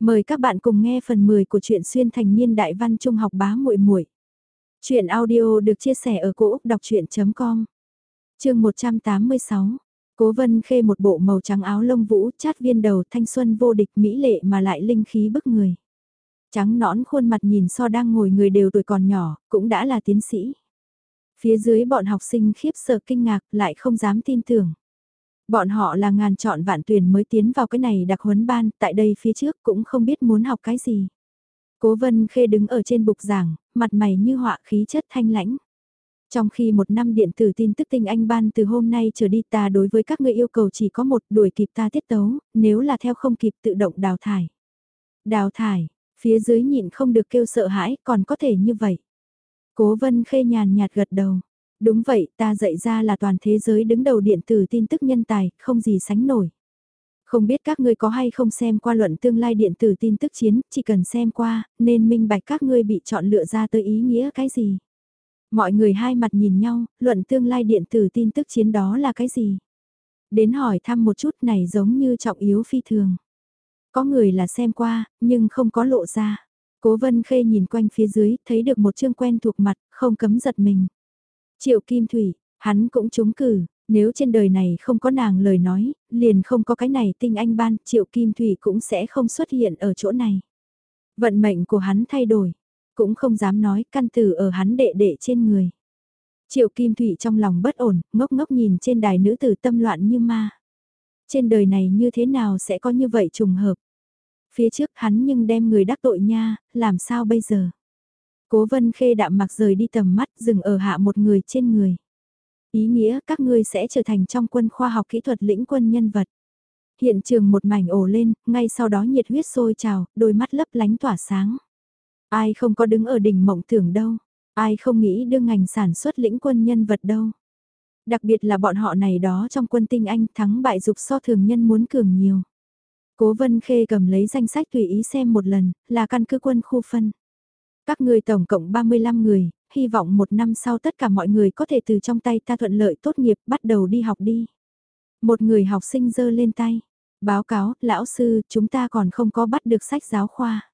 Mời các bạn cùng nghe phần 10 của truyện xuyên thành niên đại văn trung học bá muội muội. truyện audio được chia sẻ ở cỗ đọc chuyện.com Chương 186 Cố vân khê một bộ màu trắng áo lông vũ, chát viên đầu thanh xuân vô địch mỹ lệ mà lại linh khí bức người. Trắng nõn khuôn mặt nhìn so đang ngồi người đều tuổi còn nhỏ, cũng đã là tiến sĩ. Phía dưới bọn học sinh khiếp sợ kinh ngạc lại không dám tin tưởng. Bọn họ là ngàn chọn vạn tuyển mới tiến vào cái này đặc huấn ban, tại đây phía trước cũng không biết muốn học cái gì. Cố vân khê đứng ở trên bục giảng, mặt mày như họa khí chất thanh lãnh. Trong khi một năm điện tử tin tức tinh anh ban từ hôm nay trở đi ta đối với các người yêu cầu chỉ có một đuổi kịp ta tiết tấu, nếu là theo không kịp tự động đào thải. Đào thải, phía dưới nhịn không được kêu sợ hãi còn có thể như vậy. Cố vân khê nhàn nhạt gật đầu. Đúng vậy, ta dạy ra là toàn thế giới đứng đầu điện tử tin tức nhân tài, không gì sánh nổi. Không biết các ngươi có hay không xem qua luận tương lai điện tử tin tức chiến, chỉ cần xem qua, nên minh bạch các ngươi bị chọn lựa ra tới ý nghĩa cái gì. Mọi người hai mặt nhìn nhau, luận tương lai điện tử tin tức chiến đó là cái gì? Đến hỏi thăm một chút này giống như trọng yếu phi thường. Có người là xem qua, nhưng không có lộ ra. Cố vân khê nhìn quanh phía dưới, thấy được một chương quen thuộc mặt, không cấm giật mình. Triệu Kim Thủy, hắn cũng trúng cử, nếu trên đời này không có nàng lời nói, liền không có cái này tinh anh ban, Triệu Kim Thủy cũng sẽ không xuất hiện ở chỗ này. Vận mệnh của hắn thay đổi, cũng không dám nói căn từ ở hắn đệ đệ trên người. Triệu Kim Thủy trong lòng bất ổn, ngốc ngốc nhìn trên đài nữ tử tâm loạn như ma. Trên đời này như thế nào sẽ có như vậy trùng hợp? Phía trước hắn nhưng đem người đắc tội nha, làm sao bây giờ? Cố vân khê đạm mặc rời đi tầm mắt dừng ở hạ một người trên người. Ý nghĩa các ngươi sẽ trở thành trong quân khoa học kỹ thuật lĩnh quân nhân vật. Hiện trường một mảnh ổ lên, ngay sau đó nhiệt huyết sôi trào, đôi mắt lấp lánh tỏa sáng. Ai không có đứng ở đỉnh mộng tưởng đâu, ai không nghĩ đương ngành sản xuất lĩnh quân nhân vật đâu. Đặc biệt là bọn họ này đó trong quân tinh anh thắng bại dục so thường nhân muốn cường nhiều. Cố Vân Khê cầm lấy danh sách tùy ý xem một lần, là căn cứ quân khu phân. Các người tổng cộng 35 người, hy vọng một năm sau tất cả mọi người có thể từ trong tay ta thuận lợi tốt nghiệp bắt đầu đi học đi. Một người học sinh giơ lên tay. Báo cáo, lão sư, chúng ta còn không có bắt được sách giáo khoa.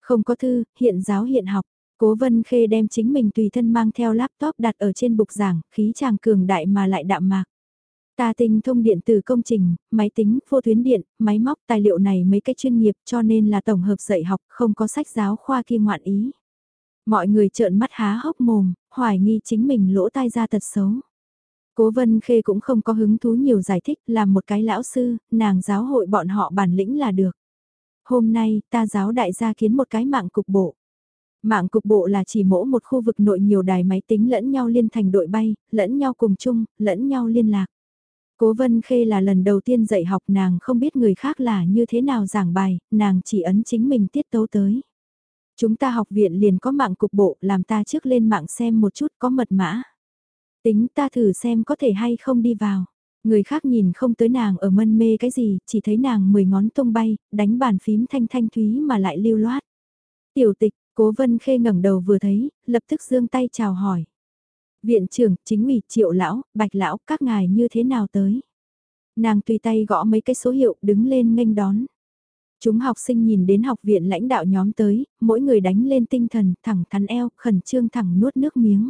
Không có thư, hiện giáo hiện học. Cố Vân Khê đem chính mình tùy thân mang theo laptop đặt ở trên bục giảng, khí chàng cường đại mà lại đạm mạc. Ta tinh thông điện từ công trình, máy tính, vô tuyến điện, máy móc, tài liệu này mấy cái chuyên nghiệp cho nên là tổng hợp dạy học, không có sách giáo khoa kia ngoạn ý. Mọi người trợn mắt há hốc mồm, hoài nghi chính mình lỗ tai ra thật xấu. Cố Vân Khê cũng không có hứng thú nhiều giải thích, làm một cái lão sư, nàng giáo hội bọn họ bản lĩnh là được. Hôm nay, ta giáo đại gia kiến một cái mạng cục bộ. Mạng cục bộ là chỉ mỗ một khu vực nội nhiều đài máy tính lẫn nhau liên thành đội bay, lẫn nhau cùng chung, lẫn nhau liên lạc. Cố Vân Khê là lần đầu tiên dạy học nàng không biết người khác là như thế nào giảng bài, nàng chỉ ấn chính mình tiết tấu tới. Chúng ta học viện liền có mạng cục bộ làm ta trước lên mạng xem một chút có mật mã. Tính ta thử xem có thể hay không đi vào. Người khác nhìn không tới nàng ở mân mê cái gì, chỉ thấy nàng mười ngón tung bay, đánh bàn phím thanh thanh thúy mà lại lưu loát. Tiểu tịch, cố vân khê ngẩng đầu vừa thấy, lập tức giương tay chào hỏi. Viện trưởng, chính ủy, triệu lão, bạch lão, các ngài như thế nào tới? Nàng tùy tay gõ mấy cái số hiệu, đứng lên nghênh đón. Chúng học sinh nhìn đến học viện lãnh đạo nhóm tới, mỗi người đánh lên tinh thần, thẳng thắn eo, khẩn trương thẳng nuốt nước miếng.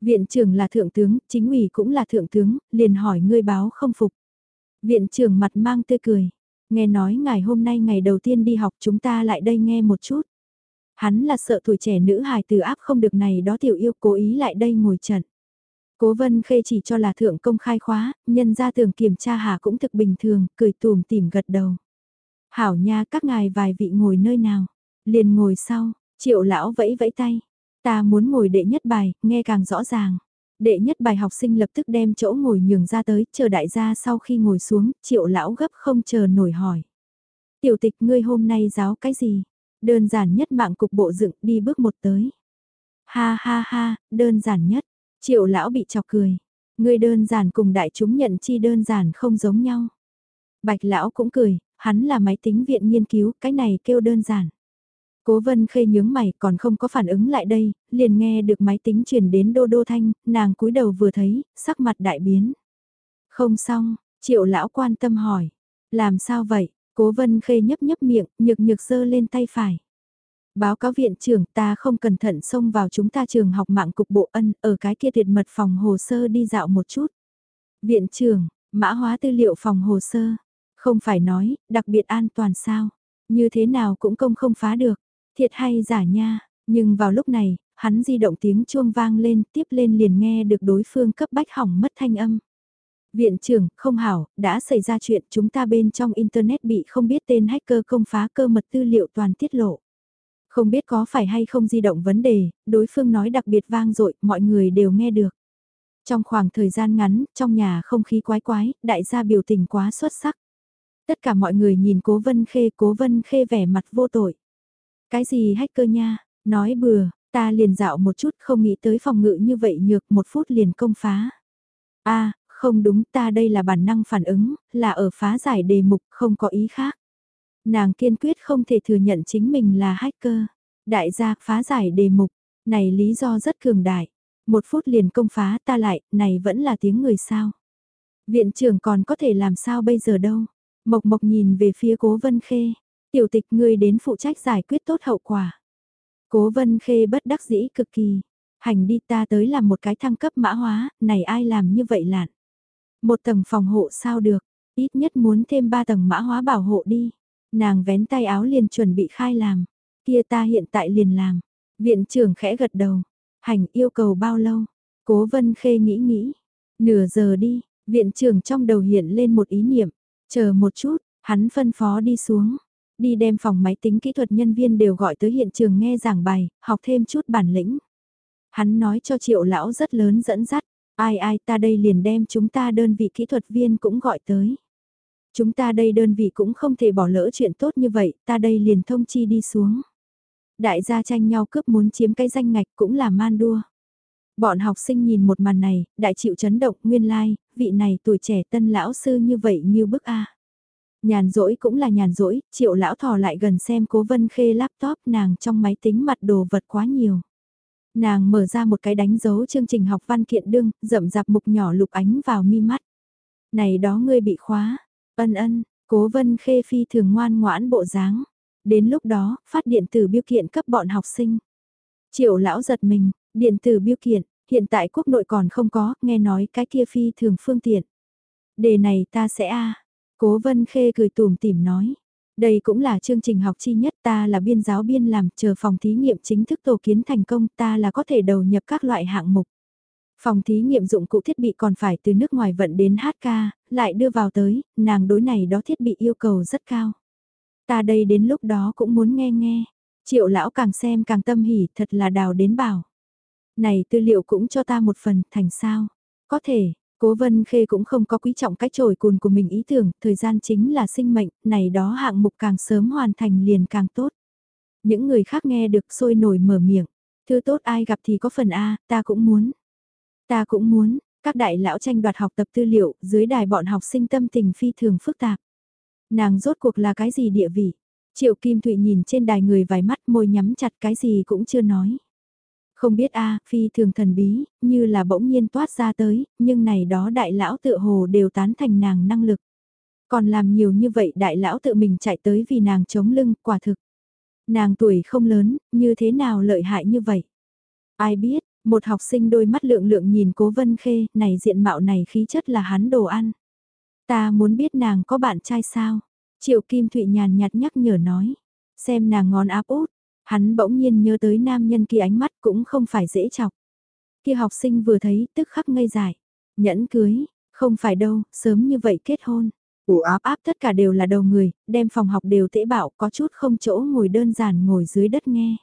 Viện trưởng là thượng tướng, chính ủy cũng là thượng tướng, liền hỏi ngươi báo không phục. Viện trưởng mặt mang tươi cười. Nghe nói ngày hôm nay ngày đầu tiên đi học chúng ta lại đây nghe một chút. Hắn là sợ tuổi trẻ nữ hài từ áp không được này đó tiểu yêu cố ý lại đây ngồi trận. Cố vân khê chỉ cho là thượng công khai khóa, nhân ra tường kiểm tra hà cũng thực bình thường, cười tùm tìm gật đầu. Hảo nha các ngài vài vị ngồi nơi nào, liền ngồi sau, triệu lão vẫy vẫy tay. Ta muốn ngồi đệ nhất bài, nghe càng rõ ràng. Đệ nhất bài học sinh lập tức đem chỗ ngồi nhường ra tới, chờ đại gia sau khi ngồi xuống, triệu lão gấp không chờ nổi hỏi. Tiểu tịch ngươi hôm nay giáo cái gì? Đơn giản nhất mạng cục bộ dựng đi bước một tới. Ha ha ha, đơn giản nhất. Triệu lão bị chọc cười. Ngươi đơn giản cùng đại chúng nhận chi đơn giản không giống nhau. Bạch lão cũng cười, hắn là máy tính viện nghiên cứu, cái này kêu đơn giản. Cố vân khê nhướng mày còn không có phản ứng lại đây, liền nghe được máy tính truyền đến đô đô thanh, nàng cúi đầu vừa thấy, sắc mặt đại biến. Không xong, triệu lão quan tâm hỏi, làm sao vậy, Cố vân khê nhấp nhấp miệng, nhược nhược dơ lên tay phải. Báo cáo viện trưởng ta không cẩn thận xông vào chúng ta trường học mạng cục bộ ân ở cái kia tuyệt mật phòng hồ sơ đi dạo một chút. Viện trưởng, mã hóa tư liệu phòng hồ sơ. Không phải nói, đặc biệt an toàn sao. Như thế nào cũng công không phá được. Thiệt hay giả nha. Nhưng vào lúc này, hắn di động tiếng chuông vang lên tiếp lên liền nghe được đối phương cấp bách hỏng mất thanh âm. Viện trưởng, không hảo, đã xảy ra chuyện chúng ta bên trong Internet bị không biết tên hacker công phá cơ mật tư liệu toàn tiết lộ. Không biết có phải hay không di động vấn đề, đối phương nói đặc biệt vang dội mọi người đều nghe được. Trong khoảng thời gian ngắn, trong nhà không khí quái quái, đại gia biểu tình quá xuất sắc. Tất cả mọi người nhìn cố vân khê, cố vân khê vẻ mặt vô tội. Cái gì hacker nha, nói bừa, ta liền dạo một chút không nghĩ tới phòng ngự như vậy nhược một phút liền công phá. a không đúng ta đây là bản năng phản ứng, là ở phá giải đề mục không có ý khác. Nàng kiên quyết không thể thừa nhận chính mình là hacker. Đại gia phá giải đề mục, này lý do rất cường đại. Một phút liền công phá ta lại, này vẫn là tiếng người sao. Viện trưởng còn có thể làm sao bây giờ đâu. Mộc mộc nhìn về phía cố vân khê. Tiểu tịch ngươi đến phụ trách giải quyết tốt hậu quả. Cố vân khê bất đắc dĩ cực kỳ. Hành đi ta tới làm một cái thăng cấp mã hóa, này ai làm như vậy lạn. Một tầng phòng hộ sao được, ít nhất muốn thêm ba tầng mã hóa bảo hộ đi. Nàng vén tay áo liền chuẩn bị khai làm. Kia ta hiện tại liền làm. Viện trưởng khẽ gật đầu. Hành yêu cầu bao lâu? Cố vân khê nghĩ nghĩ. Nửa giờ đi, viện trưởng trong đầu hiện lên một ý niệm. Chờ một chút, hắn phân phó đi xuống. Đi đem phòng máy tính kỹ thuật nhân viên đều gọi tới hiện trường nghe giảng bài, học thêm chút bản lĩnh. Hắn nói cho triệu lão rất lớn dẫn dắt. Ai ai ta đây liền đem chúng ta đơn vị kỹ thuật viên cũng gọi tới. Chúng ta đây đơn vị cũng không thể bỏ lỡ chuyện tốt như vậy, ta đây liền thông chi đi xuống. Đại gia tranh nhau cướp muốn chiếm cái danh ngạch cũng là man đua. Bọn học sinh nhìn một màn này, đại chịu chấn động nguyên lai, like, vị này tuổi trẻ tân lão sư như vậy như bức A. Nhàn rỗi cũng là nhàn rỗi, triệu lão thò lại gần xem cố vân khê laptop nàng trong máy tính mặt đồ vật quá nhiều. Nàng mở ra một cái đánh dấu chương trình học văn kiện đương, rậm rạp mục nhỏ lục ánh vào mi mắt. Này đó ngươi bị khóa, ân ân, cố vân khê phi thường ngoan ngoãn bộ dáng. Đến lúc đó, phát điện tử biêu kiện cấp bọn học sinh. Triệu lão giật mình, điện tử biêu kiện, hiện tại quốc nội còn không có, nghe nói cái kia phi thường phương tiện. Đề này ta sẽ a Cố vân khê cười tùm tìm nói. Đây cũng là chương trình học chi nhất ta là biên giáo biên làm chờ phòng thí nghiệm chính thức tổ kiến thành công ta là có thể đầu nhập các loại hạng mục. Phòng thí nghiệm dụng cụ thiết bị còn phải từ nước ngoài vận đến HK, lại đưa vào tới, nàng đối này đó thiết bị yêu cầu rất cao. Ta đây đến lúc đó cũng muốn nghe nghe. Triệu lão càng xem càng tâm hỉ thật là đào đến bảo. Này tư liệu cũng cho ta một phần thành sao. Có thể, Cố Vân Khê cũng không có quý trọng cái trồi cùn của mình ý tưởng, thời gian chính là sinh mệnh, này đó hạng mục càng sớm hoàn thành liền càng tốt. Những người khác nghe được sôi nổi mở miệng, thứ tốt ai gặp thì có phần A, ta cũng muốn. Ta cũng muốn, các đại lão tranh đoạt học tập tư liệu, dưới đài bọn học sinh tâm tình phi thường phức tạp. Nàng rốt cuộc là cái gì địa vị? Triệu Kim Thụy nhìn trên đài người vài mắt môi nhắm chặt cái gì cũng chưa nói. Không biết a phi thường thần bí, như là bỗng nhiên toát ra tới, nhưng này đó đại lão tự hồ đều tán thành nàng năng lực. Còn làm nhiều như vậy đại lão tự mình chạy tới vì nàng chống lưng, quả thực. Nàng tuổi không lớn, như thế nào lợi hại như vậy? Ai biết, một học sinh đôi mắt lượng lượng nhìn cố vân khê, này diện mạo này khí chất là hắn đồ ăn. Ta muốn biết nàng có bạn trai sao? Triệu Kim Thụy nhàn nhạt nhắc nhở nói. Xem nàng ngon áp út, Hắn bỗng nhiên nhớ tới nam nhân kia ánh mắt cũng không phải dễ chọc. Kia học sinh vừa thấy tức khắc ngây dại. Nhẫn cưới, không phải đâu, sớm như vậy kết hôn. Ủ áp áp tất cả đều là đầu người, đem phòng học đều tễ bạo có chút không chỗ ngồi đơn giản ngồi dưới đất nghe.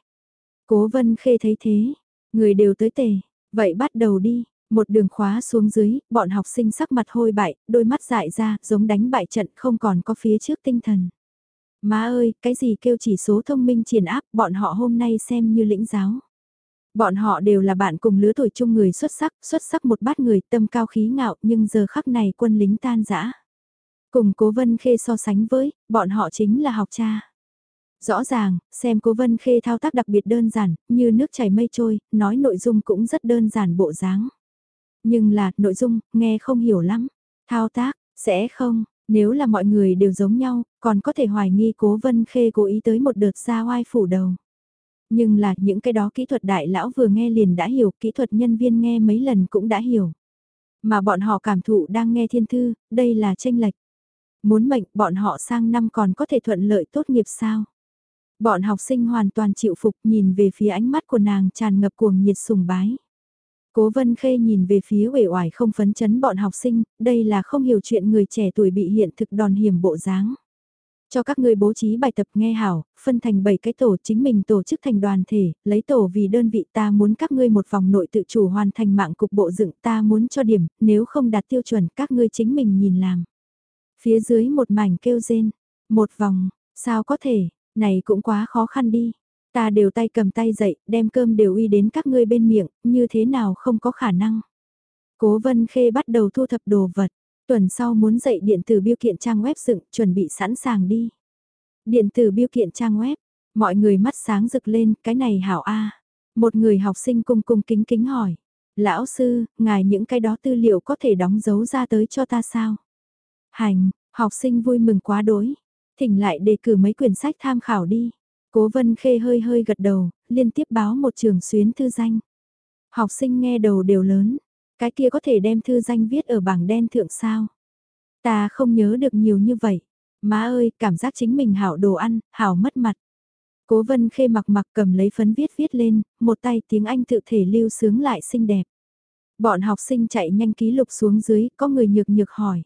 Cố vân khê thấy thế, người đều tới tề, vậy bắt đầu đi, một đường khóa xuống dưới, bọn học sinh sắc mặt hôi bại, đôi mắt dại ra, giống đánh bại trận không còn có phía trước tinh thần. Má ơi, cái gì kêu chỉ số thông minh triển áp, bọn họ hôm nay xem như lĩnh giáo. Bọn họ đều là bạn cùng lứa tuổi chung người xuất sắc, xuất sắc một bát người tâm cao khí ngạo nhưng giờ khắc này quân lính tan rã. Cùng cố vân khê so sánh với, bọn họ chính là học cha. Rõ ràng, xem cố vân khê thao tác đặc biệt đơn giản, như nước chảy mây trôi, nói nội dung cũng rất đơn giản bộ dáng. Nhưng là, nội dung, nghe không hiểu lắm. Thao tác, sẽ không, nếu là mọi người đều giống nhau, còn có thể hoài nghi cố vân khê cố ý tới một đợt ra oai phủ đầu. Nhưng là những cái đó kỹ thuật đại lão vừa nghe liền đã hiểu, kỹ thuật nhân viên nghe mấy lần cũng đã hiểu. Mà bọn họ cảm thụ đang nghe thiên thư, đây là tranh lệch. Muốn mệnh bọn họ sang năm còn có thể thuận lợi tốt nghiệp sao? Bọn học sinh hoàn toàn chịu phục nhìn về phía ánh mắt của nàng tràn ngập cuồng nhiệt sùng bái. Cố Vân Khê nhìn về phía uể oải không phấn chấn bọn học sinh, đây là không hiểu chuyện người trẻ tuổi bị hiện thực đòn hiểm bộ dáng. Cho các người bố trí bài tập nghe hảo, phân thành 7 cái tổ chính mình tổ chức thành đoàn thể, lấy tổ vì đơn vị ta muốn các ngươi một vòng nội tự chủ hoàn thành mạng cục bộ dựng ta muốn cho điểm, nếu không đạt tiêu chuẩn các ngươi chính mình nhìn làm. Phía dưới một mảnh kêu rên, một vòng, sao có thể, này cũng quá khó khăn đi. Ta đều tay cầm tay dậy, đem cơm đều uy đến các ngươi bên miệng, như thế nào không có khả năng. Cố Vân Khê bắt đầu thu thập đồ vật, tuần sau muốn dạy điện tử biêu kiện trang web dựng, chuẩn bị sẵn sàng đi. Điện tử biêu kiện trang web, mọi người mắt sáng rực lên, cái này hảo a. Một người học sinh cung cung kính kính hỏi, lão sư, ngài những cái đó tư liệu có thể đóng dấu ra tới cho ta sao? Hành, học sinh vui mừng quá đối, thỉnh lại đề cử mấy quyển sách tham khảo đi. Cố Vân Khê hơi hơi gật đầu, liên tiếp báo một trường xuyến thư danh. Học sinh nghe đầu đều lớn, cái kia có thể đem thư danh viết ở bảng đen thượng sao. Ta không nhớ được nhiều như vậy. Má ơi, cảm giác chính mình hảo đồ ăn, hảo mất mặt. Cố Vân Khê mặc mặc cầm lấy phấn viết viết lên, một tay tiếng Anh tự thể lưu sướng lại xinh đẹp. Bọn học sinh chạy nhanh ký lục xuống dưới, có người nhược nhược hỏi.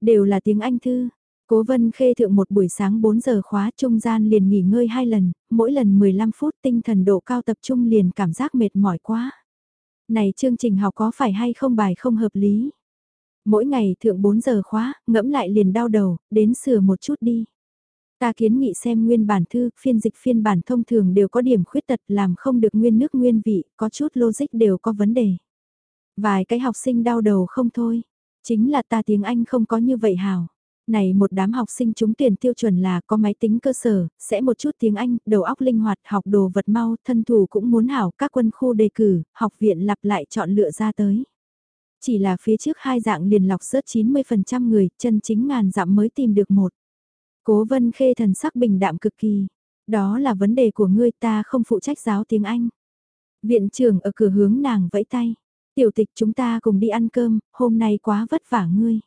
Đều là tiếng Anh thư, Cố vân khê thượng một buổi sáng 4 giờ khóa trung gian liền nghỉ ngơi hai lần, mỗi lần 15 phút tinh thần độ cao tập trung liền cảm giác mệt mỏi quá. Này chương trình học có phải hay không bài không hợp lý? Mỗi ngày thượng 4 giờ khóa, ngẫm lại liền đau đầu, đến sửa một chút đi. Ta kiến nghị xem nguyên bản thư, phiên dịch phiên bản thông thường đều có điểm khuyết tật làm không được nguyên nước nguyên vị, có chút logic đều có vấn đề. Vài cái học sinh đau đầu không thôi, chính là ta tiếng Anh không có như vậy hào. Này một đám học sinh trúng tuyển tiêu chuẩn là có máy tính cơ sở, sẽ một chút tiếng Anh, đầu óc linh hoạt, học đồ vật mau, thân thủ cũng muốn hảo, các quân khu đề cử, học viện lặp lại chọn lựa ra tới. Chỉ là phía trước hai dạng liền lọc rớt 90% người, chân chính ngàn dặm mới tìm được một. Cố vân khê thần sắc bình đạm cực kỳ. Đó là vấn đề của ngươi ta không phụ trách giáo tiếng Anh. Viện trưởng ở cửa hướng nàng vẫy tay. Tiểu tịch chúng ta cùng đi ăn cơm, hôm nay quá vất vả ngươi.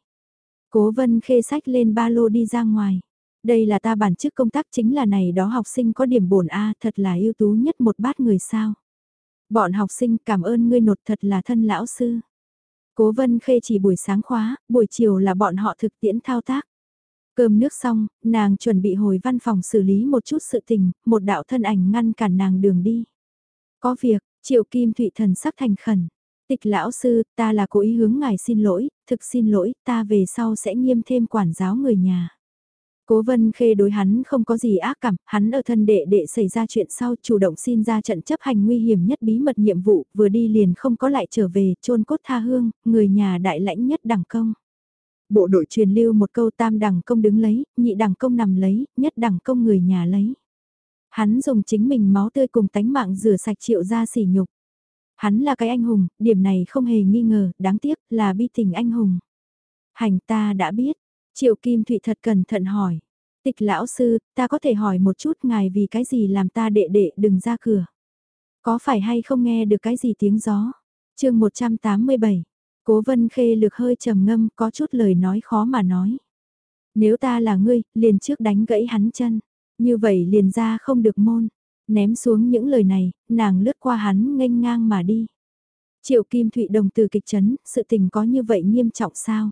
Cố vân khê sách lên ba lô đi ra ngoài. Đây là ta bản chức công tác chính là này đó học sinh có điểm bổn A thật là ưu tú nhất một bát người sao. Bọn học sinh cảm ơn ngươi nột thật là thân lão sư. Cố vân khê chỉ buổi sáng khóa, buổi chiều là bọn họ thực tiễn thao tác. Cơm nước xong, nàng chuẩn bị hồi văn phòng xử lý một chút sự tình, một đạo thân ảnh ngăn cản nàng đường đi. Có việc, triệu kim thụy thần sắc thành khẩn. Tịch lão sư, ta là cố ý hướng ngài xin lỗi, thực xin lỗi, ta về sau sẽ nghiêm thêm quản giáo người nhà. Cố vân khê đối hắn không có gì ác cảm, hắn ở thân đệ đệ xảy ra chuyện sau chủ động xin ra trận chấp hành nguy hiểm nhất bí mật nhiệm vụ, vừa đi liền không có lại trở về, chôn cốt tha hương, người nhà đại lãnh nhất đẳng công. Bộ đội truyền lưu một câu tam đẳng công đứng lấy, nhị đẳng công nằm lấy, nhất đẳng công người nhà lấy. Hắn dùng chính mình máu tươi cùng tánh mạng rửa sạch triệu ra sỉ nhục. Hắn là cái anh hùng, điểm này không hề nghi ngờ, đáng tiếc là bi tình anh hùng. Hành ta đã biết, Triệu Kim Thụy thật cẩn thận hỏi. Tịch lão sư, ta có thể hỏi một chút ngài vì cái gì làm ta đệ đệ đừng ra cửa. Có phải hay không nghe được cái gì tiếng gió? chương 187, Cố Vân Khê lược hơi trầm ngâm có chút lời nói khó mà nói. Nếu ta là ngươi, liền trước đánh gãy hắn chân. Như vậy liền ra không được môn. Ném xuống những lời này, nàng lướt qua hắn nghênh ngang mà đi. Triệu Kim Thụy đồng từ kịch chấn, sự tình có như vậy nghiêm trọng sao?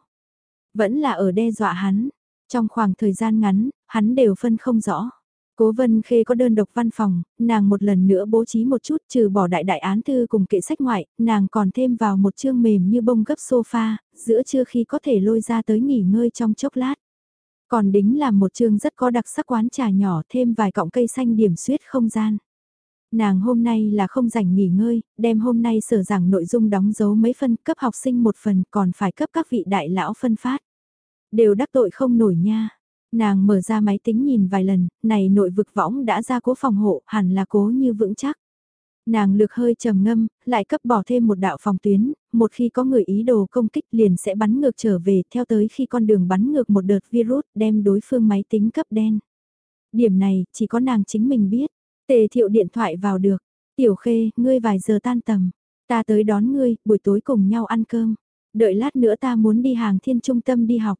Vẫn là ở đe dọa hắn. Trong khoảng thời gian ngắn, hắn đều phân không rõ. Cố Vân Khê có đơn độc văn phòng, nàng một lần nữa bố trí một chút trừ bỏ đại đại án thư cùng kệ sách ngoại, nàng còn thêm vào một chương mềm như bông gấp sofa, giữa trưa khi có thể lôi ra tới nghỉ ngơi trong chốc lát. Còn đính là một chương rất có đặc sắc quán trà nhỏ thêm vài cọng cây xanh điểm suyết không gian. Nàng hôm nay là không rảnh nghỉ ngơi, đem hôm nay sở giảng nội dung đóng dấu mấy phân cấp học sinh một phần còn phải cấp các vị đại lão phân phát. Đều đắc tội không nổi nha. Nàng mở ra máy tính nhìn vài lần, này nội vực võng đã ra cố phòng hộ, hẳn là cố như vững chắc. Nàng lược hơi trầm ngâm, lại cấp bỏ thêm một đạo phòng tuyến, một khi có người ý đồ công kích liền sẽ bắn ngược trở về theo tới khi con đường bắn ngược một đợt virus đem đối phương máy tính cấp đen. Điểm này chỉ có nàng chính mình biết, tề thiệu điện thoại vào được, tiểu khê, ngươi vài giờ tan tầm, ta tới đón ngươi, buổi tối cùng nhau ăn cơm, đợi lát nữa ta muốn đi hàng thiên trung tâm đi học.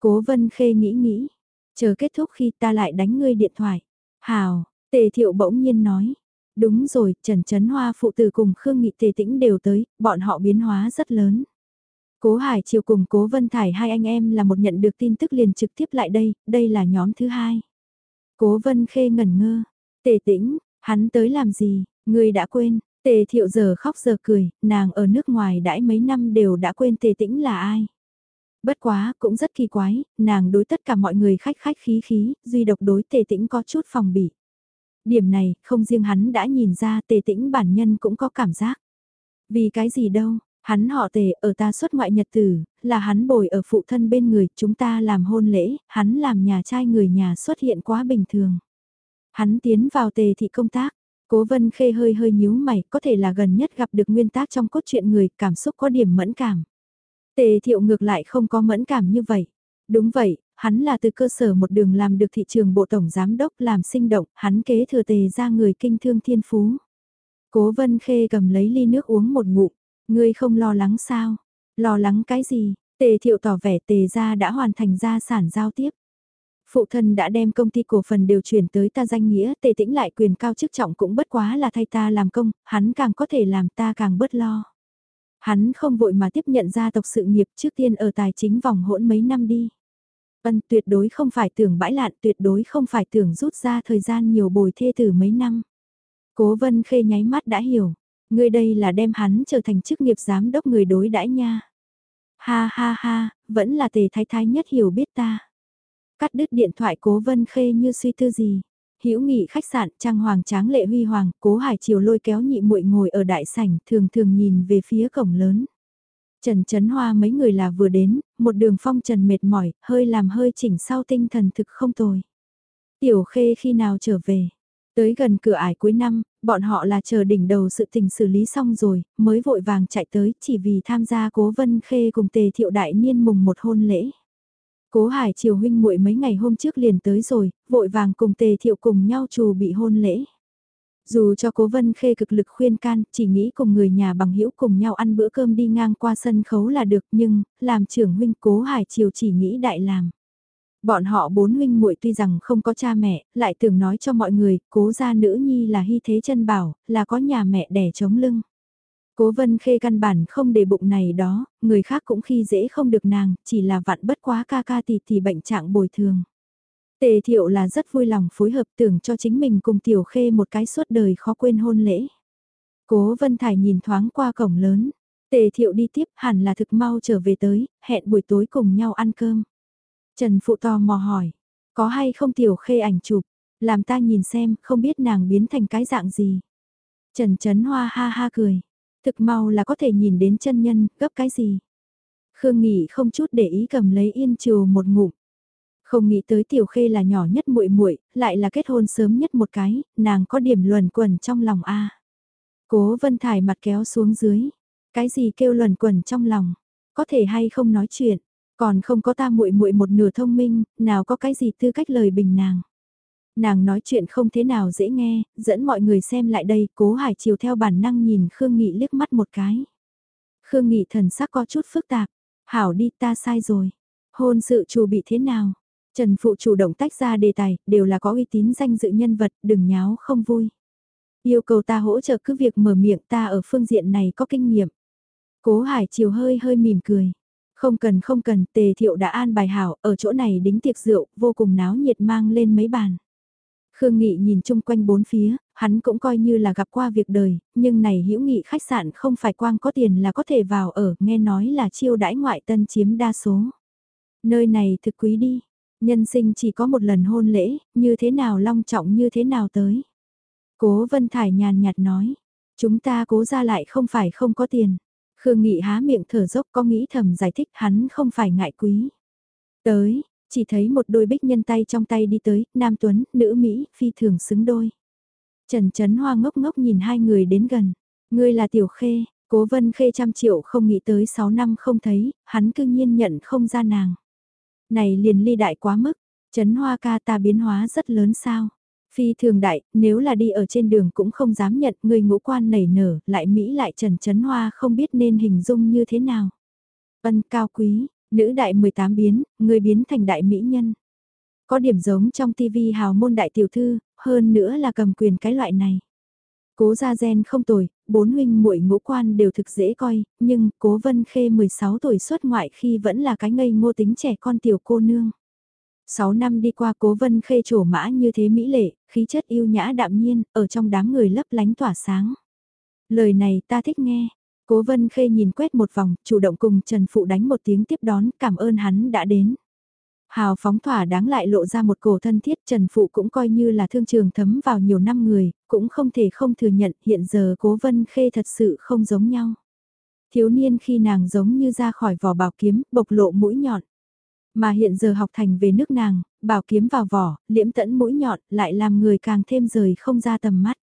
Cố vân khê nghĩ nghĩ, chờ kết thúc khi ta lại đánh ngươi điện thoại. Hào, tề thiệu bỗng nhiên nói, Đúng rồi, Trần Trấn Hoa phụ tử cùng Khương Nghị Tề Tĩnh đều tới, bọn họ biến hóa rất lớn. Cố Hải Triều cùng Cố Vân Thải hai anh em là một nhận được tin tức liền trực tiếp lại đây, đây là nhóm thứ hai. Cố Vân Khê ngẩn ngơ, Tề Tĩnh, hắn tới làm gì, người đã quên, Tề Thiệu giờ khóc giờ cười, nàng ở nước ngoài đãi mấy năm đều đã quên Tề Tĩnh là ai. Bất quá, cũng rất kỳ quái, nàng đối tất cả mọi người khách khách khí khí, duy độc đối Tề Tĩnh có chút phòng bị. Điểm này, không riêng hắn đã nhìn ra tề tĩnh bản nhân cũng có cảm giác. Vì cái gì đâu, hắn họ tề ở ta xuất ngoại nhật tử, là hắn bồi ở phụ thân bên người, chúng ta làm hôn lễ, hắn làm nhà trai người nhà xuất hiện quá bình thường. Hắn tiến vào tề thị công tác, cố vân khê hơi hơi nhíu mày, có thể là gần nhất gặp được nguyên tác trong cốt truyện người, cảm xúc có điểm mẫn cảm. Tề thiệu ngược lại không có mẫn cảm như vậy. Đúng vậy, hắn là từ cơ sở một đường làm được thị trường bộ tổng giám đốc làm sinh động, hắn kế thừa tề ra người kinh thương thiên phú. Cố vân khê cầm lấy ly nước uống một ngụm, ngươi không lo lắng sao? Lo lắng cái gì? Tề thiệu tỏ vẻ tề ra đã hoàn thành gia sản giao tiếp. Phụ thân đã đem công ty cổ phần đều chuyển tới ta danh nghĩa, tề tĩnh lại quyền cao chức trọng cũng bất quá là thay ta làm công, hắn càng có thể làm ta càng bớt lo. Hắn không vội mà tiếp nhận gia tộc sự nghiệp trước tiên ở tài chính vòng hỗn mấy năm đi. Ân tuyệt đối không phải tưởng bãi lạn, tuyệt đối không phải tưởng rút ra thời gian nhiều bồi thê từ mấy năm. Cố vân khê nháy mắt đã hiểu, người đây là đem hắn trở thành chức nghiệp giám đốc người đối đãi nha. Ha ha ha, vẫn là tề thái thái nhất hiểu biết ta. Cắt đứt điện thoại cố vân khê như suy tư gì. Hữu nghị khách sạn trang hoàng tráng lệ huy hoàng, cố hải chiều lôi kéo nhị muội ngồi ở đại sảnh thường thường nhìn về phía cổng lớn. Trần Trấn Hoa mấy người là vừa đến, một đường phong trần mệt mỏi, hơi làm hơi chỉnh sau tinh thần thực không tồi. Tiểu Khê khi nào trở về? Tới gần cửa ải cuối năm, bọn họ là chờ đỉnh đầu sự tình xử lý xong rồi, mới vội vàng chạy tới chỉ vì tham gia cố vân khê cùng tề thiệu đại niên mùng một hôn lễ. Cố hải triều huynh muội mấy ngày hôm trước liền tới rồi, vội vàng cùng tề thiệu cùng nhau trù bị hôn lễ. Dù cho cố vân khê cực lực khuyên can, chỉ nghĩ cùng người nhà bằng hữu cùng nhau ăn bữa cơm đi ngang qua sân khấu là được nhưng, làm trưởng huynh cố hải triều chỉ nghĩ đại làm. Bọn họ bốn huynh muội tuy rằng không có cha mẹ, lại tưởng nói cho mọi người, cố gia nữ nhi là hy thế chân bảo, là có nhà mẹ đẻ chống lưng. Cố vân khê căn bản không để bụng này đó, người khác cũng khi dễ không được nàng, chỉ là vặn bất quá ca ca tỷ tỷ bệnh trạng bồi thường. Tề thiệu là rất vui lòng phối hợp tưởng cho chính mình cùng tiểu khê một cái suốt đời khó quên hôn lễ. Cố Vân Thải nhìn thoáng qua cổng lớn. Tề thiệu đi tiếp hẳn là thực mau trở về tới, hẹn buổi tối cùng nhau ăn cơm. Trần Phụ to mò hỏi, có hay không tiểu khê ảnh chụp, làm ta nhìn xem không biết nàng biến thành cái dạng gì. Trần Trấn Hoa ha ha cười, thực mau là có thể nhìn đến chân nhân, gấp cái gì. Khương Nghị không chút để ý cầm lấy yên trừ một ngụm. Không nghĩ tới Tiểu Khê là nhỏ nhất muội muội, lại là kết hôn sớm nhất một cái, nàng có điểm luẩn quẩn trong lòng a. Cố Vân Thải mặt kéo xuống dưới, cái gì kêu luẩn quẩn trong lòng, có thể hay không nói chuyện, còn không có ta muội muội một nửa thông minh, nào có cái gì tư cách lời bình nàng. Nàng nói chuyện không thế nào dễ nghe, dẫn mọi người xem lại đây, Cố Hải chiều theo bản năng nhìn Khương Nghị liếc mắt một cái. Khương Nghị thần sắc có chút phức tạp, hảo đi ta sai rồi. Hôn sự chủ bị thế nào? Trần Phụ chủ động tách ra đề tài, đều là có uy tín danh dự nhân vật, đừng nháo không vui. Yêu cầu ta hỗ trợ cứ việc mở miệng ta ở phương diện này có kinh nghiệm. Cố Hải chiều hơi hơi mỉm cười. Không cần không cần, tề thiệu đã an bài hảo, ở chỗ này đính tiệc rượu, vô cùng náo nhiệt mang lên mấy bàn. Khương Nghị nhìn chung quanh bốn phía, hắn cũng coi như là gặp qua việc đời, nhưng này hữu nghị khách sạn không phải quang có tiền là có thể vào ở, nghe nói là chiêu đãi ngoại tân chiếm đa số. Nơi này thực quý đi, Nhân sinh chỉ có một lần hôn lễ, như thế nào long trọng như thế nào tới. Cố Vân Thải nhàn nhạt nói, chúng ta cố ra lại không phải không có tiền. Khương Nghị há miệng thở dốc có nghĩ thầm giải thích hắn không phải ngại quý. Tới, chỉ thấy một đôi bích nhân tay trong tay đi tới, nam tuấn, nữ Mỹ, phi thường xứng đôi. Trần Trấn Hoa ngốc ngốc nhìn hai người đến gần. Ngươi là Tiểu Khê, Cố Vân Khê trăm triệu không nghĩ tới 6 năm không thấy, hắn cương nhiên nhận không ra nàng. Này liền ly đại quá mức, chấn Hoa ca ta biến hóa rất lớn sao. Phi thường đại, nếu là đi ở trên đường cũng không dám nhận người ngũ quan nảy nở, lại Mỹ lại Trần chấn Hoa không biết nên hình dung như thế nào. Ân cao quý, nữ đại 18 biến, người biến thành đại mỹ nhân. Có điểm giống trong tivi hào môn đại tiểu thư, hơn nữa là cầm quyền cái loại này. Cố gia gen không tồi, bốn huynh muội ngũ quan đều thực dễ coi, nhưng cố vân khê 16 tuổi xuất ngoại khi vẫn là cái ngây ngô tính trẻ con tiểu cô nương. 6 năm đi qua cố vân khê trổ mã như thế mỹ lệ, khí chất yêu nhã đạm nhiên, ở trong đám người lấp lánh tỏa sáng. Lời này ta thích nghe. Cố vân khê nhìn quét một vòng, chủ động cùng Trần Phụ đánh một tiếng tiếp đón, cảm ơn hắn đã đến. Hào phóng thỏa đáng lại lộ ra một cổ thân thiết Trần Phụ cũng coi như là thương trường thấm vào nhiều năm người, cũng không thể không thừa nhận hiện giờ cố vân khê thật sự không giống nhau. Thiếu niên khi nàng giống như ra khỏi vỏ bảo kiếm, bộc lộ mũi nhọn. Mà hiện giờ học thành về nước nàng, bảo kiếm vào vỏ, liễm tẫn mũi nhọn, lại làm người càng thêm rời không ra tầm mắt.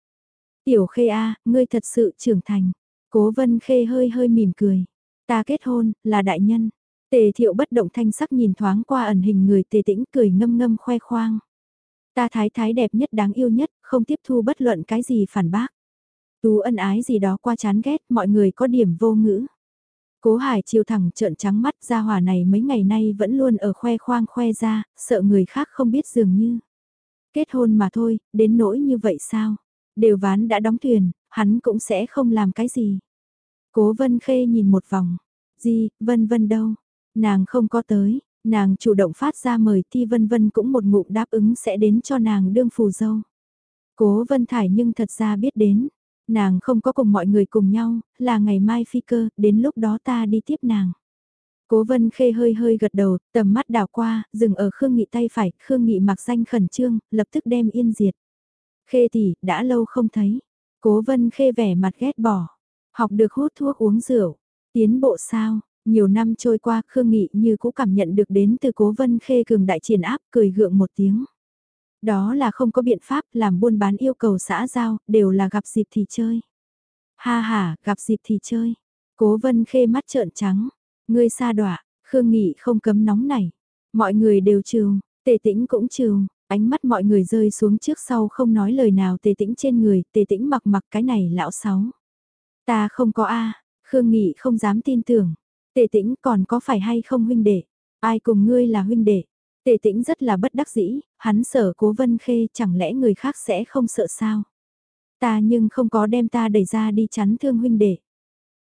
Tiểu khê a ngươi thật sự trưởng thành. Cố vân khê hơi hơi mỉm cười. Ta kết hôn, là đại nhân. Tề thiệu bất động thanh sắc nhìn thoáng qua ẩn hình người tề tĩnh cười ngâm ngâm khoe khoang. Ta thái thái đẹp nhất đáng yêu nhất, không tiếp thu bất luận cái gì phản bác. Tú ân ái gì đó qua chán ghét, mọi người có điểm vô ngữ. Cố Hải chiều thẳng trợn trắng mắt ra hỏa này mấy ngày nay vẫn luôn ở khoe khoang khoe ra, sợ người khác không biết dường như. Kết hôn mà thôi, đến nỗi như vậy sao? Đều ván đã đóng thuyền, hắn cũng sẽ không làm cái gì. Cố Vân Khê nhìn một vòng. Gì, Vân Vân đâu? Nàng không có tới, nàng chủ động phát ra mời Thi Vân Vân cũng một ngụm đáp ứng sẽ đến cho nàng đương phù dâu. Cố Vân Thải nhưng thật ra biết đến, nàng không có cùng mọi người cùng nhau, là ngày mai phi cơ, đến lúc đó ta đi tiếp nàng. Cố Vân Khê hơi hơi gật đầu, tầm mắt đảo qua, dừng ở Khương Nghị tay phải, Khương Nghị mặc danh khẩn trương, lập tức đem yên diệt. Khê tỷ, đã lâu không thấy. Cố Vân Khê vẻ mặt ghét bỏ. Học được hút thuốc uống rượu. Tiến bộ sao? Nhiều năm trôi qua, Khương Nghị như cũng cảm nhận được đến từ Cố Vân Khê cường đại triển áp, cười gượng một tiếng. Đó là không có biện pháp làm buôn bán yêu cầu xã giao, đều là gặp dịp thì chơi. Ha ha, gặp dịp thì chơi. Cố vân khê mắt trợn trắng. Ngươi xa đọa Khương Nghị không cấm nóng này. Mọi người đều trường, tề tĩnh cũng trường, ánh mắt mọi người rơi xuống trước sau không nói lời nào tề tĩnh trên người, tề tĩnh mặc mặc cái này lão sáu. Ta không có A, Khương Nghị không dám tin tưởng. Tề tĩnh còn có phải hay không huynh đệ? Ai cùng ngươi là huynh đệ? Tề tĩnh rất là bất đắc dĩ, hắn sợ cố vân khê chẳng lẽ người khác sẽ không sợ sao. Ta nhưng không có đem ta đẩy ra đi chắn thương huynh đệ.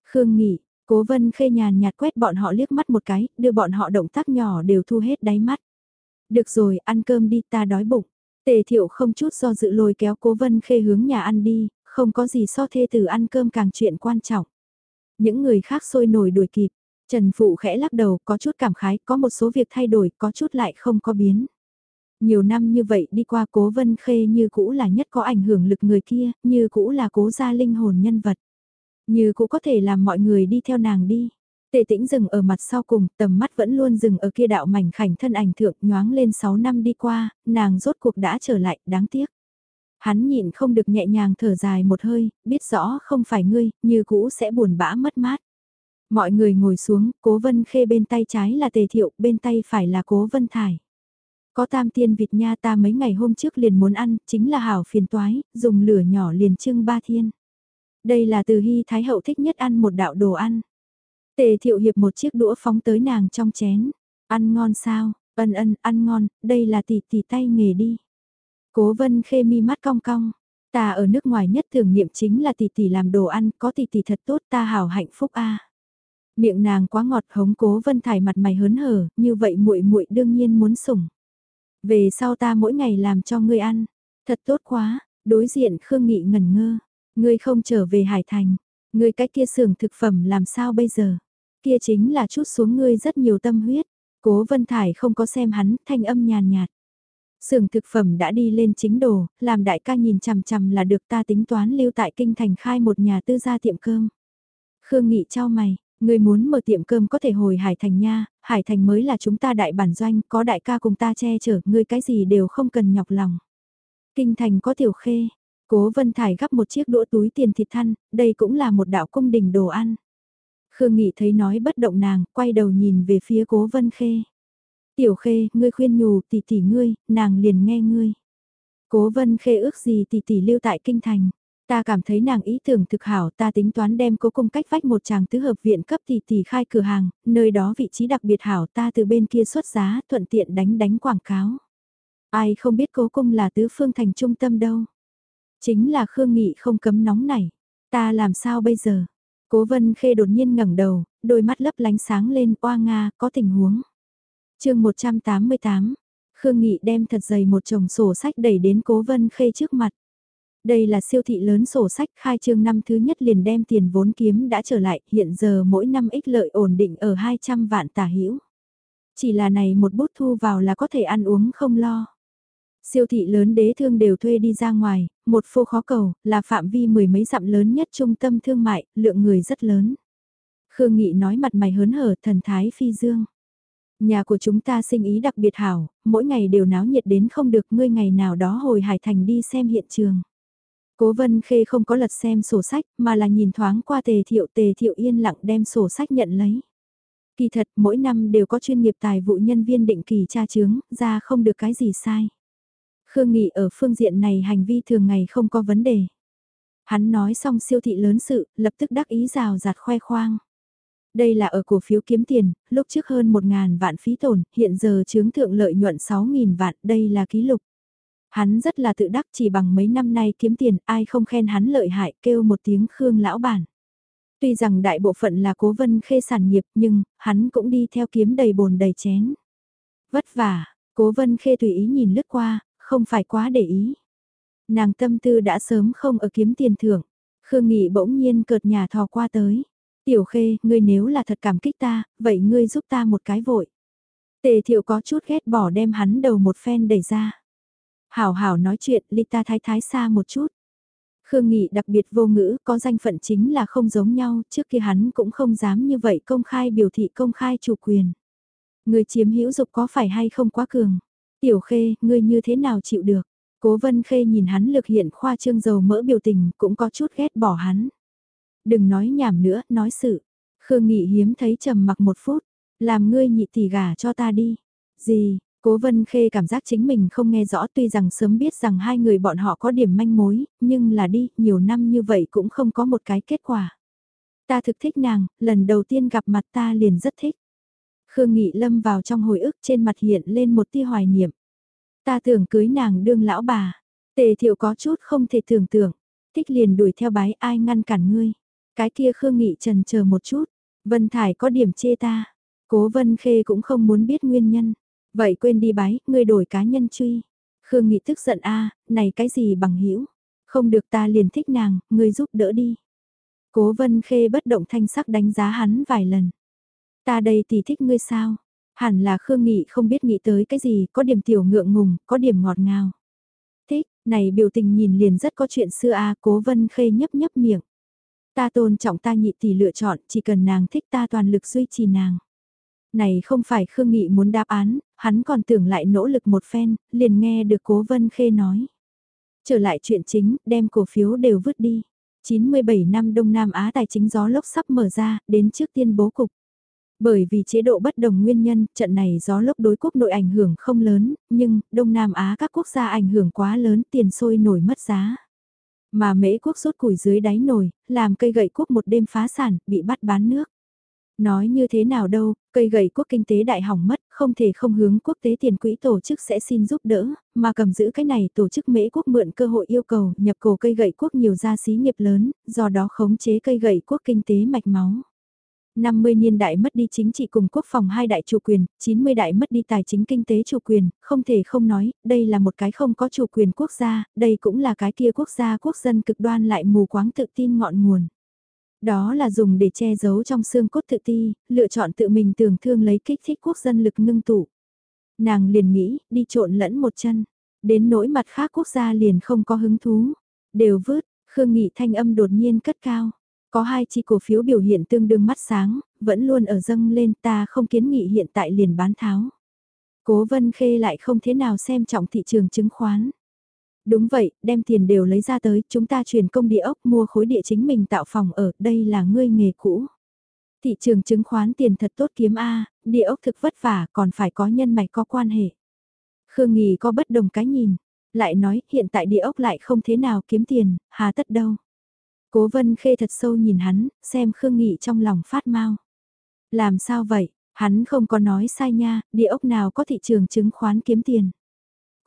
Khương nghỉ, cố vân khê nhàn nhạt quét bọn họ liếc mắt một cái, đưa bọn họ động tác nhỏ đều thu hết đáy mắt. Được rồi, ăn cơm đi ta đói bụng. Tề thiệu không chút do dự lôi kéo cố vân khê hướng nhà ăn đi, không có gì so thê từ ăn cơm càng chuyện quan trọng. Những người khác sôi nổi đuổi kịp, Trần Phụ khẽ lắc đầu, có chút cảm khái, có một số việc thay đổi, có chút lại không có biến. Nhiều năm như vậy đi qua cố vân khê như cũ là nhất có ảnh hưởng lực người kia, như cũ là cố gia linh hồn nhân vật. Như cũ có thể làm mọi người đi theo nàng đi. Tệ tĩnh dừng ở mặt sau cùng, tầm mắt vẫn luôn dừng ở kia đạo mảnh khảnh thân ảnh thượng nhoáng lên 6 năm đi qua, nàng rốt cuộc đã trở lại, đáng tiếc. Hắn nhịn không được nhẹ nhàng thở dài một hơi, biết rõ không phải ngươi, như cũ sẽ buồn bã mất mát. Mọi người ngồi xuống, cố vân khê bên tay trái là tề thiệu, bên tay phải là cố vân thải. Có tam tiên vịt nha ta mấy ngày hôm trước liền muốn ăn, chính là hảo phiền toái, dùng lửa nhỏ liền trưng ba thiên. Đây là từ hy thái hậu thích nhất ăn một đạo đồ ăn. Tề thiệu hiệp một chiếc đũa phóng tới nàng trong chén. Ăn ngon sao, ân ân, ăn ngon, đây là tỷ tỷ tay nghề đi. Cố vân khê mi mắt cong cong. Ta ở nước ngoài nhất thường niệm chính là tỷ tỷ làm đồ ăn, có tỷ tỷ thật tốt ta hảo hạnh phúc a. Miệng nàng quá ngọt hống cố vân thải mặt mày hớn hở, như vậy muội muội đương nhiên muốn sủng. Về sau ta mỗi ngày làm cho ngươi ăn, thật tốt quá, đối diện Khương Nghị ngẩn ngơ, ngươi không trở về Hải Thành, ngươi cái kia xưởng thực phẩm làm sao bây giờ? Kia chính là chút xuống ngươi rất nhiều tâm huyết. Cố Vân Thải không có xem hắn, thanh âm nhàn nhạt. Xưởng thực phẩm đã đi lên chính đồ, làm đại ca nhìn chằm chằm là được ta tính toán lưu tại kinh thành khai một nhà tư gia tiệm cơm. Khương Nghị trao mày, Người muốn mở tiệm cơm có thể hồi Hải Thành nha, Hải Thành mới là chúng ta đại bản doanh, có đại ca cùng ta che chở, ngươi cái gì đều không cần nhọc lòng. Kinh thành có tiểu khê, Cố Vân Thải gắp một chiếc đũa túi tiền thịt thăn, đây cũng là một đạo cung đình đồ ăn. Khương Nghị thấy nói bất động nàng, quay đầu nhìn về phía Cố Vân Khê. Tiểu Khê, ngươi khuyên nhủ tỷ tỷ ngươi, nàng liền nghe ngươi. Cố Vân Khê ước gì tỷ tỷ lưu tại kinh thành. Ta cảm thấy nàng ý tưởng thực hảo ta tính toán đem cố cung cách vách một chàng tứ hợp viện cấp tỷ tỷ khai cửa hàng, nơi đó vị trí đặc biệt hảo ta từ bên kia xuất giá thuận tiện đánh đánh quảng cáo. Ai không biết cố cung là tứ phương thành trung tâm đâu. Chính là Khương Nghị không cấm nóng này. Ta làm sao bây giờ? Cố vân khê đột nhiên ngẩng đầu, đôi mắt lấp lánh sáng lên oa nga, có tình huống. chương 188, Khương Nghị đem thật dày một chồng sổ sách đẩy đến cố vân khê trước mặt. Đây là siêu thị lớn sổ sách khai trương năm thứ nhất liền đem tiền vốn kiếm đã trở lại, hiện giờ mỗi năm ích lợi ổn định ở 200 vạn tả hữu Chỉ là này một bút thu vào là có thể ăn uống không lo. Siêu thị lớn đế thương đều thuê đi ra ngoài, một phô khó cầu, là phạm vi mười mấy dặm lớn nhất trung tâm thương mại, lượng người rất lớn. Khương Nghị nói mặt mày hớn hở thần thái phi dương. Nhà của chúng ta sinh ý đặc biệt hảo, mỗi ngày đều náo nhiệt đến không được ngươi ngày nào đó hồi Hải Thành đi xem hiện trường. Cố Vân Khê không có lật xem sổ sách mà là nhìn thoáng qua tề thiệu tề thiệu yên lặng đem sổ sách nhận lấy. Kỳ thật mỗi năm đều có chuyên nghiệp tài vụ nhân viên định kỳ tra chứng, ra không được cái gì sai. Khương Nghị ở phương diện này hành vi thường ngày không có vấn đề. Hắn nói xong siêu thị lớn sự, lập tức đắc ý rào rạt khoe khoang. Đây là ở cổ phiếu kiếm tiền, lúc trước hơn 1.000 vạn phí tổn, hiện giờ chứng thượng lợi nhuận 6.000 vạn, đây là ký lục. Hắn rất là tự đắc chỉ bằng mấy năm nay kiếm tiền, ai không khen hắn lợi hại, kêu một tiếng Khương lão bản. Tuy rằng đại bộ phận là cố vân khê sản nghiệp nhưng, hắn cũng đi theo kiếm đầy bồn đầy chén. Vất vả, cố vân khê tùy ý nhìn lướt qua, không phải quá để ý. Nàng tâm tư đã sớm không ở kiếm tiền thưởng. Khương Nghị bỗng nhiên cợt nhà thò qua tới. Tiểu khê, ngươi nếu là thật cảm kích ta, vậy ngươi giúp ta một cái vội. Tề thiệu có chút ghét bỏ đem hắn đầu một phen đẩy ra. Hảo hảo nói chuyện, ly ta thái thái xa một chút. Khương Nghị đặc biệt vô ngữ, có danh phận chính là không giống nhau, trước kia hắn cũng không dám như vậy công khai biểu thị công khai chủ quyền. Người chiếm hữu dục có phải hay không quá cường? Tiểu Khê, ngươi như thế nào chịu được? Cố Vân Khê nhìn hắn lực hiện khoa trương dầu mỡ biểu tình, cũng có chút ghét bỏ hắn. Đừng nói nhảm nữa, nói sự. Khương Nghị hiếm thấy trầm mặc một phút, làm ngươi nhị tỷ gả cho ta đi. Gì, Cố Vân Khê cảm giác chính mình không nghe rõ tuy rằng sớm biết rằng hai người bọn họ có điểm manh mối, nhưng là đi, nhiều năm như vậy cũng không có một cái kết quả. Ta thực thích nàng, lần đầu tiên gặp mặt ta liền rất thích. Khương Nghị lâm vào trong hồi ức trên mặt hiện lên một tia hoài niệm. Ta tưởng cưới nàng đương lão bà. Tề thiệu có chút không thể tưởng tượng. Thích liền đuổi theo bái ai ngăn cản ngươi. Cái kia Khương Nghị trần chờ một chút. Vân Thải có điểm chê ta. Cố Vân Khê cũng không muốn biết nguyên nhân. Vậy quên đi bái, ngươi đổi cá nhân truy. Khương Nghị tức giận a này cái gì bằng hữu Không được ta liền thích nàng, ngươi giúp đỡ đi. Cố Vân Khê bất động thanh sắc đánh giá hắn vài lần. Ta đây thì thích ngươi sao? Hẳn là Khương Nghị không biết nghĩ tới cái gì, có điểm tiểu ngượng ngùng, có điểm ngọt ngào. Thích, này biểu tình nhìn liền rất có chuyện xưa a cố vân khê nhấp nhấp miệng. Ta tôn trọng ta nhị tỷ lựa chọn, chỉ cần nàng thích ta toàn lực duy trì nàng. Này không phải Khương Nghị muốn đáp án, hắn còn tưởng lại nỗ lực một phen, liền nghe được cố vân khê nói. Trở lại chuyện chính, đem cổ phiếu đều vứt đi. 97 năm Đông Nam Á tài chính gió lốc sắp mở ra, đến trước tiên bố cục. Bởi vì chế độ bất đồng nguyên nhân, trận này gió lốc đối quốc nội ảnh hưởng không lớn, nhưng Đông Nam Á các quốc gia ảnh hưởng quá lớn tiền sôi nổi mất giá. Mà mễ quốc rút củi dưới đáy nồi, làm cây gậy quốc một đêm phá sản, bị bắt bán nước. Nói như thế nào đâu, cây gậy quốc kinh tế đại hỏng mất, không thể không hướng quốc tế tiền quỹ tổ chức sẽ xin giúp đỡ, mà cầm giữ cái này tổ chức mễ quốc mượn cơ hội yêu cầu nhập cổ cây gậy quốc nhiều gia xí nghiệp lớn, do đó khống chế cây gậy quốc kinh tế mạch máu. 50 niên đại mất đi chính trị cùng quốc phòng hai đại chủ quyền, 90 đại mất đi tài chính kinh tế chủ quyền, không thể không nói, đây là một cái không có chủ quyền quốc gia, đây cũng là cái kia quốc gia quốc dân cực đoan lại mù quáng tự tin ngọn nguồn. Đó là dùng để che giấu trong xương cốt tự ti, lựa chọn tự mình tưởng thương lấy kích thích quốc dân lực ngưng tụ. Nàng liền nghĩ, đi trộn lẫn một chân, đến nỗi mặt khác quốc gia liền không có hứng thú, đều vứt, Khương Nghị thanh âm đột nhiên cất cao. Có hai chi cổ phiếu biểu hiện tương đương mắt sáng, vẫn luôn ở dâng lên ta không kiến nghị hiện tại liền bán tháo. Cố Vân Khê lại không thế nào xem trọng thị trường chứng khoán. Đúng vậy, đem tiền đều lấy ra tới, chúng ta chuyển công địa ốc mua khối địa chính mình tạo phòng ở, đây là ngươi nghề cũ. Thị trường chứng khoán tiền thật tốt kiếm A, địa ốc thực vất vả còn phải có nhân mạch có quan hệ. Khương Nghì có bất đồng cái nhìn, lại nói hiện tại địa ốc lại không thế nào kiếm tiền, hà tất đâu. Cố vân khê thật sâu nhìn hắn, xem Khương Nghị trong lòng phát mau. Làm sao vậy, hắn không có nói sai nha, địa ốc nào có thị trường chứng khoán kiếm tiền.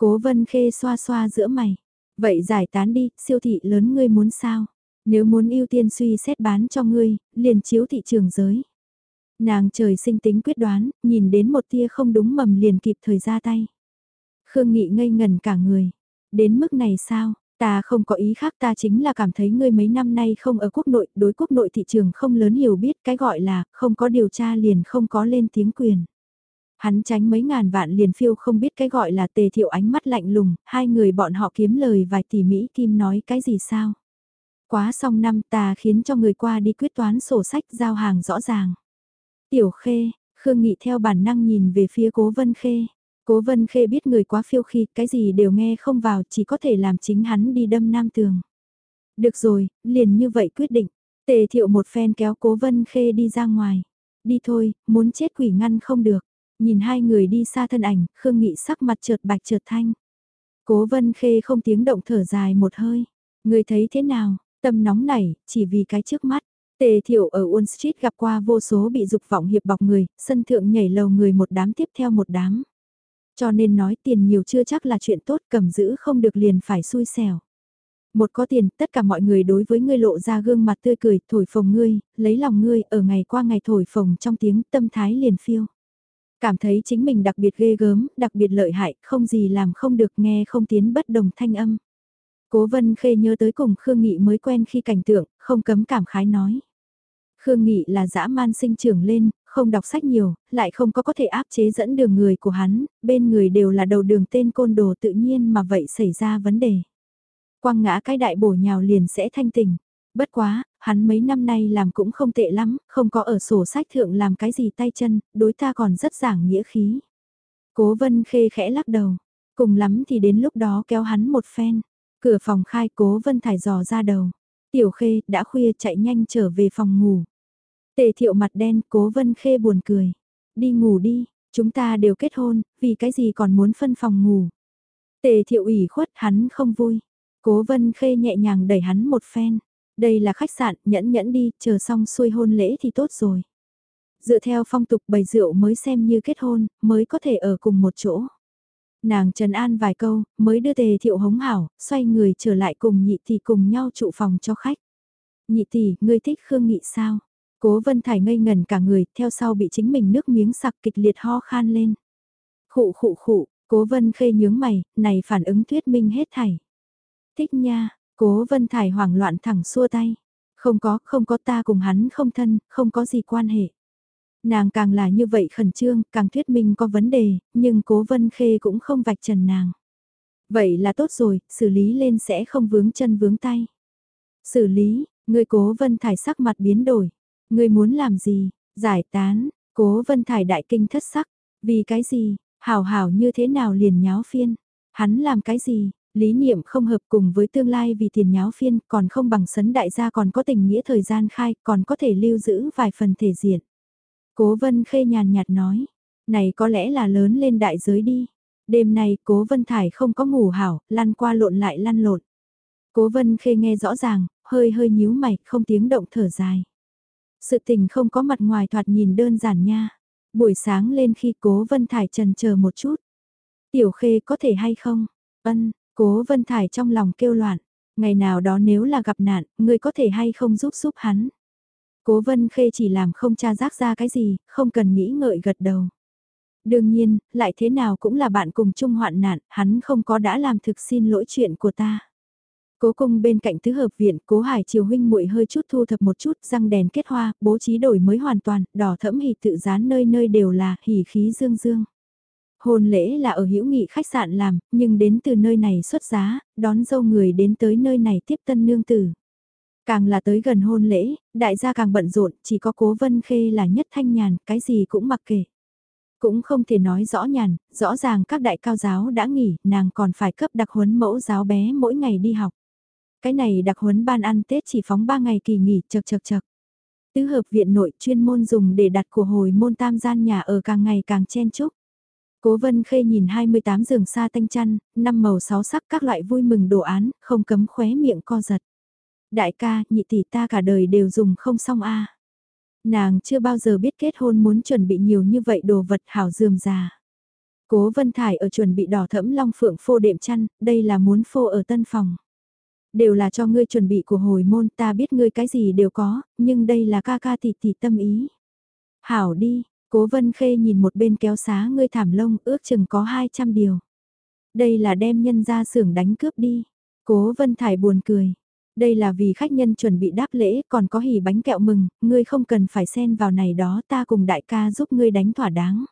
Cố vân khê xoa xoa giữa mày. Vậy giải tán đi, siêu thị lớn ngươi muốn sao? Nếu muốn ưu tiên suy xét bán cho ngươi, liền chiếu thị trường giới. Nàng trời sinh tính quyết đoán, nhìn đến một tia không đúng mầm liền kịp thời ra tay. Khương Nghị ngây ngần cả người. Đến mức này sao, ta không có ý khác ta chính là cảm thấy ngươi mấy năm nay không ở quốc nội, đối quốc nội thị trường không lớn hiểu biết cái gọi là không có điều tra liền không có lên tiếng quyền. Hắn tránh mấy ngàn vạn liền phiêu không biết cái gọi là tề thiệu ánh mắt lạnh lùng, hai người bọn họ kiếm lời vài tỷ Mỹ kim nói cái gì sao. Quá xong năm ta khiến cho người qua đi quyết toán sổ sách giao hàng rõ ràng. Tiểu khê, Khương Nghị theo bản năng nhìn về phía cố vân khê. Cố vân khê biết người quá phiêu khi cái gì đều nghe không vào chỉ có thể làm chính hắn đi đâm nam tường. Được rồi, liền như vậy quyết định. Tề thiệu một phen kéo cố vân khê đi ra ngoài. Đi thôi, muốn chết quỷ ngăn không được. Nhìn hai người đi xa thân ảnh, Khương Nghị sắc mặt trượt bạch trượt thanh. Cố vân khê không tiếng động thở dài một hơi. Người thấy thế nào, tâm nóng nảy, chỉ vì cái trước mắt. Tề thiệu ở Wall Street gặp qua vô số bị dục vọng hiệp bọc người, sân thượng nhảy lầu người một đám tiếp theo một đám. Cho nên nói tiền nhiều chưa chắc là chuyện tốt cầm giữ không được liền phải xui xẻo. Một có tiền, tất cả mọi người đối với ngươi lộ ra gương mặt tươi cười, thổi phồng ngươi, lấy lòng ngươi, ở ngày qua ngày thổi phồng trong tiếng tâm thái liền phiêu. Cảm thấy chính mình đặc biệt ghê gớm, đặc biệt lợi hại, không gì làm không được nghe không tiến bất đồng thanh âm. Cố vân khê nhớ tới cùng Khương Nghị mới quen khi cảnh tượng, không cấm cảm khái nói. Khương Nghị là dã man sinh trưởng lên, không đọc sách nhiều, lại không có có thể áp chế dẫn đường người của hắn, bên người đều là đầu đường tên côn đồ tự nhiên mà vậy xảy ra vấn đề. Quang ngã cái đại bổ nhào liền sẽ thanh tình. Bất quá, hắn mấy năm nay làm cũng không tệ lắm, không có ở sổ sách thượng làm cái gì tay chân, đối ta còn rất giảng nghĩa khí. Cố vân khê khẽ lắc đầu, cùng lắm thì đến lúc đó kéo hắn một phen. Cửa phòng khai cố vân thải dò ra đầu. Tiểu khê đã khuya chạy nhanh trở về phòng ngủ. Tề thiệu mặt đen cố vân khê buồn cười. Đi ngủ đi, chúng ta đều kết hôn, vì cái gì còn muốn phân phòng ngủ. Tề thiệu ủy khuất hắn không vui. Cố vân khê nhẹ nhàng đẩy hắn một phen. Đây là khách sạn, nhẫn nhẫn đi, chờ xong xuôi hôn lễ thì tốt rồi. Dựa theo phong tục bày rượu mới xem như kết hôn, mới có thể ở cùng một chỗ. Nàng trần an vài câu, mới đưa tề thiệu hống hảo, xoay người trở lại cùng nhị tỷ cùng nhau trụ phòng cho khách. Nhị tỷ, ngươi thích Khương Nghị sao? Cố Vân Thải ngây ngần cả người, theo sau bị chính mình nước miếng sặc kịch liệt ho khan lên. Khụ khụ khụ, Cố Vân khê nhướng mày, này phản ứng thuyết minh hết thảy. Thích nha, Cố Vân Thải hoảng loạn thẳng xua tay. Không có, không có ta cùng hắn không thân, không có gì quan hệ. Nàng càng là như vậy khẩn trương, càng thuyết minh có vấn đề, nhưng Cố Vân Khê cũng không vạch trần nàng. Vậy là tốt rồi, xử lý lên sẽ không vướng chân vướng tay. Xử lý, người Cố Vân Thải sắc mặt biến đổi. Người muốn làm gì? Giải tán, cố vân thải đại kinh thất sắc. Vì cái gì? Hảo hảo như thế nào liền nháo phiên? Hắn làm cái gì? Lý niệm không hợp cùng với tương lai vì tiền nháo phiên còn không bằng sấn đại gia còn có tình nghĩa thời gian khai còn có thể lưu giữ vài phần thể diện. Cố vân khê nhàn nhạt nói. Này có lẽ là lớn lên đại giới đi. Đêm nay cố vân thải không có ngủ hảo, lăn qua lộn lại lăn lộn. Cố vân khê nghe rõ ràng, hơi hơi nhíu mày, không tiếng động thở dài. Sự tình không có mặt ngoài thoạt nhìn đơn giản nha. Buổi sáng lên khi cố Vân Thải trần chờ một chút. Tiểu khê có thể hay không? Ân, cố Vân Thải trong lòng kêu loạn. Ngày nào đó nếu là gặp nạn, người có thể hay không giúp giúp hắn. Cố Vân Khê chỉ làm không tra giác ra cái gì, không cần nghĩ ngợi gật đầu. Đương nhiên, lại thế nào cũng là bạn cùng chung hoạn nạn, hắn không có đã làm thực xin lỗi chuyện của ta. Cố cung bên cạnh tứ hợp viện, cố hải chiều huynh muội hơi chút thu thập một chút, răng đèn kết hoa, bố trí đổi mới hoàn toàn, đỏ thẫm hỉ tự dán nơi nơi đều là hỉ khí dương dương. Hôn lễ là ở hữu nghị khách sạn làm, nhưng đến từ nơi này xuất giá, đón dâu người đến tới nơi này tiếp tân nương tử. Càng là tới gần hôn lễ, đại gia càng bận rộn, chỉ có cố vân khê là nhất thanh nhàn, cái gì cũng mặc kệ. Cũng không thể nói rõ nhàn, rõ ràng các đại cao giáo đã nghỉ, nàng còn phải cấp đặc huấn mẫu giáo bé mỗi ngày đi học. Cái này đặc huấn ban ăn Tết chỉ phóng 3 ngày kỳ nghỉ chật chật chật. Tứ hợp viện nội chuyên môn dùng để đặt của hồi môn tam gian nhà ở càng ngày càng chen chúc. Cố Vân Khê nhìn 28 giường sa tanh chăn, năm màu sáu sắc các loại vui mừng đồ án, không cấm khóe miệng co giật. Đại ca, nhị tỷ ta cả đời đều dùng không xong a. Nàng chưa bao giờ biết kết hôn muốn chuẩn bị nhiều như vậy đồ vật hảo dườm già. Cố Vân Thải ở chuẩn bị đỏ thẫm long phượng phô đệm chăn, đây là muốn phô ở tân phòng. Đều là cho ngươi chuẩn bị của hồi môn ta biết ngươi cái gì đều có, nhưng đây là ca ca tỷ tỷ tâm ý. Hảo đi, cố vân khê nhìn một bên kéo xá ngươi thảm lông ước chừng có 200 điều. Đây là đem nhân ra xưởng đánh cướp đi. Cố vân thải buồn cười. Đây là vì khách nhân chuẩn bị đáp lễ còn có hỉ bánh kẹo mừng, ngươi không cần phải xen vào này đó ta cùng đại ca giúp ngươi đánh thỏa đáng.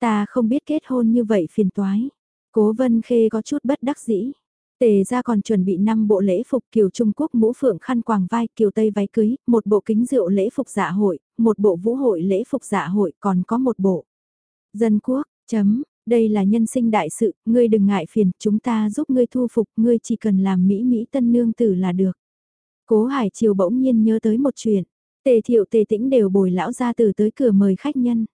Ta không biết kết hôn như vậy phiền toái. Cố vân khê có chút bất đắc dĩ. Tề ra còn chuẩn bị 5 bộ lễ phục kiều Trung Quốc mũ phượng khăn quàng vai kiều Tây váy cưới, một bộ kính rượu lễ phục dạ hội, một bộ vũ hội lễ phục dạ hội còn có một bộ. Dân quốc, chấm, đây là nhân sinh đại sự, ngươi đừng ngại phiền, chúng ta giúp ngươi thu phục, ngươi chỉ cần làm Mỹ Mỹ tân nương tử là được. Cố Hải Triều bỗng nhiên nhớ tới một chuyện, tề thiệu tề tĩnh đều bồi lão ra từ tới cửa mời khách nhân.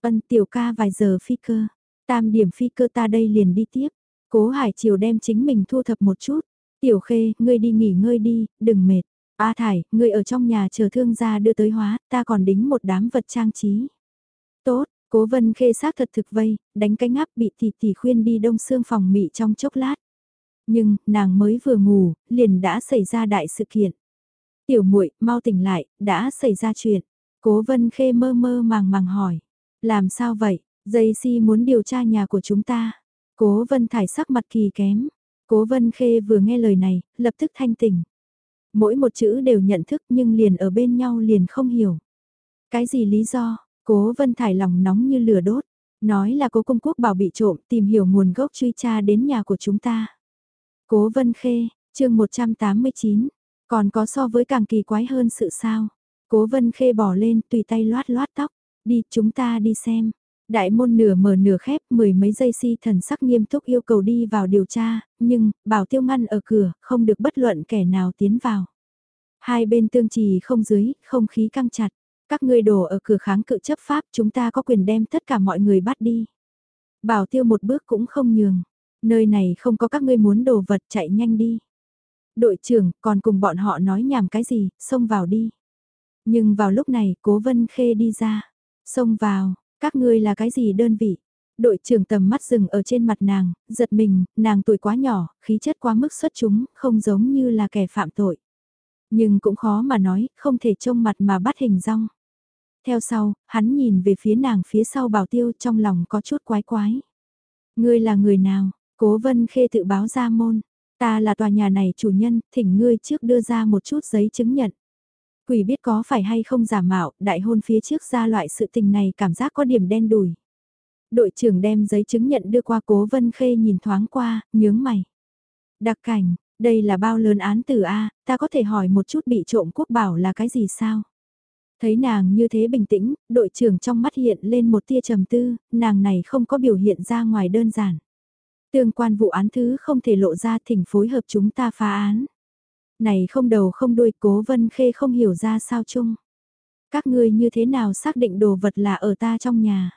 Ân tiểu ca vài giờ phi cơ, tam điểm phi cơ ta đây liền đi tiếp. Cố Hải Triều đem chính mình thu thập một chút. Tiểu Khê, ngươi đi nghỉ ngơi đi, đừng mệt. A Thải, người ở trong nhà chờ thương gia đưa tới hóa, ta còn đính một đám vật trang trí. Tốt, Cố Vân Khê xác thật thực vây, đánh cái ngáp bị tỷ tỷ khuyên đi đông xương phòng mị trong chốc lát. Nhưng, nàng mới vừa ngủ, liền đã xảy ra đại sự kiện. Tiểu muội mau tỉnh lại, đã xảy ra chuyện. Cố Vân Khê mơ mơ màng màng hỏi. Làm sao vậy? Dây si muốn điều tra nhà của chúng ta. Cố Vân Thải sắc mặt kỳ kém. Cố Vân Khê vừa nghe lời này, lập tức thanh tỉnh. Mỗi một chữ đều nhận thức nhưng liền ở bên nhau liền không hiểu. Cái gì lý do? Cố Vân Thải lòng nóng như lửa đốt. Nói là cố công quốc bảo bị trộm tìm hiểu nguồn gốc truy tra đến nhà của chúng ta. Cố Vân Khê, chương 189. Còn có so với càng kỳ quái hơn sự sao? Cố Vân Khê bỏ lên tùy tay loát loát tóc. Đi chúng ta đi xem. Đại môn nửa mở nửa khép, mười mấy giây si thần sắc nghiêm túc yêu cầu đi vào điều tra, nhưng, bảo tiêu ngăn ở cửa, không được bất luận kẻ nào tiến vào. Hai bên tương trì không dưới, không khí căng chặt. Các ngươi đổ ở cửa kháng cự chấp pháp, chúng ta có quyền đem tất cả mọi người bắt đi. Bảo tiêu một bước cũng không nhường. Nơi này không có các ngươi muốn đồ vật chạy nhanh đi. Đội trưởng còn cùng bọn họ nói nhảm cái gì, xông vào đi. Nhưng vào lúc này, cố vân khê đi ra. Xông vào, các ngươi là cái gì đơn vị? Đội trưởng tầm mắt dừng ở trên mặt nàng, giật mình, nàng tuổi quá nhỏ, khí chất quá mức xuất chúng, không giống như là kẻ phạm tội. Nhưng cũng khó mà nói, không thể trông mặt mà bắt hình rong. Theo sau, hắn nhìn về phía nàng phía sau bảo tiêu trong lòng có chút quái quái. Ngươi là người nào? Cố vân khê tự báo ra môn. Ta là tòa nhà này chủ nhân, thỉnh ngươi trước đưa ra một chút giấy chứng nhận. Quỷ biết có phải hay không giả mạo, đại hôn phía trước ra loại sự tình này cảm giác có điểm đen đùi. Đội trưởng đem giấy chứng nhận đưa qua cố vân khê nhìn thoáng qua, nhướng mày. Đặc cảnh, đây là bao lớn án từ A, ta có thể hỏi một chút bị trộm quốc bảo là cái gì sao? Thấy nàng như thế bình tĩnh, đội trưởng trong mắt hiện lên một tia trầm tư, nàng này không có biểu hiện ra ngoài đơn giản. Tương quan vụ án thứ không thể lộ ra thỉnh phối hợp chúng ta phá án. Này không đầu không đuôi cố vân khê không hiểu ra sao chung. Các ngươi như thế nào xác định đồ vật là ở ta trong nhà.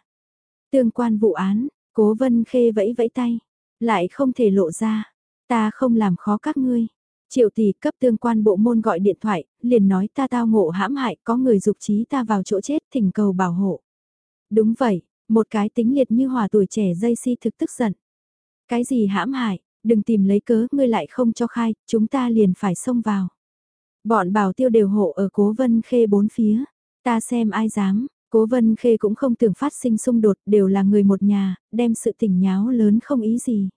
Tương quan vụ án, cố vân khê vẫy vẫy tay, lại không thể lộ ra. Ta không làm khó các ngươi. Triệu tỷ cấp tương quan bộ môn gọi điện thoại, liền nói ta tao ngộ hãm hại có người dục trí ta vào chỗ chết thỉnh cầu bảo hộ. Đúng vậy, một cái tính liệt như hòa tuổi trẻ dây si thực tức giận. Cái gì hãm hại, đừng tìm lấy cớ, ngươi lại không cho khai, chúng ta liền phải xông vào. Bọn bảo tiêu đều hộ ở cố vân khê bốn phía, ta xem ai dám, cố vân khê cũng không tưởng phát sinh xung đột, đều là người một nhà, đem sự tình nháo lớn không ý gì.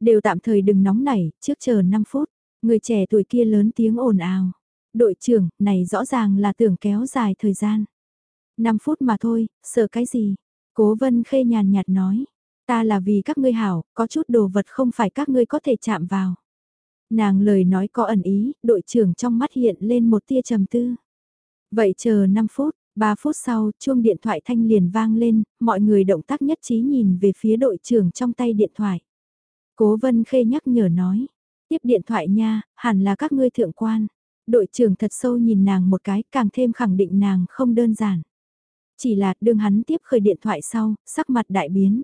Đều tạm thời đừng nóng nảy, trước chờ 5 phút, người trẻ tuổi kia lớn tiếng ồn ào. Đội trưởng, này rõ ràng là tưởng kéo dài thời gian. 5 phút mà thôi, sợ cái gì? Cố vân khê nhàn nhạt nói. Ta là vì các ngươi hảo, có chút đồ vật không phải các ngươi có thể chạm vào. Nàng lời nói có ẩn ý, đội trưởng trong mắt hiện lên một tia trầm tư. Vậy chờ 5 phút, 3 phút sau, chuông điện thoại thanh liền vang lên, mọi người động tác nhất trí nhìn về phía đội trưởng trong tay điện thoại. Cố Vân Khê nhắc nhở nói, tiếp điện thoại nha, hẳn là các ngươi thượng quan. Đội trưởng thật sâu nhìn nàng một cái, càng thêm khẳng định nàng không đơn giản. Chỉ là đương hắn tiếp khởi điện thoại sau, sắc mặt đại biến.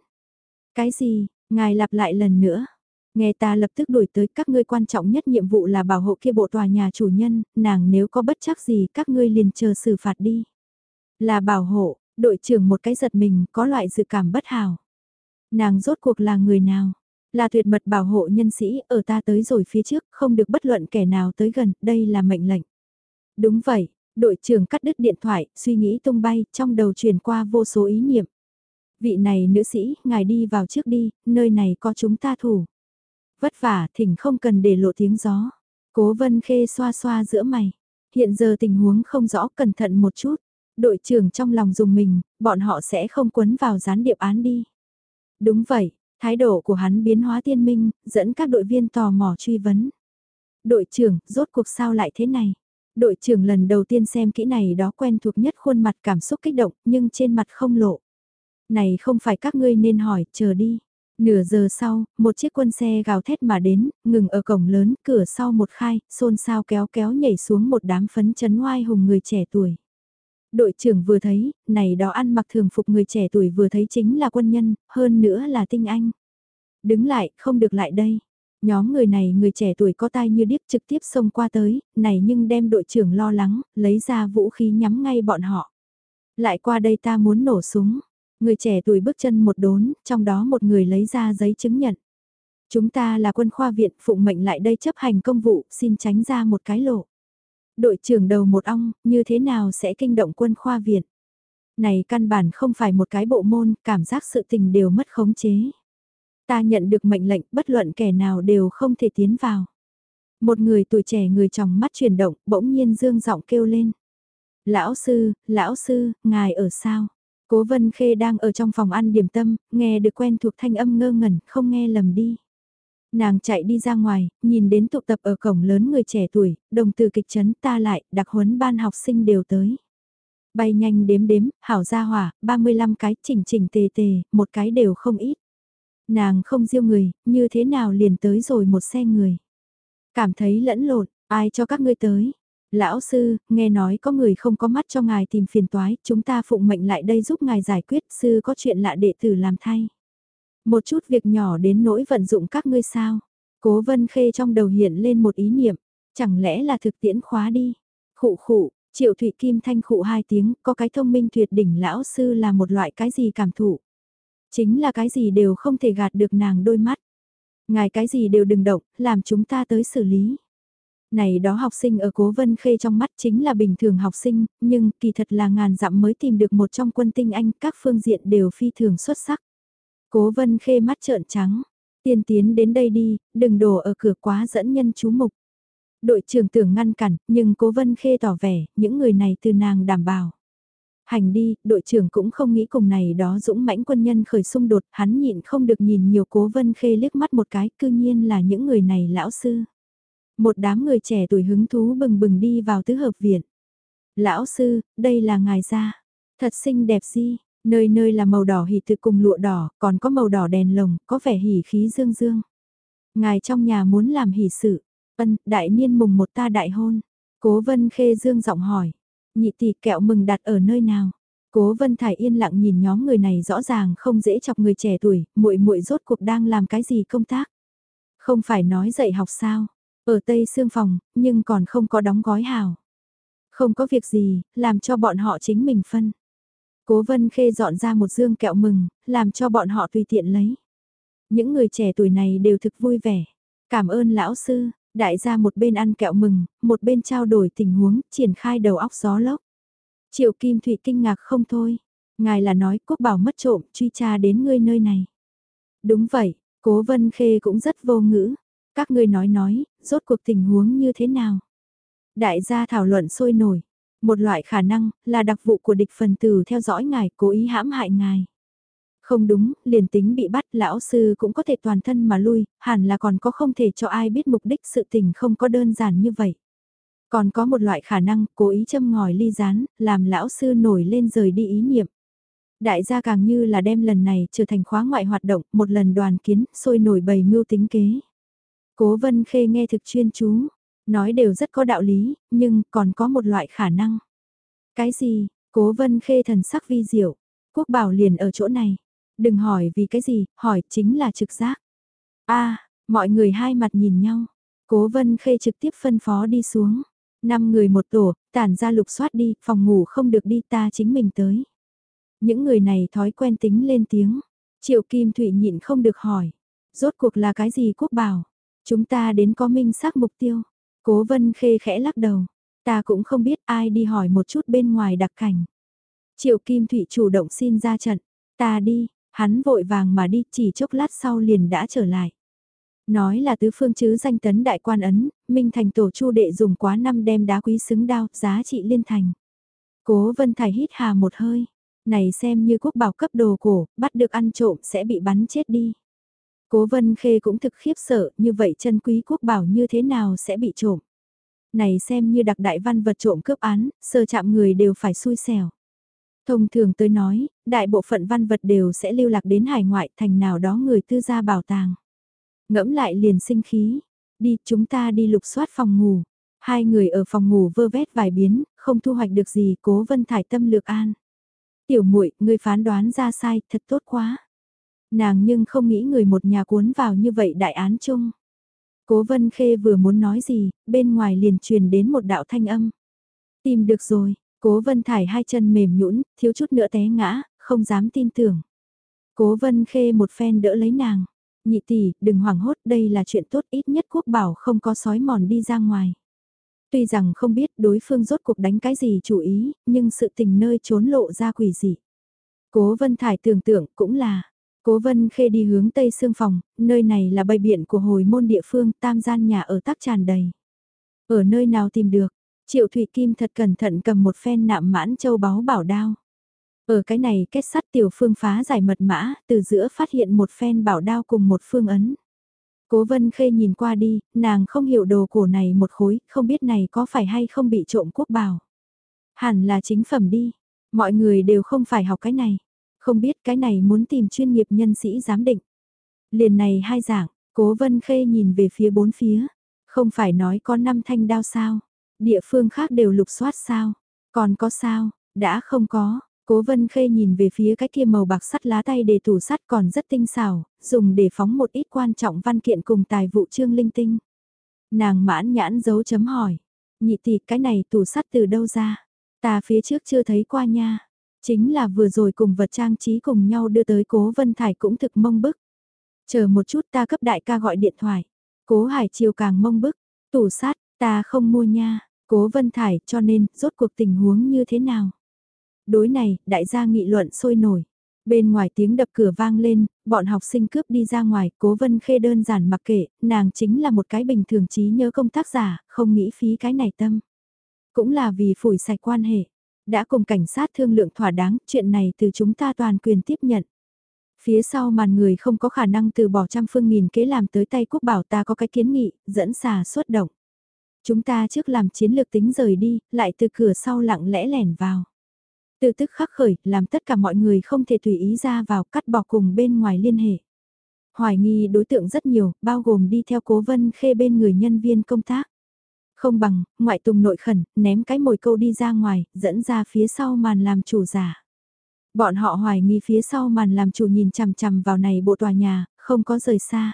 Cái gì, ngài lặp lại lần nữa. Nghe ta lập tức đuổi tới các ngươi quan trọng nhất nhiệm vụ là bảo hộ kia bộ tòa nhà chủ nhân, nàng nếu có bất chắc gì các ngươi liền chờ xử phạt đi. Là bảo hộ, đội trưởng một cái giật mình có loại dự cảm bất hảo. Nàng rốt cuộc là người nào? Là tuyệt mật bảo hộ nhân sĩ ở ta tới rồi phía trước không được bất luận kẻ nào tới gần, đây là mệnh lệnh. Đúng vậy, đội trưởng cắt đứt điện thoại, suy nghĩ tung bay, trong đầu truyền qua vô số ý niệm. Vị này nữ sĩ, ngài đi vào trước đi, nơi này có chúng ta thủ. Vất vả, thỉnh không cần để lộ tiếng gió. Cố vân khê xoa xoa giữa mày. Hiện giờ tình huống không rõ, cẩn thận một chút. Đội trưởng trong lòng dùng mình, bọn họ sẽ không quấn vào gián điệp án đi. Đúng vậy, thái độ của hắn biến hóa tiên minh, dẫn các đội viên tò mò truy vấn. Đội trưởng, rốt cuộc sao lại thế này? Đội trưởng lần đầu tiên xem kỹ này đó quen thuộc nhất khuôn mặt cảm xúc kích động, nhưng trên mặt không lộ. Này không phải các ngươi nên hỏi, chờ đi. Nửa giờ sau, một chiếc quân xe gào thét mà đến, ngừng ở cổng lớn, cửa sau một khai, xôn xao kéo kéo nhảy xuống một đám phấn chấn ngoai hùng người trẻ tuổi. Đội trưởng vừa thấy, này đó ăn mặc thường phục người trẻ tuổi vừa thấy chính là quân nhân, hơn nữa là tinh anh. Đứng lại, không được lại đây. Nhóm người này người trẻ tuổi có tai như điếc trực tiếp xông qua tới, này nhưng đem đội trưởng lo lắng, lấy ra vũ khí nhắm ngay bọn họ. Lại qua đây ta muốn nổ súng. Người trẻ tuổi bước chân một đốn, trong đó một người lấy ra giấy chứng nhận. Chúng ta là quân khoa viện phụ mệnh lại đây chấp hành công vụ, xin tránh ra một cái lộ. Đội trưởng đầu một ong, như thế nào sẽ kinh động quân khoa viện? Này căn bản không phải một cái bộ môn, cảm giác sự tình đều mất khống chế. Ta nhận được mệnh lệnh bất luận kẻ nào đều không thể tiến vào. Một người tuổi trẻ người trong mắt chuyển động, bỗng nhiên dương giọng kêu lên. Lão sư, lão sư, ngài ở sao? Cố Vân Khê đang ở trong phòng ăn điểm tâm, nghe được quen thuộc thanh âm ngơ ngẩn, không nghe lầm đi. Nàng chạy đi ra ngoài, nhìn đến tụ tập ở cổng lớn người trẻ tuổi, đồng từ kịch chấn ta lại, đặc huấn ban học sinh đều tới. Bay nhanh đếm đếm, hảo ra hỏa, 35 cái chỉnh chỉnh tề tề, một cái đều không ít. Nàng không diêu người, như thế nào liền tới rồi một xe người. Cảm thấy lẫn lộn, ai cho các ngươi tới. Lão sư, nghe nói có người không có mắt cho ngài tìm phiền toái, chúng ta phụng mệnh lại đây giúp ngài giải quyết, sư có chuyện lạ đệ tử làm thay. Một chút việc nhỏ đến nỗi vận dụng các ngươi sao. Cố vân khê trong đầu hiện lên một ý niệm, chẳng lẽ là thực tiễn khóa đi. Khụ khụ, triệu thủy kim thanh khụ hai tiếng, có cái thông minh tuyệt đỉnh lão sư là một loại cái gì cảm thụ. Chính là cái gì đều không thể gạt được nàng đôi mắt. Ngài cái gì đều đừng động, làm chúng ta tới xử lý. Này đó học sinh ở Cố Vân Khê trong mắt chính là bình thường học sinh, nhưng kỳ thật là ngàn dặm mới tìm được một trong quân tinh anh, các phương diện đều phi thường xuất sắc. Cố Vân Khê mắt trợn trắng, tiên tiến đến đây đi, đừng đổ ở cửa quá dẫn nhân chú mục. Đội trưởng tưởng ngăn cản, nhưng Cố Vân Khê tỏ vẻ, những người này từ nàng đảm bảo. Hành đi, đội trưởng cũng không nghĩ cùng này đó dũng mãnh quân nhân khởi xung đột, hắn nhịn không được nhìn nhiều Cố Vân Khê liếc mắt một cái, cư nhiên là những người này lão sư. Một đám người trẻ tuổi hứng thú bừng bừng đi vào tứ hợp viện. Lão sư, đây là ngài gia. Thật xinh đẹp di, nơi nơi là màu đỏ hỉ thực cùng lụa đỏ, còn có màu đỏ đèn lồng, có vẻ hỉ khí dương dương. Ngài trong nhà muốn làm hỉ sự, ân, đại niên mùng một ta đại hôn. Cố vân khê dương giọng hỏi, nhị tỷ kẹo mừng đặt ở nơi nào? Cố Vân Thải yên lặng nhìn nhóm người này rõ ràng không dễ chọc người trẻ tuổi, muội muội rốt cuộc đang làm cái gì công tác? Không phải nói dạy học sao? Ở Tây xương Phòng, nhưng còn không có đóng gói hào. Không có việc gì, làm cho bọn họ chính mình phân. Cố Vân Khê dọn ra một dương kẹo mừng, làm cho bọn họ tùy tiện lấy. Những người trẻ tuổi này đều thực vui vẻ. Cảm ơn lão sư, đại gia một bên ăn kẹo mừng, một bên trao đổi tình huống, triển khai đầu óc gió lốc. Triệu Kim Thụy kinh ngạc không thôi. Ngài là nói quốc bảo mất trộm truy tra đến ngươi nơi này. Đúng vậy, cố Vân Khê cũng rất vô ngữ. Các ngươi nói nói, rốt cuộc tình huống như thế nào? Đại gia thảo luận sôi nổi. Một loại khả năng là đặc vụ của địch phần tử theo dõi ngài, cố ý hãm hại ngài. Không đúng, liền tính bị bắt lão sư cũng có thể toàn thân mà lui, hẳn là còn có không thể cho ai biết mục đích sự tình không có đơn giản như vậy. Còn có một loại khả năng cố ý châm ngòi ly rán, làm lão sư nổi lên rời đi ý niệm. Đại gia càng như là đem lần này trở thành khóa ngoại hoạt động, một lần đoàn kiến, sôi nổi bầy mưu tính kế. Cố vân khê nghe thực chuyên chú, nói đều rất có đạo lý, nhưng còn có một loại khả năng. Cái gì, cố vân khê thần sắc vi diệu, quốc bảo liền ở chỗ này. Đừng hỏi vì cái gì, hỏi chính là trực giác. a mọi người hai mặt nhìn nhau, cố vân khê trực tiếp phân phó đi xuống. Năm người một tổ, tản ra lục soát đi, phòng ngủ không được đi ta chính mình tới. Những người này thói quen tính lên tiếng. Triệu Kim Thụy nhịn không được hỏi. Rốt cuộc là cái gì quốc bảo? Chúng ta đến có minh xác mục tiêu. Cố vân khê khẽ lắc đầu. Ta cũng không biết ai đi hỏi một chút bên ngoài đặc cảnh. Triệu Kim Thụy chủ động xin ra trận. Ta đi, hắn vội vàng mà đi chỉ chốc lát sau liền đã trở lại. Nói là tứ phương chứ danh tấn đại quan ấn, Minh Thành tổ chu đệ dùng quá năm đem đá quý xứng đao, giá trị liên thành. Cố Vân Thải hít hà một hơi, này xem như quốc bảo cấp đồ cổ, bắt được ăn trộm sẽ bị bắn chết đi. Cố Vân Khê cũng thực khiếp sợ, như vậy chân quý quốc bảo như thế nào sẽ bị trộm. Này xem như đặc đại văn vật trộm cướp án, sơ chạm người đều phải xui xẻo. Thông thường tôi nói, đại bộ phận văn vật đều sẽ lưu lạc đến hải ngoại thành nào đó người tư gia bảo tàng. Ngẫm lại liền sinh khí. Đi, chúng ta đi lục soát phòng ngủ. Hai người ở phòng ngủ vơ vét vài biến, không thu hoạch được gì, cố vân thải tâm lược an. Tiểu muội người phán đoán ra sai, thật tốt quá. Nàng nhưng không nghĩ người một nhà cuốn vào như vậy đại án chung. Cố vân khê vừa muốn nói gì, bên ngoài liền truyền đến một đạo thanh âm. Tìm được rồi, cố vân thải hai chân mềm nhũn thiếu chút nữa té ngã, không dám tin tưởng. Cố vân khê một phen đỡ lấy nàng. Nhị tỷ, đừng hoảng hốt, đây là chuyện tốt ít nhất quốc bảo không có sói mòn đi ra ngoài. Tuy rằng không biết đối phương rốt cuộc đánh cái gì chủ ý, nhưng sự tình nơi trốn lộ ra quỷ dị. Cố Vân Thải tưởng tượng cũng là, Cố Vân Khê đi hướng Tây Sương Phòng, nơi này là bầy biện của hồi môn địa phương, tam gian nhà ở tác tràn đầy. Ở nơi nào tìm được, Triệu Thủy Kim thật cẩn thận cầm một phen nạm mãn châu báu bảo đao. Ở cái này kết sắt tiểu phương phá giải mật mã, từ giữa phát hiện một phen bảo đao cùng một phương ấn. Cố vân khê nhìn qua đi, nàng không hiểu đồ cổ này một khối, không biết này có phải hay không bị trộm quốc bảo. Hẳn là chính phẩm đi, mọi người đều không phải học cái này, không biết cái này muốn tìm chuyên nghiệp nhân sĩ giám định. Liền này hai dạng, cố vân khê nhìn về phía bốn phía, không phải nói có năm thanh đao sao, địa phương khác đều lục soát sao, còn có sao, đã không có, Cố Vân Khê nhìn về phía cái kia màu bạc sắt lá tay để tủ sắt còn rất tinh xảo, dùng để phóng một ít quan trọng văn kiện cùng tài vụ trương linh tinh. Nàng mãn nhãn dấu chấm hỏi, nhị tỷ cái này tủ sắt từ đâu ra? Ta phía trước chưa thấy qua nha. Chính là vừa rồi cùng vật trang trí cùng nhau đưa tới cố Vân Thải cũng thực mông bức. Chờ một chút ta cấp đại ca gọi điện thoại. Cố Hải Chiều càng mông bức, tủ sát ta không mua nha. Cố Vân Thải cho nên, rốt cuộc tình huống như thế nào? Đối này, đại gia nghị luận sôi nổi. Bên ngoài tiếng đập cửa vang lên, bọn học sinh cướp đi ra ngoài, cố vân khê đơn giản mặc kệ, nàng chính là một cái bình thường trí nhớ công tác giả, không nghĩ phí cái này tâm. Cũng là vì phủi sạch quan hệ. Đã cùng cảnh sát thương lượng thỏa đáng, chuyện này từ chúng ta toàn quyền tiếp nhận. Phía sau màn người không có khả năng từ bỏ trăm phương nghìn kế làm tới tay quốc bảo ta có cái kiến nghị, dẫn xà xuất động. Chúng ta trước làm chiến lược tính rời đi, lại từ cửa sau lặng lẽ lẻn vào. Từ tức khắc khởi, làm tất cả mọi người không thể tùy ý ra vào cắt bỏ cùng bên ngoài liên hệ. Hoài nghi đối tượng rất nhiều, bao gồm đi theo cố vân khê bên người nhân viên công tác. Không bằng, ngoại tùng nội khẩn, ném cái mồi câu đi ra ngoài, dẫn ra phía sau màn làm chủ giả. Bọn họ hoài nghi phía sau màn làm chủ nhìn chằm chằm vào này bộ tòa nhà, không có rời xa.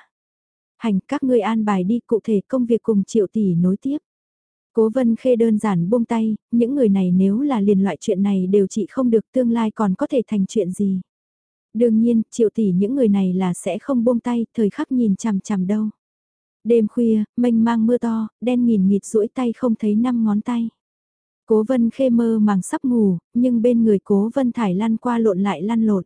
Hành các ngươi an bài đi cụ thể công việc cùng triệu tỷ nối tiếp. Cố vân khê đơn giản buông tay, những người này nếu là liền loại chuyện này đều chỉ không được tương lai còn có thể thành chuyện gì. Đương nhiên, triệu tỷ những người này là sẽ không buông tay, thời khắc nhìn chằm chằm đâu. Đêm khuya, mênh mang mưa to, đen nghìn nghịt duỗi tay không thấy năm ngón tay. Cố vân khê mơ màng sắp ngủ, nhưng bên người cố vân thải lăn qua lộn lại lăn lộn.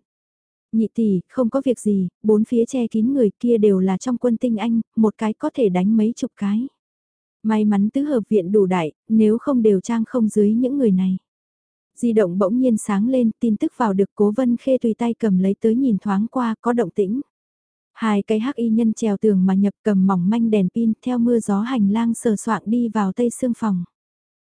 Nhị tỷ, không có việc gì, bốn phía che kín người kia đều là trong quân tinh anh, một cái có thể đánh mấy chục cái. May mắn tứ hợp viện đủ đại, nếu không đều trang không dưới những người này. Di động bỗng nhiên sáng lên, tin tức vào được cố vân khê tùy tay cầm lấy tới nhìn thoáng qua, có động tĩnh. Hai cái hắc y nhân trèo tường mà nhập cầm mỏng manh đèn pin theo mưa gió hành lang sờ soạng đi vào tây xương phòng.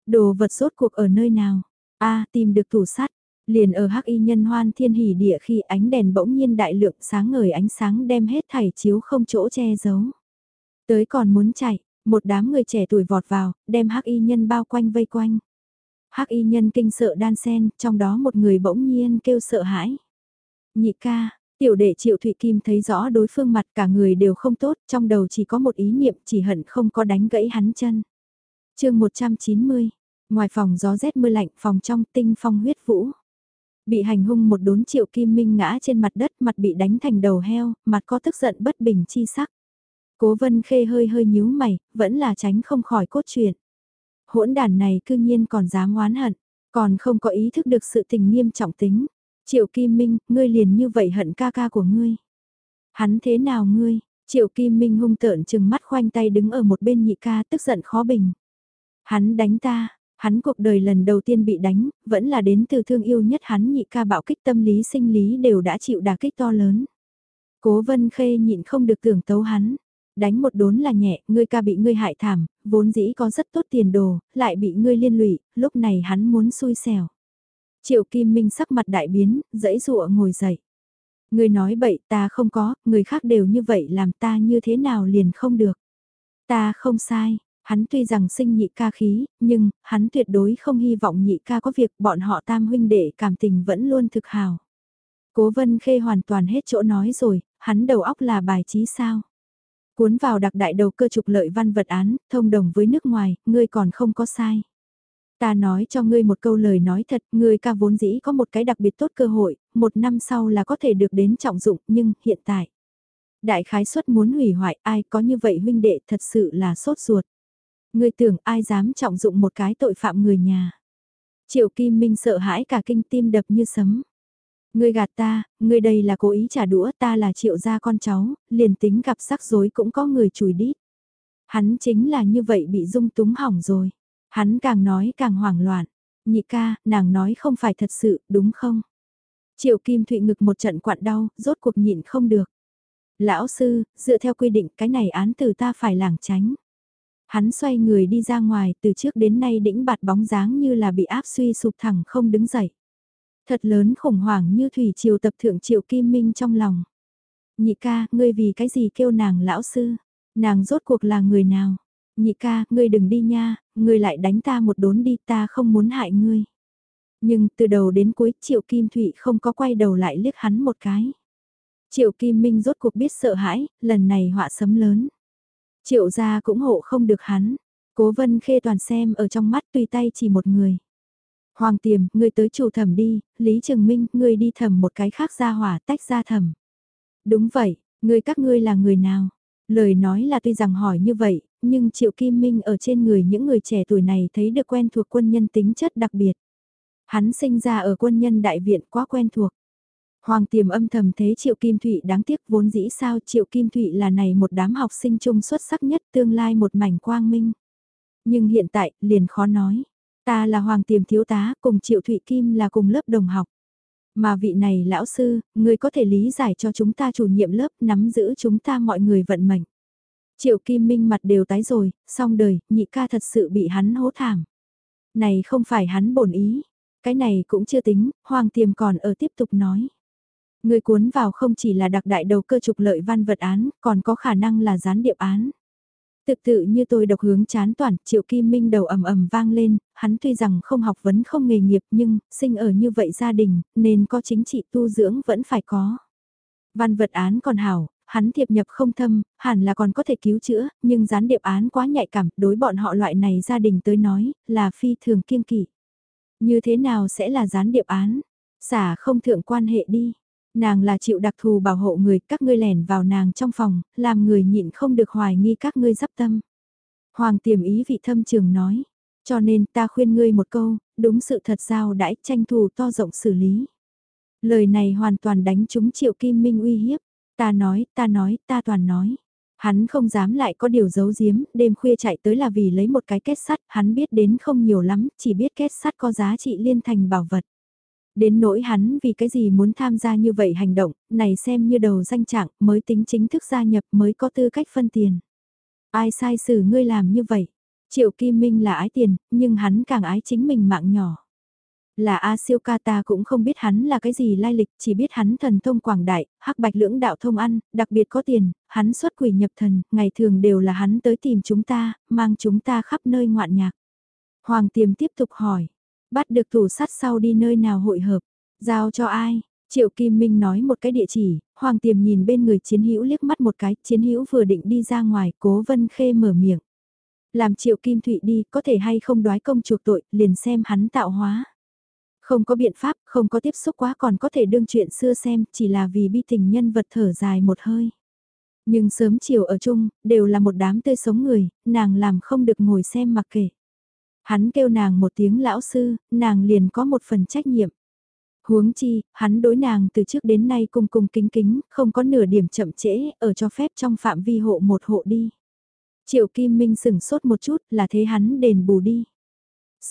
Đồ vật rốt cuộc ở nơi nào? a tìm được thủ sắt. Liền ở hắc y nhân hoan thiên hỉ địa khi ánh đèn bỗng nhiên đại lượng sáng ngời ánh sáng đem hết thảy chiếu không chỗ che giấu. Tới còn muốn chạy, một đám người trẻ tuổi vọt vào, đem hắc y nhân bao quanh vây quanh. hắc y nhân kinh sợ đan sen, trong đó một người bỗng nhiên kêu sợ hãi. Nhị ca, tiểu đệ triệu thụy kim thấy rõ đối phương mặt cả người đều không tốt, trong đầu chỉ có một ý niệm chỉ hận không có đánh gãy hắn chân. chương 190, ngoài phòng gió rét mưa lạnh, phòng trong tinh phong huyết vũ. Bị hành hung một đốn triệu kim minh ngã trên mặt đất mặt bị đánh thành đầu heo, mặt có tức giận bất bình chi sắc. Cố vân khê hơi hơi nhíu mày, vẫn là tránh không khỏi cốt truyện. Hỗn đàn này cư nhiên còn dám oán hận, còn không có ý thức được sự tình nghiêm trọng tính. Triệu Kim Minh, ngươi liền như vậy hận ca ca của ngươi. Hắn thế nào ngươi? Triệu Kim Minh hung tợn chừng mắt khoanh tay đứng ở một bên nhị ca tức giận khó bình. Hắn đánh ta, hắn cuộc đời lần đầu tiên bị đánh, vẫn là đến từ thương yêu nhất hắn nhị ca bạo kích tâm lý sinh lý đều đã chịu đả kích to lớn. Cố vân khê nhịn không được tưởng tấu hắn, đánh một đốn là nhẹ, ngươi ca bị ngươi hại thảm, vốn dĩ có rất tốt tiền đồ, lại bị ngươi liên lụy, lúc này hắn muốn xui xẻo. Triệu Kim Minh sắc mặt đại biến, dãy dụa ngồi dậy. Ngươi nói bậy ta không có, người khác đều như vậy làm ta như thế nào liền không được. Ta không sai, hắn tuy rằng sinh nhị ca khí, nhưng, hắn tuyệt đối không hy vọng nhị ca có việc bọn họ tam huynh đệ cảm tình vẫn luôn thực hào. Cố vân khê hoàn toàn hết chỗ nói rồi, hắn đầu óc là bài trí sao. Cuốn vào đặc đại đầu cơ trục lợi văn vật án, thông đồng với nước ngoài, ngươi còn không có sai. Ta nói cho ngươi một câu lời nói thật, ngươi ca vốn dĩ có một cái đặc biệt tốt cơ hội, một năm sau là có thể được đến trọng dụng, nhưng hiện tại. Đại khái suất muốn hủy hoại ai có như vậy huynh đệ thật sự là sốt ruột. Ngươi tưởng ai dám trọng dụng một cái tội phạm người nhà. Triệu Kim Minh sợ hãi cả kinh tim đập như sấm. Ngươi gạt ta, ngươi đây là cố ý trả đũa ta là triệu gia con cháu, liền tính gặp rắc rối cũng có người chùi đít. Hắn chính là như vậy bị dung túng hỏng rồi. Hắn càng nói càng hoảng loạn. Nhị ca, nàng nói không phải thật sự, đúng không? Triệu Kim Thụy ngực một trận quặn đau, rốt cuộc nhịn không được. Lão sư, dựa theo quy định cái này án từ ta phải lảng tránh. Hắn xoay người đi ra ngoài từ trước đến nay đĩnh bạt bóng dáng như là bị áp suy sụp thẳng không đứng dậy. Thật lớn khủng hoảng như thủy triều tập thượng triệu kim minh trong lòng. Nhị ca, ngươi vì cái gì kêu nàng lão sư? Nàng rốt cuộc là người nào? Nhị ca, ngươi đừng đi nha, ngươi lại đánh ta một đốn đi ta không muốn hại ngươi. Nhưng từ đầu đến cuối Triệu Kim Thụy không có quay đầu lại liếc hắn một cái. Triệu Kim Minh rốt cuộc biết sợ hãi, lần này họa sấm lớn. Triệu gia cũng hộ không được hắn. Cố vân khê toàn xem ở trong mắt tùy tay chỉ một người. Hoàng tiềm, ngươi tới chủ thẩm đi, Lý Trường Minh, ngươi đi thẩm một cái khác ra hỏa tách ra thẩm. Đúng vậy, ngươi các ngươi là người nào? Lời nói là tuy rằng hỏi như vậy, nhưng Triệu Kim Minh ở trên người những người trẻ tuổi này thấy được quen thuộc quân nhân tính chất đặc biệt. Hắn sinh ra ở quân nhân đại viện quá quen thuộc. Hoàng tiềm âm thầm thế Triệu Kim Thụy đáng tiếc vốn dĩ sao Triệu Kim Thụy là này một đám học sinh trung xuất sắc nhất tương lai một mảnh quang minh. Nhưng hiện tại, liền khó nói. Ta là Hoàng tiềm thiếu tá, cùng Triệu Thụy Kim là cùng lớp đồng học. Mà vị này lão sư, người có thể lý giải cho chúng ta chủ nhiệm lớp nắm giữ chúng ta mọi người vận mệnh. Triệu Kim Minh mặt đều tái rồi, xong đời, nhị ca thật sự bị hắn hố thảm. Này không phải hắn bổn ý, cái này cũng chưa tính, Hoàng Tiềm còn ở tiếp tục nói. Người cuốn vào không chỉ là đặc đại đầu cơ trục lợi văn vật án, còn có khả năng là gián điệp án. Tự tự như tôi độc hướng chán toàn, Triệu Kim Minh đầu ầm ầm vang lên, hắn tuy rằng không học vấn không nghề nghiệp nhưng, sinh ở như vậy gia đình, nên có chính trị tu dưỡng vẫn phải có. Văn vật án còn hảo, hắn thiệp nhập không thâm, hẳn là còn có thể cứu chữa, nhưng gián điệp án quá nhạy cảm, đối bọn họ loại này gia đình tới nói, là phi thường kiêng kỵ. Như thế nào sẽ là gián điệp án? Xả không thượng quan hệ đi. Nàng là chịu đặc thù bảo hộ người, các ngươi lẻn vào nàng trong phòng, làm người nhịn không được hoài nghi các ngươi dắp tâm. Hoàng tiềm ý vị thâm trường nói, cho nên ta khuyên ngươi một câu, đúng sự thật giao đãi tranh thủ to rộng xử lý. Lời này hoàn toàn đánh trúng triệu kim minh uy hiếp, ta nói, ta nói, ta toàn nói. Hắn không dám lại có điều giấu giếm, đêm khuya chạy tới là vì lấy một cái kết sắt, hắn biết đến không nhiều lắm, chỉ biết kết sắt có giá trị liên thành bảo vật. Đến nỗi hắn vì cái gì muốn tham gia như vậy hành động, này xem như đầu danh trạng mới tính chính thức gia nhập mới có tư cách phân tiền. Ai sai xử ngươi làm như vậy? Triệu Kim Minh là ái tiền, nhưng hắn càng ái chính mình mạng nhỏ. Là A siêu ca ta cũng không biết hắn là cái gì lai lịch, chỉ biết hắn thần thông quảng đại, hắc bạch lưỡng đạo thông ăn, đặc biệt có tiền, hắn xuất quỷ nhập thần, ngày thường đều là hắn tới tìm chúng ta, mang chúng ta khắp nơi ngoạn nhạc. Hoàng tiềm tiếp tục hỏi, bắt được thủ sát sau đi nơi nào hội hợp, giao cho ai? Triệu Kim Minh nói một cái địa chỉ, Hoàng Tiềm nhìn bên người chiến hữu liếc mắt một cái, chiến hữu vừa định đi ra ngoài, cố vân khê mở miệng. Làm Triệu Kim Thụy đi, có thể hay không đoái công chuộc tội, liền xem hắn tạo hóa. Không có biện pháp, không có tiếp xúc quá còn có thể đương chuyện xưa xem, chỉ là vì bi tình nhân vật thở dài một hơi. Nhưng sớm chiều ở chung, đều là một đám tươi sống người, nàng làm không được ngồi xem mặc kể. Hắn kêu nàng một tiếng lão sư, nàng liền có một phần trách nhiệm. Huống chi, hắn đối nàng từ trước đến nay cung cung kính kính, không có nửa điểm chậm trễ, ở cho phép trong phạm vi hộ một hộ đi. Triệu Kim Minh sừng sốt một chút là thế hắn đền bù đi.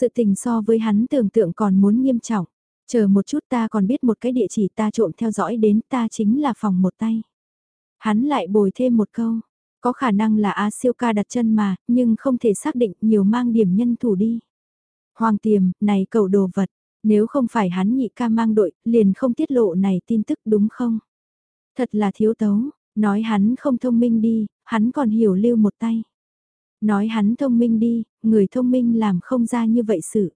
Sự tình so với hắn tưởng tượng còn muốn nghiêm trọng. Chờ một chút ta còn biết một cái địa chỉ ta trộm theo dõi đến ta chính là phòng một tay. Hắn lại bồi thêm một câu. Có khả năng là A siêu ca đặt chân mà, nhưng không thể xác định nhiều mang điểm nhân thủ đi. Hoàng tiềm, này cầu đồ vật, nếu không phải hắn nhị ca mang đội, liền không tiết lộ này tin tức đúng không? Thật là thiếu tấu, nói hắn không thông minh đi, hắn còn hiểu lưu một tay. Nói hắn thông minh đi, người thông minh làm không ra như vậy sự.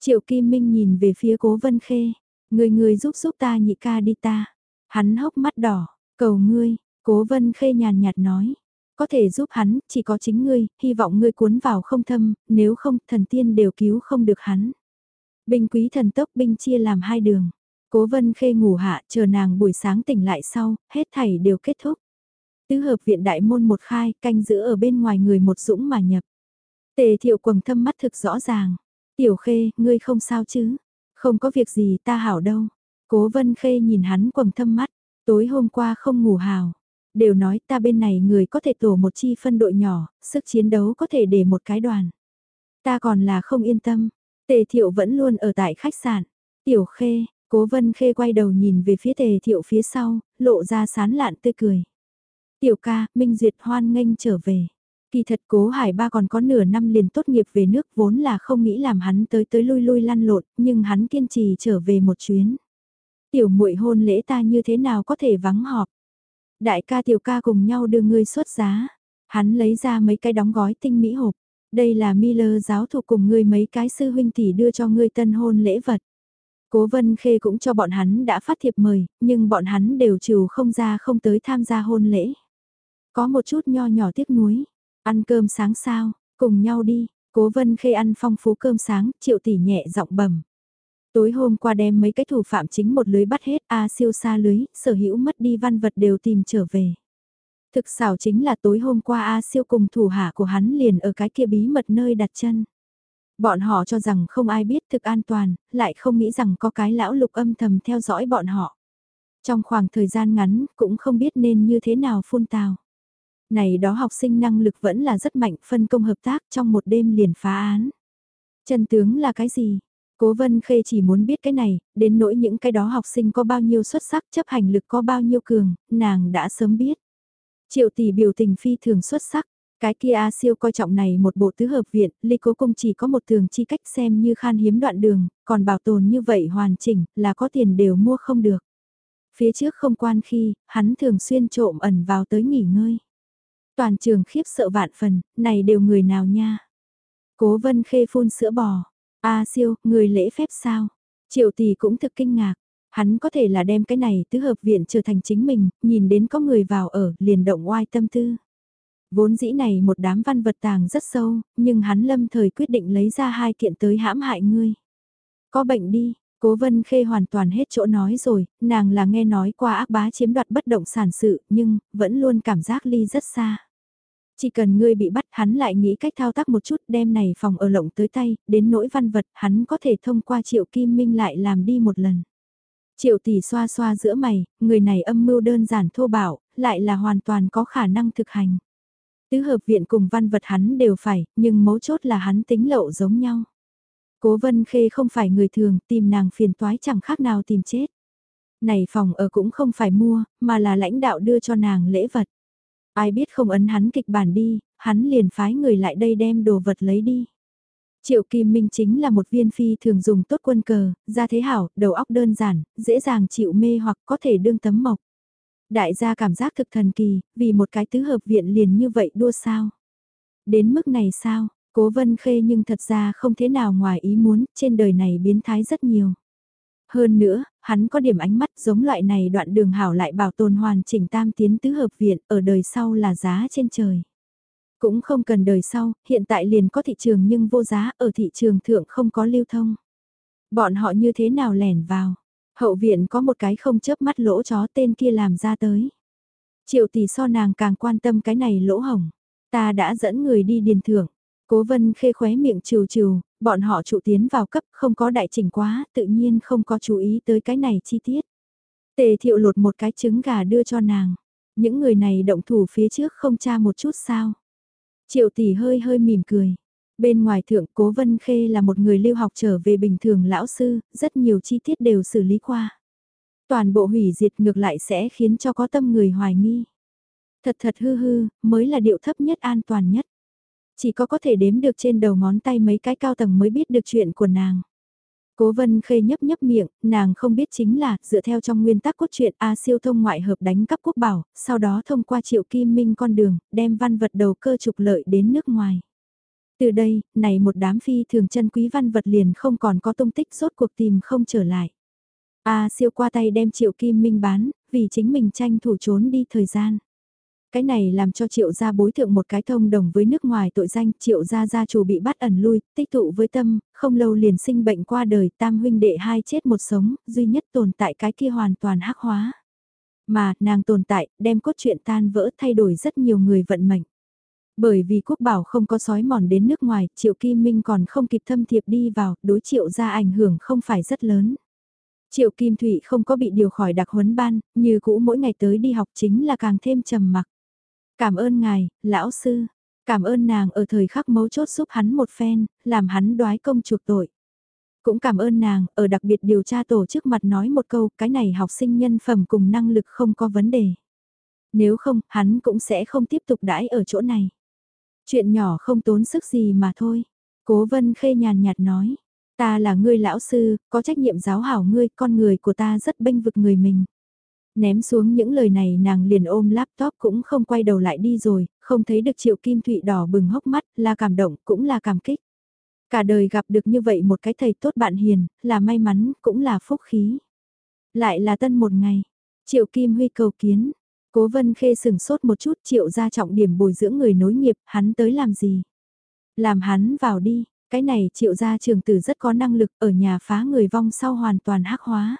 Triệu Kim Minh nhìn về phía cố vân khê, người người giúp giúp ta nhị ca đi ta. Hắn hốc mắt đỏ, cầu ngươi, cố vân khê nhàn nhạt nói. Có thể giúp hắn, chỉ có chính ngươi, hy vọng ngươi cuốn vào không thâm, nếu không thần tiên đều cứu không được hắn. Binh quý thần tốc binh chia làm hai đường. Cố vân khê ngủ hạ, chờ nàng buổi sáng tỉnh lại sau, hết thảy đều kết thúc. Tứ hợp viện đại môn một khai, canh giữ ở bên ngoài người một dũng mà nhập. Tề thiệu quầng thâm mắt thực rõ ràng. Tiểu khê, ngươi không sao chứ? Không có việc gì ta hảo đâu. Cố vân khê nhìn hắn quầng thâm mắt. Tối hôm qua không ngủ hào. Đều nói ta bên này người có thể tổ một chi phân đội nhỏ, sức chiến đấu có thể để một cái đoàn. Ta còn là không yên tâm. Tề thiệu vẫn luôn ở tại khách sạn. Tiểu khê, cố vân khê quay đầu nhìn về phía tề thiệu phía sau, lộ ra sán lạn tươi cười. Tiểu ca, Minh Duyệt hoan nghênh trở về. Kỳ thật cố hải ba còn có nửa năm liền tốt nghiệp về nước vốn là không nghĩ làm hắn tới tới lui lui lăn lộn, nhưng hắn kiên trì trở về một chuyến. Tiểu muội hôn lễ ta như thế nào có thể vắng họp. Đại ca tiểu ca cùng nhau đưa ngươi xuất giá. Hắn lấy ra mấy cái đóng gói tinh mỹ hộp. Đây là Miller giáo thụ cùng ngươi mấy cái sư huynh tỷ đưa cho ngươi tân hôn lễ vật. Cố Vân Khê cũng cho bọn hắn đã phát thiệp mời, nhưng bọn hắn đều trừ không ra không tới tham gia hôn lễ. Có một chút nho nhỏ tiếc nuối. Ăn cơm sáng sao, cùng nhau đi, cố vân khê ăn phong phú cơm sáng, triệu tỷ nhẹ giọng bẩm. Tối hôm qua đem mấy cái thủ phạm chính một lưới bắt hết, A siêu xa lưới, sở hữu mất đi văn vật đều tìm trở về. Thực xảo chính là tối hôm qua A siêu cùng thủ hạ của hắn liền ở cái kia bí mật nơi đặt chân. Bọn họ cho rằng không ai biết thực an toàn, lại không nghĩ rằng có cái lão lục âm thầm theo dõi bọn họ. Trong khoảng thời gian ngắn, cũng không biết nên như thế nào phun tào. Này đó học sinh năng lực vẫn là rất mạnh, phân công hợp tác trong một đêm liền phá án. Chân tướng là cái gì? Cố Vân Khê chỉ muốn biết cái này, đến nỗi những cái đó học sinh có bao nhiêu xuất sắc chấp hành lực có bao nhiêu cường, nàng đã sớm biết. Triệu tỷ biểu tình phi thường xuất sắc, cái kia A siêu coi trọng này một bộ tứ hợp viện, ly cố cung chỉ có một thường chi cách xem như khan hiếm đoạn đường, còn bảo tồn như vậy hoàn chỉnh, là có tiền đều mua không được. Phía trước không quan khi, hắn thường xuyên trộm ẩn vào tới nghỉ ngơi. Toàn trường khiếp sợ vạn phần, này đều người nào nha. Cố vân khê phun sữa bò. A siêu, người lễ phép sao? Triệu tỷ cũng thực kinh ngạc. Hắn có thể là đem cái này tứ hợp viện trở thành chính mình, nhìn đến có người vào ở, liền động oai tâm tư. Vốn dĩ này một đám văn vật tàng rất sâu, nhưng hắn lâm thời quyết định lấy ra hai kiện tới hãm hại ngươi. Có bệnh đi, Cố Vân Khê hoàn toàn hết chỗ nói rồi, nàng là nghe nói qua ác bá chiếm đoạt bất động sản sự, nhưng, vẫn luôn cảm giác ly rất xa. Chỉ cần ngươi bị bắt hắn lại nghĩ cách thao tác một chút đem này phòng ở lộng tới tay, đến nỗi văn vật hắn có thể thông qua triệu kim minh lại làm đi một lần. Triệu tỷ xoa xoa giữa mày, người này âm mưu đơn giản thô bạo, lại là hoàn toàn có khả năng thực hành. Tứ hợp viện cùng văn vật hắn đều phải, nhưng mấu chốt là hắn tính lậu giống nhau. Cố vân khê không phải người thường, tìm nàng phiền toái chẳng khác nào tìm chết. Này phòng ở cũng không phải mua, mà là lãnh đạo đưa cho nàng lễ vật. Ai biết không ấn hắn kịch bản đi, hắn liền phái người lại đây đem đồ vật lấy đi. Triệu Kim Minh chính là một viên phi thường dùng tốt quân cờ, ra thế hảo, đầu óc đơn giản, dễ dàng chịu mê hoặc có thể đương tấm mộc. Đại gia cảm giác thực thần kỳ, vì một cái tứ hợp viện liền như vậy đua sao. Đến mức này sao, cố vân khê nhưng thật ra không thế nào ngoài ý muốn, trên đời này biến thái rất nhiều. Hơn nữa, hắn có điểm ánh mắt giống loại này đoạn đường hảo lại bảo tồn hoàn chỉnh tam tiến tứ hợp viện ở đời sau là giá trên trời. Cũng không cần đời sau, hiện tại liền có thị trường nhưng vô giá ở thị trường thượng không có lưu thông. Bọn họ như thế nào lẻn vào? Hậu viện có một cái không chớp mắt lỗ chó tên kia làm ra tới. Triệu tỷ so nàng càng quan tâm cái này lỗ hồng. Ta đã dẫn người đi điền thưởng. Cố vân khê khóe miệng trừ trừ, bọn họ trụ tiến vào cấp không có đại chỉnh quá, tự nhiên không có chú ý tới cái này chi tiết. Tề thiệu lột một cái trứng gà đưa cho nàng. Những người này động thủ phía trước không tra một chút sao. Triệu tỷ hơi hơi mỉm cười. Bên ngoài thượng cố vân khê là một người lưu học trở về bình thường lão sư, rất nhiều chi tiết đều xử lý qua. Toàn bộ hủy diệt ngược lại sẽ khiến cho có tâm người hoài nghi. Thật thật hư hư, mới là điệu thấp nhất an toàn nhất. Chỉ có có thể đếm được trên đầu ngón tay mấy cái cao tầng mới biết được chuyện của nàng. Cố vân khê nhấp nhấp miệng, nàng không biết chính là, dựa theo trong nguyên tắc cốt truyện A siêu thông ngoại hợp đánh cắp quốc bảo, sau đó thông qua triệu kim minh con đường, đem văn vật đầu cơ trục lợi đến nước ngoài. Từ đây, này một đám phi thường chân quý văn vật liền không còn có tung tích rốt cuộc tìm không trở lại. A siêu qua tay đem triệu kim minh bán, vì chính mình tranh thủ trốn đi thời gian. Cái này làm cho triệu gia bối thượng một cái thông đồng với nước ngoài tội danh triệu gia gia chủ bị bắt ẩn lui, tích tụ với tâm, không lâu liền sinh bệnh qua đời tam huynh đệ hai chết một sống, duy nhất tồn tại cái kia hoàn toàn hắc hóa. Mà, nàng tồn tại, đem cốt truyện tan vỡ thay đổi rất nhiều người vận mệnh. Bởi vì quốc bảo không có sói mòn đến nước ngoài, triệu kim minh còn không kịp thâm thiệp đi vào, đối triệu gia ảnh hưởng không phải rất lớn. Triệu Kim Thụy không có bị điều khỏi đặc huấn ban, như cũ mỗi ngày tới đi học chính là càng thêm trầm mặc. Cảm ơn ngài, lão sư. Cảm ơn nàng ở thời khắc mấu chốt giúp hắn một phen, làm hắn đoái công chuộc tội. Cũng cảm ơn nàng, ở đặc biệt điều tra tổ trước mặt nói một câu, cái này học sinh nhân phẩm cùng năng lực không có vấn đề. Nếu không, hắn cũng sẽ không tiếp tục đãi ở chỗ này. Chuyện nhỏ không tốn sức gì mà thôi. Cố vân khê nhàn nhạt nói. Ta là ngươi lão sư, có trách nhiệm giáo hảo ngươi, con người của ta rất bênh vực người mình. Ném xuống những lời này nàng liền ôm laptop cũng không quay đầu lại đi rồi, không thấy được triệu kim thụy đỏ bừng hốc mắt, là cảm động, cũng là cảm kích. Cả đời gặp được như vậy một cái thầy tốt bạn hiền, là may mắn, cũng là phúc khí. Lại là tân một ngày, triệu kim huy cầu kiến, cố vân khê sừng sốt một chút triệu ra trọng điểm bồi dưỡng người nối nghiệp, hắn tới làm gì? Làm hắn vào đi, cái này triệu gia trường tử rất có năng lực ở nhà phá người vong sau hoàn toàn hắc hóa.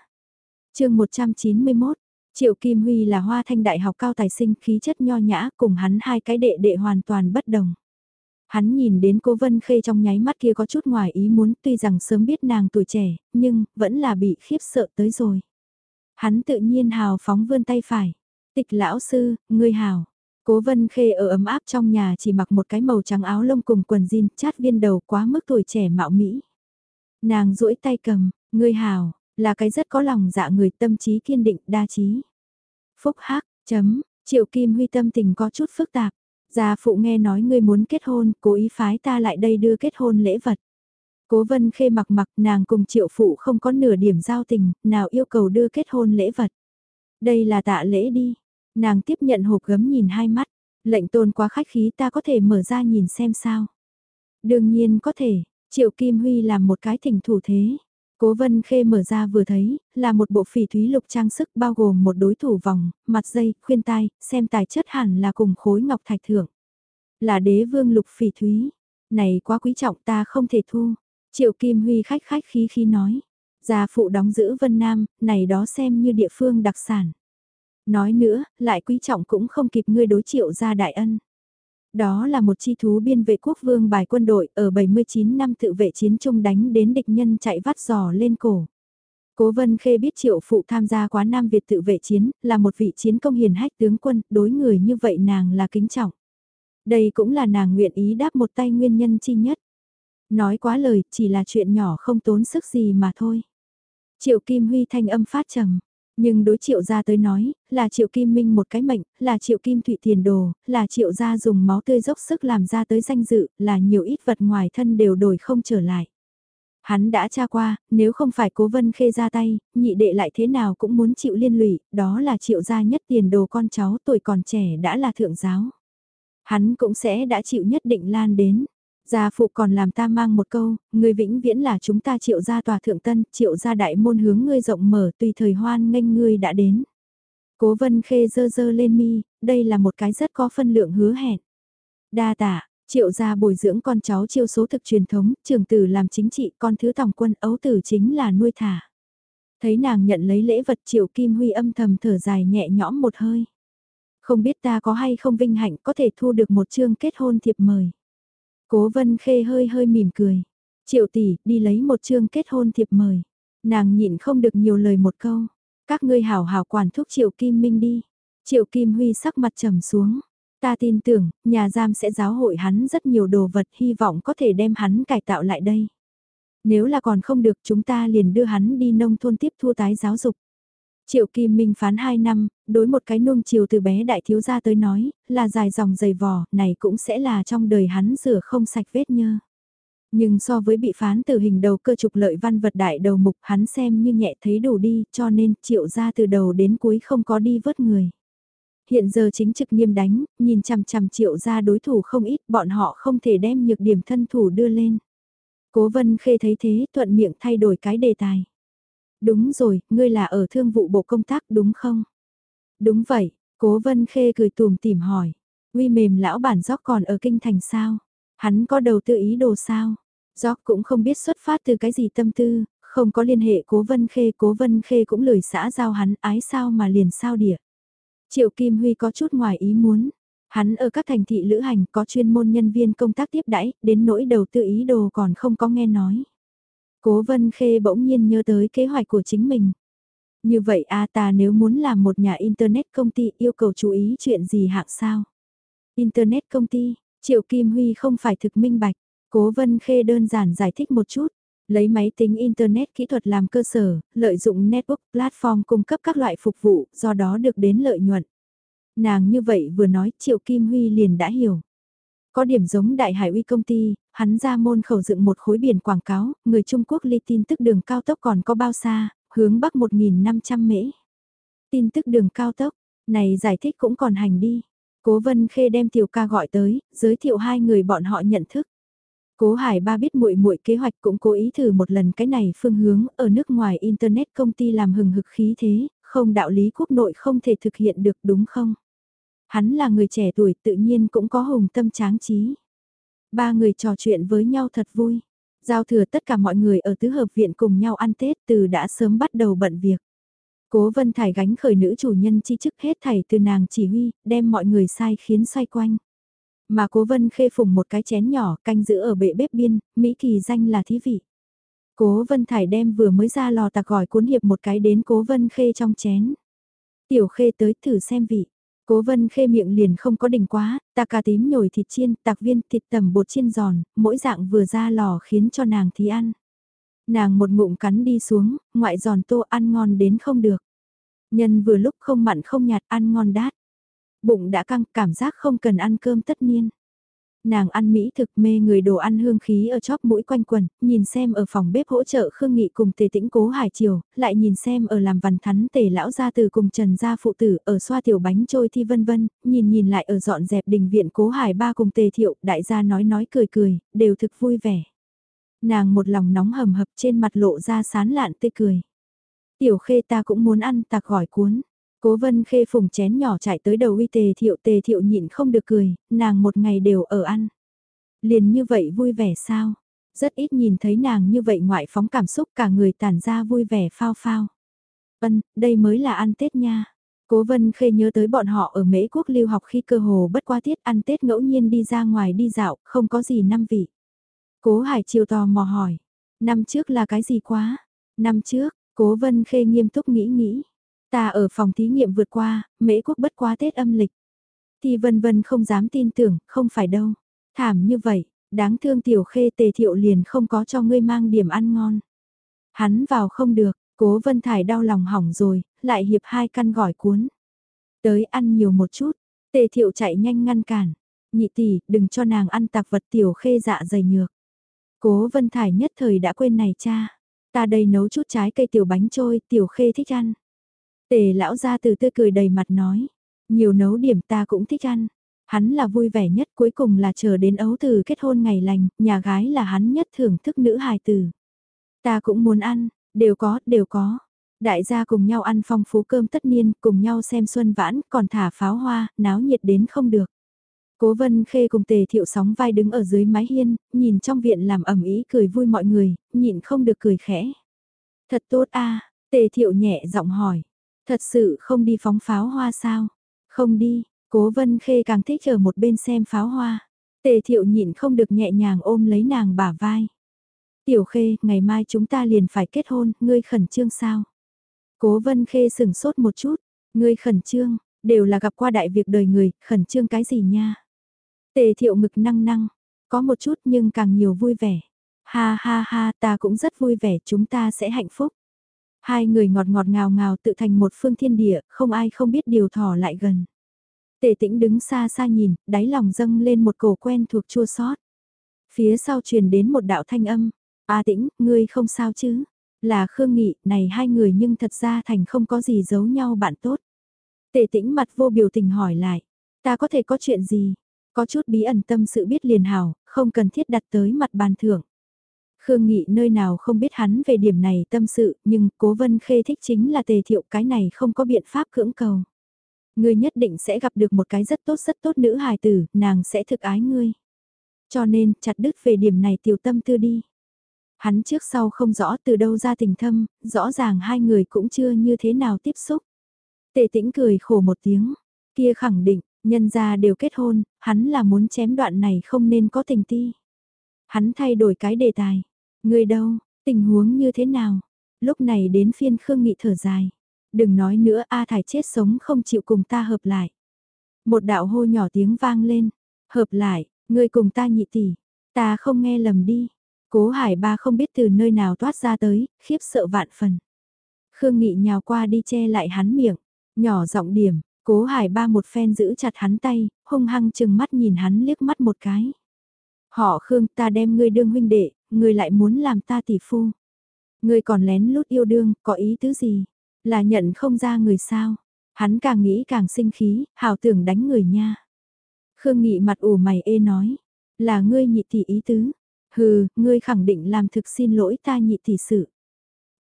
chương 191, Triệu Kim Huy là hoa thanh đại học cao tài sinh khí chất nho nhã cùng hắn hai cái đệ đệ hoàn toàn bất đồng. Hắn nhìn đến cô Vân Khê trong nháy mắt kia có chút ngoài ý muốn tuy rằng sớm biết nàng tuổi trẻ, nhưng vẫn là bị khiếp sợ tới rồi. Hắn tự nhiên hào phóng vươn tay phải. Tịch lão sư, ngươi hào. Cố Vân Khê ở ấm áp trong nhà chỉ mặc một cái màu trắng áo lông cùng quần jean chát viên đầu quá mức tuổi trẻ mạo mỹ. Nàng duỗi tay cầm, ngươi hào, là cái rất có lòng dạ người tâm trí kiên định đa trí. Phúc hắc, chấm, triệu kim huy tâm tình có chút phức tạp. Gia phụ nghe nói ngươi muốn kết hôn, cố ý phái ta lại đây đưa kết hôn lễ vật. Cố vân khê mặc mặc nàng cùng triệu phụ không có nửa điểm giao tình, nào yêu cầu đưa kết hôn lễ vật. Đây là tạ lễ đi. Nàng tiếp nhận hộp gấm nhìn hai mắt. Lệnh tôn quá khách khí ta có thể mở ra nhìn xem sao. Đương nhiên có thể, triệu kim huy làm một cái thỉnh thủ thế. Cố vân khê mở ra vừa thấy, là một bộ phỉ thúy lục trang sức bao gồm một đối thủ vòng, mặt dây, khuyên tai, xem tài chất hẳn là cùng khối ngọc thạch thượng. Là đế vương lục phỉ thúy. Này quá quý trọng ta không thể thu. Triệu Kim Huy khách khách khí khí nói. Gia phụ đóng giữ Vân Nam, này đó xem như địa phương đặc sản. Nói nữa, lại quý trọng cũng không kịp ngươi đối triệu gia đại ân. Đó là một chi thú biên vệ quốc vương bài quân đội ở 79 năm tự vệ chiến trung đánh đến địch nhân chạy vắt giò lên cổ. Cố Vân Khê biết triệu phụ tham gia quá Nam Việt tự vệ chiến, là một vị chiến công hiền hách tướng quân, đối người như vậy nàng là kính trọng. Đây cũng là nàng nguyện ý đáp một tay nguyên nhân chi nhất. Nói quá lời, chỉ là chuyện nhỏ không tốn sức gì mà thôi. Triệu Kim Huy thanh âm phát trầm. Nhưng đối triệu gia tới nói, là triệu kim minh một cái mệnh, là triệu kim thụy tiền đồ, là triệu gia dùng máu tươi dốc sức làm ra tới danh dự, là nhiều ít vật ngoài thân đều đổi không trở lại. Hắn đã tra qua, nếu không phải cố vân khê ra tay, nhị đệ lại thế nào cũng muốn chịu liên lụy, đó là triệu gia nhất tiền đồ con cháu tuổi còn trẻ đã là thượng giáo. Hắn cũng sẽ đã chịu nhất định lan đến. Gia phụ còn làm ta mang một câu, người vĩnh viễn là chúng ta triệu gia tòa thượng tân, triệu gia đại môn hướng ngươi rộng mở tùy thời hoan nghênh ngươi đã đến. Cố vân khê dơ dơ lên mi, đây là một cái rất có phân lượng hứa hẹn. Đa tạ, triệu gia bồi dưỡng con cháu chiêu số thực truyền thống, trường tử làm chính trị, con thứ tòng quân ấu tử chính là nuôi thả. Thấy nàng nhận lấy lễ vật triệu kim huy âm thầm thở dài nhẹ nhõm một hơi. Không biết ta có hay không vinh hạnh có thể thu được một chương kết hôn thiệp mời. Cố vân khê hơi hơi mỉm cười. Triệu tỷ, đi lấy một chương kết hôn thiệp mời. Nàng nhịn không được nhiều lời một câu. Các ngươi hảo hảo quản thúc Triệu Kim Minh đi. Triệu Kim Huy sắc mặt trầm xuống. Ta tin tưởng, nhà giam sẽ giáo hội hắn rất nhiều đồ vật hy vọng có thể đem hắn cải tạo lại đây. Nếu là còn không được chúng ta liền đưa hắn đi nông thôn tiếp thu tái giáo dục. Triệu Kim Minh phán 2 năm, đối một cái nuông chiều từ bé đại thiếu gia tới nói, là dài dòng dày vò, này cũng sẽ là trong đời hắn rửa không sạch vết nhơ. Nhưng so với bị phán tử hình đầu cơ trục lợi văn vật đại đầu mục hắn xem như nhẹ thấy đủ đi cho nên triệu ra từ đầu đến cuối không có đi vớt người. Hiện giờ chính trực nghiêm đánh, nhìn chằm chằm triệu ra đối thủ không ít bọn họ không thể đem nhược điểm thân thủ đưa lên. Cố vân khê thấy thế thuận miệng thay đổi cái đề tài. Đúng rồi, ngươi là ở thương vụ bộ công tác đúng không? Đúng vậy, cố vân khê cười tùm tìm hỏi. Uy mềm lão bản gióc còn ở kinh thành sao? Hắn có đầu tư ý đồ sao? Gióc cũng không biết xuất phát từ cái gì tâm tư, không có liên hệ cố vân khê, cố vân khê cũng lười xã giao hắn ái sao mà liền sao địa. Triệu Kim Huy có chút ngoài ý muốn. Hắn ở các thành thị lữ hành có chuyên môn nhân viên công tác tiếp đãi, đến nỗi đầu tư ý đồ còn không có nghe nói. Cố Vân Khê bỗng nhiên nhớ tới kế hoạch của chính mình. Như vậy a ta nếu muốn làm một nhà Internet công ty yêu cầu chú ý chuyện gì hạng sao? Internet công ty, Triệu Kim Huy không phải thực minh bạch. Cố Vân Khê đơn giản giải thích một chút. Lấy máy tính Internet kỹ thuật làm cơ sở, lợi dụng network platform cung cấp các loại phục vụ, do đó được đến lợi nhuận. Nàng như vậy vừa nói Triệu Kim Huy liền đã hiểu. Có điểm giống Đại Hải Uy công ty, hắn ra môn khẩu dựng một khối biển quảng cáo, người Trung Quốc ly tin tức đường cao tốc còn có bao xa, hướng bắc 1.500 mễ. Tin tức đường cao tốc, này giải thích cũng còn hành đi. Cố Vân Khê đem Tiểu ca gọi tới, giới thiệu hai người bọn họ nhận thức. Cố Hải Ba biết muội muội kế hoạch cũng cố ý thử một lần cái này phương hướng ở nước ngoài internet công ty làm hừng hực khí thế, không đạo lý quốc nội không thể thực hiện được đúng không? Hắn là người trẻ tuổi tự nhiên cũng có hùng tâm tráng trí. Ba người trò chuyện với nhau thật vui. Giao thừa tất cả mọi người ở tứ hợp viện cùng nhau ăn Tết từ đã sớm bắt đầu bận việc. Cố Vân Thải gánh khởi nữ chủ nhân chi chức hết thảy từ nàng chỉ huy, đem mọi người sai khiến xoay quanh. Mà Cố Vân khê phùng một cái chén nhỏ canh giữ ở bệ bếp biên, Mỹ kỳ danh là thí vị. Cố Vân Thải đem vừa mới ra lò tạc gỏi cuốn hiệp một cái đến Cố Vân khê trong chén. Tiểu khê tới thử xem vị. Cố vân khê miệng liền không có đỉnh quá, ta cà tím nhồi thịt chiên, tạc viên thịt tầm bột chiên giòn, mỗi dạng vừa ra lò khiến cho nàng thì ăn. Nàng một ngụm cắn đi xuống, ngoại giòn tô ăn ngon đến không được. Nhân vừa lúc không mặn không nhạt ăn ngon đát. Bụng đã căng cảm giác không cần ăn cơm tất nhiên nàng ăn mỹ thực mê người đồ ăn hương khí ở chóp mũi quanh quần, nhìn xem ở phòng bếp hỗ trợ Khương Nghị cùng tề tĩnh cố hải triều, lại nhìn xem ở làm văn thắn tề lão gia từ cùng trần gia phụ tử ở xoa tiểu bánh trôi thi vân vân, nhìn nhìn lại ở dọn dẹp đình viện cố hải ba cùng tề thiệu, đại gia nói nói cười cười, đều thực vui vẻ. Nàng một lòng nóng hầm hập trên mặt lộ ra sán lạn tươi cười. Tiểu khê ta cũng muốn ăn tạc gỏi cuốn. Cố vân khê phùng chén nhỏ chạy tới đầu uy tề thiệu tề thiệu nhịn không được cười, nàng một ngày đều ở ăn. Liền như vậy vui vẻ sao? Rất ít nhìn thấy nàng như vậy ngoại phóng cảm xúc cả người tản ra vui vẻ phao phao. Vân đây mới là ăn Tết nha. Cố vân khê nhớ tới bọn họ ở Mễ quốc lưu học khi cơ hồ bất qua tiết ăn Tết ngẫu nhiên đi ra ngoài đi dạo, không có gì năm vị. Cố hải chiều tò mò hỏi, năm trước là cái gì quá? Năm trước, cố vân khê nghiêm túc nghĩ nghĩ, Ta ở phòng thí nghiệm vượt qua, mễ quốc bất quá Tết âm lịch. Thì vân vân không dám tin tưởng, không phải đâu. Thảm như vậy, đáng thương tiểu khê tề thiệu liền không có cho ngươi mang điểm ăn ngon. Hắn vào không được, Cố Vân Thải đau lòng hỏng rồi, lại hiệp hai căn gỏi cuốn. Tới ăn nhiều một chút, tề thiệu chạy nhanh ngăn cản. Nhị tỷ, đừng cho nàng ăn tạc vật tiểu khê dạ dày nhược. Cố Vân Thải nhất thời đã quên này cha. Ta đây nấu chút trái cây tiểu bánh trôi, tiểu khê thích ăn. Tề lão ra từ tươi cười đầy mặt nói. Nhiều nấu điểm ta cũng thích ăn. Hắn là vui vẻ nhất cuối cùng là chờ đến ấu từ kết hôn ngày lành, nhà gái là hắn nhất thưởng thức nữ hài tử. Ta cũng muốn ăn, đều có, đều có. Đại gia cùng nhau ăn phong phú cơm tất niên, cùng nhau xem xuân vãn, còn thả pháo hoa, náo nhiệt đến không được. Cố vân khê cùng tề thiệu sóng vai đứng ở dưới mái hiên, nhìn trong viện làm ẩm ý cười vui mọi người, nhịn không được cười khẽ. Thật tốt a tề thiệu nhẹ giọng hỏi. Thật sự không đi phóng pháo hoa sao? Không đi, cố vân khê càng thích ở một bên xem pháo hoa. Tề thiệu nhịn không được nhẹ nhàng ôm lấy nàng bả vai. Tiểu khê, ngày mai chúng ta liền phải kết hôn, ngươi khẩn trương sao? Cố vân khê sừng sốt một chút, ngươi khẩn trương, đều là gặp qua đại việc đời người, khẩn trương cái gì nha? Tề thiệu ngực năng năng, có một chút nhưng càng nhiều vui vẻ. Ha ha ha, ta cũng rất vui vẻ, chúng ta sẽ hạnh phúc. Hai người ngọt ngọt ngào ngào tự thành một phương thiên địa, không ai không biết điều thỏ lại gần. Tề tĩnh đứng xa xa nhìn, đáy lòng dâng lên một cổ quen thuộc chua xót. Phía sau truyền đến một đạo thanh âm, A tĩnh, ngươi không sao chứ? Là Khương Nghị, này hai người nhưng thật ra thành không có gì giấu nhau bạn tốt. Tề tĩnh mặt vô biểu tình hỏi lại, ta có thể có chuyện gì? Có chút bí ẩn tâm sự biết liền hảo, không cần thiết đặt tới mặt bàn thưởng. Khương Nghị nơi nào không biết hắn về điểm này tâm sự, nhưng cố vân khê thích chính là tề thiệu cái này không có biện pháp cưỡng cầu. Ngươi nhất định sẽ gặp được một cái rất tốt rất tốt nữ hài tử, nàng sẽ thực ái ngươi. Cho nên, chặt đứt về điểm này tiểu tâm tư đi. Hắn trước sau không rõ từ đâu ra tình thâm, rõ ràng hai người cũng chưa như thế nào tiếp xúc. Tề tĩnh cười khổ một tiếng, kia khẳng định, nhân gia đều kết hôn, hắn là muốn chém đoạn này không nên có tình ti. Hắn thay đổi cái đề tài, người đâu, tình huống như thế nào? Lúc này đến phiên Khương Nghị thở dài. Đừng nói nữa A Thải chết sống không chịu cùng ta hợp lại. Một đạo hô nhỏ tiếng vang lên. Hợp lại, ngươi cùng ta nhị tỷ. Ta không nghe lầm đi. Cố hải ba không biết từ nơi nào toát ra tới, khiếp sợ vạn phần. Khương Nghị nhào qua đi che lại hắn miệng. Nhỏ giọng điểm, cố hải ba một phen giữ chặt hắn tay, hung hăng chừng mắt nhìn hắn liếc mắt một cái. Họ Khương ta đem ngươi đương huynh đệ, ngươi lại muốn làm ta tỷ phu. Ngươi còn lén lút yêu đương, có ý tứ gì? Là nhận không ra người sao? Hắn càng nghĩ càng sinh khí, hào tưởng đánh người nha. Khương Nghị mặt ủ mày ê nói, là ngươi nhị tỷ ý tứ. Hừ, ngươi khẳng định làm thực xin lỗi ta nhị tỷ sự.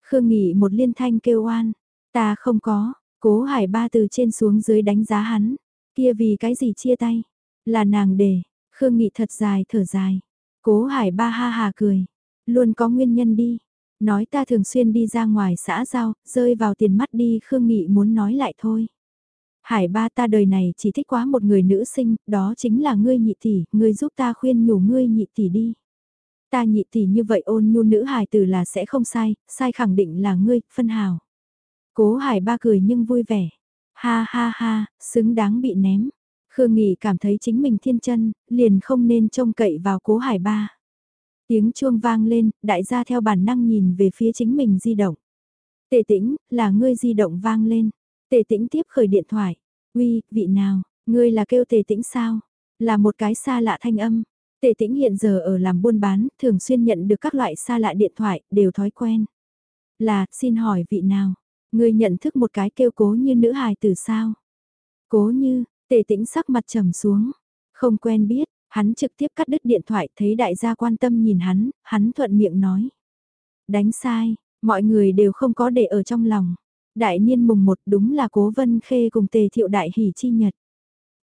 Khương Nghị một liên thanh kêu oan, ta không có, cố hải ba từ trên xuống dưới đánh giá hắn, kia vì cái gì chia tay, là nàng để, Khương Nghị thật dài thở dài, cố hải ba ha hà cười, luôn có nguyên nhân đi, nói ta thường xuyên đi ra ngoài xã giao, rơi vào tiền mắt đi Khương Nghị muốn nói lại thôi. Hải ba ta đời này chỉ thích quá một người nữ sinh, đó chính là ngươi nhị tỷ, ngươi giúp ta khuyên nhủ ngươi nhị tỷ đi. Ta nhị tỷ như vậy ôn nhu nữ hài tử là sẽ không sai, sai khẳng định là ngươi, phân hào. Cố hải ba cười nhưng vui vẻ. Ha ha ha, xứng đáng bị ném. Khương Nghị cảm thấy chính mình thiên chân, liền không nên trông cậy vào cố hải ba. Tiếng chuông vang lên, đại gia theo bản năng nhìn về phía chính mình di động. Tề tĩnh, là ngươi di động vang lên. Tề tĩnh tiếp khởi điện thoại. Uy, vị nào, ngươi là kêu tề tĩnh sao? Là một cái xa lạ thanh âm. Tề tĩnh hiện giờ ở làm buôn bán, thường xuyên nhận được các loại xa lạ điện thoại, đều thói quen. Là, xin hỏi vị nào? Ngươi nhận thức một cái kêu cố như nữ hài từ sao? Cố như, tề tĩnh sắc mặt trầm xuống. Không quen biết, hắn trực tiếp cắt đứt điện thoại thấy đại gia quan tâm nhìn hắn, hắn thuận miệng nói. Đánh sai, mọi người đều không có để ở trong lòng. Đại niên mùng một đúng là cố vân khê cùng tề thiệu đại hỷ chi nhật.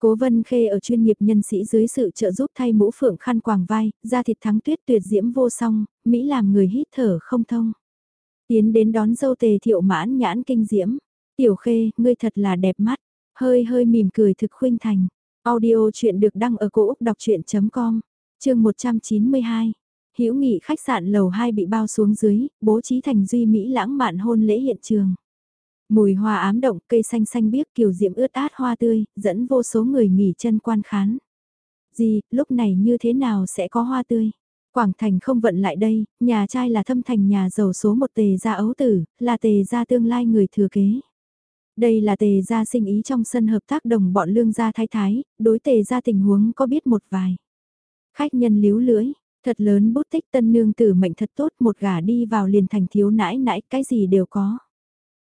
Cố Vân Khê ở chuyên nghiệp nhân sĩ dưới sự trợ giúp thay mũ phượng khăn quàng vai, da thịt thắng tuyết tuyệt diễm vô song, Mỹ làm người hít thở không thông. Tiến đến đón dâu tề thiệu mãn nhãn kinh diễm. Tiểu Khê, ngươi thật là đẹp mắt. Hơi hơi mỉm cười thực khuynh thành. Audio chuyện được đăng ở cổ Úc đọc chuyện.com, chương 192. Hữu nghị khách sạn lầu 2 bị bao xuống dưới, bố trí thành duy Mỹ lãng mạn hôn lễ hiện trường. Mùi hoa ám động, cây xanh xanh biếc kiều diễm ướt át hoa tươi, dẫn vô số người nghỉ chân quan khán. Gì, lúc này như thế nào sẽ có hoa tươi? Quảng Thành không vận lại đây, nhà trai là thâm thành nhà giàu số một tề gia ấu tử, là tề gia tương lai người thừa kế. Đây là tề gia sinh ý trong sân hợp tác đồng bọn lương gia thái thái, đối tề gia tình huống có biết một vài. Khách nhân líu lưỡi, thật lớn bút tích tân nương tử mệnh thật tốt một gà đi vào liền thành thiếu nãi nãi cái gì đều có.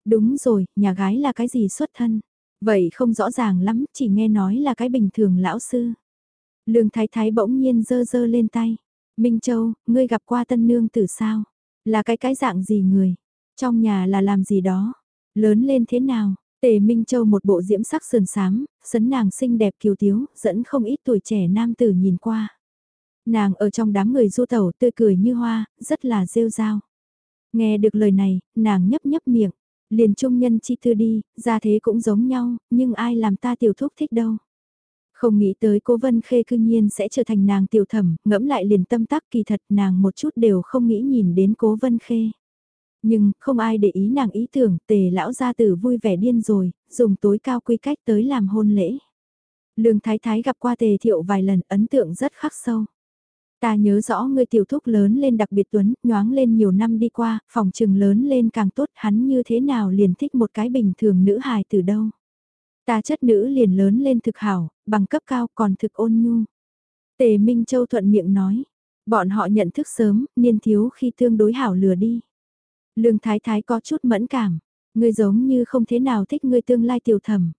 Đúng rồi, nhà gái là cái gì xuất thân. Vậy không rõ ràng lắm, chỉ nghe nói là cái bình thường lão sư. Lương thái thái bỗng nhiên dơ dơ lên tay. Minh Châu, ngươi gặp qua tân nương tử sao? Là cái cái dạng gì người? Trong nhà là làm gì đó? Lớn lên thế nào? Tề Minh Châu một bộ diễm sắc sườn sám, sấn nàng xinh đẹp kiều tiếu, dẫn không ít tuổi trẻ nam tử nhìn qua. Nàng ở trong đám người du tẩu tươi cười như hoa, rất là rêu rao. Nghe được lời này, nàng nhấp nhấp miệng, liền trung nhân chi thư đi, ra thế cũng giống nhau, nhưng ai làm ta tiểu thúc thích đâu. Không nghĩ tới cố vân khê cư nhiên sẽ trở thành nàng tiểu thẩm, ngẫm lại liền tâm tắc kỳ thật nàng một chút đều không nghĩ nhìn đến cố vân khê. Nhưng, không ai để ý nàng ý tưởng, tề lão gia tử vui vẻ điên rồi, dùng tối cao quy cách tới làm hôn lễ. Lương Thái Thái gặp qua tề thiệu vài lần ấn tượng rất khắc sâu. Ta nhớ rõ người tiểu thúc lớn lên đặc biệt tuấn, nhoáng lên nhiều năm đi qua, phòng trừng lớn lên càng tốt hắn như thế nào liền thích một cái bình thường nữ hài từ đâu. Ta chất nữ liền lớn lên thực hảo, bằng cấp cao còn thực ôn nhu. Tề Minh Châu thuận miệng nói, bọn họ nhận thức sớm, niên thiếu khi tương đối hảo lừa đi. Lương Thái Thái có chút mẫn cảm, ngươi giống như không thế nào thích ngươi tương lai tiểu thẩm.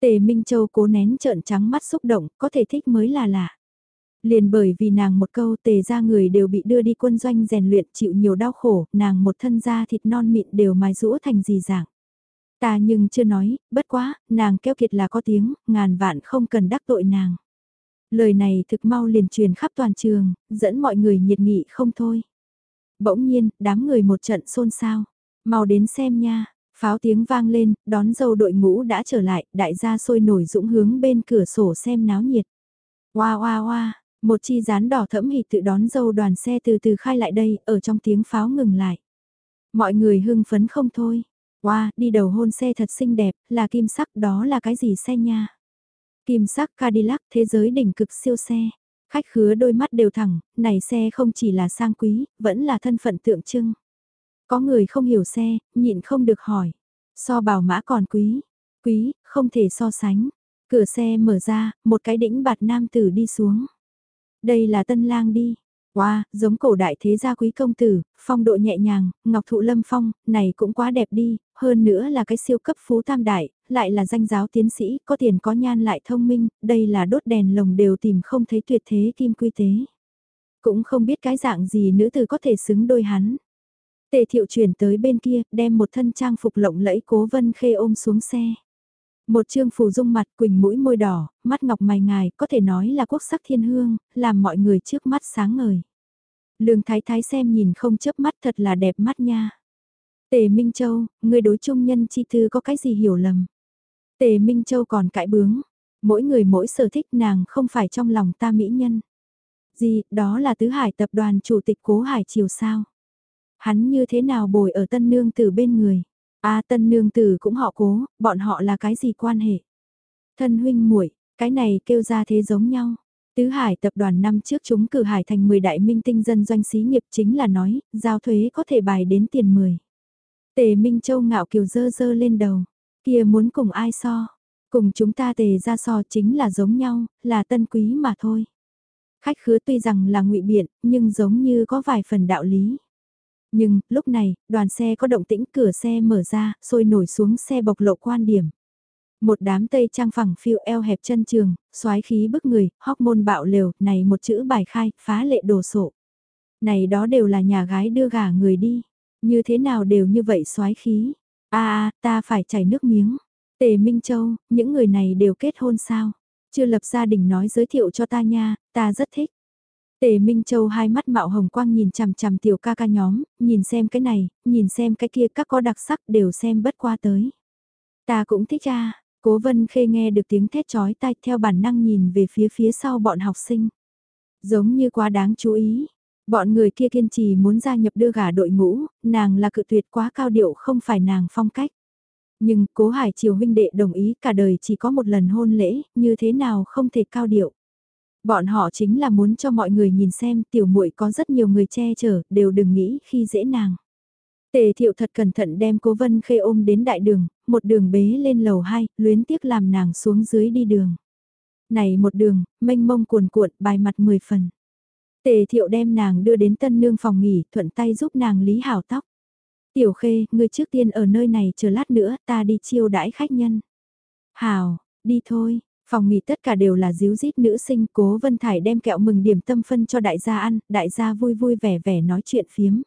Tề Minh Châu cố nén trợn trắng mắt xúc động, có thể thích mới là lạ. Liền bởi vì nàng một câu tề ra người đều bị đưa đi quân doanh rèn luyện chịu nhiều đau khổ, nàng một thân da thịt non mịn đều mài rũ thành gì dạng. Ta nhưng chưa nói, bất quá, nàng keo kiệt là có tiếng, ngàn vạn không cần đắc tội nàng. Lời này thực mau liền truyền khắp toàn trường, dẫn mọi người nhiệt nghị không thôi. Bỗng nhiên, đám người một trận xôn xao. Mau đến xem nha, pháo tiếng vang lên, đón dâu đội ngũ đã trở lại, đại gia sôi nổi dũng hướng bên cửa sổ xem náo nhiệt. Hoa hoa hoa, một chi rán đỏ thẫm hịt tự đón dâu đoàn xe từ từ khai lại đây, ở trong tiếng pháo ngừng lại. Mọi người hưng phấn không thôi. Wow, đi đầu hôn xe thật xinh đẹp, là kim sắc đó là cái gì xe nha? Kim sắc Cadillac thế giới đỉnh cực siêu xe. Khách khứa đôi mắt đều thẳng, này xe không chỉ là sang quý, vẫn là thân phận tượng trưng. Có người không hiểu xe, nhịn không được hỏi. So bảo mã còn quý, quý, không thể so sánh. Cửa xe mở ra, một cái đĩnh bạt nam tử đi xuống. Đây là tân lang đi, Wow, giống cổ đại thế gia quý công tử, phong độ nhẹ nhàng, ngọc thụ lâm phong, này cũng quá đẹp đi, hơn nữa là cái siêu cấp phú tam đại, lại là danh giáo tiến sĩ, có tiền có nhan lại thông minh, đây là đốt đèn lồng đều tìm không thấy tuyệt thế kim quy tế. Cũng không biết cái dạng gì nữ tử có thể xứng đôi hắn. Tề thiệu chuyển tới bên kia, đem một thân trang phục lộng lẫy cố vân khê ôm xuống xe. Một trương phù dung mặt quỳnh mũi môi đỏ, mắt ngọc mày ngài, có thể nói là quốc sắc thiên hương, làm mọi người trước mắt sáng ngời. Lương Thái Thái xem nhìn không chớp mắt thật là đẹp mắt nha. Tề Minh Châu, người đối trung nhân chi thư có cái gì hiểu lầm. Tề Minh Châu còn cãi bướng, mỗi người mỗi sở thích nàng không phải trong lòng ta mỹ nhân. Gì, đó là tứ hải tập đoàn chủ tịch cố hải chiều sao. Hắn như thế nào bồi ở tân nương Tử bên người. a tân nương tử cũng họ cố, bọn họ là cái gì quan hệ. Thân huynh muội cái này kêu ra thế giống nhau. Tứ Hải tập đoàn năm trước chúng cử Hải thành 10 đại minh tinh dân doanh xí nghiệp chính là nói, giao thuế có thể bài đến tiền 10. Tề Minh Châu ngạo kiều dơ dơ lên đầu, kia muốn cùng ai so, cùng chúng ta tề ra so chính là giống nhau, là tân quý mà thôi. Khách khứa tuy rằng là ngụy biện, nhưng giống như có vài phần đạo lý. Nhưng, lúc này, đoàn xe có động tĩnh cửa xe mở ra, sôi nổi xuống xe bộc lộ quan điểm. Một đám tây trang phẳng phiêu eo hẹp chân trường, xoái khí bức người, hóc môn bạo liều, này một chữ bài khai, phá lệ đồ sộ. Này đó đều là nhà gái đưa gà người đi. Như thế nào đều như vậy xoái khí a a ta phải chảy nước miếng. Tề Minh Châu, những người này đều kết hôn sao? Chưa lập gia đình nói giới thiệu cho ta nha, ta rất thích. Tề Minh Châu hai mắt mạo hồng quang nhìn chằm chằm tiểu ca ca nhóm, nhìn xem cái này, nhìn xem cái kia các có đặc sắc đều xem bất qua tới. Ta cũng thích ra Cố vân khê nghe được tiếng thét chói tai theo bản năng nhìn về phía phía sau bọn học sinh. Giống như quá đáng chú ý. Bọn người kia kiên trì muốn gia nhập đưa gà đội ngũ, nàng là cự tuyệt quá cao điệu không phải nàng phong cách. Nhưng cố hải triều huynh đệ đồng ý cả đời chỉ có một lần hôn lễ, như thế nào không thể cao điệu. Bọn họ chính là muốn cho mọi người nhìn xem tiểu muội có rất nhiều người che chở, đều đừng nghĩ khi dễ nàng. Tề thiệu thật cẩn thận đem cố vân khê ôm đến đại đường, một đường bế lên lầu 2, luyến tiếc làm nàng xuống dưới đi đường. Này một đường, mênh mông cuồn cuộn, bài mặt 10 phần. Tề thiệu đem nàng đưa đến tân nương phòng nghỉ, thuận tay giúp nàng lý hảo tóc. Tiểu khê, ngươi trước tiên ở nơi này chờ lát nữa, ta đi chiêu đãi khách nhân. Hảo, đi thôi, phòng nghỉ tất cả đều là díu dít nữ sinh, cố Vân Thải đem kẹo mừng điểm tâm phân cho đại gia ăn, đại gia vui vui vẻ vẻ nói chuyện phiếm.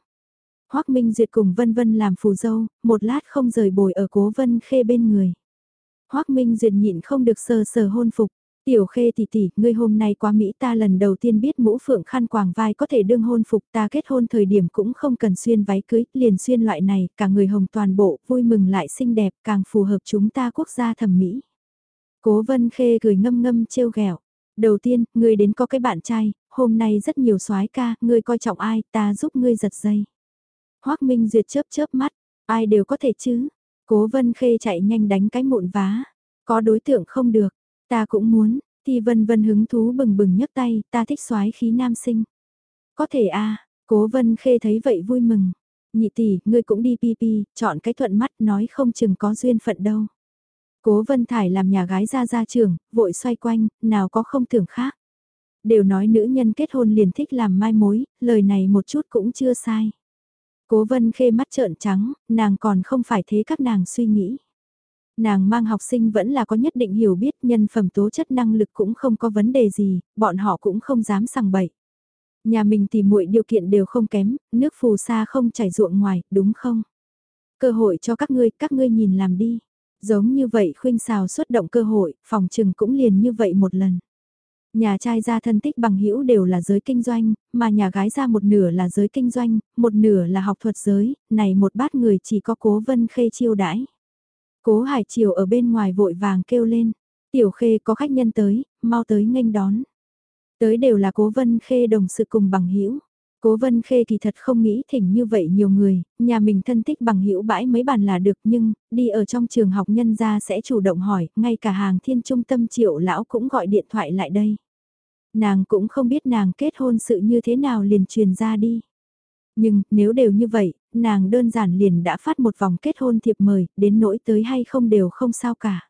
Hoác Minh Duyệt cùng Vân Vân làm phù dâu, một lát không rời bồi ở cố Vân Khê bên người. Hoác Minh Duyệt nhịn không được sờ sờ hôn phục. Tiểu khê tỷ tỷ, ngươi hôm nay qua Mỹ ta lần đầu tiên biết mũ phượng khăn quàng vai có thể đương hôn phục ta kết hôn thời điểm cũng không cần xuyên váy cưới, liền xuyên loại này, cả người hồng toàn bộ, vui mừng lại xinh đẹp, càng phù hợp chúng ta quốc gia thẩm mỹ. Cố vân khê cười ngâm ngâm trêu ghẹo Đầu tiên, ngươi đến có cái bạn trai, hôm nay rất nhiều soái ca, ngươi coi trọng ai, ta giúp ngươi giật dây. Hoác Minh Duyệt chớp chớp mắt, ai đều có thể chứ. Cố vân khê chạy nhanh đánh cái mụn vá. Có đối tượng không được, ta cũng muốn, thì vân vân hứng thú bừng bừng nhấc tay, ta thích soái khí nam sinh. Có thể a à, cố vân khê thấy vậy vui mừng. Nhị tỷ, ngươi cũng đi pi pi, chọn cái thuận mắt nói không chừng có duyên phận đâu. Cố Vân Thải làm nhà gái ra ra trường, vội xoay quanh, nào có không tưởng khác. Đều nói nữ nhân kết hôn liền thích làm mai mối, lời này một chút cũng chưa sai. Cố vân khê mắt trợn trắng, nàng còn không phải thế các nàng suy nghĩ. Nàng mang học sinh vẫn là có nhất định hiểu biết nhân phẩm tố chất năng lực cũng không có vấn đề gì, bọn họ cũng không dám sằng bậy. Nhà mình tìm muội điều kiện đều không kém, nước phù sa không chảy ruộng ngoài, đúng không? Cơ hội cho các ngươi, các ngươi nhìn làm đi. Giống như vậy khuynh xào xuất động cơ hội, phòng trừng cũng liền như vậy một lần. Nhà trai ra thân tích bằng hữu đều là giới kinh doanh, mà nhà gái ra một nửa là giới kinh doanh, một nửa là học thuật giới, này một bát người chỉ có cố vân khê chiêu đãi. Cố hải triều ở bên ngoài vội vàng kêu lên, tiểu khê có khách nhân tới, mau tới nghênh đón. Tới đều là cố vân khê đồng sự cùng bằng hữu Cố Vân Khê kỳ thật không nghĩ thỉnh như vậy nhiều người, nhà mình thân thích bằng hữu bãi mấy bàn là được nhưng, đi ở trong trường học nhân gia sẽ chủ động hỏi, ngay cả hàng thiên trung tâm triệu lão cũng gọi điện thoại lại đây. Nàng cũng không biết nàng kết hôn sự như thế nào liền truyền ra đi. Nhưng, nếu đều như vậy, nàng đơn giản liền đã phát một vòng kết hôn thiệp mời, đến nỗi tới hay không đều không sao cả.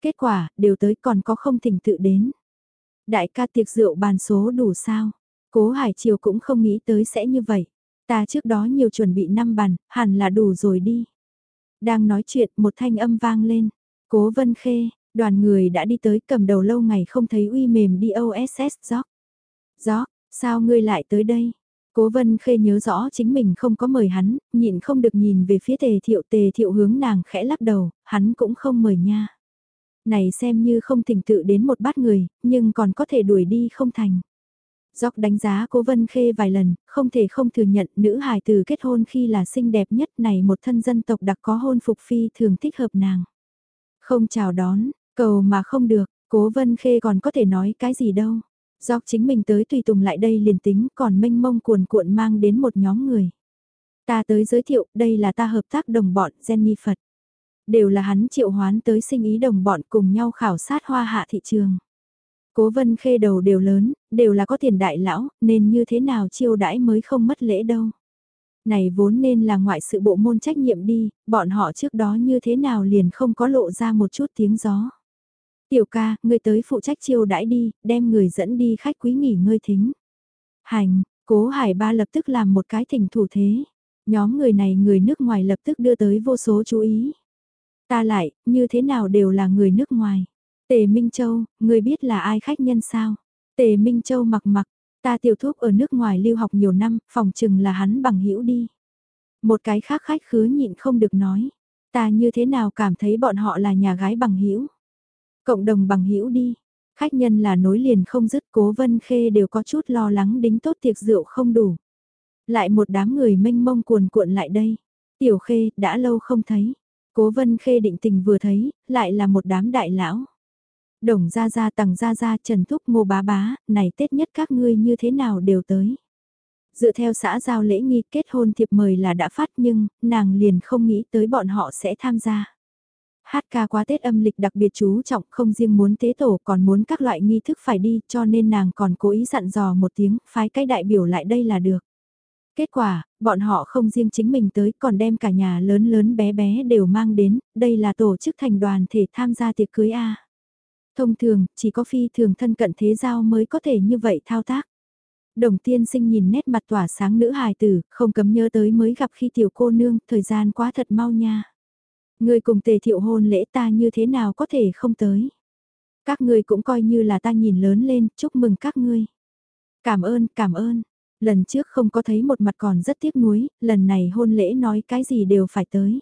Kết quả, đều tới còn có không thỉnh tự đến. Đại ca tiệc rượu bàn số đủ sao? Cố Hải Triều cũng không nghĩ tới sẽ như vậy. Ta trước đó nhiều chuẩn bị năm bàn, hẳn là đủ rồi đi. Đang nói chuyện, một thanh âm vang lên. Cố Vân Khê, đoàn người đã đi tới cầm đầu lâu ngày không thấy uy mềm đi OSS Gióc. Gióc, sao ngươi lại tới đây? Cố Vân Khê nhớ rõ chính mình không có mời hắn, nhịn không được nhìn về phía tề thiệu tề thiệu hướng nàng khẽ lắc đầu, hắn cũng không mời nha. Này xem như không thỉnh tự đến một bát người, nhưng còn có thể đuổi đi không thành. Dọc đánh giá cố Vân Khê vài lần, không thể không thừa nhận nữ hài từ kết hôn khi là xinh đẹp nhất này một thân dân tộc đặc có hôn phục phi thường thích hợp nàng. Không chào đón, cầu mà không được, cố Vân Khê còn có thể nói cái gì đâu. Dọc chính mình tới tùy tùng lại đây liền tính còn mênh mông cuồn cuộn mang đến một nhóm người. Ta tới giới thiệu, đây là ta hợp tác đồng bọn Jenny Phật. Đều là hắn triệu hoán tới sinh ý đồng bọn cùng nhau khảo sát hoa hạ thị trường. Cố vân khê đầu đều lớn, đều là có tiền đại lão, nên như thế nào chiêu đãi mới không mất lễ đâu. Này vốn nên là ngoại sự bộ môn trách nhiệm đi, bọn họ trước đó như thế nào liền không có lộ ra một chút tiếng gió. Tiểu ca, người tới phụ trách chiêu đãi đi, đem người dẫn đi khách quý nghỉ ngơi thính. Hành, cố hải ba lập tức làm một cái thỉnh thủ thế. Nhóm người này người nước ngoài lập tức đưa tới vô số chú ý. Ta lại, như thế nào đều là người nước ngoài. Tề Minh Châu, người biết là ai khách nhân sao? Tề Minh Châu mặc mặc, ta tiểu thúc ở nước ngoài lưu học nhiều năm, phòng chừng là hắn bằng hữu đi. Một cái khác khách khứa nhịn không được nói, ta như thế nào cảm thấy bọn họ là nhà gái bằng hữu Cộng đồng bằng hữu đi. Khách nhân là nối liền không dứt cố vân khê đều có chút lo lắng đính tốt tiệc rượu không đủ. Lại một đám người mênh mông cuồn cuộn lại đây. Tiểu khê, đã lâu không thấy. Cố vân khê định tình vừa thấy, lại là một đám đại lão. Đồng ra ra tầng ra ra trần thúc ngô bá bá, này Tết nhất các ngươi như thế nào đều tới. Dựa theo xã giao lễ nghi kết hôn thiệp mời là đã phát nhưng, nàng liền không nghĩ tới bọn họ sẽ tham gia. Hát ca quá Tết âm lịch đặc biệt chú trọng không riêng muốn tế tổ còn muốn các loại nghi thức phải đi cho nên nàng còn cố ý dặn dò một tiếng phái cái đại biểu lại đây là được. Kết quả, bọn họ không riêng chính mình tới còn đem cả nhà lớn lớn bé bé đều mang đến, đây là tổ chức thành đoàn thể tham gia tiệc cưới A. Thông thường, chỉ có phi thường thân cận thế giao mới có thể như vậy thao tác. Đồng tiên sinh nhìn nét mặt tỏa sáng nữ hài tử, không cấm nhớ tới mới gặp khi tiểu cô nương, thời gian quá thật mau nha. Người cùng tề thiệu hôn lễ ta như thế nào có thể không tới. Các ngươi cũng coi như là ta nhìn lớn lên, chúc mừng các ngươi. Cảm ơn, cảm ơn. Lần trước không có thấy một mặt còn rất tiếc nuối, lần này hôn lễ nói cái gì đều phải tới.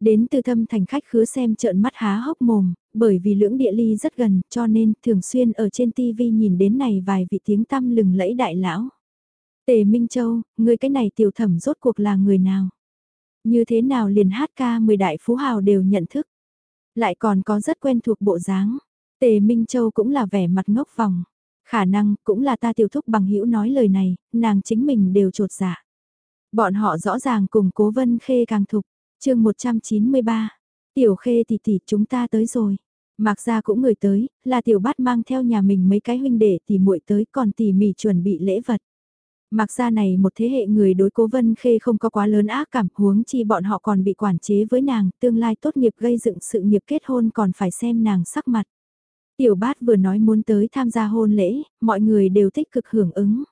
Đến từ thâm thành khách khứa xem trợn mắt há hốc mồm, bởi vì lưỡng địa ly rất gần cho nên thường xuyên ở trên TV nhìn đến này vài vị tiếng tăm lừng lẫy đại lão. Tề Minh Châu, người cái này tiểu thẩm rốt cuộc là người nào? Như thế nào liền hát ca 10 đại phú hào đều nhận thức? Lại còn có rất quen thuộc bộ dáng. Tề Minh Châu cũng là vẻ mặt ngốc vòng. Khả năng cũng là ta tiểu thúc bằng hữu nói lời này, nàng chính mình đều trột dạ. Bọn họ rõ ràng cùng cố vân khê càng thục. chương 193, tiểu khê tỷ tỷ chúng ta tới rồi. Mạc gia cũng người tới, là tiểu bát mang theo nhà mình mấy cái huynh đệ tỷ muội tới còn tỉ mỉ chuẩn bị lễ vật. Mạc gia này một thế hệ người đối cố vân khê không có quá lớn ác cảm huống chi bọn họ còn bị quản chế với nàng, tương lai tốt nghiệp gây dựng sự nghiệp kết hôn còn phải xem nàng sắc mặt. Tiểu bát vừa nói muốn tới tham gia hôn lễ, mọi người đều tích cực hưởng ứng.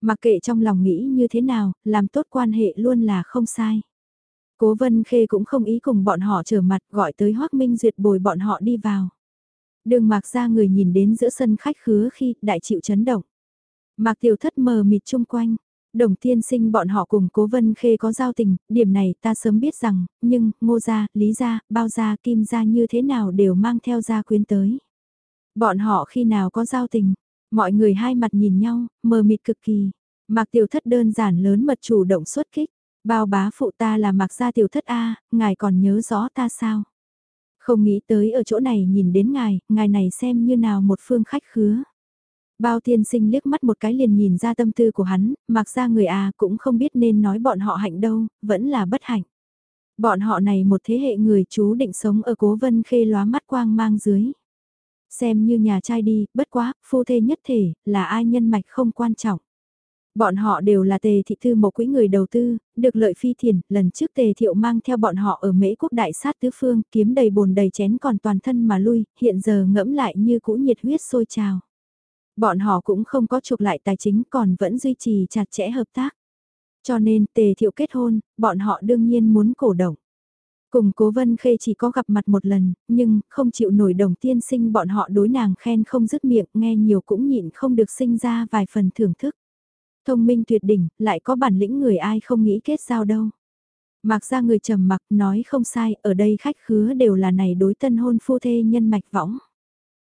Mặc kệ trong lòng nghĩ như thế nào, làm tốt quan hệ luôn là không sai. Cố Vân Khê cũng không ý cùng bọn họ trở mặt gọi tới Hoác Minh Duyệt bồi bọn họ đi vào. Đường mạc ra người nhìn đến giữa sân khách khứa khi đại chịu chấn động. Mạc tiểu thất mờ mịt chung quanh. Đồng tiên sinh bọn họ cùng cố vân khê có giao tình, điểm này ta sớm biết rằng, nhưng, ngô gia, lý gia, bao gia, kim gia như thế nào đều mang theo gia quyến tới. Bọn họ khi nào có giao tình, mọi người hai mặt nhìn nhau, mờ mịt cực kỳ. Mạc tiểu thất đơn giản lớn mật chủ động xuất kích. Bao bá phụ ta là mạc gia tiểu thất A, ngài còn nhớ rõ ta sao? Không nghĩ tới ở chỗ này nhìn đến ngài, ngài này xem như nào một phương khách khứa. Bao tiên sinh liếc mắt một cái liền nhìn ra tâm tư của hắn, mặc ra người à cũng không biết nên nói bọn họ hạnh đâu, vẫn là bất hạnh. Bọn họ này một thế hệ người chú định sống ở cố vân khê lóa mắt quang mang dưới. Xem như nhà trai đi, bất quá, phu thê nhất thể, là ai nhân mạch không quan trọng. Bọn họ đều là tề thị thư một quỹ người đầu tư, được lợi phi thiền, lần trước tề thiệu mang theo bọn họ ở mễ quốc đại sát tứ phương, kiếm đầy bồn đầy chén còn toàn thân mà lui, hiện giờ ngẫm lại như cũ nhiệt huyết sôi trào. Bọn họ cũng không có chụp lại tài chính còn vẫn duy trì chặt chẽ hợp tác. Cho nên tề thiệu kết hôn, bọn họ đương nhiên muốn cổ động. Cùng cố vân khê chỉ có gặp mặt một lần, nhưng không chịu nổi đồng tiên sinh bọn họ đối nàng khen không dứt miệng nghe nhiều cũng nhịn không được sinh ra vài phần thưởng thức. Thông minh tuyệt đỉnh, lại có bản lĩnh người ai không nghĩ kết giao đâu. Mặc ra người trầm mặc nói không sai, ở đây khách khứa đều là này đối tân hôn phu thê nhân mạch võng.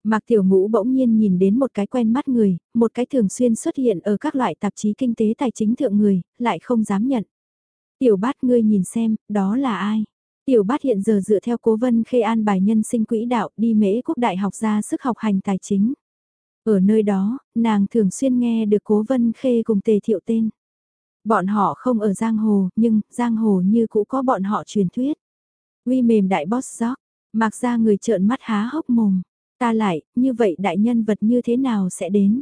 Mạc Tiểu Ngũ bỗng nhiên nhìn đến một cái quen mắt người, một cái thường xuyên xuất hiện ở các loại tạp chí kinh tế tài chính thượng người, lại không dám nhận. Tiểu bát ngươi nhìn xem, đó là ai? Tiểu bát hiện giờ dựa theo cố vân khê an bài nhân sinh quỹ đạo đi mễ quốc đại học ra sức học hành tài chính. Ở nơi đó, nàng thường xuyên nghe được cố vân khê cùng tề thiệu tên. Bọn họ không ở giang hồ, nhưng giang hồ như cũ có bọn họ truyền thuyết. Uy mềm đại boss gióc, mặc ra người trợn mắt há hốc mồm. Ta lại, như vậy đại nhân vật như thế nào sẽ đến?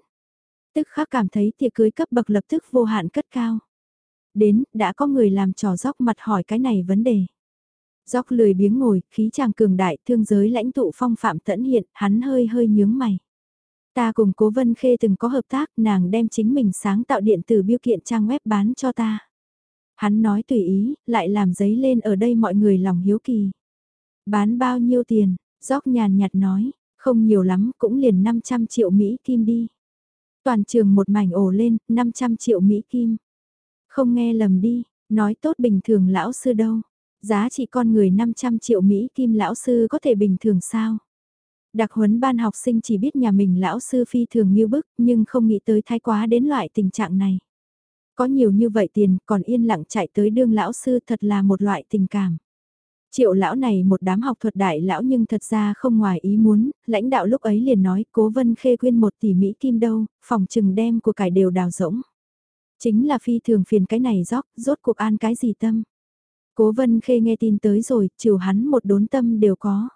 Tức khắc cảm thấy tiệc cưới cấp bậc lập tức vô hạn cất cao. Đến, đã có người làm trò dốc mặt hỏi cái này vấn đề. Dốc lười biếng ngồi, khí chàng cường đại, thương giới lãnh tụ phong phạm tẫn hiện, hắn hơi hơi nhướng mày. Ta cùng cố vân khê từng có hợp tác, nàng đem chính mình sáng tạo điện tử biêu kiện trang web bán cho ta. Hắn nói tùy ý, lại làm giấy lên ở đây mọi người lòng hiếu kỳ. Bán bao nhiêu tiền, Dốc nhàn nhạt nói, không nhiều lắm cũng liền 500 triệu Mỹ Kim đi. Toàn trường một mảnh ổ lên, 500 triệu Mỹ Kim. Không nghe lầm đi, nói tốt bình thường lão sư đâu. Giá trị con người 500 triệu Mỹ Kim lão sư có thể bình thường sao? Đặc huấn ban học sinh chỉ biết nhà mình lão sư phi thường như bức nhưng không nghĩ tới thái quá đến loại tình trạng này. Có nhiều như vậy tiền còn yên lặng chạy tới đương lão sư thật là một loại tình cảm. Triệu lão này một đám học thuật đại lão nhưng thật ra không ngoài ý muốn, lãnh đạo lúc ấy liền nói cố vân khê quyên một tỷ Mỹ kim đâu, phòng trừng đem của cải đều đào rỗng. Chính là phi thường phiền cái này róc, rốt cuộc an cái gì tâm. Cố vân khê nghe tin tới rồi, chiều hắn một đốn tâm đều có.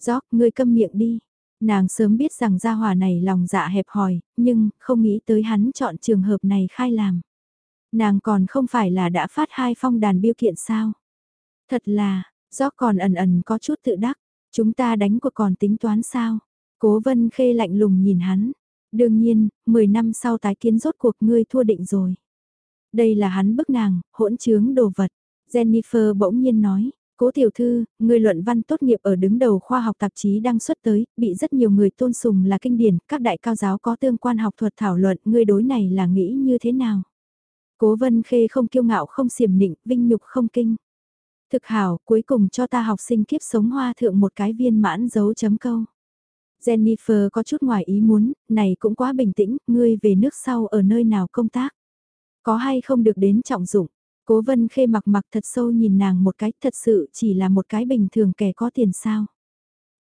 Gióc, ngươi câm miệng đi. Nàng sớm biết rằng gia hòa này lòng dạ hẹp hòi, nhưng không nghĩ tới hắn chọn trường hợp này khai làm. Nàng còn không phải là đã phát hai phong đàn biêu kiện sao. Thật là, gió còn ẩn ẩn có chút tự đắc, chúng ta đánh cuộc còn tính toán sao. Cố vân khê lạnh lùng nhìn hắn. Đương nhiên, 10 năm sau tái kiến rốt cuộc ngươi thua định rồi. Đây là hắn bức nàng, hỗn trướng đồ vật. Jennifer bỗng nhiên nói, cố tiểu thư, người luận văn tốt nghiệp ở đứng đầu khoa học tạp chí đăng xuất tới, bị rất nhiều người tôn sùng là kinh điển, các đại cao giáo có tương quan học thuật thảo luận, người đối này là nghĩ như thế nào? Cố vân khê không kiêu ngạo không xiểm nịnh, vinh nhục không kinh. Thực hảo, cuối cùng cho ta học sinh kiếp sống hoa thượng một cái viên mãn dấu chấm câu. Jennifer có chút ngoài ý muốn, này cũng quá bình tĩnh, ngươi về nước sau ở nơi nào công tác. Có hay không được đến trọng dụng, cố vân khê mặc mặc thật sâu nhìn nàng một cái thật sự chỉ là một cái bình thường kẻ có tiền sao.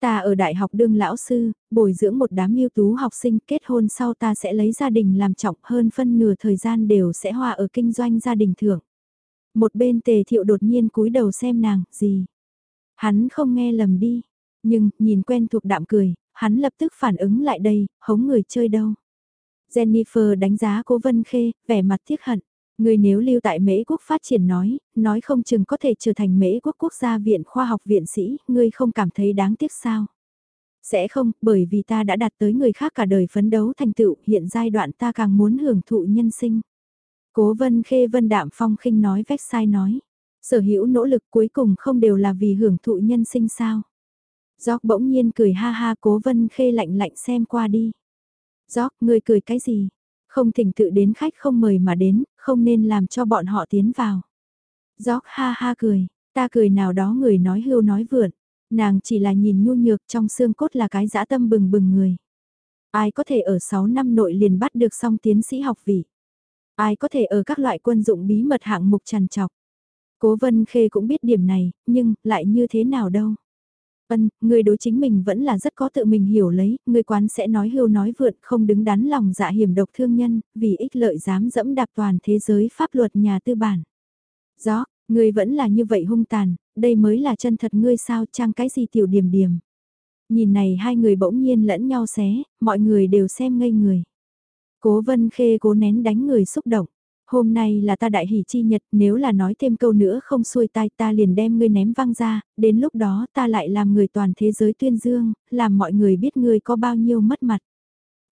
Ta ở đại học đương lão sư, bồi dưỡng một đám ưu tú học sinh kết hôn sau ta sẽ lấy gia đình làm trọng hơn phân nửa thời gian đều sẽ hòa ở kinh doanh gia đình thưởng. Một bên tề thiệu đột nhiên cúi đầu xem nàng, gì? Hắn không nghe lầm đi, nhưng nhìn quen thuộc đạm cười, hắn lập tức phản ứng lại đây, hống người chơi đâu. Jennifer đánh giá cố Vân Khê, vẻ mặt tiếc hận. Người nếu lưu tại Mễ quốc phát triển nói, nói không chừng có thể trở thành Mễ quốc quốc gia viện khoa học viện sĩ, ngươi không cảm thấy đáng tiếc sao? Sẽ không, bởi vì ta đã đạt tới người khác cả đời phấn đấu thành tựu, hiện giai đoạn ta càng muốn hưởng thụ nhân sinh. Cố vân khê vân đạm phong khinh nói vách sai nói. Sở hữu nỗ lực cuối cùng không đều là vì hưởng thụ nhân sinh sao. Gióc bỗng nhiên cười ha ha cố vân khê lạnh lạnh xem qua đi. Gióc, người cười cái gì? Không thỉnh tự đến khách không mời mà đến, không nên làm cho bọn họ tiến vào. Gióc ha ha cười, ta cười nào đó người nói hưu nói vượn. Nàng chỉ là nhìn nhu nhược trong xương cốt là cái dã tâm bừng bừng người. Ai có thể ở 6 năm nội liền bắt được xong tiến sĩ học vị? Ai có thể ở các loại quân dụng bí mật hạng mục tràn trọc? Cố Vân Khê cũng biết điểm này, nhưng lại như thế nào đâu? Ân, người đối chính mình vẫn là rất có tự mình hiểu lấy, người quán sẽ nói hưu nói vượt không đứng đắn lòng dạ hiểm độc thương nhân, vì ích lợi dám dẫm đạp toàn thế giới pháp luật nhà tư bản. Gió, người vẫn là như vậy hung tàn, đây mới là chân thật ngươi sao trang cái gì tiểu điểm điểm. Nhìn này hai người bỗng nhiên lẫn nhau xé, mọi người đều xem ngây người. Cố vân khê cố nén đánh người xúc động. Hôm nay là ta đại hỷ chi nhật, nếu là nói thêm câu nữa không xuôi tai ta liền đem ngươi ném văng ra, đến lúc đó ta lại làm người toàn thế giới tuyên dương, làm mọi người biết ngươi có bao nhiêu mất mặt.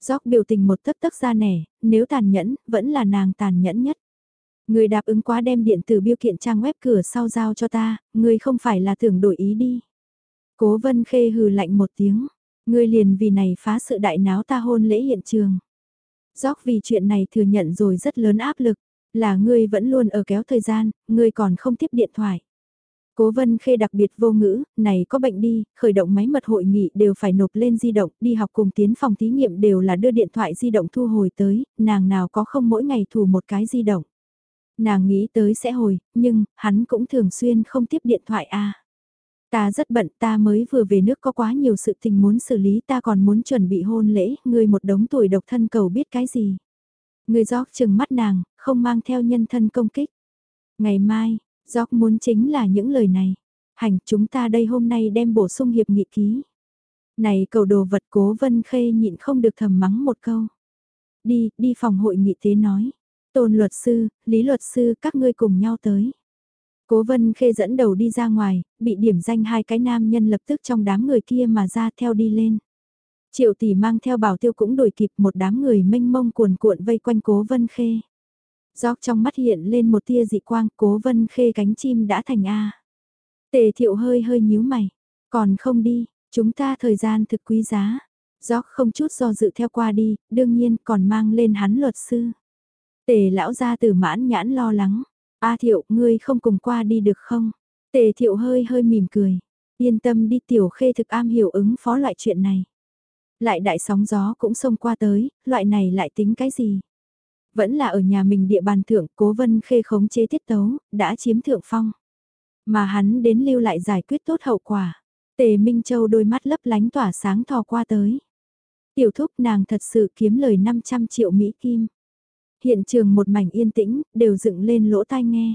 Gióc biểu tình một tấc tấc ra nẻ, nếu tàn nhẫn, vẫn là nàng tàn nhẫn nhất. Người đáp ứng quá đem điện tử biêu kiện trang web cửa sau giao cho ta, ngươi không phải là tưởng đổi ý đi. Cố vân khê hừ lạnh một tiếng, ngươi liền vì này phá sự đại náo ta hôn lễ hiện trường. Gióc vì chuyện này thừa nhận rồi rất lớn áp lực. Là ngươi vẫn luôn ở kéo thời gian, ngươi còn không tiếp điện thoại. Cố Vân Khê đặc biệt vô ngữ, này có bệnh đi, khởi động máy mật hội nghị đều phải nộp lên di động, đi học cùng tiến phòng thí nghiệm đều là đưa điện thoại di động thu hồi tới, nàng nào có không mỗi ngày thủ một cái di động. Nàng nghĩ tới sẽ hồi, nhưng, hắn cũng thường xuyên không tiếp điện thoại a. Ta rất bận, ta mới vừa về nước có quá nhiều sự tình muốn xử lý, ta còn muốn chuẩn bị hôn lễ, ngươi một đống tuổi độc thân cầu biết cái gì. ngươi gióc chừng mắt nàng, không mang theo nhân thân công kích. Ngày mai, gióc muốn chính là những lời này. Hành chúng ta đây hôm nay đem bổ sung hiệp nghị ký. Này cầu đồ vật cố vân khê nhịn không được thầm mắng một câu. Đi, đi phòng hội nghị thế nói. Tôn luật sư, lý luật sư các ngươi cùng nhau tới. Cố vân khê dẫn đầu đi ra ngoài, bị điểm danh hai cái nam nhân lập tức trong đám người kia mà ra theo đi lên. Triệu tỷ mang theo bảo tiêu cũng đuổi kịp một đám người mênh mông cuồn cuộn vây quanh cố vân khê. Gióc trong mắt hiện lên một tia dị quang cố vân khê cánh chim đã thành A. Tề thiệu hơi hơi nhíu mày. Còn không đi, chúng ta thời gian thực quý giá. Gióc không chút do dự theo qua đi, đương nhiên còn mang lên hắn luật sư. Tề lão ra từ mãn nhãn lo lắng. A thiệu, ngươi không cùng qua đi được không? Tề thiệu hơi hơi mỉm cười. Yên tâm đi tiểu khê thực am hiểu ứng phó loại chuyện này. Lại đại sóng gió cũng xông qua tới, loại này lại tính cái gì? Vẫn là ở nhà mình địa bàn thượng, cố vân khê khống chế tiết tấu, đã chiếm thượng phong. Mà hắn đến lưu lại giải quyết tốt hậu quả. Tề Minh Châu đôi mắt lấp lánh tỏa sáng thò qua tới. Tiểu thúc nàng thật sự kiếm lời 500 triệu Mỹ Kim. Hiện trường một mảnh yên tĩnh, đều dựng lên lỗ tai nghe.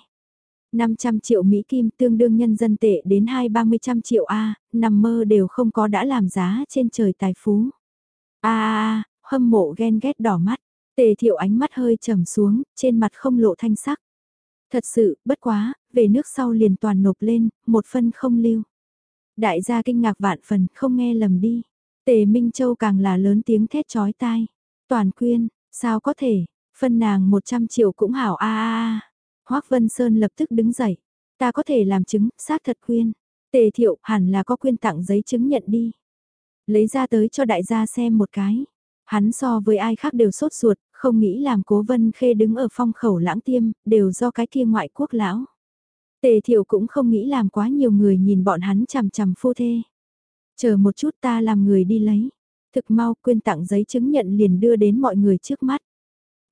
500 triệu Mỹ Kim tương đương nhân dân tệ đến 2-30 trăm triệu A, nằm mơ đều không có đã làm giá trên trời tài phú. A a a, hâm mộ ghen ghét đỏ mắt, tề thiệu ánh mắt hơi trầm xuống, trên mặt không lộ thanh sắc. Thật sự, bất quá, về nước sau liền toàn nộp lên, một phân không lưu. Đại gia kinh ngạc vạn phần, không nghe lầm đi. Tề Minh Châu càng là lớn tiếng thét chói tai. Toàn quyên, sao có thể, phân nàng 100 triệu cũng hảo a a a. Hoác Vân Sơn lập tức đứng dậy. Ta có thể làm chứng, xác thật quyên. Tề thiệu hẳn là có quyên tặng giấy chứng nhận đi. Lấy ra tới cho đại gia xem một cái. Hắn so với ai khác đều sốt ruột, không nghĩ làm cố vân khê đứng ở phong khẩu lãng tiêm, đều do cái kia ngoại quốc lão. Tề thiệu cũng không nghĩ làm quá nhiều người nhìn bọn hắn chằm chằm phu thê. Chờ một chút ta làm người đi lấy. Thực mau quyên tặng giấy chứng nhận liền đưa đến mọi người trước mắt.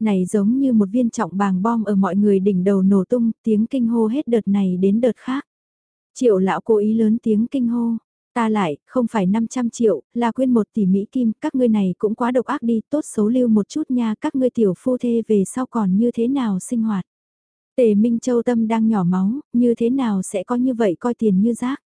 Này giống như một viên trọng bàng bom ở mọi người đỉnh đầu nổ tung, tiếng kinh hô hết đợt này đến đợt khác. Triệu lão cố ý lớn tiếng kinh hô, Ta lại, không phải 500 triệu, là quyên một tỷ Mỹ Kim, các ngươi này cũng quá độc ác đi, tốt xấu lưu một chút nha, các ngươi tiểu phu thê về sau còn như thế nào sinh hoạt. Tề Minh Châu tâm đang nhỏ máu, như thế nào sẽ có như vậy coi tiền như rác.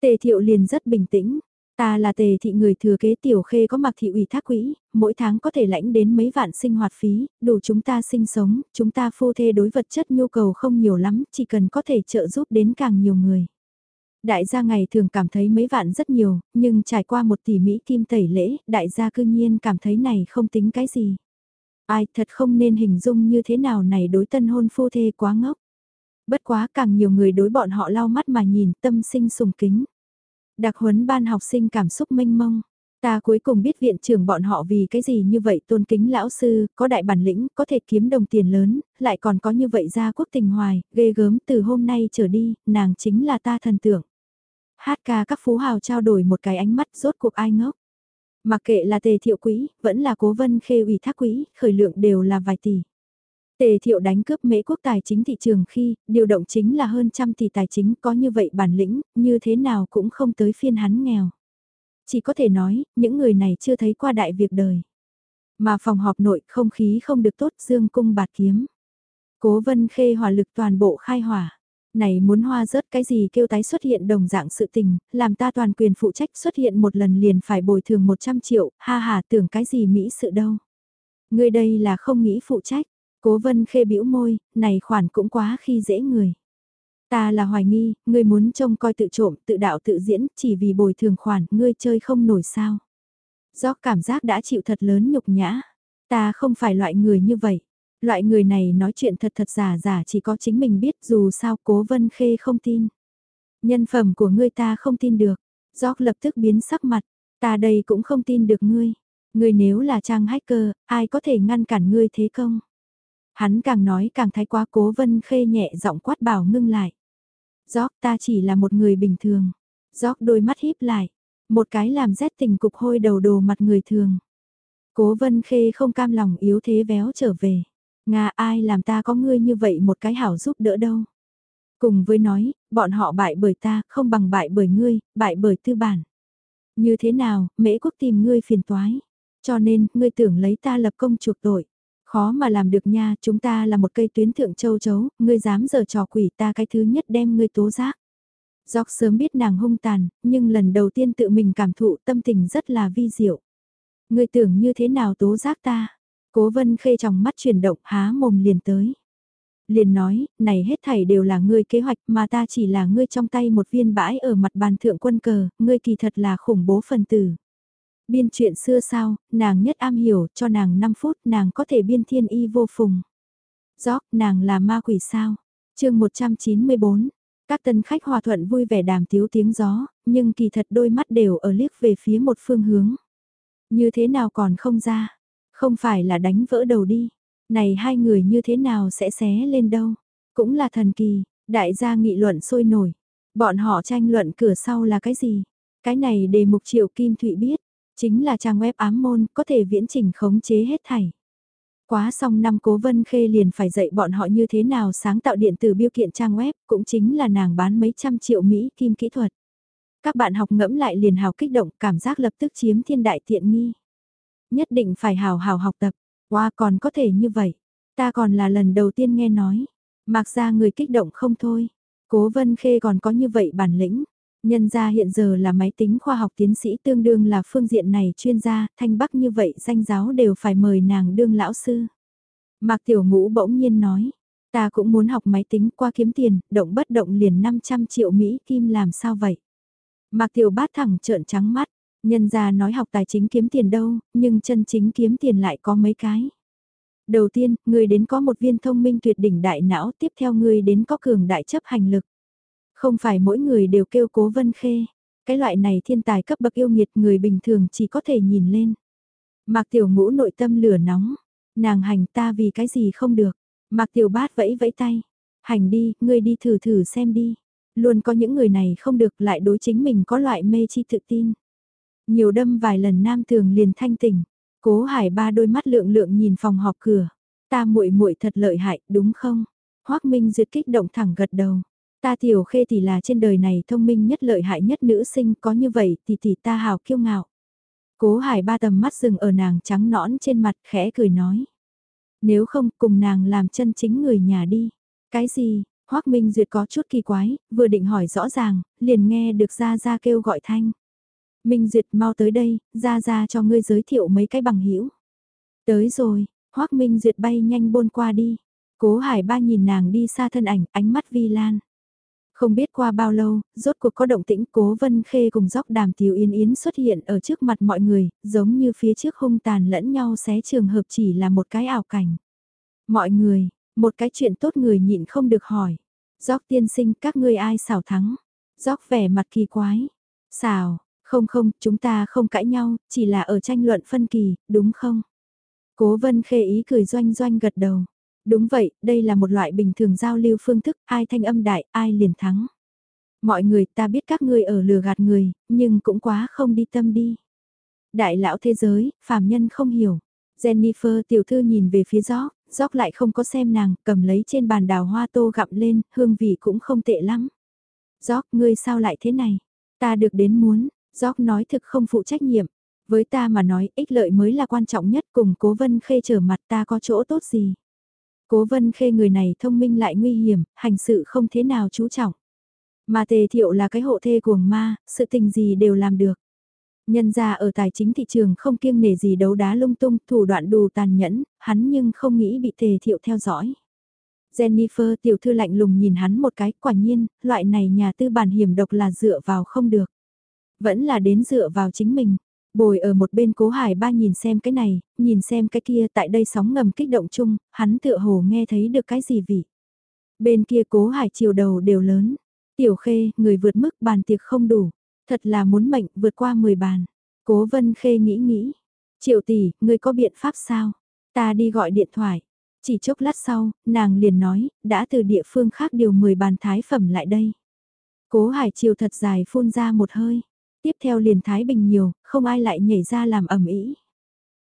Tề Thiệu liền rất bình tĩnh, ta là Tề Thị người thừa kế tiểu khê có mặc thị ủy thác quỹ, mỗi tháng có thể lãnh đến mấy vạn sinh hoạt phí, đủ chúng ta sinh sống, chúng ta phu thê đối vật chất nhu cầu không nhiều lắm, chỉ cần có thể trợ giúp đến càng nhiều người. Đại gia ngày thường cảm thấy mấy vạn rất nhiều, nhưng trải qua một tỷ Mỹ kim tẩy lễ, đại gia cư nhiên cảm thấy này không tính cái gì. Ai thật không nên hình dung như thế nào này đối tân hôn phu thê quá ngốc. Bất quá càng nhiều người đối bọn họ lau mắt mà nhìn tâm sinh sùng kính. Đặc huấn ban học sinh cảm xúc mênh mông. Ta cuối cùng biết viện trưởng bọn họ vì cái gì như vậy tôn kính lão sư, có đại bản lĩnh, có thể kiếm đồng tiền lớn, lại còn có như vậy ra quốc tình hoài, ghê gớm từ hôm nay trở đi, nàng chính là ta thần tượng. Hát ca các phú hào trao đổi một cái ánh mắt rốt cuộc ai ngốc. Mặc kệ là tề thiệu quỹ, vẫn là cố vân khê ủy thác quỹ, khởi lượng đều là vài tỷ. Tề thiệu đánh cướp mễ quốc tài chính thị trường khi, điều động chính là hơn trăm tỷ tài chính có như vậy bản lĩnh, như thế nào cũng không tới phiên hắn nghèo. Chỉ có thể nói, những người này chưa thấy qua đại việc đời. Mà phòng họp nội không khí không được tốt dương cung bạt kiếm. Cố vân khê hỏa lực toàn bộ khai hỏa này muốn hoa rớt cái gì kêu tái xuất hiện đồng dạng sự tình, làm ta toàn quyền phụ trách xuất hiện một lần liền phải bồi thường 100 triệu, ha ha tưởng cái gì Mỹ sự đâu. Người đây là không nghĩ phụ trách, cố vân khê bĩu môi, này khoản cũng quá khi dễ người. Ta là hoài nghi, ngươi muốn trông coi tự trộm, tự đạo tự diễn, chỉ vì bồi thường khoản, ngươi chơi không nổi sao. Do cảm giác đã chịu thật lớn nhục nhã. Ta không phải loại người như vậy. Loại người này nói chuyện thật thật giả giả chỉ có chính mình biết dù sao cố vân khê không tin. Nhân phẩm của ngươi ta không tin được. Gióc lập tức biến sắc mặt. Ta đây cũng không tin được ngươi. Ngươi nếu là trang hacker, ai có thể ngăn cản ngươi thế không? Hắn càng nói càng thái quá cố vân khê nhẹ giọng quát bảo ngưng lại. Gióc ta chỉ là một người bình thường. Gióc đôi mắt híp lại. Một cái làm rét tình cục hôi đầu đồ mặt người thường. Cố vân khê không cam lòng yếu thế véo trở về. Nga ai làm ta có ngươi như vậy một cái hảo giúp đỡ đâu. Cùng với nói, bọn họ bại bởi ta, không bằng bại bởi ngươi, bại bởi tư bản. Như thế nào, mễ quốc tìm ngươi phiền toái. Cho nên, ngươi tưởng lấy ta lập công chuộc tội. Khó mà làm được nha, chúng ta là một cây tuyến thượng châu chấu, ngươi dám giờ trò quỷ ta cái thứ nhất đem ngươi tố giác. dọc sớm biết nàng hung tàn, nhưng lần đầu tiên tự mình cảm thụ tâm tình rất là vi diệu. Ngươi tưởng như thế nào tố giác ta? Cố vân khê trong mắt chuyển động há mồm liền tới. Liền nói, này hết thảy đều là ngươi kế hoạch mà ta chỉ là ngươi trong tay một viên bãi ở mặt bàn thượng quân cờ, ngươi kỳ thật là khủng bố phần tử. Biên chuyện xưa sao, nàng nhất am hiểu, cho nàng 5 phút nàng có thể biên thiên y vô phùng. Gióc, nàng là ma quỷ sao? chương 194, các tân khách hòa thuận vui vẻ đàm tiếu tiếng gió, nhưng kỳ thật đôi mắt đều ở liếc về phía một phương hướng. Như thế nào còn không ra? Không phải là đánh vỡ đầu đi. Này hai người như thế nào sẽ xé lên đâu. Cũng là thần kỳ, đại gia nghị luận sôi nổi. Bọn họ tranh luận cửa sau là cái gì? Cái này đề mục triệu kim thụy biết. Chính là trang web ám môn có thể viễn trình khống chế hết thảy. Quá xong năm cố vân khê liền phải dạy bọn họ như thế nào sáng tạo điện tử biêu kiện trang web, cũng chính là nàng bán mấy trăm triệu Mỹ kim kỹ thuật. Các bạn học ngẫm lại liền hào kích động cảm giác lập tức chiếm thiên đại tiện nghi. Nhất định phải hào hào học tập, qua còn có thể như vậy. Ta còn là lần đầu tiên nghe nói. mặc ra người kích động không thôi. Cố Vân Khê còn có như vậy bản lĩnh. Nhân gia hiện giờ là máy tính khoa học tiến sĩ tương đương là phương diện này chuyên gia, thanh bắc như vậy danh giáo đều phải mời nàng đương lão sư. Mạc Tiểu Ngũ bỗng nhiên nói, ta cũng muốn học máy tính qua kiếm tiền, động bất động liền 500 triệu Mỹ kim làm sao vậy? Mạc Tiểu bát thẳng trợn trắng mắt, nhân gia nói học tài chính kiếm tiền đâu, nhưng chân chính kiếm tiền lại có mấy cái. Đầu tiên, người đến có một viên thông minh tuyệt đỉnh đại não, tiếp theo người đến có cường đại chấp hành lực. Không phải mỗi người đều kêu cố vân khê. Cái loại này thiên tài cấp bậc yêu nghiệt người bình thường chỉ có thể nhìn lên. Mạc Tiểu Ngũ nội tâm lửa nóng. Nàng hành ta vì cái gì không được. Mạc Tiểu Bát vẫy vẫy tay. Hành đi, ngươi đi thử thử xem đi. Luôn có những người này không được lại đối chính mình có loại mê chi tự tin. Nhiều đâm vài lần nam thường liền thanh tỉnh. Cố Hải ba đôi mắt lượng lượng nhìn phòng họp cửa. Ta muội muội thật lợi hại, đúng không? Hoắc Minh duyệt kích động thẳng gật đầu. Ta tiểu khê tỷ là trên đời này thông minh nhất lợi hại nhất nữ sinh có như vậy thì tỷ ta hào kiêu ngạo. Cố hải ba tầm mắt dừng ở nàng trắng nõn trên mặt khẽ cười nói. Nếu không cùng nàng làm chân chính người nhà đi. Cái gì, Hoác Minh Duyệt có chút kỳ quái, vừa định hỏi rõ ràng, liền nghe được Gia Gia kêu gọi thanh. Minh Duyệt mau tới đây, Gia Gia cho ngươi giới thiệu mấy cái bằng hữu Tới rồi, Hoác Minh Duyệt bay nhanh bôn qua đi. Cố Hải Ba nhìn nàng đi xa thân ảnh, ánh mắt vi lan. Không biết qua bao lâu, rốt cuộc có động tĩnh cố vân khê cùng dốc đàm tiểu yên yến xuất hiện ở trước mặt mọi người, giống như phía trước hung tàn lẫn nhau xé trường hợp chỉ là một cái ảo cảnh. Mọi người, một cái chuyện tốt người nhịn không được hỏi. dốc tiên sinh các ngươi ai xảo thắng? dốc vẻ mặt kỳ quái. Xảo, không không, chúng ta không cãi nhau, chỉ là ở tranh luận phân kỳ, đúng không? Cố vân khê ý cười doanh doanh gật đầu. Đúng vậy, đây là một loại bình thường giao lưu phương thức, ai thanh âm đại, ai liền thắng. Mọi người ta biết các ngươi ở lừa gạt người, nhưng cũng quá không đi tâm đi. Đại lão thế giới, phàm nhân không hiểu. Jennifer tiểu thư nhìn về phía gió, gió lại không có xem nàng, cầm lấy trên bàn đào hoa tô gặm lên, hương vị cũng không tệ lắm. Gió, ngươi sao lại thế này? Ta được đến muốn, gió nói thực không phụ trách nhiệm. Với ta mà nói, ích lợi mới là quan trọng nhất cùng cố vân khê trở mặt ta có chỗ tốt gì. Cố vân khê người này thông minh lại nguy hiểm, hành sự không thế nào chú trọng. Mà tề thiệu là cái hộ thê cuồng ma, sự tình gì đều làm được. Nhân ra ở tài chính thị trường không kiêng nể gì đấu đá lung tung, thủ đoạn đủ tàn nhẫn, hắn nhưng không nghĩ bị tề thiệu theo dõi. Jennifer tiểu thư lạnh lùng nhìn hắn một cái, quả nhiên, loại này nhà tư bản hiểm độc là dựa vào không được. Vẫn là đến dựa vào chính mình. Bồi ở một bên cố hải ba nhìn xem cái này, nhìn xem cái kia tại đây sóng ngầm kích động chung, hắn tựa hồ nghe thấy được cái gì vị. Bên kia cố hải chiều đầu đều lớn. Tiểu khê, người vượt mức bàn tiệc không đủ. Thật là muốn mệnh vượt qua 10 bàn. Cố vân khê nghĩ nghĩ. Triệu tỷ, người có biện pháp sao? Ta đi gọi điện thoại. Chỉ chốc lát sau, nàng liền nói, đã từ địa phương khác điều 10 bàn thái phẩm lại đây. Cố hải chiều thật dài phun ra một hơi tiếp theo liền Thái Bình nhiều, không ai lại nhảy ra làm ẩm ý.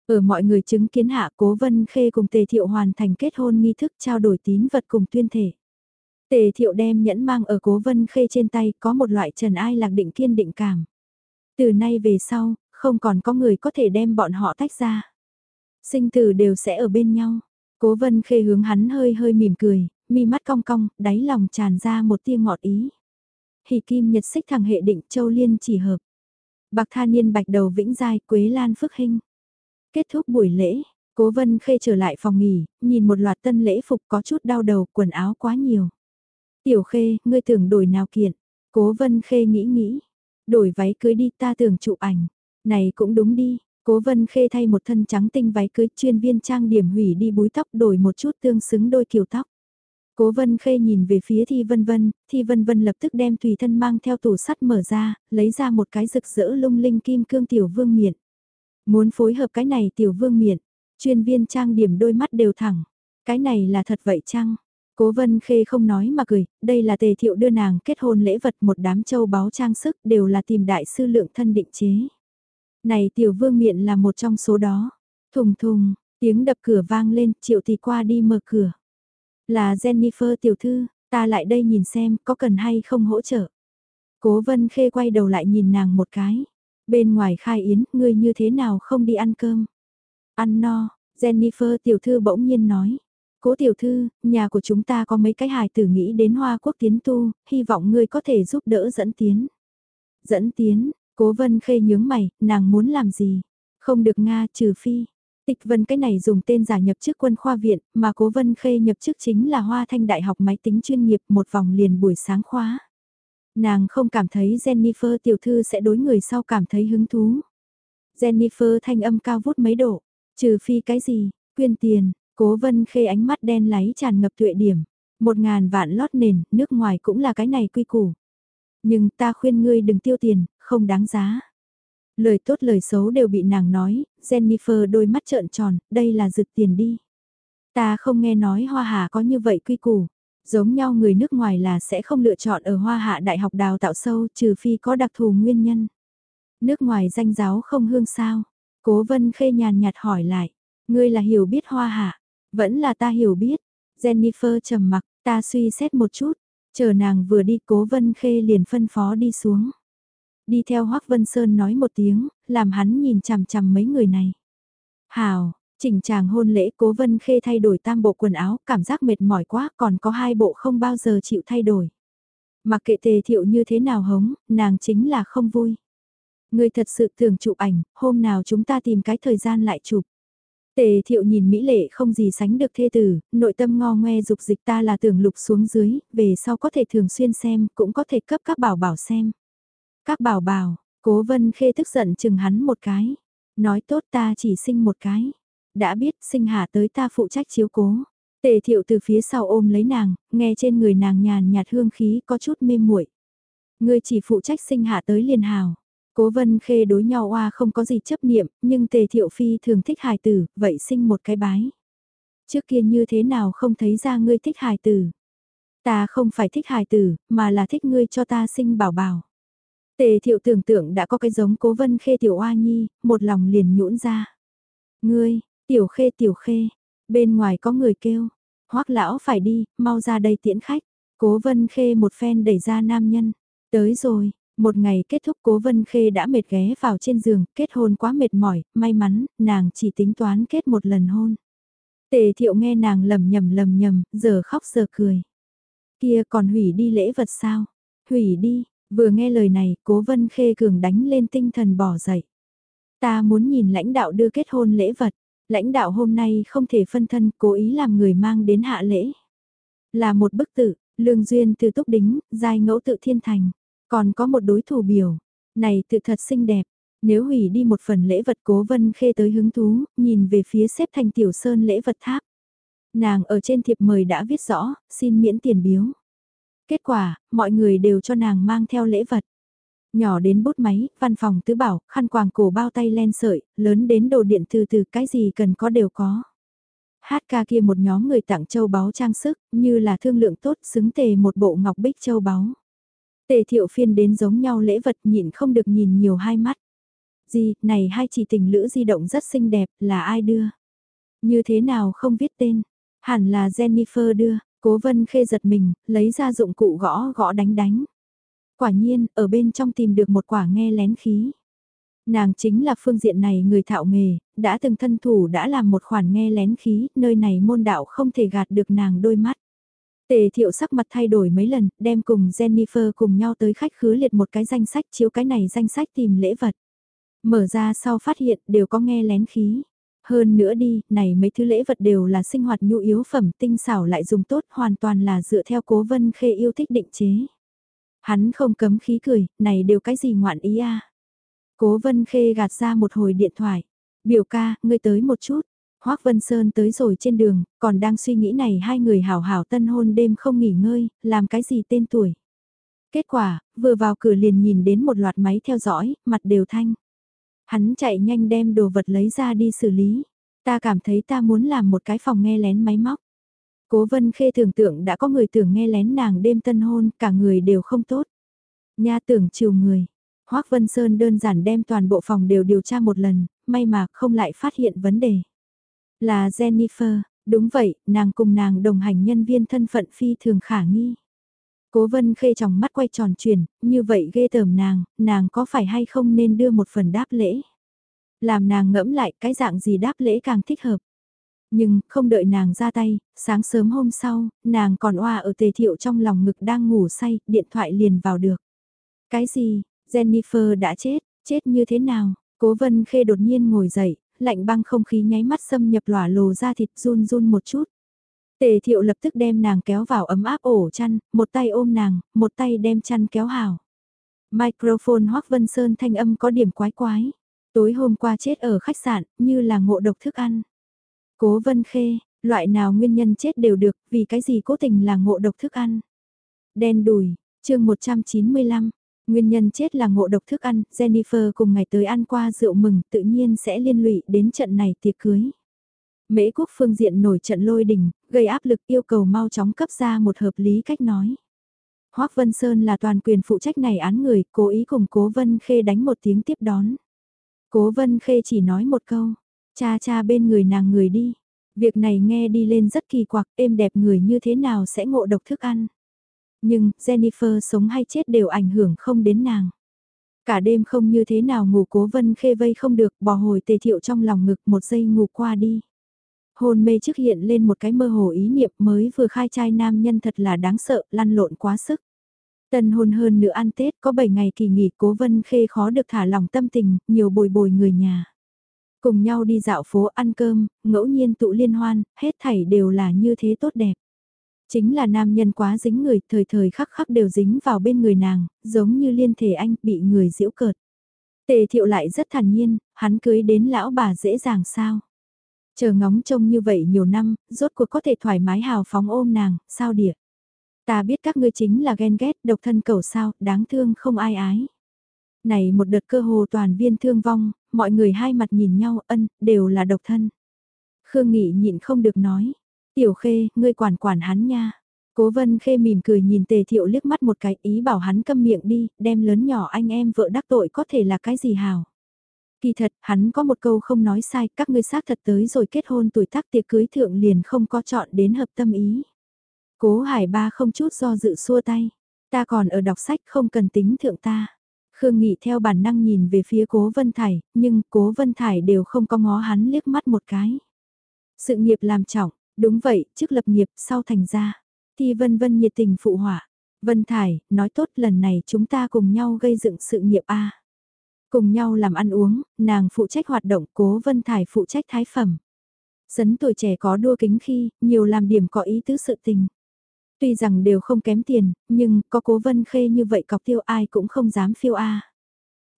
Ở mọi người chứng kiến hạ cố vân khê cùng tề thiệu hoàn thành kết hôn nghi thức trao đổi tín vật cùng tuyên thể. Tề thiệu đem nhẫn mang ở cố vân khê trên tay có một loại trần ai lạc định kiên định cảm. Từ nay về sau, không còn có người có thể đem bọn họ tách ra. Sinh tử đều sẽ ở bên nhau. Cố vân khê hướng hắn hơi hơi mỉm cười, mi mắt cong cong, đáy lòng tràn ra một tia ngọt ý. Hỷ kim nhật xích thằng hệ định châu liên chỉ hợp. Bạc tha niên bạch đầu vĩnh giai quế lan phước hình. Kết thúc buổi lễ, cố vân khê trở lại phòng nghỉ, nhìn một loạt tân lễ phục có chút đau đầu quần áo quá nhiều. Tiểu khê, ngươi tưởng đổi nào kiện? Cố vân khê nghĩ nghĩ. Đổi váy cưới đi ta tưởng chụp ảnh. Này cũng đúng đi. Cố vân khê thay một thân trắng tinh váy cưới chuyên viên trang điểm hủy đi búi tóc đổi một chút tương xứng đôi kiểu tóc. Cố vân khê nhìn về phía thi vân vân, thi vân vân lập tức đem tùy thân mang theo tủ sắt mở ra, lấy ra một cái rực rỡ lung linh kim cương tiểu vương miện. Muốn phối hợp cái này tiểu vương miện, chuyên viên trang điểm đôi mắt đều thẳng. Cái này là thật vậy chăng? Cố vân khê không nói mà cười, đây là tề thiệu đưa nàng kết hôn lễ vật một đám châu báu trang sức đều là tìm đại sư lượng thân định chế. Này tiểu vương miện là một trong số đó. Thùng thùng, tiếng đập cửa vang lên, triệu thì qua đi mở cửa. Là Jennifer tiểu thư, ta lại đây nhìn xem có cần hay không hỗ trợ. Cố vân khê quay đầu lại nhìn nàng một cái. Bên ngoài khai yến, ngươi như thế nào không đi ăn cơm? Ăn no, Jennifer tiểu thư bỗng nhiên nói. Cố tiểu thư, nhà của chúng ta có mấy cái hài tử nghĩ đến Hoa Quốc tiến tu, hy vọng ngươi có thể giúp đỡ dẫn tiến. Dẫn tiến, cố vân khê nhướng mày, nàng muốn làm gì? Không được Nga trừ phi. Tịch vân cái này dùng tên giả nhập chức quân khoa viện, mà cố vân khê nhập chức chính là Hoa Thanh Đại học máy tính chuyên nghiệp một vòng liền buổi sáng khóa. Nàng không cảm thấy Jennifer tiểu thư sẽ đối người sau cảm thấy hứng thú. Jennifer thanh âm cao vút mấy độ, trừ phi cái gì, quyên tiền, cố vân khê ánh mắt đen láy tràn ngập tuệ điểm. Một ngàn vạn lót nền, nước ngoài cũng là cái này quy củ. Nhưng ta khuyên ngươi đừng tiêu tiền, không đáng giá. Lời tốt lời xấu đều bị nàng nói, Jennifer đôi mắt trợn tròn, đây là rực tiền đi. Ta không nghe nói hoa hà có như vậy quy củ. Giống nhau người nước ngoài là sẽ không lựa chọn ở hoa hạ đại học đào tạo sâu trừ phi có đặc thù nguyên nhân. Nước ngoài danh giáo không hương sao. Cố vân khê nhàn nhạt hỏi lại. Ngươi là hiểu biết hoa hạ. Vẫn là ta hiểu biết. Jennifer trầm mặc, ta suy xét một chút. Chờ nàng vừa đi cố vân khê liền phân phó đi xuống. Đi theo Hoác Vân Sơn nói một tiếng, làm hắn nhìn chằm chằm mấy người này. Hào, chỉnh chàng hôn lễ cố vân khê thay đổi tam bộ quần áo, cảm giác mệt mỏi quá, còn có hai bộ không bao giờ chịu thay đổi. Mặc kệ tề thiệu như thế nào hống, nàng chính là không vui. Người thật sự tưởng chụp ảnh, hôm nào chúng ta tìm cái thời gian lại chụp. Tề thiệu nhìn Mỹ lệ không gì sánh được thê tử, nội tâm ngo ngoe dục dịch ta là tưởng lục xuống dưới, về sau có thể thường xuyên xem, cũng có thể cấp các bảo bảo xem. Các bảo bảo, cố vân khê tức giận chừng hắn một cái. Nói tốt ta chỉ sinh một cái. Đã biết sinh hạ tới ta phụ trách chiếu cố. Tề thiệu từ phía sau ôm lấy nàng, nghe trên người nàng nhàn nhạt hương khí có chút mê muội. Ngươi chỉ phụ trách sinh hạ tới liền hào. Cố vân khê đối nhau oa không có gì chấp niệm, nhưng tề thiệu phi thường thích hài tử, vậy sinh một cái bái. Trước kia như thế nào không thấy ra ngươi thích hài tử. Ta không phải thích hài tử, mà là thích ngươi cho ta sinh bảo bảo. Tề thiệu tưởng tượng đã có cái giống cố vân khê tiểu oa nhi, một lòng liền nhũn ra. Ngươi, tiểu khê tiểu khê, bên ngoài có người kêu, hoắc lão phải đi, mau ra đây tiễn khách. Cố vân khê một phen đẩy ra nam nhân, tới rồi, một ngày kết thúc cố vân khê đã mệt ghé vào trên giường, kết hôn quá mệt mỏi, may mắn, nàng chỉ tính toán kết một lần hôn. Tề thiệu nghe nàng lầm nhầm lầm nhầm, giờ khóc giờ cười. Kia còn hủy đi lễ vật sao? Hủy đi, vừa nghe lời này, cố vân khê cường đánh lên tinh thần bỏ dậy. Ta muốn nhìn lãnh đạo đưa kết hôn lễ vật, lãnh đạo hôm nay không thể phân thân cố ý làm người mang đến hạ lễ. Là một bức tự, lương duyên từ túc đính, giai ngẫu tự thiên thành. Còn có một đối thủ biểu, này tự thật xinh đẹp. Nếu hủy đi một phần lễ vật cố vân khê tới hứng thú, nhìn về phía xếp thành tiểu sơn lễ vật tháp. Nàng ở trên thiệp mời đã viết rõ, xin miễn tiền biếu. Kết quả, mọi người đều cho nàng mang theo lễ vật. Nhỏ đến bút máy, văn phòng tứ bảo, khăn quàng cổ bao tay len sợi, lớn đến đồ điện từ từ cái gì cần có đều có. Hát ca kia một nhóm người tặng châu báu trang sức, như là thương lượng tốt xứng tề một bộ ngọc bích châu báu. Tề thiệu phiên đến giống nhau lễ vật nhịn không được nhìn nhiều hai mắt. Gì, này hai chỉ tình lữ di động rất xinh đẹp, là ai đưa? Như thế nào không viết tên? Hẳn là Jennifer đưa, cố vân khê giật mình, lấy ra dụng cụ gõ gõ đánh đánh. Quả nhiên, ở bên trong tìm được một quả nghe lén khí. Nàng chính là phương diện này người thạo nghề, đã từng thân thủ đã làm một khoản nghe lén khí, nơi này môn đạo không thể gạt được nàng đôi mắt. Tề thiệu sắc mặt thay đổi mấy lần, đem cùng Jennifer cùng nhau tới khách khứa liệt một cái danh sách chiếu cái này danh sách tìm lễ vật. Mở ra sau phát hiện đều có nghe lén khí. Hơn nữa đi, này mấy thứ lễ vật đều là sinh hoạt nhu yếu phẩm tinh xảo lại dùng tốt hoàn toàn là dựa theo cố vân khê yêu thích định chế. Hắn không cấm khí cười, này đều cái gì ngoạn ý a Cố vân khê gạt ra một hồi điện thoại. Biểu ca, ngươi tới một chút. Hoác Vân Sơn tới rồi trên đường, còn đang suy nghĩ này hai người hảo hảo tân hôn đêm không nghỉ ngơi, làm cái gì tên tuổi. Kết quả, vừa vào cửa liền nhìn đến một loạt máy theo dõi, mặt đều thanh. Hắn chạy nhanh đem đồ vật lấy ra đi xử lý. Ta cảm thấy ta muốn làm một cái phòng nghe lén máy móc. Cố vân khê tưởng tượng đã có người tưởng nghe lén nàng đêm tân hôn, cả người đều không tốt. Nha tưởng chiều người. Hoác Vân Sơn đơn giản đem toàn bộ phòng đều điều tra một lần, may mà không lại phát hiện vấn đề. Là Jennifer, đúng vậy, nàng cùng nàng đồng hành nhân viên thân phận phi thường khả nghi. Cố vân khê trong mắt quay tròn chuyển, như vậy ghê tởm nàng, nàng có phải hay không nên đưa một phần đáp lễ. Làm nàng ngẫm lại cái dạng gì đáp lễ càng thích hợp. Nhưng, không đợi nàng ra tay, sáng sớm hôm sau, nàng còn oa ở tề thiệu trong lòng ngực đang ngủ say, điện thoại liền vào được. Cái gì, Jennifer đã chết, chết như thế nào? Cố vân khê đột nhiên ngồi dậy, lạnh băng không khí nháy mắt xâm nhập lỏa lồ ra thịt run run một chút. Tề thiệu lập tức đem nàng kéo vào ấm áp ổ chăn, một tay ôm nàng, một tay đem chăn kéo hào. Microphone Hoác Vân Sơn thanh âm có điểm quái quái. Tối hôm qua chết ở khách sạn, như là ngộ độc thức ăn. Cố Vân Khê, loại nào nguyên nhân chết đều được, vì cái gì cố tình là ngộ độc thức ăn. Đen đùi, chương 195, nguyên nhân chết là ngộ độc thức ăn, Jennifer cùng ngày tới ăn qua rượu mừng tự nhiên sẽ liên lụy đến trận này tiệc cưới. Mễ quốc phương diện nổi trận lôi đình, gây áp lực yêu cầu mau chóng cấp ra một hợp lý cách nói. Hoác Vân Sơn là toàn quyền phụ trách này án người, cố ý cùng Cố Vân Khê đánh một tiếng tiếp đón. Cố Vân Khê chỉ nói một câu, cha cha bên người nàng người đi. Việc này nghe đi lên rất kỳ quặc, êm đẹp người như thế nào sẽ ngộ độc thức ăn. Nhưng, Jennifer sống hay chết đều ảnh hưởng không đến nàng. Cả đêm không như thế nào ngủ cố vân khê vây không được, bỏ hồi tề thiệu trong lòng ngực một giây ngủ qua đi. Hôn mê trước hiện lên một cái mơ hồ ý niệm mới vừa khai trai nam nhân thật là đáng sợ, lăn lộn quá sức. Tân hôn hơn nữa ăn Tết có 7 ngày kỳ nghỉ cố vân khê khó được thả lòng tâm tình, nhiều bồi bồi người nhà. Cùng nhau đi dạo phố ăn cơm, ngẫu nhiên tụ liên hoan, hết thảy đều là như thế tốt đẹp. Chính là nam nhân quá dính người, thời thời khắc khắc đều dính vào bên người nàng, giống như liên thể anh bị người giễu cợt. Tề thiệu lại rất thản nhiên, hắn cưới đến lão bà dễ dàng sao. Chờ ngóng trông như vậy nhiều năm, rốt cuộc có thể thoải mái hào phóng ôm nàng, sao địa. Ta biết các ngươi chính là ghen ghét, độc thân cầu sao, đáng thương không ai ái. Này một đợt cơ hồ toàn viên thương vong, mọi người hai mặt nhìn nhau ân, đều là độc thân. Khương Nghị nhịn không được nói, tiểu khê, ngươi quản quản hắn nha. Cố vân khê mỉm cười nhìn tề thiệu liếc mắt một cái ý bảo hắn câm miệng đi, đem lớn nhỏ anh em vợ đắc tội có thể là cái gì hào. Kỳ thật, hắn có một câu không nói sai, các ngươi xác thật tới rồi kết hôn tuổi tác tiệc cưới thượng liền không có chọn đến hợp tâm ý. Cố hải ba không chút do dự xua tay, ta còn ở đọc sách không cần tính thượng ta. Khương Nghị theo bản năng nhìn về phía cố Vân Thải, nhưng cố Vân Thải đều không có ngó hắn liếc mắt một cái. Sự nghiệp làm trọng, đúng vậy, trước lập nghiệp, sau thành ra. Thì Vân Vân nhiệt tình phụ họa. Vân Thải, nói tốt lần này chúng ta cùng nhau gây dựng sự nghiệp A. Cùng nhau làm ăn uống, nàng phụ trách hoạt động, cố Vân Thải phụ trách thái phẩm. Sấn tuổi trẻ có đua kính khi, nhiều làm điểm có ý tứ sự tình. Tuy rằng đều không kém tiền, nhưng có cố vân khê như vậy cọc tiêu ai cũng không dám phiêu a.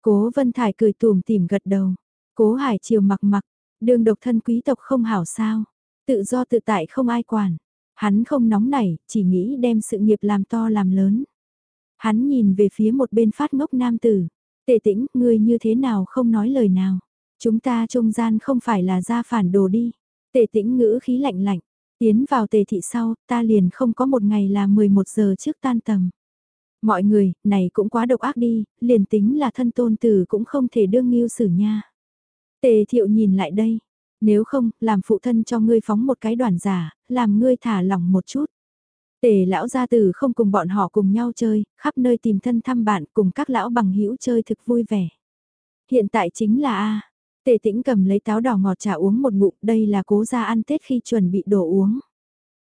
Cố vân thải cười tùm tìm gật đầu. Cố hải chiều mặc mặc, đường độc thân quý tộc không hảo sao. Tự do tự tại không ai quản. Hắn không nóng nảy, chỉ nghĩ đem sự nghiệp làm to làm lớn. Hắn nhìn về phía một bên phát ngốc nam tử. Tệ tĩnh, ngươi như thế nào không nói lời nào. Chúng ta trung gian không phải là ra phản đồ đi. Tệ tĩnh ngữ khí lạnh lạnh. Tiến vào tề thị sau, ta liền không có một ngày là 11 giờ trước tan tầm. Mọi người, này cũng quá độc ác đi, liền tính là thân tôn tử cũng không thể đương nghiêu xử nha. Tề thiệu nhìn lại đây, nếu không, làm phụ thân cho ngươi phóng một cái đoàn giả, làm ngươi thả lỏng một chút. Tề lão gia tử không cùng bọn họ cùng nhau chơi, khắp nơi tìm thân thăm bạn cùng các lão bằng hữu chơi thực vui vẻ. Hiện tại chính là A, Tề tĩnh cầm lấy táo đỏ ngọt trà uống một ngụm, đây là cố ra ăn Tết khi chuẩn bị đồ uống.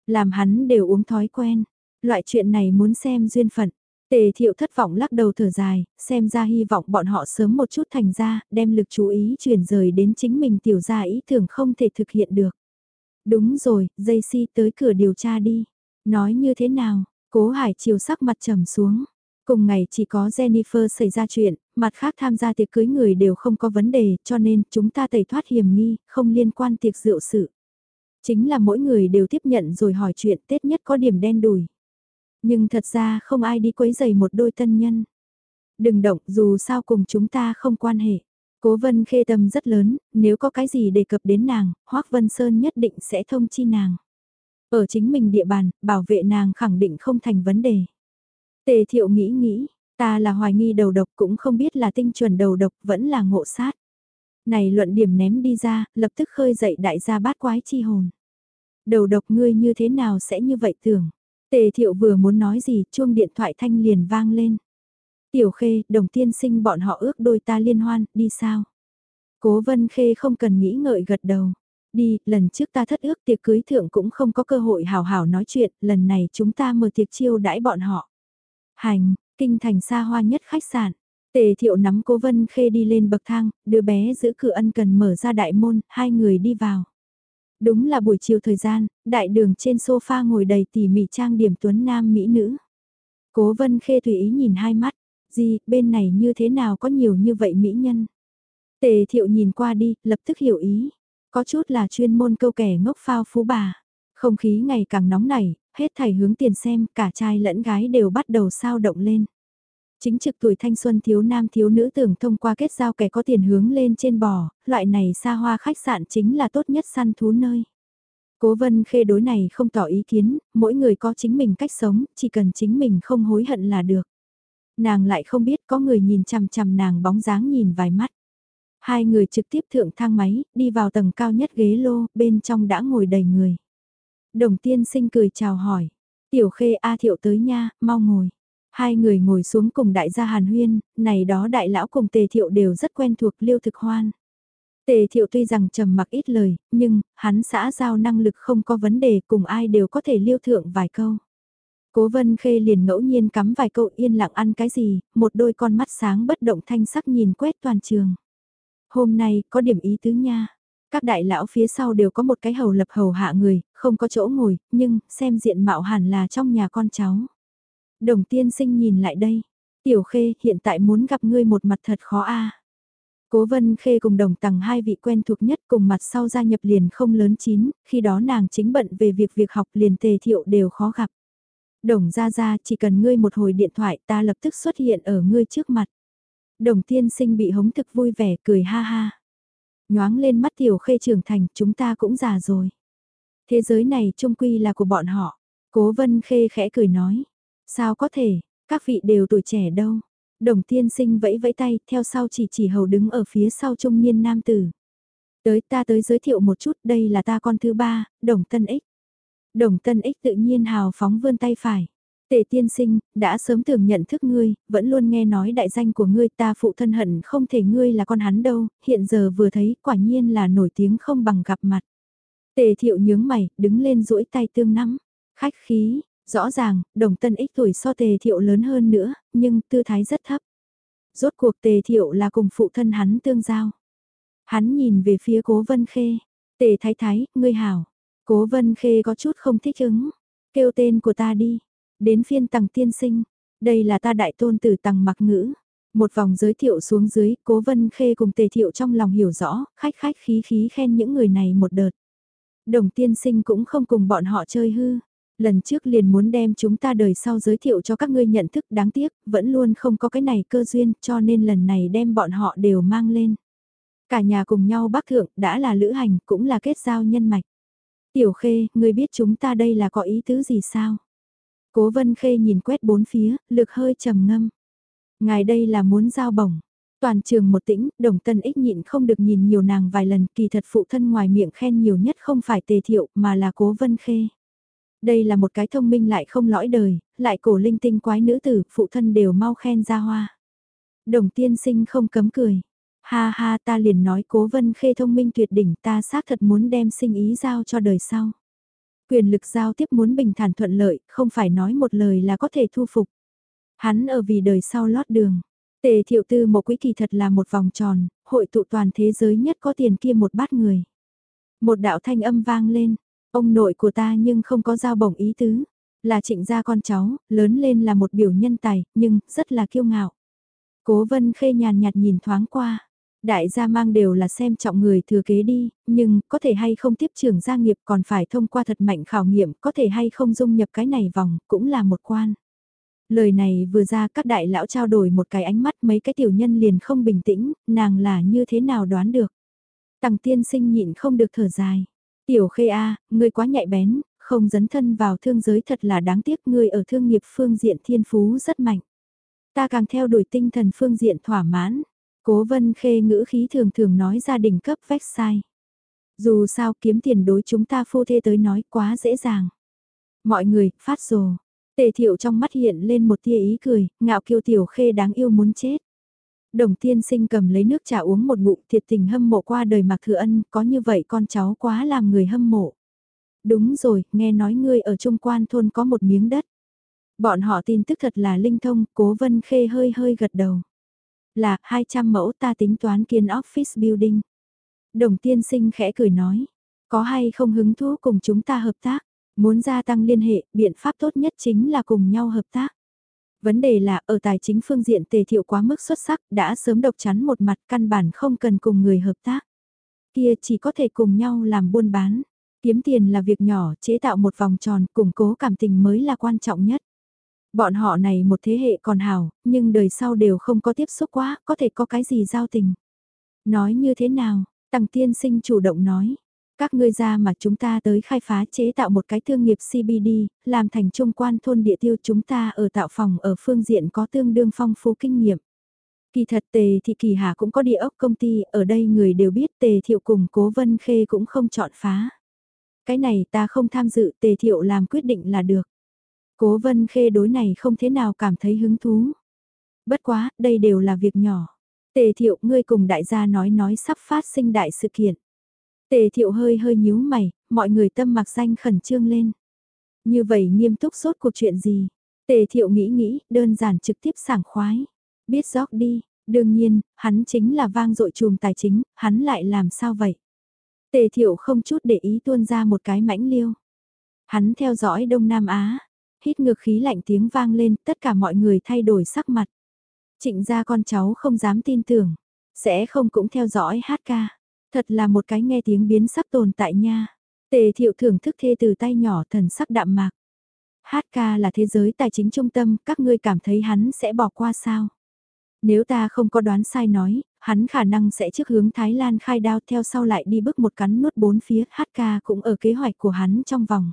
Làm hắn đều uống thói quen, loại chuyện này muốn xem duyên phận. Tề thiệu thất vọng lắc đầu thở dài, xem ra hy vọng bọn họ sớm một chút thành ra, đem lực chú ý chuyển rời đến chính mình tiểu gia ý tưởng không thể thực hiện được. Đúng rồi, dây si tới cửa điều tra đi. Nói như thế nào, cố hải chiều sắc mặt trầm xuống. Cùng ngày chỉ có Jennifer xảy ra chuyện, mặt khác tham gia tiệc cưới người đều không có vấn đề cho nên chúng ta tẩy thoát hiểm nghi, không liên quan tiệc rượu sự. Chính là mỗi người đều tiếp nhận rồi hỏi chuyện Tết nhất có điểm đen đùi. Nhưng thật ra không ai đi quấy giày một đôi tân nhân. Đừng động dù sao cùng chúng ta không quan hệ. Cố vân khê tâm rất lớn, nếu có cái gì đề cập đến nàng, Hoác Vân Sơn nhất định sẽ thông chi nàng. Ở chính mình địa bàn, bảo vệ nàng khẳng định không thành vấn đề. Tề thiệu nghĩ nghĩ, ta là hoài nghi đầu độc cũng không biết là tinh chuẩn đầu độc vẫn là ngộ sát. Này luận điểm ném đi ra, lập tức khơi dậy đại gia bát quái chi hồn. Đầu độc ngươi như thế nào sẽ như vậy tưởng. Tề thiệu vừa muốn nói gì, chuông điện thoại thanh liền vang lên. Tiểu khê, đồng tiên sinh bọn họ ước đôi ta liên hoan, đi sao? Cố vân khê không cần nghĩ ngợi gật đầu. Đi, lần trước ta thất ước tiệc cưới thượng cũng không có cơ hội hào hào nói chuyện, lần này chúng ta mở tiệc chiêu đãi bọn họ. Hành, kinh thành xa hoa nhất khách sạn. Tề thiệu nắm cố vân khê đi lên bậc thang, đứa bé giữ cửa ân cần mở ra đại môn, hai người đi vào. Đúng là buổi chiều thời gian, đại đường trên sofa ngồi đầy tỉ mỉ trang điểm tuấn nam mỹ nữ. Cố vân khê tùy ý nhìn hai mắt, gì, bên này như thế nào có nhiều như vậy mỹ nhân. Tề thiệu nhìn qua đi, lập tức hiểu ý. Có chút là chuyên môn câu kẻ ngốc phao phú bà. Không khí ngày càng nóng nảy, hết thảy hướng tiền xem, cả trai lẫn gái đều bắt đầu sao động lên. Chính trực tuổi thanh xuân thiếu nam thiếu nữ tưởng thông qua kết giao kẻ có tiền hướng lên trên bò, loại này xa hoa khách sạn chính là tốt nhất săn thú nơi. Cố vân khê đối này không tỏ ý kiến, mỗi người có chính mình cách sống, chỉ cần chính mình không hối hận là được. Nàng lại không biết có người nhìn chằm chằm nàng bóng dáng nhìn vài mắt. Hai người trực tiếp thượng thang máy, đi vào tầng cao nhất ghế lô, bên trong đã ngồi đầy người. Đồng tiên sinh cười chào hỏi. Tiểu khê A thiệu tới nha, mau ngồi. Hai người ngồi xuống cùng đại gia Hàn Huyên, này đó đại lão cùng tề thiệu đều rất quen thuộc liêu thực hoan. Tề thiệu tuy rằng trầm mặc ít lời, nhưng, hắn xã giao năng lực không có vấn đề cùng ai đều có thể liêu thượng vài câu. Cố vân khê liền ngẫu nhiên cắm vài câu yên lặng ăn cái gì, một đôi con mắt sáng bất động thanh sắc nhìn quét toàn trường. Hôm nay có điểm ý tứ nha. Các đại lão phía sau đều có một cái hầu lập hầu hạ người, không có chỗ ngồi, nhưng xem diện mạo hẳn là trong nhà con cháu. Đồng tiên sinh nhìn lại đây. Tiểu khê hiện tại muốn gặp ngươi một mặt thật khó a. Cố vân khê cùng đồng tầng hai vị quen thuộc nhất cùng mặt sau gia nhập liền không lớn chín, khi đó nàng chính bận về việc việc học liền tề thiệu đều khó gặp. Đồng ra ra chỉ cần ngươi một hồi điện thoại ta lập tức xuất hiện ở ngươi trước mặt. Đồng tiên sinh bị hống thực vui vẻ cười ha ha. Nhoáng lên mắt tiểu khê trưởng thành chúng ta cũng già rồi. Thế giới này trung quy là của bọn họ. Cố vân khê khẽ cười nói. Sao có thể, các vị đều tuổi trẻ đâu. Đồng tiên sinh vẫy vẫy tay, theo sau chỉ chỉ hầu đứng ở phía sau trung niên nam tử. Tới ta tới giới thiệu một chút, đây là ta con thứ ba, đồng tân ích. Đồng tân ích tự nhiên hào phóng vươn tay phải. Tề tiên sinh, đã sớm tưởng nhận thức ngươi, vẫn luôn nghe nói đại danh của ngươi ta phụ thân hận không thể ngươi là con hắn đâu, hiện giờ vừa thấy quả nhiên là nổi tiếng không bằng gặp mặt. Tề thiệu nhướng mày, đứng lên duỗi tay tương nắm. Khách khí, rõ ràng, đồng tân ích tuổi so tề thiệu lớn hơn nữa, nhưng tư thái rất thấp. Rốt cuộc tề thiệu là cùng phụ thân hắn tương giao. Hắn nhìn về phía cố vân khê. Tề thái thái, ngươi hảo. Cố vân khê có chút không thích ứng. Kêu tên của ta đi. Đến phiên tằng tiên sinh, đây là ta đại tôn từ tầng mặc ngữ. Một vòng giới thiệu xuống dưới, cố vân khê cùng tề thiệu trong lòng hiểu rõ, khách khách khí khí khen những người này một đợt. Đồng tiên sinh cũng không cùng bọn họ chơi hư. Lần trước liền muốn đem chúng ta đời sau giới thiệu cho các ngươi nhận thức đáng tiếc, vẫn luôn không có cái này cơ duyên cho nên lần này đem bọn họ đều mang lên. Cả nhà cùng nhau bác thượng đã là lữ hành cũng là kết giao nhân mạch. Tiểu khê, ngươi biết chúng ta đây là có ý tứ gì sao? Cố Vân Khê nhìn quét bốn phía, lực hơi trầm ngâm. Ngài đây là muốn giao bổng. Toàn trường một tĩnh, đồng tân ích nhịn không được nhìn nhiều nàng vài lần, kỳ thật phụ thân ngoài miệng khen nhiều nhất không phải tề thiệu, mà là cố vân khê. Đây là một cái thông minh lại không lõi đời, lại cổ linh tinh quái nữ tử, phụ thân đều mau khen ra hoa. Đồng tiên sinh không cấm cười. Ha ha ta liền nói cố vân khê thông minh tuyệt đỉnh ta xác thật muốn đem sinh ý giao cho đời sau. Quyền lực giao tiếp muốn bình thản thuận lợi, không phải nói một lời là có thể thu phục. Hắn ở vì đời sau lót đường. Tề thiệu tư một quý kỳ thật là một vòng tròn, hội tụ toàn thế giới nhất có tiền kia một bát người. Một đạo thanh âm vang lên, ông nội của ta nhưng không có giao bổng ý tứ, là trịnh gia con cháu, lớn lên là một biểu nhân tài, nhưng rất là kiêu ngạo. Cố vân khê nhàn nhạt nhìn thoáng qua, Đại gia mang đều là xem trọng người thừa kế đi, nhưng có thể hay không tiếp trưởng gia nghiệp còn phải thông qua thật mạnh khảo nghiệm, có thể hay không dung nhập cái này vòng, cũng là một quan. Lời này vừa ra các đại lão trao đổi một cái ánh mắt mấy cái tiểu nhân liền không bình tĩnh, nàng là như thế nào đoán được. Tằng tiên sinh nhịn không được thở dài. Tiểu khê A, ngươi quá nhạy bén, không dấn thân vào thương giới thật là đáng tiếc ngươi ở thương nghiệp phương diện thiên phú rất mạnh. Ta càng theo đuổi tinh thần phương diện thỏa mãn, Cố vân khê ngữ khí thường thường nói gia đình cấp vách sai. Dù sao kiếm tiền đối chúng ta phu thê tới nói quá dễ dàng. Mọi người, phát rồ. Tề thiệu trong mắt hiện lên một tia ý cười, ngạo kiêu tiểu khê đáng yêu muốn chết. Đồng tiên sinh cầm lấy nước trà uống một ngụm thiệt tình hâm mộ qua đời Mạc Thừa Ân, có như vậy con cháu quá làm người hâm mộ. Đúng rồi, nghe nói ngươi ở Trung Quan thôn có một miếng đất. Bọn họ tin tức thật là linh thông, cố vân khê hơi hơi gật đầu. Là, 200 mẫu ta tính toán kiên office building. Đồng tiên sinh khẽ cười nói, có hay không hứng thú cùng chúng ta hợp tác, muốn gia tăng liên hệ, biện pháp tốt nhất chính là cùng nhau hợp tác. Vấn đề là ở tài chính phương diện tề thiệu quá mức xuất sắc, đã sớm độc chắn một mặt căn bản không cần cùng người hợp tác. Kia chỉ có thể cùng nhau làm buôn bán. Kiếm tiền là việc nhỏ, chế tạo một vòng tròn, củng cố cảm tình mới là quan trọng nhất. Bọn họ này một thế hệ còn hào, nhưng đời sau đều không có tiếp xúc quá, có thể có cái gì giao tình. Nói như thế nào, Tăng Tiên Sinh chủ động nói. Các ngươi ra mà chúng ta tới khai phá chế tạo một cái thương nghiệp CBD, làm thành trung quan thôn địa tiêu chúng ta ở tạo phòng ở phương diện có tương đương phong phú kinh nghiệm. Kỳ thật Tề Thị Kỳ Hà cũng có địa ốc công ty, ở đây người đều biết Tề Thiệu cùng Cố Vân Khê cũng không chọn phá. Cái này ta không tham dự Tề Thiệu làm quyết định là được. Cố Vân Khê đối này không thế nào cảm thấy hứng thú. Bất quá, đây đều là việc nhỏ. Tề Thiệu ngươi cùng đại gia nói nói sắp phát sinh đại sự kiện. Tề thiệu hơi hơi nhíu mày, mọi người tâm mặc danh khẩn trương lên. Như vậy nghiêm túc sốt cuộc chuyện gì? Tề thiệu nghĩ nghĩ, đơn giản trực tiếp sảng khoái. Biết rót đi, đương nhiên, hắn chính là vang dội chùm tài chính, hắn lại làm sao vậy? Tề thiệu không chút để ý tuôn ra một cái mãnh liêu. Hắn theo dõi Đông Nam Á, hít ngược khí lạnh tiếng vang lên, tất cả mọi người thay đổi sắc mặt. Trịnh gia con cháu không dám tin tưởng, sẽ không cũng theo dõi hát ca. Thật là một cái nghe tiếng biến sắc tồn tại nha. Tề thiệu thưởng thức thê từ tay nhỏ thần sắc đạm mạc. Hát ca là thế giới tài chính trung tâm, các ngươi cảm thấy hắn sẽ bỏ qua sao? Nếu ta không có đoán sai nói, hắn khả năng sẽ trước hướng Thái Lan khai đao theo sau lại đi bước một cắn nuốt bốn phía, hát ca cũng ở kế hoạch của hắn trong vòng.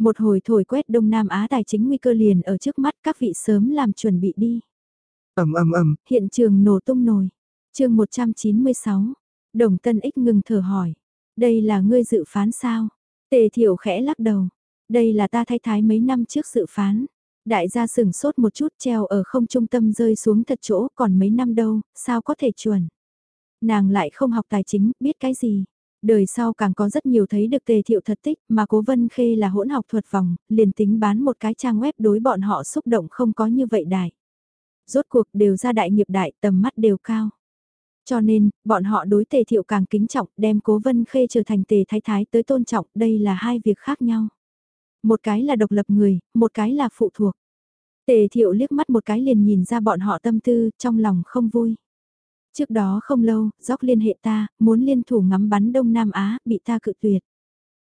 Một hồi thổi quét Đông Nam Á tài chính nguy cơ liền ở trước mắt các vị sớm làm chuẩn bị đi. ầm ầm ầm, hiện trường nổ tung nồi. chương 196, Đồng Tân Ích ngừng thở hỏi. Đây là ngươi dự phán sao? Tề thiểu khẽ lắc đầu. Đây là ta thay thái mấy năm trước dự phán. Đại gia sừng sốt một chút treo ở không trung tâm rơi xuống thật chỗ còn mấy năm đâu, sao có thể chuẩn. Nàng lại không học tài chính, biết cái gì. Đời sau càng có rất nhiều thấy được tề thiệu thật tích mà cố vân khê là hỗn học thuật vòng, liền tính bán một cái trang web đối bọn họ xúc động không có như vậy đại. Rốt cuộc đều ra đại nghiệp đại tầm mắt đều cao. Cho nên, bọn họ đối tề thiệu càng kính trọng, đem cố vân khê trở thành tề thái thái tới tôn trọng, đây là hai việc khác nhau. Một cái là độc lập người, một cái là phụ thuộc. Tề thiệu liếc mắt một cái liền nhìn ra bọn họ tâm tư, trong lòng không vui. Trước đó không lâu, dốc liên hệ ta, muốn liên thủ ngắm bắn Đông Nam Á, bị ta cự tuyệt.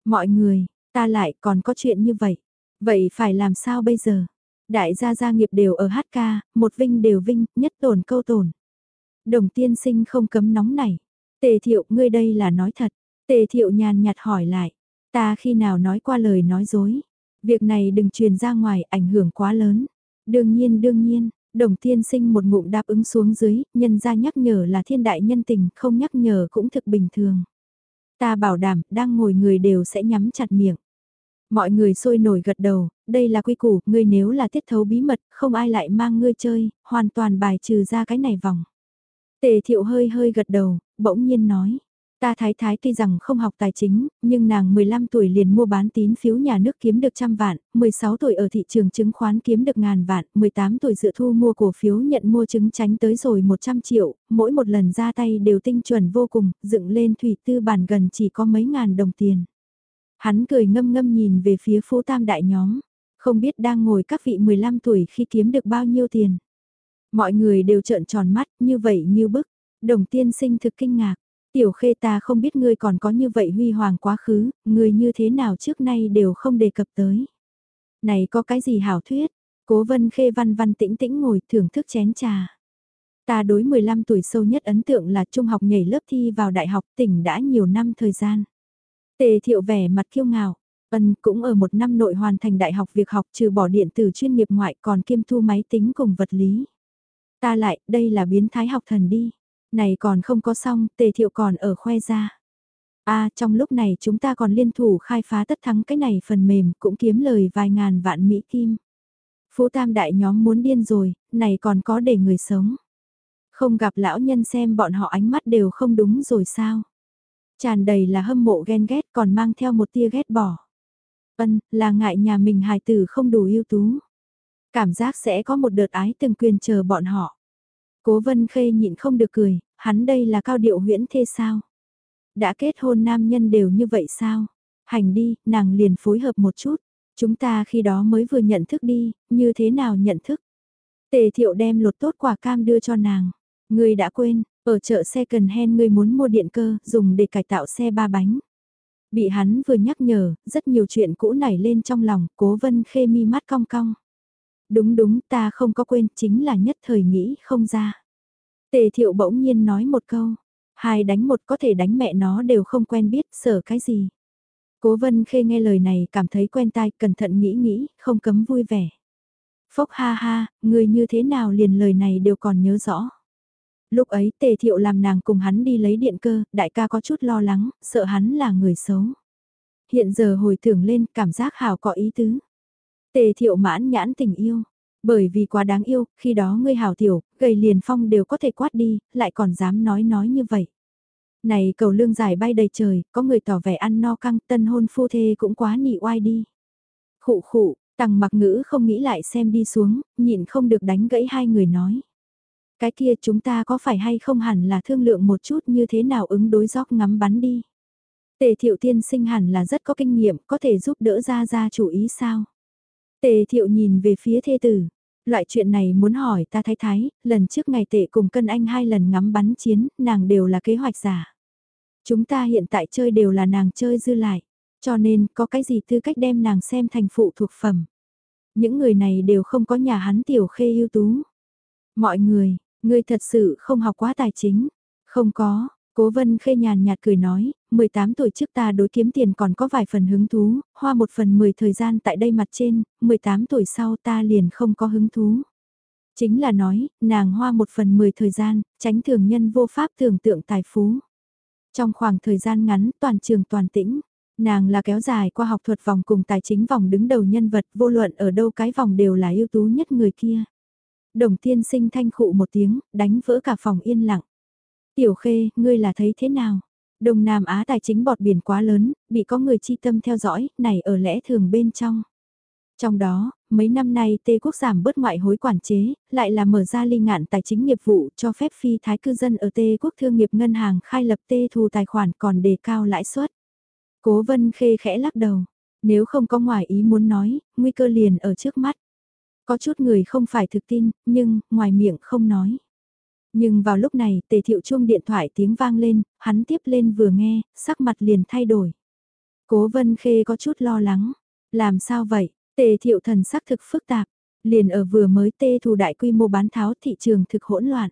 Mọi người, ta lại còn có chuyện như vậy. Vậy phải làm sao bây giờ? Đại gia gia nghiệp đều ở HK, một vinh đều vinh, nhất tổn câu tổn. Đồng tiên sinh không cấm nóng này. Tề thiệu, ngươi đây là nói thật. Tề thiệu nhàn nhạt hỏi lại. Ta khi nào nói qua lời nói dối. Việc này đừng truyền ra ngoài, ảnh hưởng quá lớn. Đương nhiên đương nhiên, đồng tiên sinh một ngụm đáp ứng xuống dưới, nhân ra nhắc nhở là thiên đại nhân tình, không nhắc nhở cũng thực bình thường. Ta bảo đảm, đang ngồi người đều sẽ nhắm chặt miệng. Mọi người sôi nổi gật đầu, đây là quy củ, ngươi nếu là tiết thấu bí mật, không ai lại mang ngươi chơi, hoàn toàn bài trừ ra cái này vòng. Tề thiệu hơi hơi gật đầu, bỗng nhiên nói. Ta thái thái tuy rằng không học tài chính, nhưng nàng 15 tuổi liền mua bán tín phiếu nhà nước kiếm được trăm vạn, 16 tuổi ở thị trường chứng khoán kiếm được ngàn vạn, 18 tuổi dự thu mua cổ phiếu nhận mua chứng tránh tới rồi 100 triệu, mỗi một lần ra tay đều tinh chuẩn vô cùng, dựng lên thủy tư bản gần chỉ có mấy ngàn đồng tiền. Hắn cười ngâm ngâm nhìn về phía phú tam đại nhóm, không biết đang ngồi các vị 15 tuổi khi kiếm được bao nhiêu tiền. Mọi người đều trợn tròn mắt như vậy như bức. Đồng tiên sinh thực kinh ngạc. Tiểu khê ta không biết ngươi còn có như vậy huy hoàng quá khứ, ngươi như thế nào trước nay đều không đề cập tới. Này có cái gì hảo thuyết? Cố vân khê văn văn tĩnh tĩnh ngồi thưởng thức chén trà. Ta đối 15 tuổi sâu nhất ấn tượng là trung học nhảy lớp thi vào đại học tỉnh đã nhiều năm thời gian. Tề thiệu vẻ mặt kiêu ngạo, Ân cũng ở một năm nội hoàn thành đại học việc học trừ bỏ điện tử chuyên nghiệp ngoại còn kiêm thu máy tính cùng vật lý. Ta lại, đây là biến thái học thần đi. Này còn không có xong, tề thiệu còn ở khoe ra. a trong lúc này chúng ta còn liên thủ khai phá tất thắng cái này phần mềm cũng kiếm lời vài ngàn vạn Mỹ Kim. Phú Tam đại nhóm muốn điên rồi, này còn có để người sống. Không gặp lão nhân xem bọn họ ánh mắt đều không đúng rồi sao. Tràn đầy là hâm mộ ghen ghét còn mang theo một tia ghét bỏ. Ân, là ngại nhà mình hài tử không đủ ưu tú. Cảm giác sẽ có một đợt ái từng quyền chờ bọn họ. Cố vân khê nhịn không được cười, hắn đây là cao điệu huyễn thê sao? Đã kết hôn nam nhân đều như vậy sao? Hành đi, nàng liền phối hợp một chút. Chúng ta khi đó mới vừa nhận thức đi, như thế nào nhận thức? Tề thiệu đem lột tốt quả cam đưa cho nàng. Người đã quên, ở chợ xe cần hen người muốn mua điện cơ, dùng để cải tạo xe ba bánh. Bị hắn vừa nhắc nhở, rất nhiều chuyện cũ nảy lên trong lòng, cố vân khê mi mắt cong cong. Đúng đúng ta không có quên, chính là nhất thời nghĩ không ra. Tề thiệu bỗng nhiên nói một câu, hai đánh một có thể đánh mẹ nó đều không quen biết, sợ cái gì. Cố vân khê nghe lời này cảm thấy quen tai, cẩn thận nghĩ nghĩ, không cấm vui vẻ. Phốc ha ha, người như thế nào liền lời này đều còn nhớ rõ. Lúc ấy tề thiệu làm nàng cùng hắn đi lấy điện cơ, đại ca có chút lo lắng, sợ hắn là người xấu. Hiện giờ hồi tưởng lên cảm giác hào có ý tứ. Tề thiệu mãn nhãn tình yêu. Bởi vì quá đáng yêu, khi đó ngươi hào tiểu, gầy liền phong đều có thể quát đi, lại còn dám nói nói như vậy. Này cầu lương dài bay đầy trời, có người tỏ vẻ ăn no căng, tân hôn phu thê cũng quá nị oai đi. Khụ khụ, Tằng mặc ngữ không nghĩ lại xem đi xuống, nhịn không được đánh gãy hai người nói. Cái kia chúng ta có phải hay không hẳn là thương lượng một chút như thế nào ứng đối gióc ngắm bắn đi. Tề thiệu tiên sinh hẳn là rất có kinh nghiệm, có thể giúp đỡ ra ra chủ ý sao. Tề thiệu nhìn về phía thê tử. Loại chuyện này muốn hỏi ta thái thái, lần trước ngày tệ cùng cân anh hai lần ngắm bắn chiến, nàng đều là kế hoạch giả. Chúng ta hiện tại chơi đều là nàng chơi dư lại, cho nên có cái gì tư cách đem nàng xem thành phụ thuộc phẩm. Những người này đều không có nhà hắn tiểu khê ưu tú. Mọi người, ngươi thật sự không học quá tài chính. Không có, Cố vân khê nhàn nhạt cười nói, 18 tuổi trước ta đối kiếm tiền còn có vài phần hứng thú, hoa một phần 10 thời gian tại đây mặt trên, 18 tuổi sau ta liền không có hứng thú. Chính là nói, nàng hoa một phần 10 thời gian, tránh thường nhân vô pháp tưởng tượng tài phú. Trong khoảng thời gian ngắn toàn trường toàn tĩnh, nàng là kéo dài qua học thuật vòng cùng tài chính vòng đứng đầu nhân vật vô luận ở đâu cái vòng đều là ưu tú nhất người kia. Đồng tiên sinh thanh khụ một tiếng, đánh vỡ cả phòng yên lặng. Tiểu khê, ngươi là thấy thế nào? Đông Nam Á tài chính bọt biển quá lớn, bị có người chi tâm theo dõi, này ở lẽ thường bên trong. Trong đó, mấy năm nay Tê Quốc giảm bớt ngoại hối quản chế, lại là mở ra ly ngạn tài chính nghiệp vụ cho phép phi thái cư dân ở Tê Quốc thương nghiệp ngân hàng khai lập Tê thù tài khoản còn đề cao lãi suất. Cố vân khê khẽ lắc đầu, nếu không có ngoài ý muốn nói, nguy cơ liền ở trước mắt. Có chút người không phải thực tin, nhưng, ngoài miệng không nói. Nhưng vào lúc này, tề thiệu chuông điện thoại tiếng vang lên, hắn tiếp lên vừa nghe, sắc mặt liền thay đổi. Cố vân khê có chút lo lắng. Làm sao vậy? Tề thiệu thần sắc thực phức tạp. Liền ở vừa mới tê thù đại quy mô bán tháo thị trường thực hỗn loạn.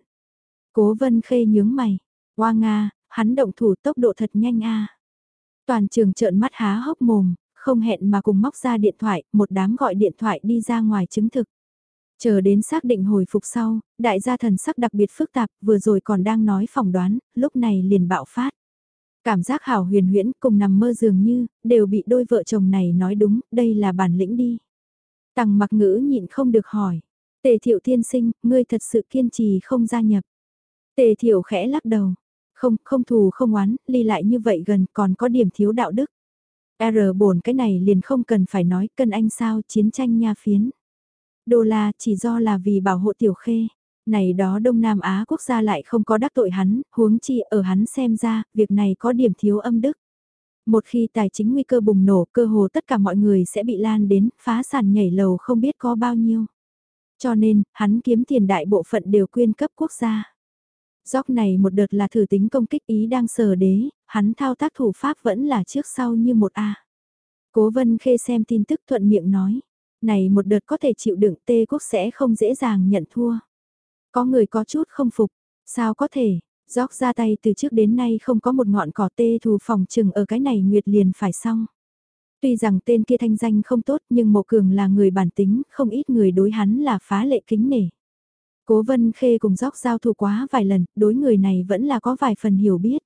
Cố vân khê nhướng mày. Hoa Nga, hắn động thủ tốc độ thật nhanh a. Toàn trường trợn mắt há hốc mồm, không hẹn mà cùng móc ra điện thoại, một đám gọi điện thoại đi ra ngoài chứng thực. Chờ đến xác định hồi phục sau, đại gia thần sắc đặc biệt phức tạp, vừa rồi còn đang nói phỏng đoán, lúc này liền bạo phát. Cảm giác hảo huyền huyễn cùng nằm mơ dường như, đều bị đôi vợ chồng này nói đúng, đây là bản lĩnh đi. Tằng mặc ngữ nhịn không được hỏi. Tề thiệu tiên sinh, ngươi thật sự kiên trì không gia nhập. Tề thiệu khẽ lắc đầu. Không, không thù không oán, ly lại như vậy gần còn có điểm thiếu đạo đức. R bổn cái này liền không cần phải nói cân anh sao chiến tranh nha phiến. Đô la chỉ do là vì bảo hộ tiểu khê. Này đó Đông Nam Á quốc gia lại không có đắc tội hắn, huống chi ở hắn xem ra, việc này có điểm thiếu âm đức. Một khi tài chính nguy cơ bùng nổ, cơ hồ tất cả mọi người sẽ bị lan đến, phá sản nhảy lầu không biết có bao nhiêu. Cho nên, hắn kiếm tiền đại bộ phận đều quyên cấp quốc gia. Dóc này một đợt là thử tính công kích ý đang sờ đế, hắn thao tác thủ pháp vẫn là trước sau như một A. Cố vân khê xem tin tức thuận miệng nói này một đợt có thể chịu đựng tê quốc sẽ không dễ dàng nhận thua. Có người có chút không phục, sao có thể, gióc ra tay từ trước đến nay không có một ngọn cỏ tê thù phòng trừng ở cái này nguyệt liền phải xong. Tuy rằng tên kia thanh danh không tốt nhưng Mộ Cường là người bản tính, không ít người đối hắn là phá lệ kính nể. Cố Vân Khê cùng gióc giao thủ quá vài lần, đối người này vẫn là có vài phần hiểu biết.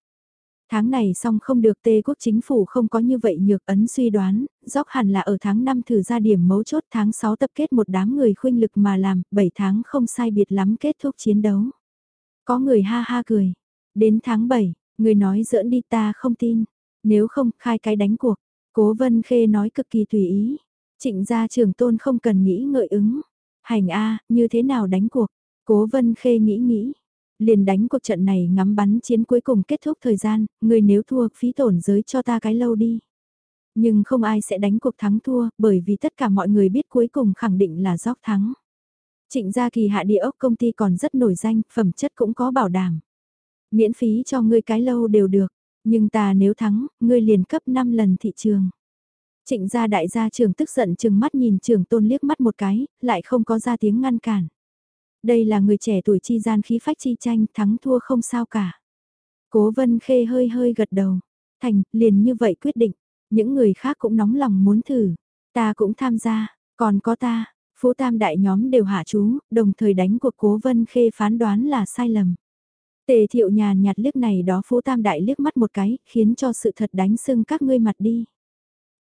Tháng này xong không được tê quốc chính phủ không có như vậy nhược ấn suy đoán, dốc hẳn là ở tháng 5 thử ra điểm mấu chốt tháng 6 tập kết một đám người khuynh lực mà làm, 7 tháng không sai biệt lắm kết thúc chiến đấu. Có người ha ha cười. Đến tháng 7, người nói giỡn đi ta không tin. Nếu không khai cái đánh cuộc. Cố Vân Khê nói cực kỳ tùy ý. Trịnh gia trưởng tôn không cần nghĩ ngợi ứng. Hành A, như thế nào đánh cuộc? Cố Vân Khê nghĩ nghĩ. Liền đánh cuộc trận này ngắm bắn chiến cuối cùng kết thúc thời gian, người nếu thua phí tổn giới cho ta cái lâu đi. Nhưng không ai sẽ đánh cuộc thắng thua, bởi vì tất cả mọi người biết cuối cùng khẳng định là gióc thắng. Trịnh gia kỳ hạ địa ốc công ty còn rất nổi danh, phẩm chất cũng có bảo đảm. Miễn phí cho ngươi cái lâu đều được, nhưng ta nếu thắng, ngươi liền cấp 5 lần thị trường. Trịnh gia đại gia trưởng tức giận chừng mắt nhìn trưởng tôn liếc mắt một cái, lại không có ra tiếng ngăn cản. Đây là người trẻ tuổi chi gian khí phách chi tranh, thắng thua không sao cả. Cố vân khê hơi hơi gật đầu. Thành, liền như vậy quyết định. Những người khác cũng nóng lòng muốn thử. Ta cũng tham gia, còn có ta. Phú Tam đại nhóm đều hạ chú, đồng thời đánh cuộc cố vân khê phán đoán là sai lầm. Tề thiệu nhàn nhạt liếc này đó Phú Tam đại liếc mắt một cái, khiến cho sự thật đánh sưng các ngươi mặt đi.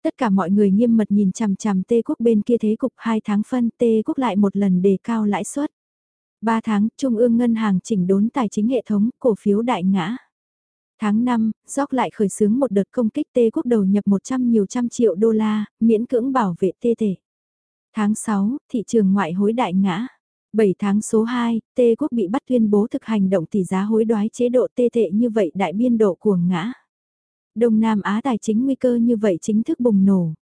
Tất cả mọi người nghiêm mật nhìn chằm chằm Tê Quốc bên kia thế cục 2 tháng phân Tê Quốc lại một lần đề cao lãi suất. 3 tháng, Trung ương Ngân hàng chỉnh đốn tài chính hệ thống, cổ phiếu đại ngã. Tháng 5, Jock lại khởi xướng một đợt công kích Tê quốc đầu nhập 100 nhiều trăm triệu đô la, miễn cưỡng bảo vệ tê thể. Tháng 6, thị trường ngoại hối đại ngã. 7 tháng số 2, Tê quốc bị bắt tuyên bố thực hành động tỷ giá hối đoái chế độ tê tệ như vậy đại biên độ cuồng ngã. Đông Nam Á tài chính nguy cơ như vậy chính thức bùng nổ.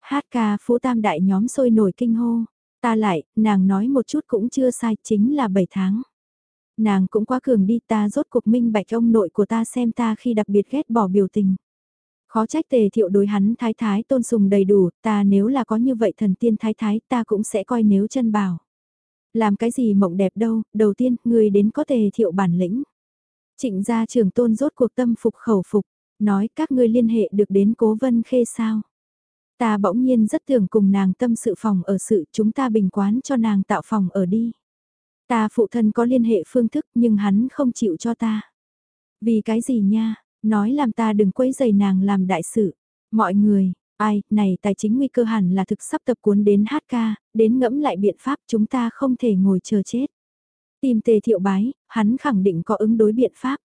Hát ca phú tam đại nhóm sôi nổi kinh hô. Ta lại, nàng nói một chút cũng chưa sai, chính là 7 tháng. Nàng cũng quá cường đi ta rốt cuộc minh bạch ông nội của ta xem ta khi đặc biệt ghét bỏ biểu tình. Khó trách tề thiệu đối hắn thái thái tôn sùng đầy đủ, ta nếu là có như vậy thần tiên thái thái ta cũng sẽ coi nếu chân bảo. Làm cái gì mộng đẹp đâu, đầu tiên, người đến có tề thiệu bản lĩnh. Trịnh gia trưởng tôn rốt cuộc tâm phục khẩu phục, nói các ngươi liên hệ được đến cố vân khê sao. Ta bỗng nhiên rất thường cùng nàng tâm sự phòng ở sự chúng ta bình quán cho nàng tạo phòng ở đi. Ta phụ thân có liên hệ phương thức nhưng hắn không chịu cho ta. Vì cái gì nha, nói làm ta đừng quấy giày nàng làm đại sự. Mọi người, ai, này tài chính nguy cơ hẳn là thực sắp tập cuốn đến hát ca, đến ngẫm lại biện pháp chúng ta không thể ngồi chờ chết. Tìm tề thiệu bái, hắn khẳng định có ứng đối biện pháp.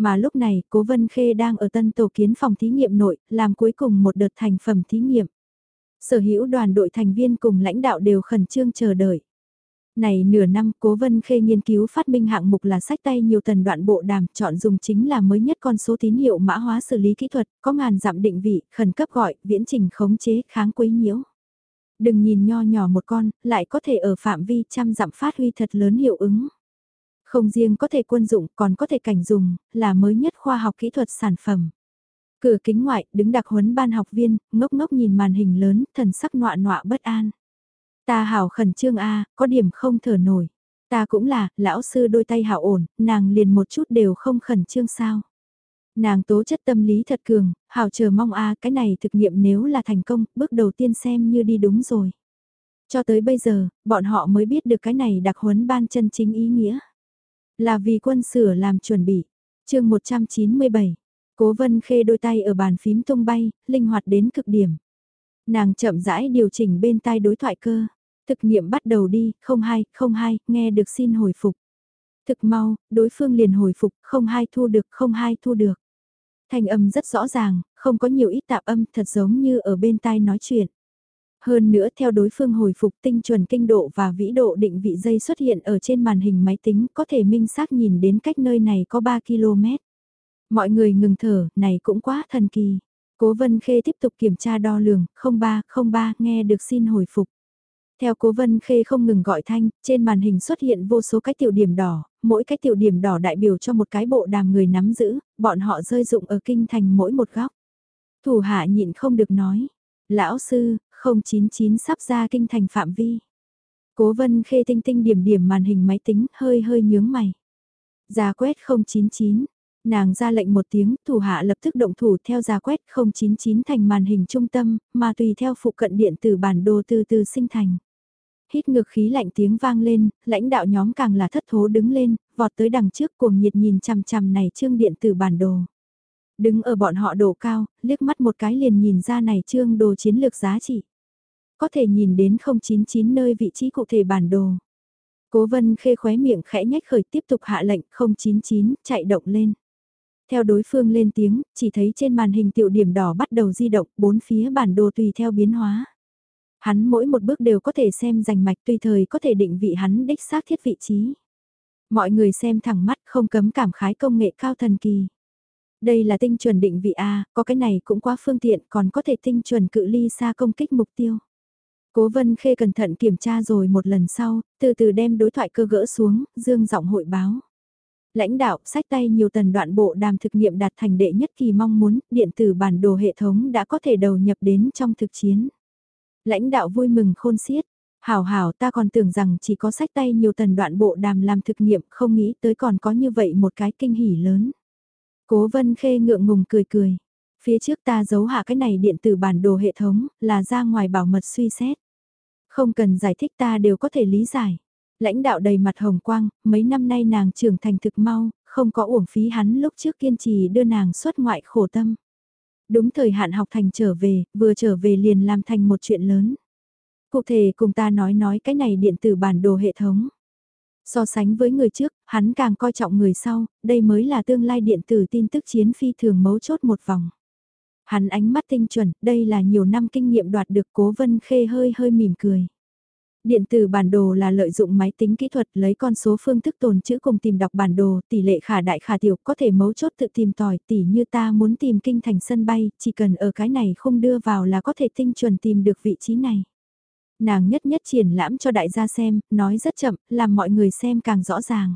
Mà lúc này, Cố Vân Khê đang ở tân tổ kiến phòng thí nghiệm nội, làm cuối cùng một đợt thành phẩm thí nghiệm. Sở hữu đoàn đội thành viên cùng lãnh đạo đều khẩn trương chờ đợi. Này nửa năm Cố Vân Khê nghiên cứu phát minh hạng mục là sách tay nhiều tần đoạn bộ đàm, chọn dùng chính là mới nhất con số tín hiệu mã hóa xử lý kỹ thuật, có ngàn dặm định vị, khẩn cấp gọi, viễn trình khống chế, kháng quấy nhiễu. Đừng nhìn nho nhỏ một con, lại có thể ở phạm vi trăm dặm phát huy thật lớn hiệu ứng. Không riêng có thể quân dụng còn có thể cảnh dùng, là mới nhất khoa học kỹ thuật sản phẩm. Cửa kính ngoại, đứng đặc huấn ban học viên, ngốc ngốc nhìn màn hình lớn, thần sắc nọa nọa bất an. Ta hảo khẩn trương a có điểm không thở nổi. Ta cũng là, lão sư đôi tay hảo ổn, nàng liền một chút đều không khẩn trương sao. Nàng tố chất tâm lý thật cường, hảo chờ mong a cái này thực nghiệm nếu là thành công, bước đầu tiên xem như đi đúng rồi. Cho tới bây giờ, bọn họ mới biết được cái này đặc huấn ban chân chính ý nghĩa. Là vì quân sửa làm chuẩn bị. chương 197, Cố Vân Khê đôi tay ở bàn phím tung bay, linh hoạt đến cực điểm. Nàng chậm rãi điều chỉnh bên tai đối thoại cơ. Thực nghiệm bắt đầu đi, không hai, không hai, nghe được xin hồi phục. Thực mau, đối phương liền hồi phục, không hai thu được, không hai thu được. Thanh âm rất rõ ràng, không có nhiều ít tạp âm, thật giống như ở bên tai nói chuyện. Hơn nữa theo đối phương hồi phục tinh chuẩn kinh độ và vĩ độ định vị dây xuất hiện ở trên màn hình máy tính có thể minh xác nhìn đến cách nơi này có 3 km. Mọi người ngừng thở, này cũng quá thần kỳ. Cố Vân Khê tiếp tục kiểm tra đo lường, 0303 nghe được xin hồi phục. Theo Cố Vân Khê không ngừng gọi thanh, trên màn hình xuất hiện vô số cái tiểu điểm đỏ, mỗi cái tiểu điểm đỏ đại biểu cho một cái bộ đàm người nắm giữ, bọn họ rơi dụng ở kinh thành mỗi một góc. Thủ hạ nhịn không được nói, lão sư, 099 sắp ra kinh thành phạm vi. Cố Vân Khê tinh tinh điểm điểm màn hình máy tính hơi hơi nhướng mày. Ra quét 099, Nàng ra lệnh một tiếng, thủ hạ lập tức động thủ theo ra quét 099 thành màn hình trung tâm, mà tùy theo phụ cận điện từ bản đồ từ từ sinh thành. Hít ngược khí lạnh tiếng vang lên, lãnh đạo nhóm càng là thất thố đứng lên, vọt tới đằng trước cuồng nhiệt nhìn chằm chằm này trương điện từ bản đồ. Đứng ở bọn họ độ cao, liếc mắt một cái liền nhìn ra này trương đồ chiến lược giá trị. Có thể nhìn đến 099 nơi vị trí cụ thể bản đồ. Cố vân khê khóe miệng khẽ nhách khởi tiếp tục hạ lệnh 099 chạy động lên. Theo đối phương lên tiếng, chỉ thấy trên màn hình tiểu điểm đỏ bắt đầu di động, bốn phía bản đồ tùy theo biến hóa. Hắn mỗi một bước đều có thể xem rành mạch tùy thời có thể định vị hắn đích xác thiết vị trí. Mọi người xem thẳng mắt không cấm cảm khái công nghệ cao thần kỳ. Đây là tinh chuẩn định vị A, có cái này cũng quá phương tiện còn có thể tinh chuẩn cự ly xa công kích mục tiêu. Cố Vân Khê cẩn thận kiểm tra rồi một lần sau, từ từ đem đối thoại cơ gỡ xuống, dương giọng hội báo. Lãnh đạo, sách tay nhiều tần đoạn bộ đàm thực nghiệm đạt thành đệ nhất kỳ mong muốn, điện tử bản đồ hệ thống đã có thể đầu nhập đến trong thực chiến. Lãnh đạo vui mừng khôn xiết, hảo hảo ta còn tưởng rằng chỉ có sách tay nhiều tần đoạn bộ đàm làm thực nghiệm không nghĩ tới còn có như vậy một cái kinh hỉ lớn. Cố vân khê ngượng ngùng cười cười. Phía trước ta giấu hạ cái này điện tử bản đồ hệ thống là ra ngoài bảo mật suy xét. Không cần giải thích ta đều có thể lý giải. Lãnh đạo đầy mặt hồng quang, mấy năm nay nàng trưởng thành thực mau, không có uổng phí hắn lúc trước kiên trì đưa nàng xuất ngoại khổ tâm. Đúng thời hạn học thành trở về, vừa trở về liền làm thành một chuyện lớn. Cụ thể cùng ta nói nói cái này điện tử bản đồ hệ thống. So sánh với người trước, hắn càng coi trọng người sau, đây mới là tương lai điện tử tin tức chiến phi thường mấu chốt một vòng. Hắn ánh mắt tinh chuẩn, đây là nhiều năm kinh nghiệm đoạt được cố vân khê hơi hơi mỉm cười. Điện tử bản đồ là lợi dụng máy tính kỹ thuật lấy con số phương thức tồn chữ cùng tìm đọc bản đồ, tỷ lệ khả đại khả tiểu có thể mấu chốt tự tìm tòi, tỷ như ta muốn tìm kinh thành sân bay, chỉ cần ở cái này không đưa vào là có thể tinh chuẩn tìm được vị trí này. Nàng nhất nhất triển lãm cho đại gia xem, nói rất chậm, làm mọi người xem càng rõ ràng.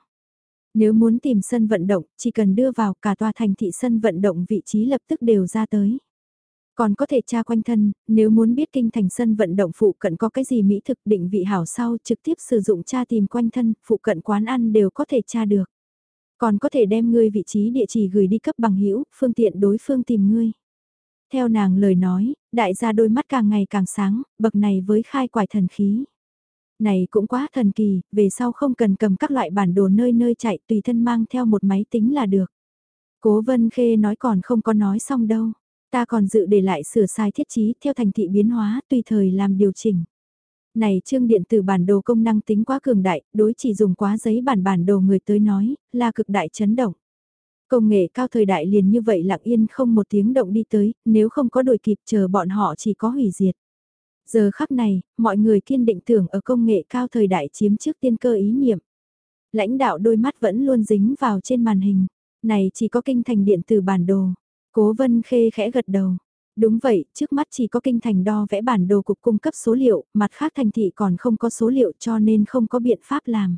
Nếu muốn tìm sân vận động, chỉ cần đưa vào cả tòa thành thị sân vận động vị trí lập tức đều ra tới. Còn có thể tra quanh thân, nếu muốn biết kinh thành sân vận động phụ cận có cái gì mỹ thực định vị hảo sau trực tiếp sử dụng tra tìm quanh thân, phụ cận quán ăn đều có thể tra được. Còn có thể đem ngươi vị trí địa chỉ gửi đi cấp bằng hữu phương tiện đối phương tìm ngươi. Theo nàng lời nói, đại gia đôi mắt càng ngày càng sáng, bậc này với khai quải thần khí. Này cũng quá thần kỳ, về sau không cần cầm các loại bản đồ nơi nơi chạy tùy thân mang theo một máy tính là được. Cố Vân Khê nói còn không có nói xong đâu. Ta còn dự để lại sửa sai thiết chí theo thành thị biến hóa tùy thời làm điều chỉnh. Này trương điện tử bản đồ công năng tính quá cường đại, đối chỉ dùng quá giấy bản bản đồ người tới nói, là cực đại chấn động. Công nghệ cao thời đại liền như vậy lặng yên không một tiếng động đi tới, nếu không có đổi kịp chờ bọn họ chỉ có hủy diệt. Giờ khắc này, mọi người kiên định tưởng ở công nghệ cao thời đại chiếm trước tiên cơ ý niệm. Lãnh đạo đôi mắt vẫn luôn dính vào trên màn hình. Này chỉ có kinh thành điện tử bản đồ. Cố vân khê khẽ gật đầu. Đúng vậy, trước mắt chỉ có kinh thành đo vẽ bản đồ cục cung cấp số liệu, mặt khác thành thị còn không có số liệu cho nên không có biện pháp làm.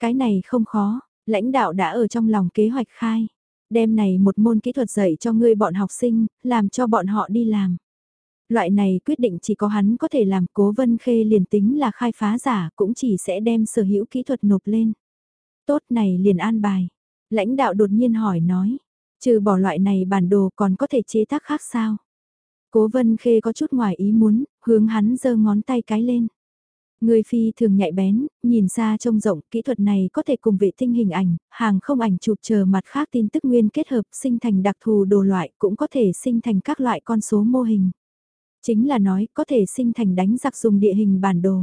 Cái này không khó, lãnh đạo đã ở trong lòng kế hoạch khai đem này một môn kỹ thuật dạy cho ngươi bọn học sinh, làm cho bọn họ đi làm. Loại này quyết định chỉ có hắn có thể làm cố vân khê liền tính là khai phá giả cũng chỉ sẽ đem sở hữu kỹ thuật nộp lên. Tốt này liền an bài. Lãnh đạo đột nhiên hỏi nói, trừ bỏ loại này bản đồ còn có thể chế tác khác sao? Cố vân khê có chút ngoài ý muốn, hướng hắn giơ ngón tay cái lên. Người phi thường nhạy bén, nhìn xa trông rộng, kỹ thuật này có thể cùng vệ tinh hình ảnh, hàng không ảnh chụp chờ mặt khác tin tức nguyên kết hợp sinh thành đặc thù đồ loại cũng có thể sinh thành các loại con số mô hình. Chính là nói có thể sinh thành đánh giặc dùng địa hình bản đồ.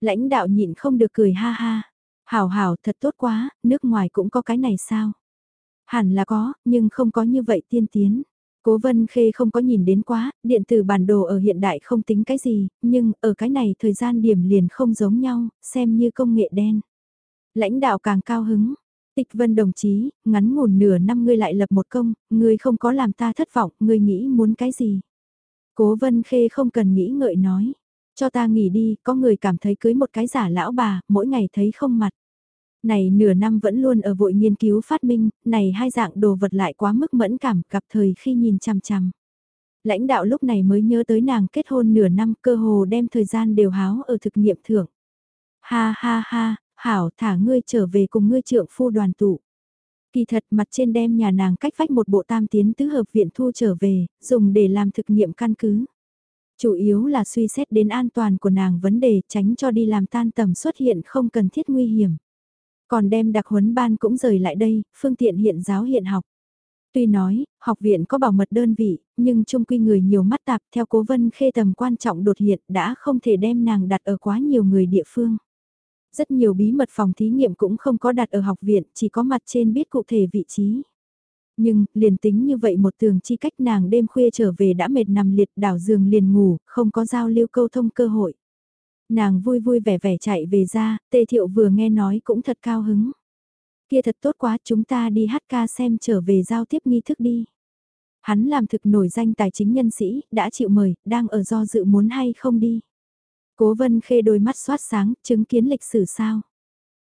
Lãnh đạo nhịn không được cười ha ha. Hảo hảo thật tốt quá, nước ngoài cũng có cái này sao? Hẳn là có, nhưng không có như vậy tiên tiến. Cố Vân Khê không có nhìn đến quá, điện tử bản đồ ở hiện đại không tính cái gì, nhưng ở cái này thời gian điểm liền không giống nhau, xem như công nghệ đen. Lãnh đạo càng cao hứng. Tịch Vân đồng chí, ngắn ngủn nửa năm ngươi lại lập một công, ngươi không có làm ta thất vọng, ngươi nghĩ muốn cái gì? Cố Vân Khê không cần nghĩ ngợi nói. Cho ta nghỉ đi, có người cảm thấy cưới một cái giả lão bà, mỗi ngày thấy không mặt. Này nửa năm vẫn luôn ở vội nghiên cứu phát minh, này hai dạng đồ vật lại quá mức mẫn cảm gặp thời khi nhìn chằm chằm. Lãnh đạo lúc này mới nhớ tới nàng kết hôn nửa năm cơ hồ đem thời gian đều háo ở thực nghiệm thưởng. Ha ha ha, hảo thả ngươi trở về cùng ngươi trượng phu đoàn tụ. Kỳ thật mặt trên đem nhà nàng cách vách một bộ tam tiến tứ hợp viện thu trở về, dùng để làm thực nghiệm căn cứ. Chủ yếu là suy xét đến an toàn của nàng vấn đề tránh cho đi làm tan tầm xuất hiện không cần thiết nguy hiểm. Còn đem đặc huấn ban cũng rời lại đây, phương tiện hiện giáo hiện học. Tuy nói, học viện có bảo mật đơn vị, nhưng chung quy người nhiều mắt tạp theo cố vân khê tầm quan trọng đột hiện đã không thể đem nàng đặt ở quá nhiều người địa phương. Rất nhiều bí mật phòng thí nghiệm cũng không có đặt ở học viện, chỉ có mặt trên biết cụ thể vị trí. Nhưng, liền tính như vậy một tường chi cách nàng đêm khuya trở về đã mệt nằm liệt đảo giường liền ngủ, không có giao lưu câu thông cơ hội. Nàng vui vui vẻ vẻ chạy về ra, tề thiệu vừa nghe nói cũng thật cao hứng. Kia thật tốt quá, chúng ta đi hát ca xem trở về giao tiếp nghi thức đi. Hắn làm thực nổi danh tài chính nhân sĩ, đã chịu mời, đang ở do dự muốn hay không đi. Cố vân khê đôi mắt xoát sáng, chứng kiến lịch sử sao.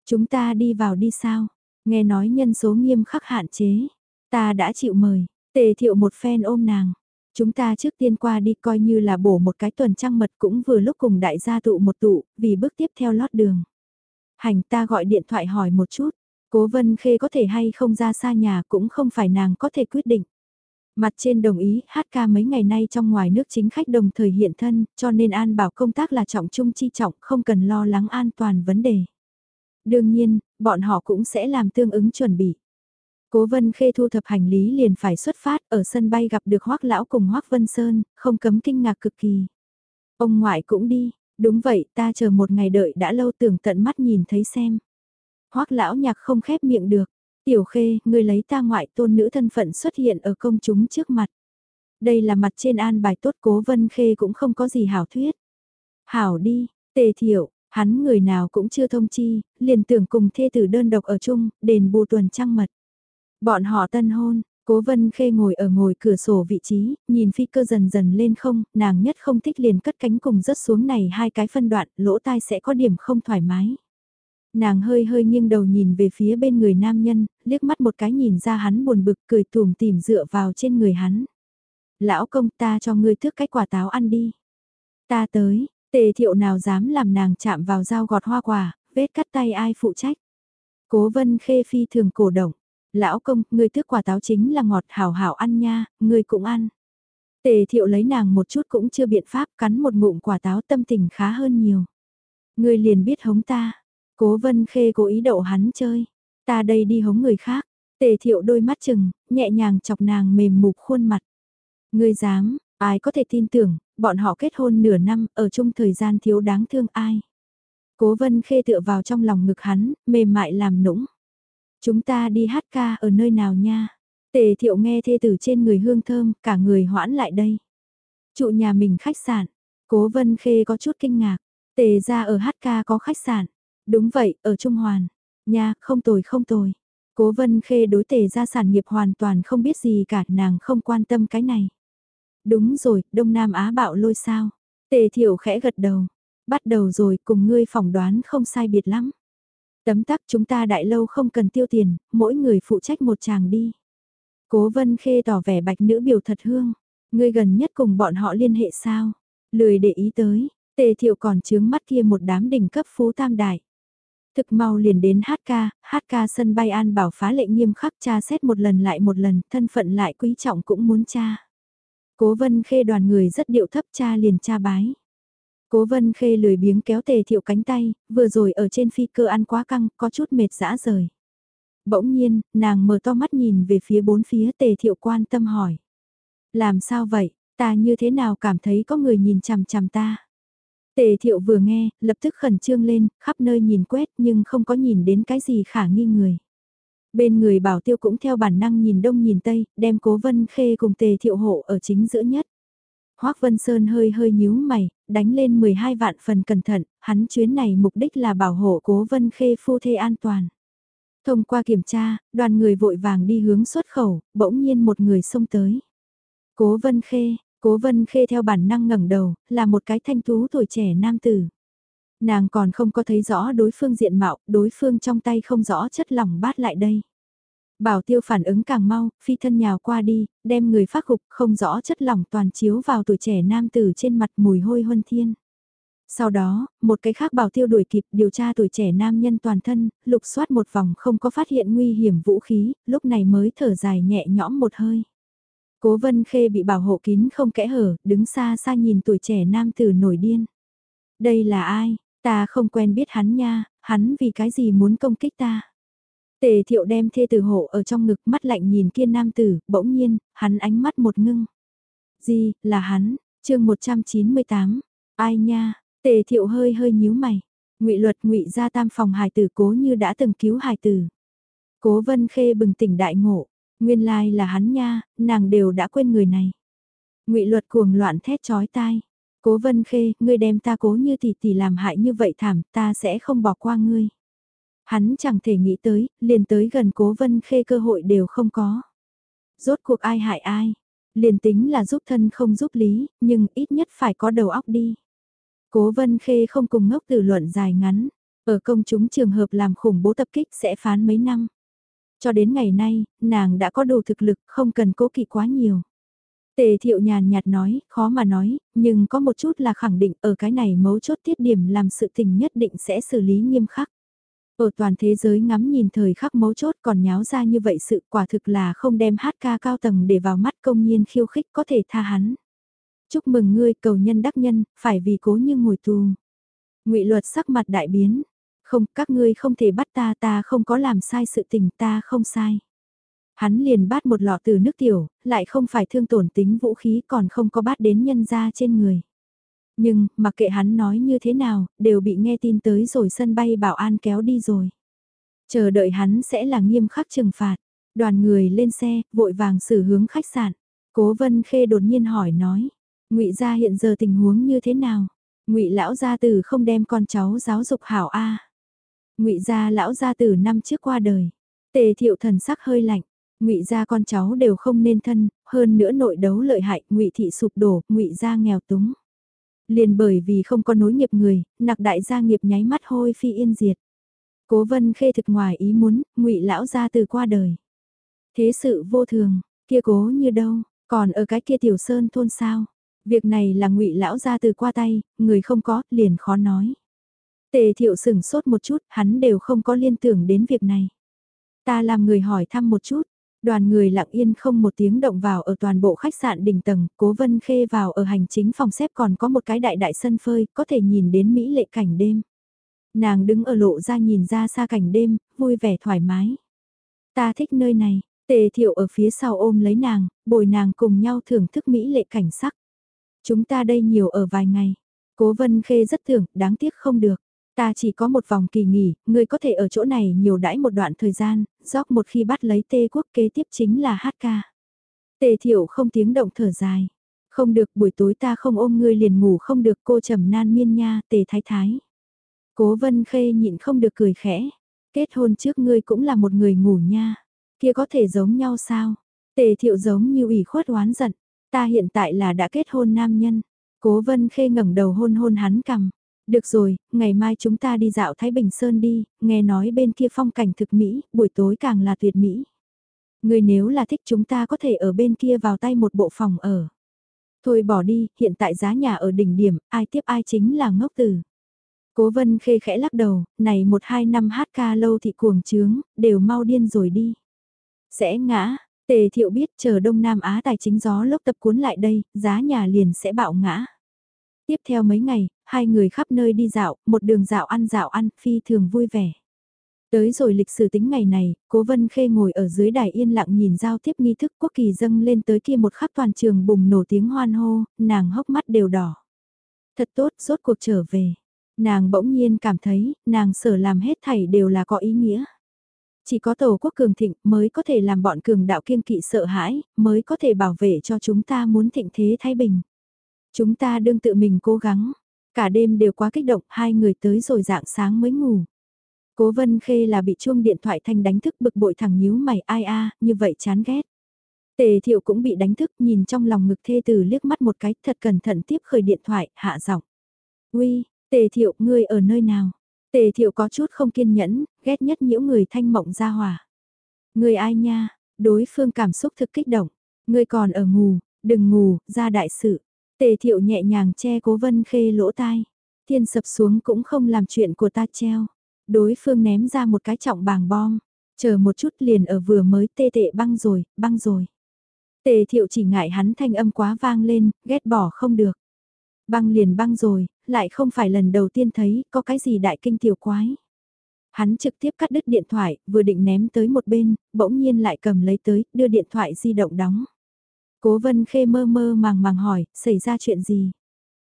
Chúng ta đi vào đi sao, nghe nói nhân số nghiêm khắc hạn chế. Ta đã chịu mời, tề thiệu một phen ôm nàng. Chúng ta trước tiên qua đi coi như là bổ một cái tuần trăng mật cũng vừa lúc cùng đại gia tụ một tụ, vì bước tiếp theo lót đường. Hành ta gọi điện thoại hỏi một chút, cố vân khê có thể hay không ra xa nhà cũng không phải nàng có thể quyết định. Mặt trên đồng ý, hát ca mấy ngày nay trong ngoài nước chính khách đồng thời hiện thân, cho nên an bảo công tác là trọng trung chi trọng, không cần lo lắng an toàn vấn đề. Đương nhiên, bọn họ cũng sẽ làm tương ứng chuẩn bị. Cố Vân Khê thu thập hành lý liền phải xuất phát ở sân bay gặp được Hoắc Lão cùng Hoắc Vân Sơn, không cấm kinh ngạc cực kỳ. Ông ngoại cũng đi, đúng vậy ta chờ một ngày đợi đã lâu tưởng tận mắt nhìn thấy xem. Hoắc Lão nhạc không khép miệng được, Tiểu Khê, người lấy ta ngoại tôn nữ thân phận xuất hiện ở công chúng trước mặt. Đây là mặt trên an bài tốt Cố Vân Khê cũng không có gì hảo thuyết. Hảo đi, tề thiểu, hắn người nào cũng chưa thông chi, liền tưởng cùng thê tử đơn độc ở chung, đền bù tuần trăng mật. Bọn họ tân hôn, Cố Vân Khê ngồi ở ngồi cửa sổ vị trí, nhìn phi cơ dần dần lên không, nàng nhất không thích liền cất cánh cùng rớt xuống này hai cái phân đoạn, lỗ tai sẽ có điểm không thoải mái. Nàng hơi hơi nghiêng đầu nhìn về phía bên người nam nhân, liếc mắt một cái nhìn ra hắn buồn bực cười tùm tìm dựa vào trên người hắn. Lão công ta cho ngươi thước cái quả táo ăn đi. Ta tới, tề thiệu nào dám làm nàng chạm vào dao gọt hoa quả, vết cắt tay ai phụ trách. Cố vân khê phi thường cổ động Lão công, ngươi thức quả táo chính là ngọt hảo hảo ăn nha, ngươi cũng ăn. Tề thiệu lấy nàng một chút cũng chưa biện pháp cắn một ngụm quả táo tâm tình khá hơn nhiều. Ngươi liền biết hống ta. Cố vân khê cố ý đậu hắn chơi. Ta đây đi hống người khác. Tề thiệu đôi mắt chừng, nhẹ nhàng chọc nàng mềm mục khuôn mặt. Ngươi dám, ai có thể tin tưởng, bọn họ kết hôn nửa năm, ở chung thời gian thiếu đáng thương ai. Cố vân khê tựa vào trong lòng ngực hắn, mềm mại làm nũng. Chúng ta đi hát ca ở nơi nào nha? Tề thiệu nghe thê tử trên người hương thơm, cả người hoãn lại đây. Trụ nhà mình khách sạn, cố vân khê có chút kinh ngạc. Tề ra ở hát ca có khách sạn. Đúng vậy, ở Trung Hoàn. Nha, không tồi không tồi. Cố vân khê đối tề ra sản nghiệp hoàn toàn không biết gì cả, nàng không quan tâm cái này. Đúng rồi, Đông Nam Á bạo lôi sao. Tề thiệu khẽ gật đầu. Bắt đầu rồi, cùng ngươi phỏng đoán không sai biệt lắm. Tấm tắc chúng ta đại lâu không cần tiêu tiền, mỗi người phụ trách một chàng đi. Cố vân khê tỏ vẻ bạch nữ biểu thật hương. Ngươi gần nhất cùng bọn họ liên hệ sao? Lười để ý tới, tề thiệu còn chướng mắt kia một đám đỉnh cấp phú tam đại. Thực mau liền đến HK, HK sân bay an bảo phá lệ nghiêm khắc tra xét một lần lại một lần, thân phận lại quý trọng cũng muốn tra. Cố vân khê đoàn người rất điệu thấp cha liền cha bái. Cố vân khê lười biếng kéo tề thiệu cánh tay, vừa rồi ở trên phi cơ ăn quá căng, có chút mệt dã rời. Bỗng nhiên, nàng mở to mắt nhìn về phía bốn phía tề thiệu quan tâm hỏi. Làm sao vậy, ta như thế nào cảm thấy có người nhìn chằm chằm ta? Tề thiệu vừa nghe, lập tức khẩn trương lên, khắp nơi nhìn quét nhưng không có nhìn đến cái gì khả nghi người. Bên người bảo tiêu cũng theo bản năng nhìn đông nhìn tây, đem cố vân khê cùng tề thiệu hộ ở chính giữa nhất. Hoác Vân Sơn hơi hơi nhíu mày, đánh lên 12 vạn phần cẩn thận, hắn chuyến này mục đích là bảo hộ cố Vân Khê phu thê an toàn. Thông qua kiểm tra, đoàn người vội vàng đi hướng xuất khẩu, bỗng nhiên một người xông tới. Cố Vân Khê, Cố Vân Khê theo bản năng ngẩng đầu, là một cái thanh tú tuổi trẻ nam tử. Nàng còn không có thấy rõ đối phương diện mạo, đối phương trong tay không rõ chất lỏng bát lại đây. Bảo tiêu phản ứng càng mau, phi thân nhào qua đi, đem người phát gục không rõ chất lỏng toàn chiếu vào tuổi trẻ nam tử trên mặt mùi hôi huân thiên. Sau đó, một cái khác bảo tiêu đuổi kịp điều tra tuổi trẻ nam nhân toàn thân, lục soát một vòng không có phát hiện nguy hiểm vũ khí, lúc này mới thở dài nhẹ nhõm một hơi. Cố vân khê bị bảo hộ kín không kẽ hở, đứng xa xa nhìn tuổi trẻ nam tử nổi điên. Đây là ai? Ta không quen biết hắn nha, hắn vì cái gì muốn công kích ta? Tề thiệu đem thê tử hộ ở trong ngực mắt lạnh nhìn kiên nam tử, bỗng nhiên, hắn ánh mắt một ngưng. Gì, là hắn, chương 198, ai nha, tề thiệu hơi hơi nhíu mày. Ngụy Luật ngụy ra tam phòng hài tử cố như đã từng cứu hài tử. Cố Vân Khê bừng tỉnh đại ngộ, nguyên lai là hắn nha, nàng đều đã quên người này. Ngụy Luật cuồng loạn thét chói tai. Cố Vân Khê, ngươi đem ta cố như tỷ tỷ làm hại như vậy thảm, ta sẽ không bỏ qua ngươi. Hắn chẳng thể nghĩ tới, liền tới gần Cố Vân Khê cơ hội đều không có. Rốt cuộc ai hại ai? Liền tính là giúp thân không giúp lý, nhưng ít nhất phải có đầu óc đi. Cố Vân Khê không cùng ngốc từ luận dài ngắn, ở công chúng trường hợp làm khủng bố tập kích sẽ phán mấy năm. Cho đến ngày nay, nàng đã có đủ thực lực, không cần cố kỵ quá nhiều. Tề thiệu nhàn nhạt nói, khó mà nói, nhưng có một chút là khẳng định ở cái này mấu chốt tiết điểm làm sự tình nhất định sẽ xử lý nghiêm khắc. Ở toàn thế giới ngắm nhìn thời khắc mấu chốt còn nháo ra như vậy sự quả thực là không đem hát ca cao tầng để vào mắt công nhiên khiêu khích có thể tha hắn. Chúc mừng ngươi cầu nhân đắc nhân, phải vì cố như ngồi tù. ngụy luật sắc mặt đại biến. Không, các ngươi không thể bắt ta ta không có làm sai sự tình ta không sai. Hắn liền bắt một lọ từ nước tiểu, lại không phải thương tổn tính vũ khí còn không có bắt đến nhân ra trên người. Nhưng, mặc kệ hắn nói như thế nào, đều bị nghe tin tới rồi sân bay bảo an kéo đi rồi. Chờ đợi hắn sẽ là nghiêm khắc trừng phạt. Đoàn người lên xe, vội vàng xử hướng khách sạn. Cố Vân Khê đột nhiên hỏi nói, Ngụy gia hiện giờ tình huống như thế nào? Ngụy lão gia tử không đem con cháu giáo dục hảo a. Ngụy gia lão gia tử năm trước qua đời. Tề Thiệu thần sắc hơi lạnh, Ngụy gia con cháu đều không nên thân, hơn nữa nội đấu lợi hại, Ngụy thị sụp đổ, Ngụy gia nghèo túng. Liền bởi vì không có nối nghiệp người, nặc đại gia nghiệp nháy mắt hôi phi yên diệt. Cố Vân Khê thực ngoài ý muốn, Ngụy lão gia từ qua đời. Thế sự vô thường, kia cố như đâu, còn ở cái kia tiểu sơn thôn sao? Việc này là ngụy lão gia từ qua tay, người không có, liền khó nói. Tề thiệu sửng sốt một chút, hắn đều không có liên tưởng đến việc này. Ta làm người hỏi thăm một chút, đoàn người lặng yên không một tiếng động vào ở toàn bộ khách sạn đỉnh tầng, cố vân khê vào ở hành chính phòng xếp còn có một cái đại đại sân phơi, có thể nhìn đến mỹ lệ cảnh đêm. Nàng đứng ở lộ ra nhìn ra xa cảnh đêm, vui vẻ thoải mái. Ta thích nơi này, tề thiệu ở phía sau ôm lấy nàng, bồi nàng cùng nhau thưởng thức mỹ lệ cảnh sắc. Chúng ta đây nhiều ở vài ngày. Cố Vân Khê rất tưởng, đáng tiếc không được. Ta chỉ có một vòng kỳ nghỉ, ngươi có thể ở chỗ này nhiều đãi một đoạn thời gian, dốc một khi bắt lấy tê quốc kế tiếp chính là hát ca. Tề thiệu không tiếng động thở dài. Không được buổi tối ta không ôm ngươi liền ngủ không được cô trầm nan miên nha tề thái thái. Cố vân khê nhịn không được cười khẽ. Kết hôn trước ngươi cũng là một người ngủ nha. Kia có thể giống nhau sao? Tề thiệu giống như ủy khuất oán giận. Ta hiện tại là đã kết hôn nam nhân. Cố vân khê ngẩng đầu hôn hôn hắn cầm. Được rồi, ngày mai chúng ta đi dạo Thái Bình Sơn đi, nghe nói bên kia phong cảnh thực mỹ, buổi tối càng là tuyệt mỹ. Người nếu là thích chúng ta có thể ở bên kia vào tay một bộ phòng ở. Thôi bỏ đi, hiện tại giá nhà ở đỉnh điểm, ai tiếp ai chính là ngốc tử. Cố vân khê khẽ lắc đầu, này một hai năm hát ca lâu thị cuồng trướng, đều mau điên rồi đi. Sẽ ngã, Tề thiệu biết chờ Đông Nam Á tài chính gió lốc tập cuốn lại đây, giá nhà liền sẽ bạo ngã. Tiếp theo mấy ngày, hai người khắp nơi đi dạo, một đường dạo ăn dạo ăn, phi thường vui vẻ. Tới rồi lịch sử tính ngày này, cố vân khê ngồi ở dưới đài yên lặng nhìn giao tiếp nghi thức quốc kỳ dâng lên tới kia một khắc toàn trường bùng nổ tiếng hoan hô, nàng hốc mắt đều đỏ. Thật tốt, rốt cuộc trở về. Nàng bỗng nhiên cảm thấy, nàng sở làm hết thảy đều là có ý nghĩa. Chỉ có tổ quốc cường thịnh mới có thể làm bọn cường đạo kiên kỵ sợ hãi, mới có thể bảo vệ cho chúng ta muốn thịnh thế Thái Bình. Chúng ta đương tự mình cố gắng. Cả đêm đều quá kích động, hai người tới rồi dạng sáng mới ngủ. Cố Vân Khê là bị chuông điện thoại thanh đánh thức bực bội thẳng nhíu mày ai a, như vậy chán ghét. Tề Thiệu cũng bị đánh thức, nhìn trong lòng ngực thê tử liếc mắt một cái, thật cẩn thận tiếp khởi điện thoại, hạ giọng. "Uy, Tề Thiệu, ngươi ở nơi nào?" Tề thiệu có chút không kiên nhẫn, ghét nhất những người thanh mộng ra hỏa. Người ai nha, đối phương cảm xúc thực kích động. ngươi còn ở ngủ, đừng ngủ, ra đại sự. Tề thiệu nhẹ nhàng che cố vân khê lỗ tai. Thiên sập xuống cũng không làm chuyện của ta treo. Đối phương ném ra một cái trọng bàng bom. Chờ một chút liền ở vừa mới tê tệ băng rồi, băng rồi. Tề thiệu chỉ ngại hắn thanh âm quá vang lên, ghét bỏ không được. Băng liền băng rồi, lại không phải lần đầu tiên thấy có cái gì đại kinh tiểu quái. Hắn trực tiếp cắt đứt điện thoại, vừa định ném tới một bên, bỗng nhiên lại cầm lấy tới, đưa điện thoại di động đóng. Cố vân khê mơ mơ màng màng hỏi, xảy ra chuyện gì?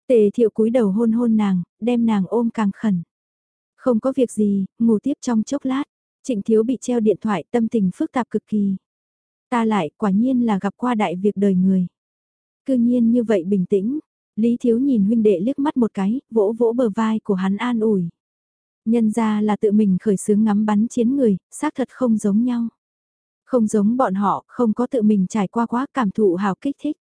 Tề thiệu cúi đầu hôn hôn nàng, đem nàng ôm càng khẩn. Không có việc gì, ngủ tiếp trong chốc lát. Trịnh Thiếu bị treo điện thoại tâm tình phức tạp cực kỳ. Ta lại quả nhiên là gặp qua đại việc đời người. Cư nhiên như vậy bình tĩnh. Lý Thiếu nhìn huynh đệ liếc mắt một cái, vỗ vỗ bờ vai của hắn an ủi. Nhân ra là tự mình khởi xướng ngắm bắn chiến người, xác thật không giống nhau. Không giống bọn họ, không có tự mình trải qua quá cảm thụ hào kích thích.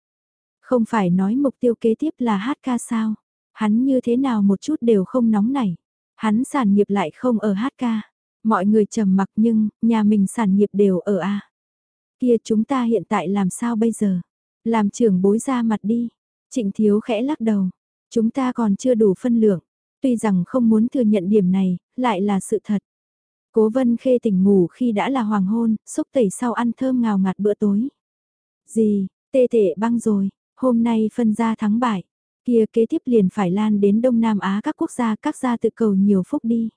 Không phải nói mục tiêu kế tiếp là hát ca sao. Hắn như thế nào một chút đều không nóng nảy. Hắn sản nghiệp lại không ở hát ca. Mọi người trầm mặc nhưng, nhà mình sản nghiệp đều ở A. Kia chúng ta hiện tại làm sao bây giờ? Làm trưởng bối ra mặt đi. Trịnh Thiếu khẽ lắc đầu. Chúng ta còn chưa đủ phân lượng. Tuy rằng không muốn thừa nhận điểm này, lại là sự thật. Cố vân khê tỉnh ngủ khi đã là hoàng hôn, xúc tẩy sau ăn thơm ngào ngạt bữa tối. Gì, tê tệ băng rồi, hôm nay phân ra thắng bại. Kia kế tiếp liền phải lan đến Đông Nam Á các quốc gia các gia tự cầu nhiều phúc đi.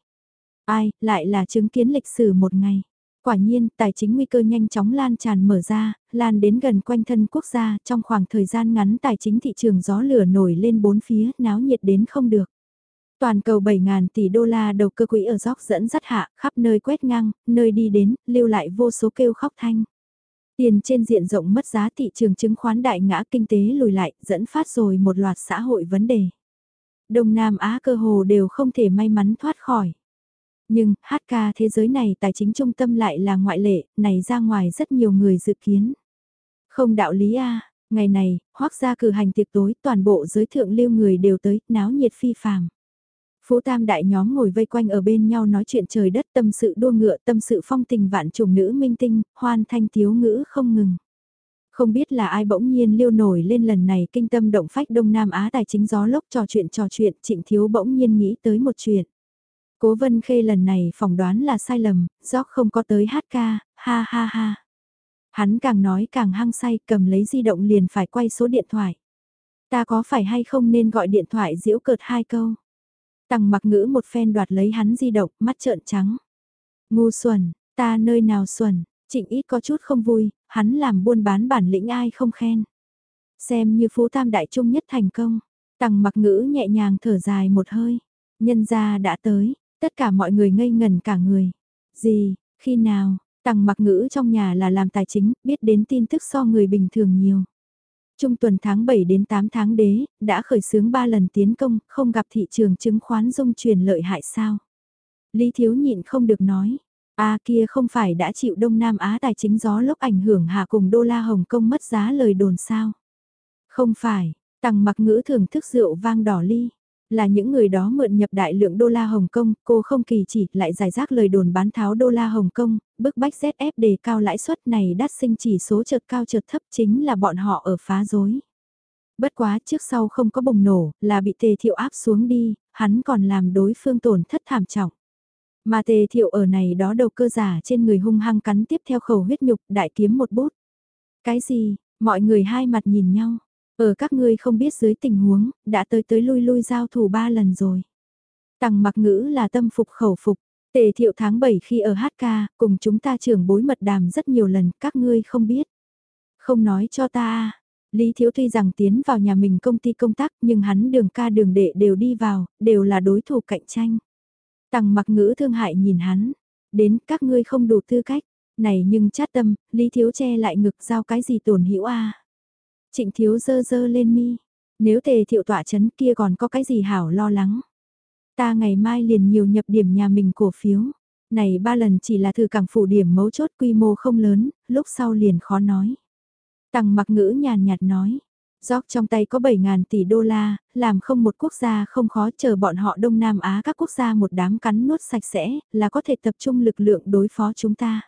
Ai, lại là chứng kiến lịch sử một ngày. Quả nhiên, tài chính nguy cơ nhanh chóng lan tràn mở ra, lan đến gần quanh thân quốc gia, trong khoảng thời gian ngắn tài chính thị trường gió lửa nổi lên bốn phía, náo nhiệt đến không được. Toàn cầu 7.000 tỷ đô la đầu cơ quỹ ở dốc dẫn dắt hạ, khắp nơi quét ngang, nơi đi đến, lưu lại vô số kêu khóc thanh. Tiền trên diện rộng mất giá thị trường chứng khoán đại ngã kinh tế lùi lại, dẫn phát rồi một loạt xã hội vấn đề. Đông Nam Á cơ hồ đều không thể may mắn thoát khỏi. Nhưng, HK thế giới này tài chính trung tâm lại là ngoại lệ, này ra ngoài rất nhiều người dự kiến. Không đạo lý a ngày này, hoác ra cử hành tiệc tối, toàn bộ giới thượng lưu người đều tới, náo nhiệt phi phàm. Phú Tam đại nhóm ngồi vây quanh ở bên nhau nói chuyện trời đất tâm sự đua ngựa tâm sự phong tình vạn trùng nữ minh tinh, hoan thanh thiếu ngữ không ngừng. Không biết là ai bỗng nhiên liêu nổi lên lần này kinh tâm động phách Đông Nam Á tài chính gió lốc trò chuyện trò chuyện trịnh thiếu bỗng nhiên nghĩ tới một chuyện. Cố Vân Khê lần này phỏng đoán là sai lầm, gió không có tới hát ca, ha ha ha. Hắn càng nói càng hăng say cầm lấy di động liền phải quay số điện thoại. Ta có phải hay không nên gọi điện thoại diễu cợt hai câu. Tằng mặc ngữ một phen đoạt lấy hắn di động, mắt trợn trắng. Ngu xuẩn, ta nơi nào xuẩn, trịnh ít có chút không vui, hắn làm buôn bán bản lĩnh ai không khen. Xem như phú tam đại trung nhất thành công, tằng mặc ngữ nhẹ nhàng thở dài một hơi. Nhân gia đã tới, tất cả mọi người ngây ngần cả người. Gì, khi nào, tằng mặc ngữ trong nhà là làm tài chính, biết đến tin tức so người bình thường nhiều. Trung tuần tháng 7 đến 8 tháng đế, đã khởi xướng 3 lần tiến công, không gặp thị trường chứng khoán dung truyền lợi hại sao. Lý Thiếu nhịn không được nói, a kia không phải đã chịu Đông Nam Á tài chính gió lốc ảnh hưởng hạ cùng đô la Hồng Kông mất giá lời đồn sao. Không phải, tăng mặc ngữ thưởng thức rượu vang đỏ ly là những người đó mượn nhập đại lượng đô la Hồng Kông, cô không kỳ chỉ lại giải rác lời đồn bán tháo đô la Hồng Kông, bức bách ZF đề cao lãi suất này đắt sinh chỉ số chợt cao chợt thấp chính là bọn họ ở phá dối. Bất quá trước sau không có bùng nổ, là bị tề thiệu áp xuống đi, hắn còn làm đối phương tổn thất thảm trọng. Mà tề thiệu ở này đó đầu cơ giả trên người hung hăng cắn tiếp theo khẩu huyết nhục đại kiếm một bút. Cái gì, mọi người hai mặt nhìn nhau, ở các ngươi không biết dưới tình huống, đã tới tới lui lui giao thủ ba lần rồi. Tằng mặc ngữ là tâm phục khẩu phục, tề thiệu tháng 7 khi ở HK, cùng chúng ta trưởng bối mật đàm rất nhiều lần, các ngươi không biết. Không nói cho ta à. Lý Thiếu tuy rằng tiến vào nhà mình công ty công tác nhưng hắn đường ca đường đệ đều đi vào, đều là đối thủ cạnh tranh. Tằng mặc ngữ thương hại nhìn hắn, đến các ngươi không đủ tư cách, này nhưng chát tâm, Lý Thiếu che lại ngực giao cái gì tổn hữu a Trịnh thiếu dơ dơ lên mi. Nếu tề thiệu tỏa chấn kia còn có cái gì hảo lo lắng. Ta ngày mai liền nhiều nhập điểm nhà mình cổ phiếu. Này ba lần chỉ là thử cảng phủ điểm mấu chốt quy mô không lớn, lúc sau liền khó nói. Tằng mặc ngữ nhàn nhạt nói. Gióc trong tay có 7.000 tỷ đô la, làm không một quốc gia không khó chờ bọn họ Đông Nam Á các quốc gia một đám cắn nuốt sạch sẽ, là có thể tập trung lực lượng đối phó chúng ta.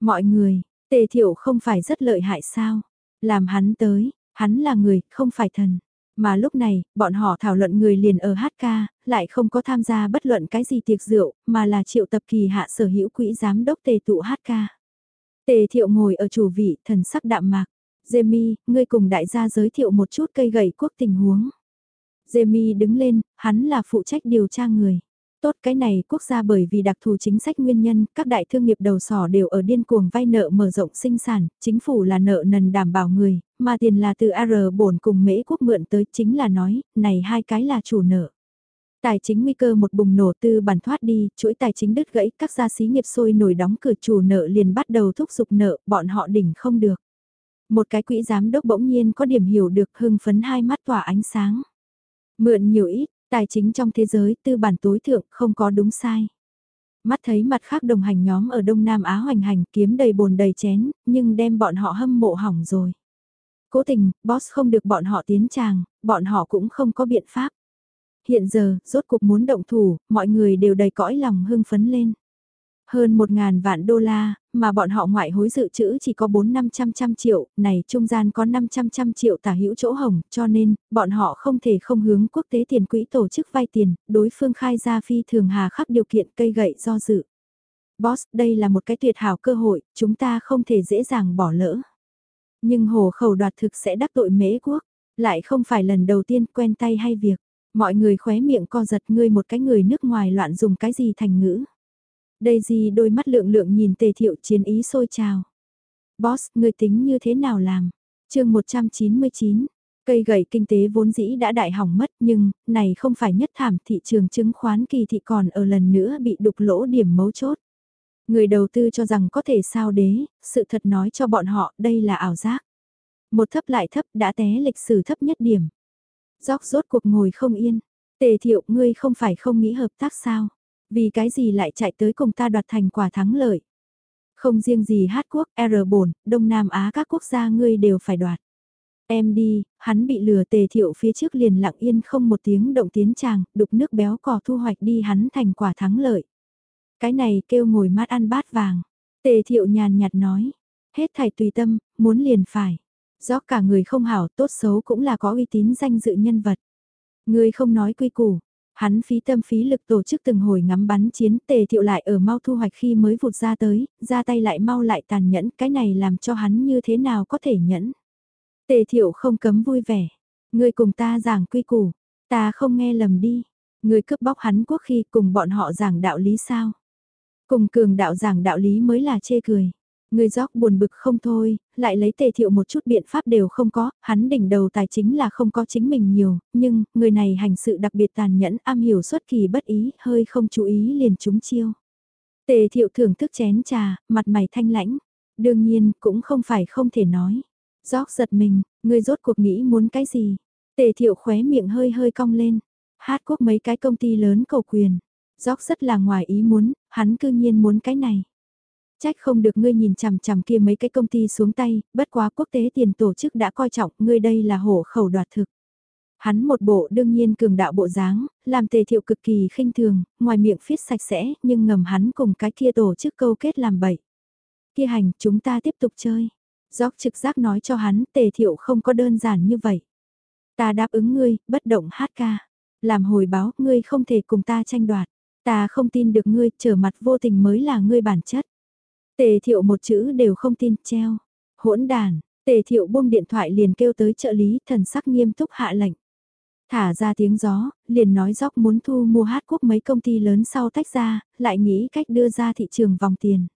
Mọi người, tề thiệu không phải rất lợi hại sao? Làm hắn tới, hắn là người, không phải thần. Mà lúc này, bọn họ thảo luận người liền ở hát ca, lại không có tham gia bất luận cái gì tiệc rượu, mà là triệu tập kỳ hạ sở hữu quỹ giám đốc tề tụ hát ca. Tề thiệu ngồi ở chủ vị, thần sắc đạm mạc. Jamie, ngươi cùng đại gia giới thiệu một chút cây gậy quốc tình huống. Jamie đứng lên, hắn là phụ trách điều tra người. Tốt cái này quốc gia bởi vì đặc thù chính sách nguyên nhân, các đại thương nghiệp đầu sỏ đều ở điên cuồng vay nợ mở rộng sinh sản, chính phủ là nợ nần đảm bảo người, mà tiền là từ AR bổn cùng mễ quốc mượn tới chính là nói, này hai cái là chủ nợ. Tài chính nguy cơ một bùng nổ tư bản thoát đi, chuỗi tài chính đứt gãy, các gia xí nghiệp sôi nổi đóng cửa chủ nợ liền bắt đầu thúc giục nợ, bọn họ đỉnh không được. Một cái quỹ giám đốc bỗng nhiên có điểm hiểu được hưng phấn hai mắt tỏa ánh sáng. Mượn nhiều ít, tài chính trong thế giới tư bản tối thượng không có đúng sai. Mắt thấy mặt khác đồng hành nhóm ở Đông Nam Á hoành hành kiếm đầy bồn đầy chén, nhưng đem bọn họ hâm mộ hỏng rồi. Cố tình, boss không được bọn họ tiến tràng, bọn họ cũng không có biện pháp. Hiện giờ, rốt cuộc muốn động thủ, mọi người đều đầy cõi lòng hưng phấn lên. Hơn 1.000 vạn đô la, mà bọn họ ngoại hối dự trữ chỉ có 4-500 trăm triệu, này trung gian có 500 trăm triệu tả hữu chỗ hồng, cho nên, bọn họ không thể không hướng quốc tế tiền quỹ tổ chức vay tiền, đối phương khai ra phi thường hà khắc điều kiện cây gậy do dự. Boss, đây là một cái tuyệt hảo cơ hội, chúng ta không thể dễ dàng bỏ lỡ. Nhưng hồ khẩu đoạt thực sẽ đắc tội mễ quốc, lại không phải lần đầu tiên quen tay hay việc. Mọi người khóe miệng co giật ngươi một cái người nước ngoài loạn dùng cái gì thành ngữ. Đây gì đôi mắt lượng lượng nhìn tề thiệu chiến ý sôi trào. Boss, người tính như thế nào làm? chương 199, cây gậy kinh tế vốn dĩ đã đại hỏng mất nhưng, này không phải nhất thảm thị trường chứng khoán kỳ thị còn ở lần nữa bị đục lỗ điểm mấu chốt. Người đầu tư cho rằng có thể sao đế, sự thật nói cho bọn họ đây là ảo giác. Một thấp lại thấp đã té lịch sử thấp nhất điểm. Gióc rốt cuộc ngồi không yên. Tề thiệu ngươi không phải không nghĩ hợp tác sao? Vì cái gì lại chạy tới cùng ta đoạt thành quả thắng lợi? Không riêng gì hát quốc, R bổn, Đông Nam Á các quốc gia ngươi đều phải đoạt. Em đi, hắn bị lừa tề thiệu phía trước liền lặng yên không một tiếng động tiến chàng đục nước béo cò thu hoạch đi hắn thành quả thắng lợi. Cái này kêu ngồi mát ăn bát vàng. Tề thiệu nhàn nhạt nói, hết thảy tùy tâm, muốn liền phải. Do cả người không hảo tốt xấu cũng là có uy tín danh dự nhân vật. Người không nói quy củ, hắn phí tâm phí lực tổ chức từng hồi ngắm bắn chiến tề thiệu lại ở mau thu hoạch khi mới vụt ra tới, ra tay lại mau lại tàn nhẫn, cái này làm cho hắn như thế nào có thể nhẫn. Tề thiệu không cấm vui vẻ, người cùng ta giảng quy củ, ta không nghe lầm đi, người cướp bóc hắn quốc khi cùng bọn họ giảng đạo lý sao. Cùng cường đạo giảng đạo lý mới là chê cười. Người gióc buồn bực không thôi, lại lấy tề thiệu một chút biện pháp đều không có, hắn đỉnh đầu tài chính là không có chính mình nhiều, nhưng, người này hành sự đặc biệt tàn nhẫn, am hiểu xuất kỳ bất ý, hơi không chú ý liền trúng chiêu. Tề thiệu thưởng thức chén trà, mặt mày thanh lãnh, đương nhiên cũng không phải không thể nói. Gióc giật mình, người rốt cuộc nghĩ muốn cái gì? Tề thiệu khóe miệng hơi hơi cong lên, hát quốc mấy cái công ty lớn cầu quyền. Gióc rất là ngoài ý muốn, hắn cư nhiên muốn cái này. Trách không được ngươi nhìn chằm chằm kia mấy cái công ty xuống tay, bất quá quốc tế tiền tổ chức đã coi trọng ngươi đây là hổ khẩu đoạt thực. Hắn một bộ đương nhiên cường đạo bộ dáng, làm tề thiệu cực kỳ khinh thường, ngoài miệng phiết sạch sẽ, nhưng ngầm hắn cùng cái kia tổ chức câu kết làm bậy. Kia hành, chúng ta tiếp tục chơi. Gióc trực giác nói cho hắn, tề thiệu không có đơn giản như vậy. Ta đáp ứng ngươi, bất động hát ca. Làm hồi báo, ngươi không thể cùng ta tranh đoạt. Ta không tin được ngươi, trở mặt vô tình mới là ngươi bản chất. Tề thiệu một chữ đều không tin, treo. Hỗn đàn, tề thiệu buông điện thoại liền kêu tới trợ lý, thần sắc nghiêm túc hạ lệnh. Thả ra tiếng gió, liền nói dốc muốn thu mua hát quốc mấy công ty lớn sau tách ra, lại nghĩ cách đưa ra thị trường vòng tiền.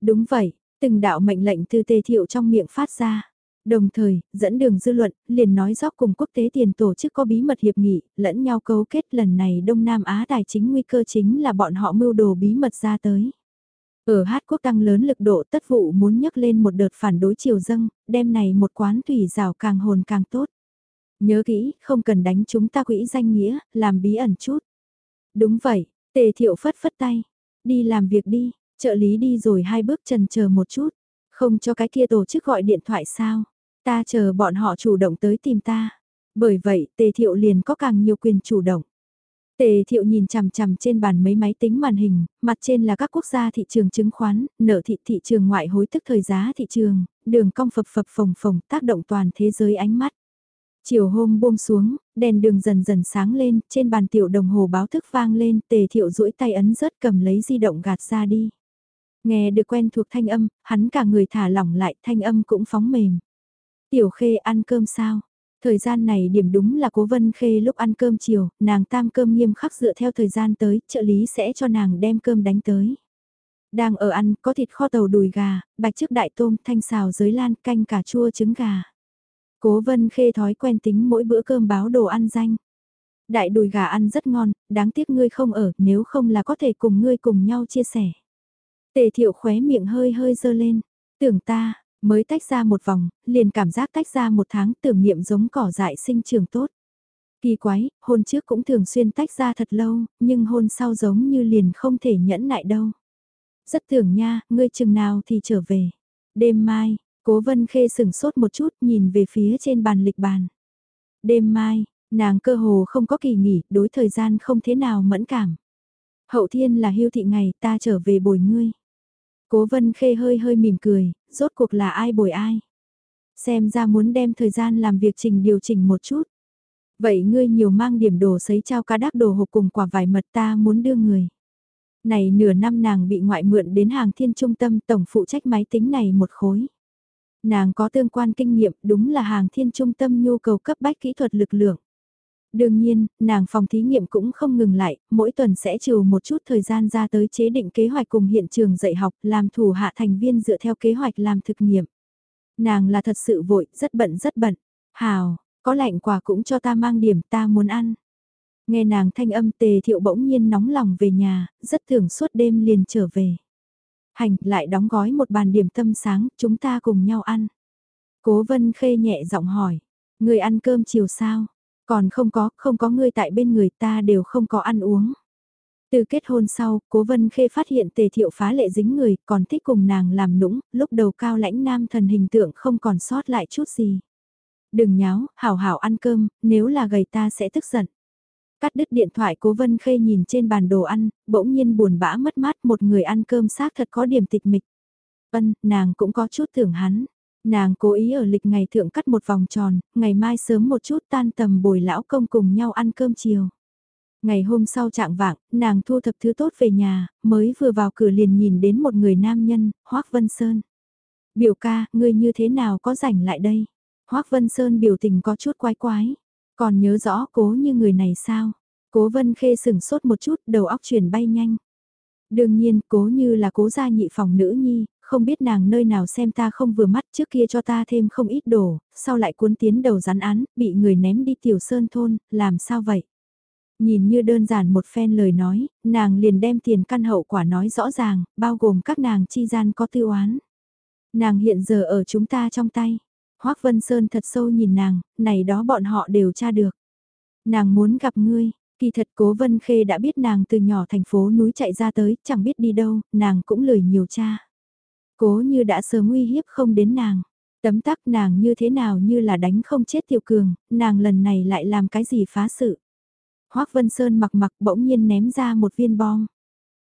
Đúng vậy, từng đạo mệnh lệnh từ tề thiệu trong miệng phát ra. Đồng thời, dẫn đường dư luận, liền nói dốc cùng quốc tế tiền tổ chức có bí mật hiệp nghị, lẫn nhau cấu kết lần này Đông Nam Á tài chính nguy cơ chính là bọn họ mưu đồ bí mật ra tới. Ở Hát quốc tăng lớn lực độ tất vụ muốn nhấc lên một đợt phản đối triều dâng, đem này một quán thủy rào càng hồn càng tốt. Nhớ kỹ, không cần đánh chúng ta quỹ danh nghĩa, làm bí ẩn chút. Đúng vậy, tề thiệu phất phất tay. Đi làm việc đi, trợ lý đi rồi hai bước trần chờ một chút. Không cho cái kia tổ chức gọi điện thoại sao. Ta chờ bọn họ chủ động tới tìm ta. Bởi vậy, tề thiệu liền có càng nhiều quyền chủ động. Tề thiệu nhìn chằm chằm trên bàn mấy máy tính màn hình, mặt trên là các quốc gia thị trường chứng khoán, nợ thị thị trường ngoại hối tức thời giá thị trường, đường cong phập phập phồng phồng tác động toàn thế giới ánh mắt. Chiều hôm buông xuống, đèn đường dần dần sáng lên, trên bàn tiểu đồng hồ báo thức vang lên, tề thiệu duỗi tay ấn rớt cầm lấy di động gạt ra đi. Nghe được quen thuộc thanh âm, hắn cả người thả lỏng lại, thanh âm cũng phóng mềm. Tiểu khê ăn cơm sao? Thời gian này điểm đúng là cố vân khê lúc ăn cơm chiều, nàng tam cơm nghiêm khắc dựa theo thời gian tới, trợ lý sẽ cho nàng đem cơm đánh tới. Đang ở ăn, có thịt kho tàu đùi gà, bạch trước đại tôm, thanh xào dưới lan, canh cà chua trứng gà. Cố vân khê thói quen tính mỗi bữa cơm báo đồ ăn danh. Đại đùi gà ăn rất ngon, đáng tiếc ngươi không ở, nếu không là có thể cùng ngươi cùng nhau chia sẻ. Tề thiệu khóe miệng hơi hơi dơ lên, tưởng ta, mới tách ra một vòng, liền cảm giác tách ra một tháng tưởng niệm giống cỏ dại sinh trường tốt. Kỳ quái, hôn trước cũng thường xuyên tách ra thật lâu, nhưng hôn sau giống như liền không thể nhẫn nại đâu. Rất tưởng nha, ngươi chừng nào thì trở về. Đêm mai, cố vân khê sửng sốt một chút nhìn về phía trên bàn lịch bàn. Đêm mai, nàng cơ hồ không có kỳ nghỉ, đối thời gian không thế nào mẫn cảm. Hậu thiên là hưu thị ngày ta trở về bồi ngươi. Cố vân khê hơi hơi mỉm cười, rốt cuộc là ai bồi ai. Xem ra muốn đem thời gian làm việc trình điều chỉnh một chút. Vậy ngươi nhiều mang điểm đồ sấy trao cá đắc đồ hộp cùng quả vải mật ta muốn đưa người. Này nửa năm nàng bị ngoại mượn đến hàng thiên trung tâm tổng phụ trách máy tính này một khối. Nàng có tương quan kinh nghiệm đúng là hàng thiên trung tâm nhu cầu cấp bách kỹ thuật lực lượng. Đương nhiên, nàng phòng thí nghiệm cũng không ngừng lại, mỗi tuần sẽ trừ một chút thời gian ra tới chế định kế hoạch cùng hiện trường dạy học, làm thủ hạ thành viên dựa theo kế hoạch làm thực nghiệm. Nàng là thật sự vội, rất bận rất bận. Hào, có lạnh quà cũng cho ta mang điểm ta muốn ăn. Nghe nàng thanh âm tề thiệu bỗng nhiên nóng lòng về nhà, rất thường suốt đêm liền trở về. Hành lại đóng gói một bàn điểm tâm sáng, chúng ta cùng nhau ăn. Cố vân khê nhẹ giọng hỏi, người ăn cơm chiều sao? Còn không có, không có ngươi tại bên người ta đều không có ăn uống. Từ kết hôn sau, Cố Vân Khê phát hiện tề thiệu phá lệ dính người, còn thích cùng nàng làm nũng, lúc đầu cao lãnh nam thần hình tượng không còn sót lại chút gì. Đừng nháo, hảo hảo ăn cơm, nếu là gầy ta sẽ tức giận. Cắt đứt điện thoại Cố Vân Khê nhìn trên bàn đồ ăn, bỗng nhiên buồn bã mất mát một người ăn cơm xác thật có điểm tịch mịch. vân nàng cũng có chút tưởng hắn. Nàng cố ý ở lịch ngày thượng cắt một vòng tròn, ngày mai sớm một chút tan tầm bồi lão công cùng nhau ăn cơm chiều. Ngày hôm sau trạng vạng, nàng thu thập thứ tốt về nhà, mới vừa vào cửa liền nhìn đến một người nam nhân, Hoác Vân Sơn. Biểu ca, ngươi như thế nào có rảnh lại đây? Hoác Vân Sơn biểu tình có chút quái quái. Còn nhớ rõ cố như người này sao? Cố Vân Khê sừng sốt một chút, đầu óc chuyển bay nhanh. Đương nhiên, cố như là cố gia nhị phòng nữ nhi, không biết nàng nơi nào xem ta không vừa mắt trước kia cho ta thêm không ít đồ, sau lại cuốn tiến đầu rắn án, bị người ném đi tiểu sơn thôn, làm sao vậy? Nhìn như đơn giản một phen lời nói, nàng liền đem tiền căn hậu quả nói rõ ràng, bao gồm các nàng chi gian có tư oán. Nàng hiện giờ ở chúng ta trong tay. Hoác Vân Sơn thật sâu nhìn nàng, này đó bọn họ đều tra được. Nàng muốn gặp ngươi, kỳ thật cố Vân Khê đã biết nàng từ nhỏ thành phố núi chạy ra tới, chẳng biết đi đâu, nàng cũng lười nhiều cha. Cố như đã sớm uy hiếp không đến nàng. Tấm tắc nàng như thế nào như là đánh không chết tiểu cường, nàng lần này lại làm cái gì phá sự. Hoác Vân Sơn mặc mặc bỗng nhiên ném ra một viên bom.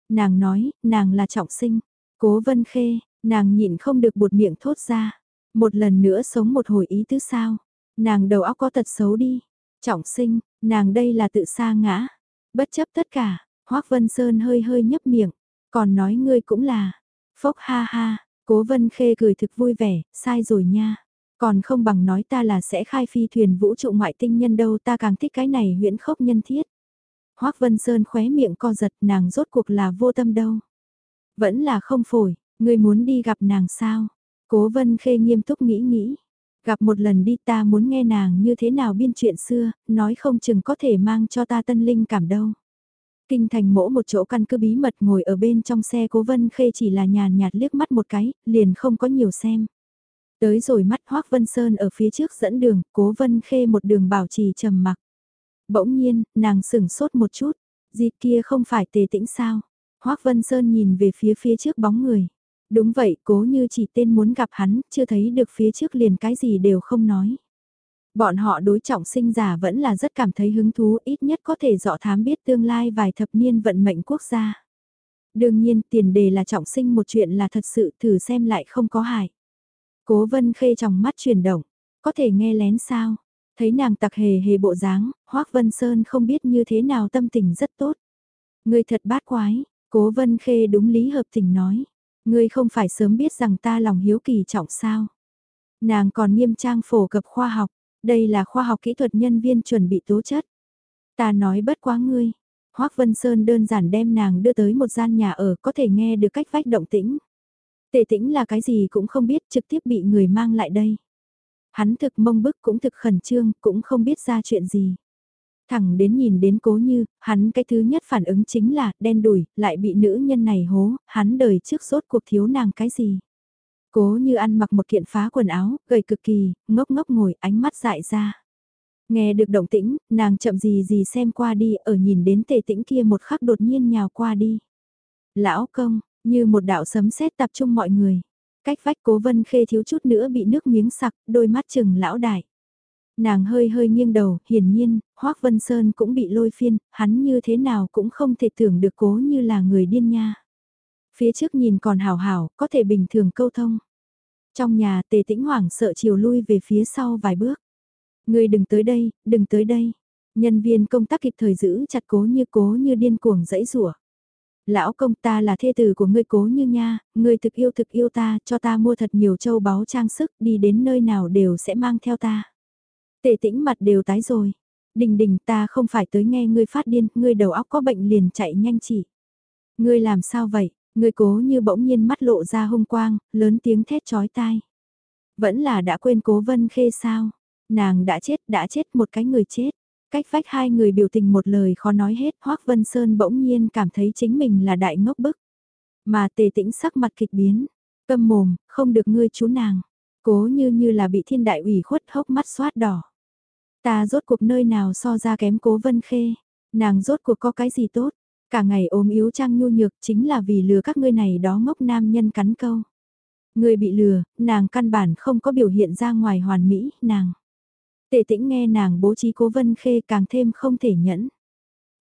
Nàng nói, nàng là trọng sinh. Cố Vân Khê, nàng nhịn không được buột miệng thốt ra. Một lần nữa sống một hồi ý tứ sao. Nàng đầu óc có tật xấu đi. Trọng sinh, nàng đây là tự sa ngã. Bất chấp tất cả, Hoác Vân Sơn hơi hơi nhấp miệng. Còn nói ngươi cũng là. Phốc ha ha, cố vân khê cười thực vui vẻ, sai rồi nha. Còn không bằng nói ta là sẽ khai phi thuyền vũ trụ ngoại tinh nhân đâu ta càng thích cái này huyễn khốc nhân thiết. Hoác Vân Sơn khóe miệng co giật nàng rốt cuộc là vô tâm đâu. Vẫn là không phổi, ngươi muốn đi gặp nàng sao? Cố Vân Khê nghiêm túc nghĩ nghĩ. Gặp một lần đi ta muốn nghe nàng như thế nào biên chuyện xưa, nói không chừng có thể mang cho ta tân linh cảm đâu. Kinh thành mỗ một chỗ căn cứ bí mật ngồi ở bên trong xe cố Vân Khê chỉ là nhàn nhạt liếc mắt một cái, liền không có nhiều xem. Tới rồi mắt Hoác Vân Sơn ở phía trước dẫn đường, cố Vân Khê một đường bảo trì trầm mặc. Bỗng nhiên, nàng sửng sốt một chút, gì kia không phải tề tĩnh sao? Hoác Vân Sơn nhìn về phía phía trước bóng người. Đúng vậy, cố như chỉ tên muốn gặp hắn, chưa thấy được phía trước liền cái gì đều không nói. Bọn họ đối trọng sinh giả vẫn là rất cảm thấy hứng thú ít nhất có thể dọ thám biết tương lai vài thập niên vận mệnh quốc gia. Đương nhiên tiền đề là trọng sinh một chuyện là thật sự thử xem lại không có hại. Cố vân khê trong mắt chuyển động, có thể nghe lén sao? Thấy nàng tặc hề hề bộ dáng, hoắc Vân Sơn không biết như thế nào tâm tình rất tốt. Người thật bát quái, cố vân khê đúng lý hợp tình nói. Ngươi không phải sớm biết rằng ta lòng hiếu kỳ trọng sao. Nàng còn nghiêm trang phổ cập khoa học, đây là khoa học kỹ thuật nhân viên chuẩn bị tố chất. Ta nói bất quá ngươi. Hoác Vân Sơn đơn giản đem nàng đưa tới một gian nhà ở có thể nghe được cách vách động tĩnh. Tệ tĩnh là cái gì cũng không biết trực tiếp bị người mang lại đây. Hắn thực mông bức cũng thực khẩn trương cũng không biết ra chuyện gì. Thẳng đến nhìn đến cố như, hắn cái thứ nhất phản ứng chính là đen đùi, lại bị nữ nhân này hố, hắn đời trước rốt cuộc thiếu nàng cái gì. Cố như ăn mặc một kiện phá quần áo, gầy cực kỳ, ngốc ngốc ngồi ánh mắt dại ra. Nghe được động tĩnh, nàng chậm gì gì xem qua đi, ở nhìn đến tề tĩnh kia một khắc đột nhiên nhào qua đi. Lão công, như một đạo sấm sét tập trung mọi người. Cách vách cố vân khê thiếu chút nữa bị nước miếng sặc, đôi mắt chừng lão đại. Nàng hơi hơi nghiêng đầu, hiển nhiên, Hoác Vân Sơn cũng bị lôi phiên, hắn như thế nào cũng không thể tưởng được cố như là người điên nha. Phía trước nhìn còn hào hào, có thể bình thường câu thông. Trong nhà tề tĩnh hoảng sợ chiều lui về phía sau vài bước. Người đừng tới đây, đừng tới đây. Nhân viên công tác kịp thời giữ chặt cố như cố như điên cuồng dẫy rủa Lão công ta là thê tử của ngươi cố như nha, ngươi thực yêu thực yêu ta, cho ta mua thật nhiều châu báu trang sức, đi đến nơi nào đều sẽ mang theo ta. Tề tĩnh mặt đều tái rồi. Đình đình ta không phải tới nghe ngươi phát điên, ngươi đầu óc có bệnh liền chạy nhanh chỉ. Ngươi làm sao vậy, ngươi cố như bỗng nhiên mắt lộ ra hung quang, lớn tiếng thét chói tai. Vẫn là đã quên cố vân khê sao, nàng đã chết, đã chết một cái người chết. Cách vách hai người biểu tình một lời khó nói hết, Hoác Vân Sơn bỗng nhiên cảm thấy chính mình là đại ngốc bức. Mà tề tĩnh sắc mặt kịch biến, câm mồm, không được ngươi chú nàng. Cố như như là bị thiên đại ủy khuất hốc mắt xoát đỏ. Ta rốt cuộc nơi nào so ra kém cố vân khê, nàng rốt cuộc có cái gì tốt, cả ngày ốm yếu trang nhu nhược chính là vì lừa các ngươi này đó ngốc nam nhân cắn câu. Người bị lừa, nàng căn bản không có biểu hiện ra ngoài hoàn mỹ, nàng. Tệ tĩnh nghe nàng bố trí cố vân khê càng thêm không thể nhẫn.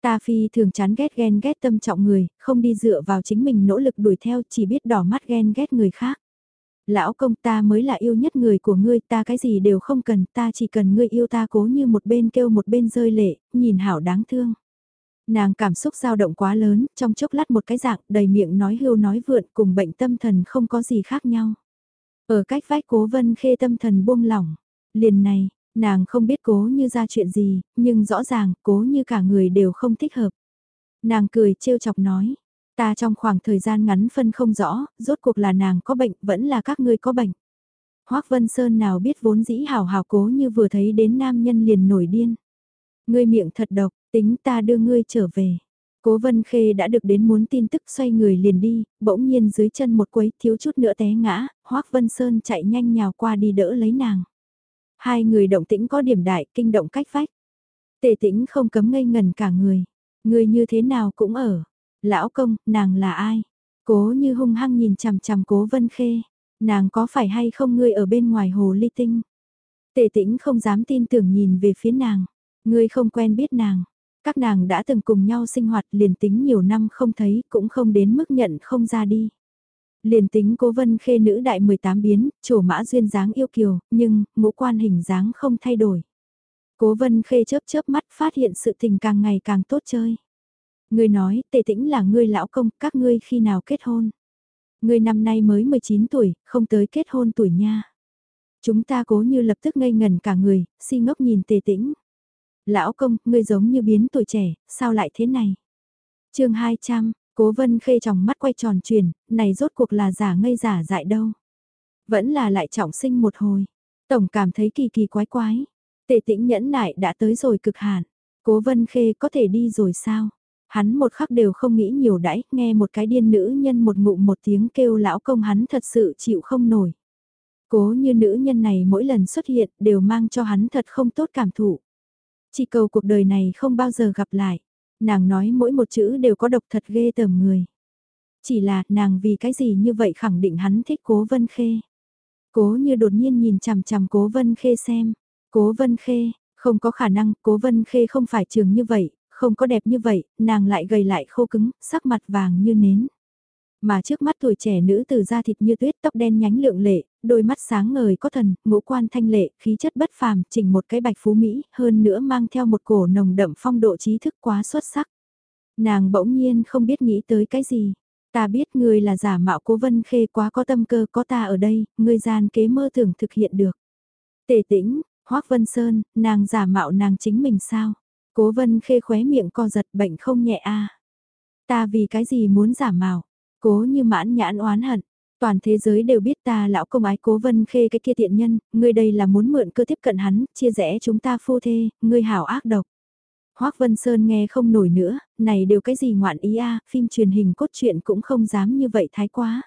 Ta phi thường chán ghét ghen ghét tâm trọng người, không đi dựa vào chính mình nỗ lực đuổi theo chỉ biết đỏ mắt ghen ghét người khác. Lão công ta mới là yêu nhất người của ngươi, ta cái gì đều không cần, ta chỉ cần ngươi yêu ta cố như một bên kêu một bên rơi lệ, nhìn hảo đáng thương. Nàng cảm xúc dao động quá lớn, trong chốc lát một cái dạng đầy miệng nói hưu nói vượn cùng bệnh tâm thần không có gì khác nhau. Ở cách vách cố vân khê tâm thần buông lỏng, liền này, nàng không biết cố như ra chuyện gì, nhưng rõ ràng cố như cả người đều không thích hợp. Nàng cười trêu chọc nói, Ta trong khoảng thời gian ngắn phân không rõ, rốt cuộc là nàng có bệnh, vẫn là các ngươi có bệnh. Hoác Vân Sơn nào biết vốn dĩ hào hào cố như vừa thấy đến nam nhân liền nổi điên. Ngươi miệng thật độc, tính ta đưa ngươi trở về. Cố Vân Khê đã được đến muốn tin tức xoay người liền đi, bỗng nhiên dưới chân một quấy thiếu chút nữa té ngã, Hoác Vân Sơn chạy nhanh nhào qua đi đỡ lấy nàng. Hai người động tĩnh có điểm đại, kinh động cách vách. Tề tĩnh không cấm ngây ngần cả người. Người như thế nào cũng ở. Lão công, nàng là ai? Cố như hung hăng nhìn chằm chằm cố vân khê. Nàng có phải hay không ngươi ở bên ngoài hồ ly tinh? Tề tĩnh không dám tin tưởng nhìn về phía nàng. Ngươi không quen biết nàng. Các nàng đã từng cùng nhau sinh hoạt liền tính nhiều năm không thấy cũng không đến mức nhận không ra đi. Liền tính cố vân khê nữ đại 18 biến, trổ mã duyên dáng yêu kiều, nhưng ngũ quan hình dáng không thay đổi. Cố vân khê chớp chớp mắt phát hiện sự tình càng ngày càng tốt chơi. Ngươi nói, tề tĩnh là ngươi lão công, các ngươi khi nào kết hôn? Ngươi năm nay mới 19 tuổi, không tới kết hôn tuổi nha. Chúng ta cố như lập tức ngây ngần cả người, si ngốc nhìn tề tĩnh. Lão công, ngươi giống như biến tuổi trẻ, sao lại thế này? chương 200, cố vân khê trong mắt quay tròn truyền, này rốt cuộc là giả ngây giả dại đâu. Vẫn là lại trọng sinh một hồi. Tổng cảm thấy kỳ kỳ quái quái. Tề tĩnh nhẫn nại đã tới rồi cực hạn. Cố vân khê có thể đi rồi sao? Hắn một khắc đều không nghĩ nhiều đãi, nghe một cái điên nữ nhân một ngụm một tiếng kêu lão công hắn thật sự chịu không nổi. Cố như nữ nhân này mỗi lần xuất hiện đều mang cho hắn thật không tốt cảm thụ. Chỉ cầu cuộc đời này không bao giờ gặp lại. Nàng nói mỗi một chữ đều có độc thật ghê tởm người. Chỉ là nàng vì cái gì như vậy khẳng định hắn thích cố vân khê. Cố như đột nhiên nhìn chằm chằm cố vân khê xem. Cố vân khê, không có khả năng cố vân khê không phải trường như vậy, không có đẹp như vậy, nàng lại gầy lại khô cứng, sắc mặt vàng như nến. Mà trước mắt tuổi trẻ nữ từ da thịt như tuyết tóc đen nhánh lượng lệ, đôi mắt sáng ngời có thần, ngũ quan thanh lệ, khí chất bất phàm, chỉnh một cái bạch phú Mỹ, hơn nữa mang theo một cổ nồng đậm phong độ trí thức quá xuất sắc. Nàng bỗng nhiên không biết nghĩ tới cái gì. Ta biết ngươi là giả mạo cố vân khê quá có tâm cơ có ta ở đây, ngươi gian kế mơ tưởng thực hiện được. Tề tĩnh, hoắc Vân Sơn, nàng giả mạo nàng chính mình sao? Cố vân khê khóe miệng co giật bệnh không nhẹ a Ta vì cái gì muốn giả mạo? Cố như mãn nhãn oán hận. Toàn thế giới đều biết ta lão công ái cố vân khê cái kia tiện nhân, ngươi đây là muốn mượn cơ tiếp cận hắn, chia rẽ chúng ta phu thê, ngươi hảo ác độc. Hoác Vân Sơn nghe không nổi nữa, này đều cái gì ngoạn ý a, phim truyền hình cốt truyện cũng không dám như vậy thái quá.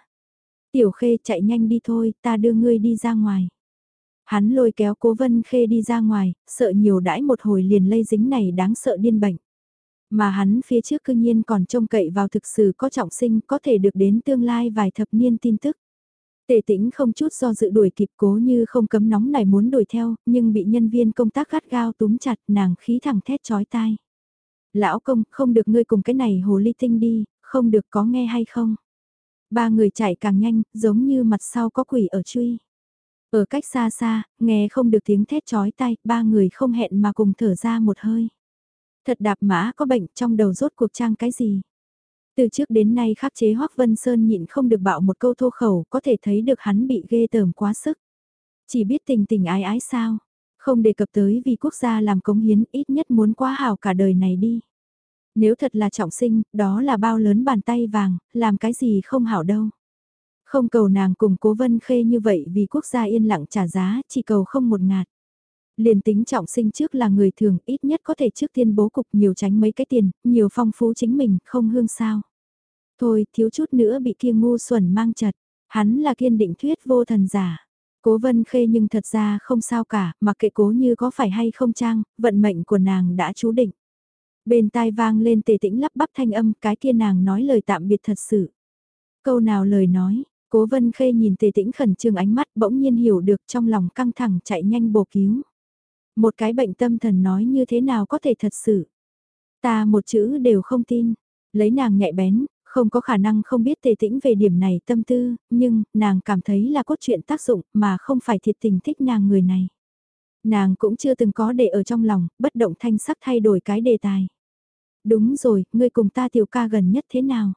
Tiểu Khê chạy nhanh đi thôi, ta đưa ngươi đi ra ngoài. Hắn lôi kéo cố Vân Khê đi ra ngoài, sợ nhiều đãi một hồi liền lây dính này đáng sợ điên bệnh. Mà hắn phía trước cư nhiên còn trông cậy vào thực sự có trọng sinh có thể được đến tương lai vài thập niên tin tức. Tề tĩnh không chút do dự đuổi kịp cố như không cấm nóng này muốn đuổi theo, nhưng bị nhân viên công tác gắt gao túm chặt nàng khí thẳng thét chói tai. Lão công, không được ngươi cùng cái này hồ ly tinh đi, không được có nghe hay không? Ba người chạy càng nhanh, giống như mặt sau có quỷ ở truy. Ở cách xa xa, nghe không được tiếng thét chói tai, ba người không hẹn mà cùng thở ra một hơi. Thật đạp mã có bệnh trong đầu rốt cuộc trang cái gì? Từ trước đến nay khắc chế Hoắc Vân Sơn nhịn không được bạo một câu thô khẩu có thể thấy được hắn bị ghê tởm quá sức. Chỉ biết tình tình ái ái sao, không đề cập tới vì quốc gia làm cống hiến ít nhất muốn quá hào cả đời này đi. Nếu thật là trọng sinh, đó là bao lớn bàn tay vàng, làm cái gì không hảo đâu. Không cầu nàng cùng cố vân khê như vậy vì quốc gia yên lặng trả giá, chỉ cầu không một ngạt. Liền tính trọng sinh trước là người thường ít nhất có thể trước tiên bố cục nhiều tránh mấy cái tiền, nhiều phong phú chính mình, không hương sao. Thôi, thiếu chút nữa bị kia ngu xuẩn mang chật, hắn là kiên định thuyết vô thần giả. Cố vân khê nhưng thật ra không sao cả, mà kệ cố như có phải hay không trang, vận mệnh của nàng đã chú định. Bên tai vang lên tề tĩnh lắp bắp thanh âm, cái kia nàng nói lời tạm biệt thật sự. Câu nào lời nói, cố vân khê nhìn tề tĩnh khẩn trương ánh mắt bỗng nhiên hiểu được trong lòng căng thẳng chạy nhanh bổ cứu. Một cái bệnh tâm thần nói như thế nào có thể thật sự. Ta một chữ đều không tin. Lấy nàng nhạy bén, không có khả năng không biết tề tĩnh về điểm này tâm tư, nhưng nàng cảm thấy là cốt truyện tác dụng mà không phải thiệt tình thích nàng người này. Nàng cũng chưa từng có để ở trong lòng, bất động thanh sắc thay đổi cái đề tài. Đúng rồi, ngươi cùng ta tiểu ca gần nhất thế nào?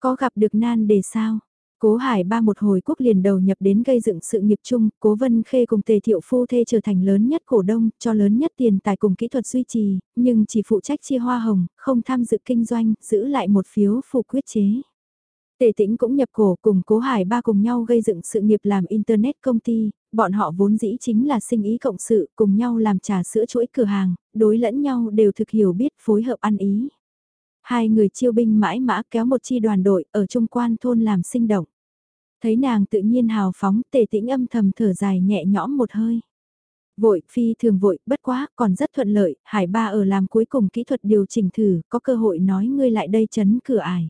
Có gặp được nan đề sao? Cố Hải ba một hồi quốc liền đầu nhập đến gây dựng sự nghiệp chung, Cố Vân Khê cùng Tề Thiệu Phu Thê trở thành lớn nhất cổ đông, cho lớn nhất tiền tài cùng kỹ thuật duy trì, nhưng chỉ phụ trách chia hoa hồng, không tham dự kinh doanh, giữ lại một phiếu phụ quyết chế. Tề Tĩnh cũng nhập cổ cùng Cố Hải ba cùng nhau gây dựng sự nghiệp làm Internet công ty, bọn họ vốn dĩ chính là sinh ý cộng sự, cùng nhau làm trà sữa chuỗi cửa hàng, đối lẫn nhau đều thực hiểu biết phối hợp ăn ý. Hai người chiêu binh mãi mã kéo một chi đoàn đội ở trung quan thôn làm sinh động. Thấy nàng tự nhiên hào phóng tề tĩnh âm thầm thở dài nhẹ nhõm một hơi. Vội, phi thường vội, bất quá, còn rất thuận lợi, hải ba ở làm cuối cùng kỹ thuật điều chỉnh thử, có cơ hội nói ngươi lại đây chấn cửa ải.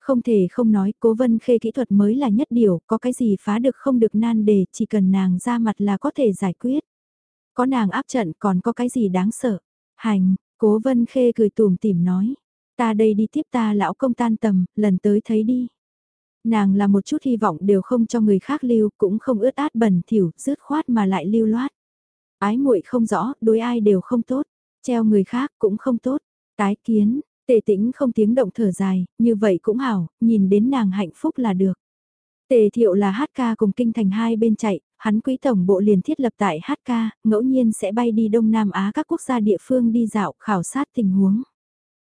Không thể không nói, cố vân khê kỹ thuật mới là nhất điều, có cái gì phá được không được nan đề, chỉ cần nàng ra mặt là có thể giải quyết. Có nàng áp trận còn có cái gì đáng sợ. Hành, cố vân khê cười tùm tìm nói, Ta đây đi tiếp ta lão công tan tầm, lần tới thấy đi. Nàng là một chút hy vọng đều không cho người khác lưu, cũng không ướt át bẩn thỉu, rứt khoát mà lại lưu loát. Ái muội không rõ, đối ai đều không tốt, treo người khác cũng không tốt. Tái kiến, tề tĩnh không tiếng động thở dài, như vậy cũng hảo, nhìn đến nàng hạnh phúc là được. Tề thiệu là hát ca cùng kinh thành hai bên chạy, hắn quỹ tổng bộ liền thiết lập tại hát ca, ngẫu nhiên sẽ bay đi Đông Nam Á các quốc gia địa phương đi dạo khảo sát tình huống.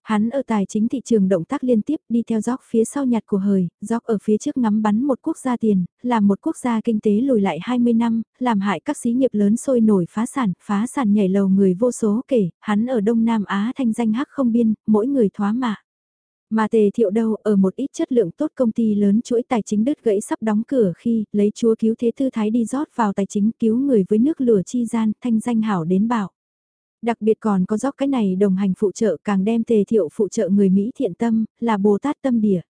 Hắn ở tài chính thị trường động tác liên tiếp đi theo dốc phía sau nhặt của hời, dốc ở phía trước ngắm bắn một quốc gia tiền, làm một quốc gia kinh tế lùi lại 20 năm, làm hại các xí nghiệp lớn sôi nổi phá sản, phá sản nhảy lầu người vô số kể, hắn ở Đông Nam Á thanh danh hắc không biên, mỗi người thoá mạ. Mà tề thiệu đâu ở một ít chất lượng tốt công ty lớn chuỗi tài chính đứt gãy sắp đóng cửa khi lấy chúa cứu thế thư thái đi rót vào tài chính cứu người với nước lửa chi gian thanh danh hảo đến bảo. Đặc biệt còn có dốc cái này đồng hành phụ trợ càng đem tề thiệu phụ trợ người Mỹ thiện tâm, là Bồ Tát tâm địa.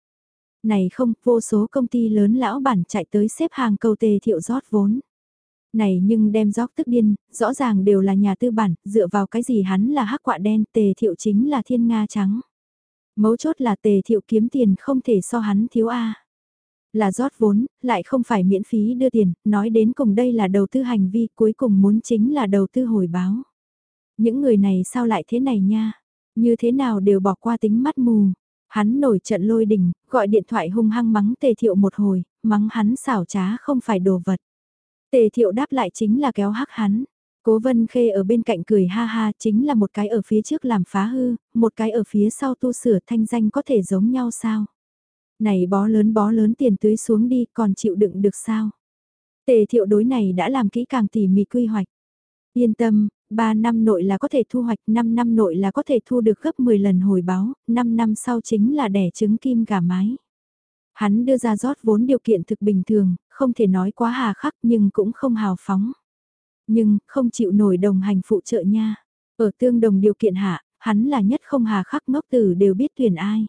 Này không, vô số công ty lớn lão bản chạy tới xếp hàng cầu tề thiệu rót vốn. Này nhưng đem dốc tức điên, rõ ràng đều là nhà tư bản, dựa vào cái gì hắn là hắc quạ đen, tề thiệu chính là thiên nga trắng. Mấu chốt là tề thiệu kiếm tiền không thể so hắn thiếu A. Là rót vốn, lại không phải miễn phí đưa tiền, nói đến cùng đây là đầu tư hành vi, cuối cùng muốn chính là đầu tư hồi báo. Những người này sao lại thế này nha? Như thế nào đều bỏ qua tính mắt mù. Hắn nổi trận lôi đình, gọi điện thoại hung hăng mắng tề thiệu một hồi, mắng hắn xảo trá không phải đồ vật. Tề thiệu đáp lại chính là kéo hắc hắn. Cố vân khê ở bên cạnh cười ha ha chính là một cái ở phía trước làm phá hư, một cái ở phía sau tu sửa thanh danh có thể giống nhau sao? Này bó lớn bó lớn tiền tưới xuống đi còn chịu đựng được sao? Tề thiệu đối này đã làm kỹ càng tỉ mỉ quy hoạch. Yên tâm, 3 năm nội là có thể thu hoạch, 5 năm nội là có thể thu được gấp 10 lần hồi báo, 5 năm sau chính là đẻ trứng kim gà mái. Hắn đưa ra rót vốn điều kiện thực bình thường, không thể nói quá hà khắc nhưng cũng không hào phóng. Nhưng, không chịu nổi đồng hành phụ trợ nha. Ở tương đồng điều kiện hạ, hắn là nhất không hà khắc ngốc tử đều biết tuyển ai.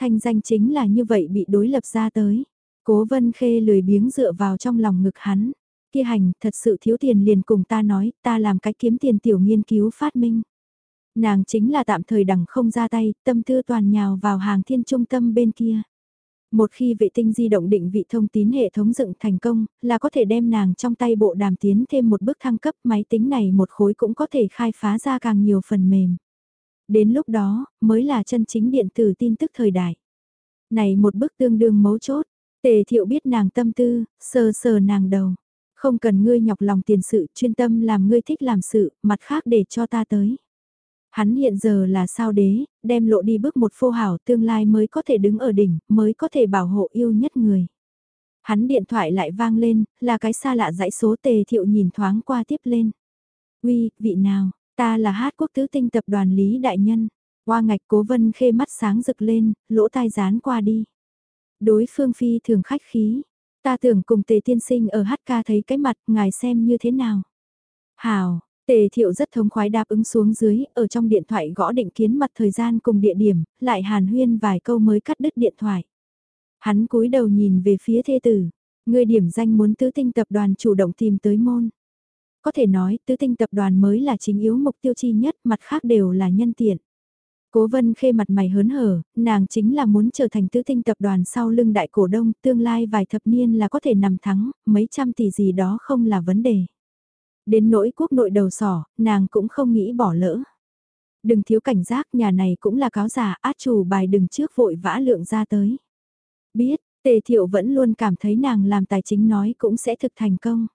Thanh danh chính là như vậy bị đối lập ra tới. Cố vân khê lười biếng dựa vào trong lòng ngực hắn. Kia hành, thật sự thiếu tiền liền cùng ta nói, ta làm cái kiếm tiền tiểu nghiên cứu phát minh. Nàng chính là tạm thời đằng không ra tay, tâm tư toàn nhào vào hàng thiên trung tâm bên kia. Một khi vệ tinh di động định vị thông tín hệ thống dựng thành công, là có thể đem nàng trong tay bộ đàm tiến thêm một bước thăng cấp máy tính này một khối cũng có thể khai phá ra càng nhiều phần mềm. Đến lúc đó, mới là chân chính điện tử tin tức thời đại. Này một bước tương đương mấu chốt, tề thiệu biết nàng tâm tư, sờ sờ nàng đầu. Không cần ngươi nhọc lòng tiền sự, chuyên tâm làm ngươi thích làm sự, mặt khác để cho ta tới. Hắn hiện giờ là sao đế, đem lộ đi bước một phô hảo tương lai mới có thể đứng ở đỉnh, mới có thể bảo hộ yêu nhất người. Hắn điện thoại lại vang lên, là cái xa lạ dãy số tề thiệu nhìn thoáng qua tiếp lên. Uy, vị nào, ta là hát quốc tứ tinh tập đoàn Lý Đại Nhân. qua ngạch cố vân khê mắt sáng rực lên, lỗ tai dán qua đi. Đối phương phi thường khách khí. Ta tưởng cùng tề tiên sinh ở hát ca thấy cái mặt, ngài xem như thế nào. Hào, Tề thiệu rất thống khoái đáp ứng xuống dưới, ở trong điện thoại gõ định kiến mặt thời gian cùng địa điểm, lại hàn huyên vài câu mới cắt đứt điện thoại. Hắn cúi đầu nhìn về phía thê tử, người điểm danh muốn tứ tinh tập đoàn chủ động tìm tới môn. Có thể nói tứ tinh tập đoàn mới là chính yếu mục tiêu chi nhất, mặt khác đều là nhân tiện. Cố vân khê mặt mày hớn hở, nàng chính là muốn trở thành tứ tinh tập đoàn sau lưng đại cổ đông, tương lai vài thập niên là có thể nằm thắng, mấy trăm tỷ gì đó không là vấn đề. Đến nỗi quốc nội đầu sỏ, nàng cũng không nghĩ bỏ lỡ. Đừng thiếu cảnh giác nhà này cũng là cáo giả át chủ bài đừng trước vội vã lượng ra tới. Biết, tề thiệu vẫn luôn cảm thấy nàng làm tài chính nói cũng sẽ thực thành công.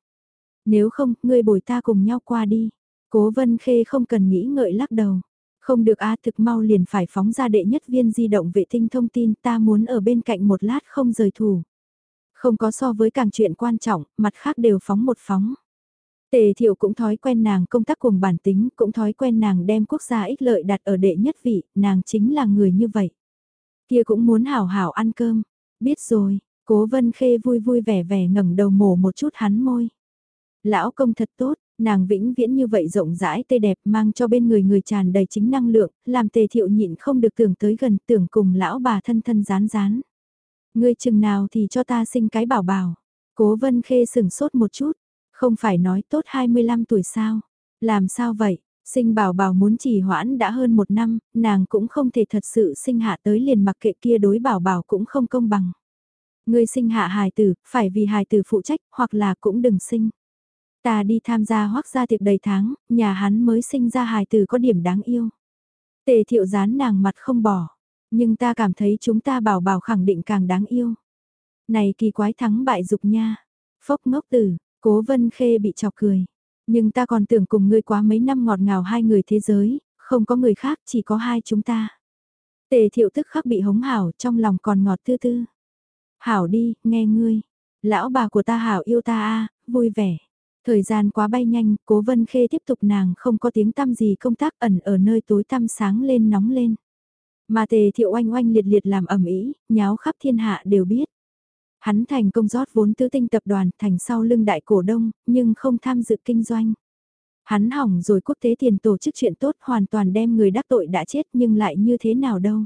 Nếu không, ngươi bồi ta cùng nhau qua đi. Cố vân khê không cần nghĩ ngợi lắc đầu. Không được a thực mau liền phải phóng ra đệ nhất viên di động vệ tinh thông tin ta muốn ở bên cạnh một lát không rời thủ. Không có so với càng chuyện quan trọng, mặt khác đều phóng một phóng. Tề thiệu cũng thói quen nàng công tác cùng bản tính, cũng thói quen nàng đem quốc gia ích lợi đặt ở đệ nhất vị, nàng chính là người như vậy. Kia cũng muốn hảo hảo ăn cơm, biết rồi, cố vân khê vui vui vẻ vẻ ngẩng đầu mổ một chút hắn môi. Lão công thật tốt, nàng vĩnh viễn như vậy rộng rãi tê đẹp mang cho bên người người tràn đầy chính năng lượng, làm tề thiệu nhịn không được tưởng tới gần tưởng cùng lão bà thân thân rán rán. Ngươi chừng nào thì cho ta sinh cái bảo bảo. Cố vân khê sừng sốt một chút, không phải nói tốt 25 tuổi sao? Làm sao vậy? Sinh bảo bảo muốn trì hoãn đã hơn một năm, nàng cũng không thể thật sự sinh hạ tới liền mặc kệ kia đối bảo bảo cũng không công bằng. Người sinh hạ hài tử, phải vì hài tử phụ trách, hoặc là cũng đừng sinh. Ta đi tham gia hoác gia tiệc đầy tháng, nhà hắn mới sinh ra hài tử có điểm đáng yêu. Tề thiệu dán nàng mặt không bỏ, nhưng ta cảm thấy chúng ta bảo bảo khẳng định càng đáng yêu. Này kỳ quái thắng bại dục nha, phốc ngốc tử, Cố vân khê bị chọc cười. Nhưng ta còn tưởng cùng ngươi quá mấy năm ngọt ngào hai người thế giới, không có người khác chỉ có hai chúng ta. Tề thiệu tức khắc bị hống hảo trong lòng còn ngọt tư tư. Hảo đi, nghe ngươi. Lão bà của ta hảo yêu ta a vui vẻ. Thời gian quá bay nhanh, cố vân khê tiếp tục nàng không có tiếng tăm gì công tác ẩn ở nơi tối tăm sáng lên nóng lên. Mà tề thiệu oanh oanh liệt liệt làm ẩm ý, nháo khắp thiên hạ đều biết. Hắn thành công rót vốn tứ tinh tập đoàn thành sau lưng đại cổ đông, nhưng không tham dự kinh doanh. Hắn hỏng rồi quốc tế tiền tổ chức chuyện tốt hoàn toàn đem người đắc tội đã chết nhưng lại như thế nào đâu.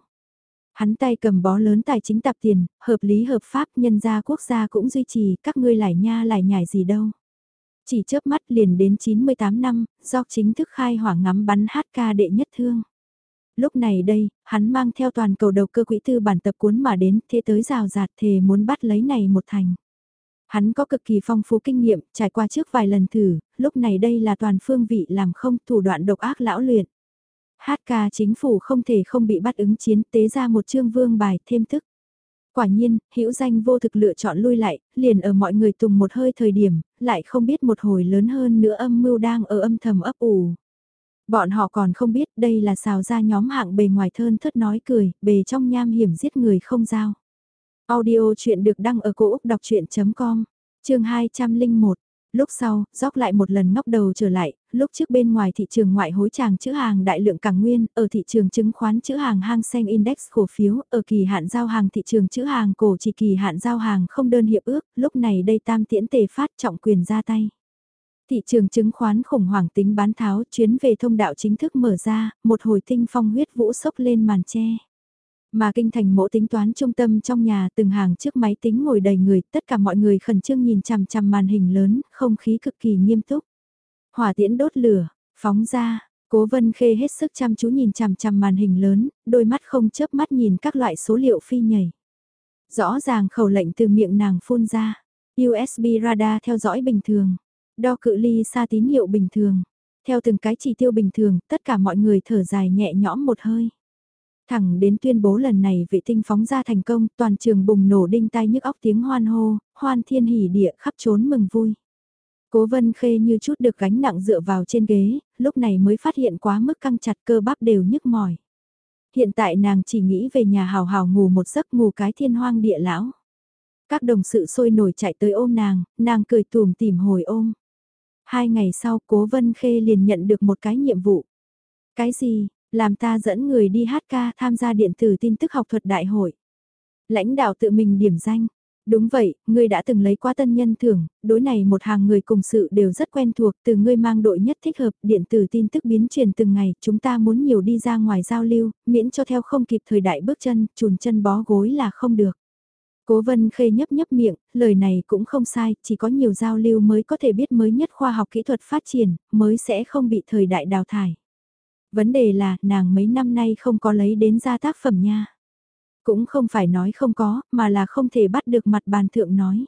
Hắn tay cầm bó lớn tài chính tạp tiền, hợp lý hợp pháp nhân gia quốc gia cũng duy trì các ngươi lải nha lải nhảy gì đâu. Chỉ chớp mắt liền đến 98 năm, do chính thức khai hỏa ngắm bắn hát ca đệ nhất thương lúc này đây, hắn mang theo toàn cầu đầu cơ quỹ tư bản tập cuốn mà đến, thế tới rào rạt thề muốn bắt lấy này một thành. Hắn có cực kỳ phong phú kinh nghiệm, trải qua trước vài lần thử, lúc này đây là toàn phương vị làm không thủ đoạn độc ác lão luyện. HK chính phủ không thể không bị bắt ứng chiến tế ra một chương vương bài thêm thức. Quả nhiên, hữu danh vô thực lựa chọn lui lại, liền ở mọi người tùng một hơi thời điểm, lại không biết một hồi lớn hơn nữa âm mưu đang ở âm thầm ấp ủ. Bọn họ còn không biết đây là xào ra nhóm hạng bề ngoài thơn thất nói cười, bề trong nham hiểm giết người không giao. Audio chuyện được đăng ở cổ Úc đọc chuyện.com, chương 201. Lúc sau, dốc lại một lần ngóc đầu trở lại, lúc trước bên ngoài thị trường ngoại hối tràng chữ hàng đại lượng càng nguyên, ở thị trường chứng khoán chữ hàng hang sen index cổ phiếu, ở kỳ hạn giao hàng thị trường chữ hàng cổ chỉ kỳ hạn giao hàng không đơn hiệp ước, lúc này đây tam tiễn tề phát trọng quyền ra tay. Thị trường chứng khoán khủng hoảng tính bán tháo chuyến về thông đạo chính thức mở ra, một hồi tinh phong huyết vũ sốc lên màn che. Mà kinh thành mộ tính toán trung tâm trong nhà từng hàng trước máy tính ngồi đầy người, tất cả mọi người khẩn trương nhìn chằm chằm màn hình lớn, không khí cực kỳ nghiêm túc. Hỏa tiễn đốt lửa, phóng ra, cố vân khê hết sức chăm chú nhìn chằm chằm màn hình lớn, đôi mắt không chớp mắt nhìn các loại số liệu phi nhảy. Rõ ràng khẩu lệnh từ miệng nàng phun ra, USB radar theo dõi bình thường, đo cự ly xa tín hiệu bình thường. Theo từng cái chỉ tiêu bình thường, tất cả mọi người thở dài nhẹ nhõm một hơi. Thẳng đến tuyên bố lần này vệ tinh phóng ra thành công, toàn trường bùng nổ đinh tai nhức óc tiếng hoan hô, hoan thiên hỉ địa khắp trốn mừng vui. Cố vân khê như chút được gánh nặng dựa vào trên ghế, lúc này mới phát hiện quá mức căng chặt cơ bắp đều nhức mỏi. Hiện tại nàng chỉ nghĩ về nhà hào hào ngủ một giấc ngủ cái thiên hoang địa lão. Các đồng sự sôi nổi chạy tới ôm nàng, nàng cười tùm tìm hồi ôm. Hai ngày sau cố vân khê liền nhận được một cái nhiệm vụ. Cái gì, làm ta dẫn người đi hát ca tham gia điện tử tin tức học thuật đại hội. Lãnh đạo tự mình điểm danh. Đúng vậy, ngươi đã từng lấy qua tân nhân thưởng, đối này một hàng người cùng sự đều rất quen thuộc, từ ngươi mang đội nhất thích hợp, điện tử tin tức biến truyền từng ngày, chúng ta muốn nhiều đi ra ngoài giao lưu, miễn cho theo không kịp thời đại bước chân, chùn chân bó gối là không được. Cố vân khê nhấp nhấp miệng, lời này cũng không sai, chỉ có nhiều giao lưu mới có thể biết mới nhất khoa học kỹ thuật phát triển, mới sẽ không bị thời đại đào thải. Vấn đề là, nàng mấy năm nay không có lấy đến ra tác phẩm nha. Cũng không phải nói không có, mà là không thể bắt được mặt bàn thượng nói.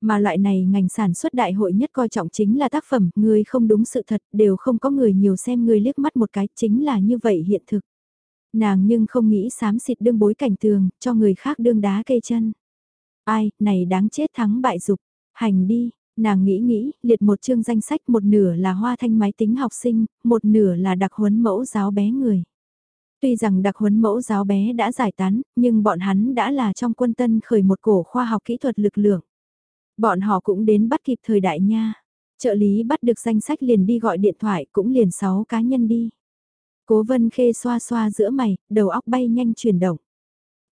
Mà loại này ngành sản xuất đại hội nhất coi trọng chính là tác phẩm, người không đúng sự thật, đều không có người nhiều xem người liếc mắt một cái, chính là như vậy hiện thực. Nàng nhưng không nghĩ xám xịt đương bối cảnh tường, cho người khác đương đá cây chân. Ai, này đáng chết thắng bại dục, hành đi, Nàng nghĩ nghĩ, liệt một chương danh sách một nửa là hoa thanh máy tính học sinh, một nửa là đặc huấn mẫu giáo bé người. Tuy rằng đặc huấn mẫu giáo bé đã giải tán, nhưng bọn hắn đã là trong quân tân khởi một cổ khoa học kỹ thuật lực lượng. Bọn họ cũng đến bắt kịp thời đại nha. Trợ lý bắt được danh sách liền đi gọi điện thoại cũng liền 6 cá nhân đi. Cố vân khê xoa xoa giữa mày, đầu óc bay nhanh chuyển động.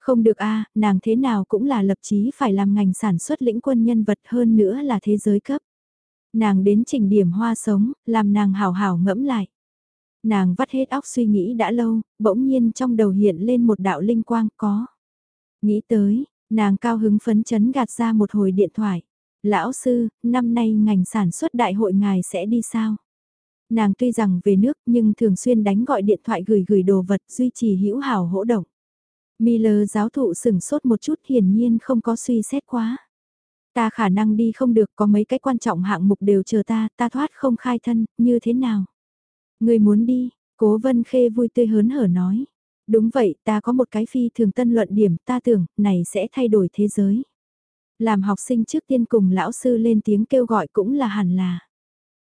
Không được a nàng thế nào cũng là lập chí phải làm ngành sản xuất lĩnh quân nhân vật hơn nữa là thế giới cấp. Nàng đến trình điểm hoa sống, làm nàng hào hào ngẫm lại. Nàng vắt hết óc suy nghĩ đã lâu, bỗng nhiên trong đầu hiện lên một đạo linh quang có. Nghĩ tới, nàng cao hứng phấn chấn gạt ra một hồi điện thoại. Lão sư, năm nay ngành sản xuất đại hội ngài sẽ đi sao? Nàng tuy rằng về nước nhưng thường xuyên đánh gọi điện thoại gửi gửi đồ vật duy trì hữu hảo hỗ động. Miller giáo thụ sừng sốt một chút hiển nhiên không có suy xét quá. Ta khả năng đi không được có mấy cái quan trọng hạng mục đều chờ ta, ta thoát không khai thân, như thế nào? Người muốn đi, cố vân khê vui tươi hớn hở nói. Đúng vậy, ta có một cái phi thường tân luận điểm, ta tưởng, này sẽ thay đổi thế giới. Làm học sinh trước tiên cùng lão sư lên tiếng kêu gọi cũng là hẳn là.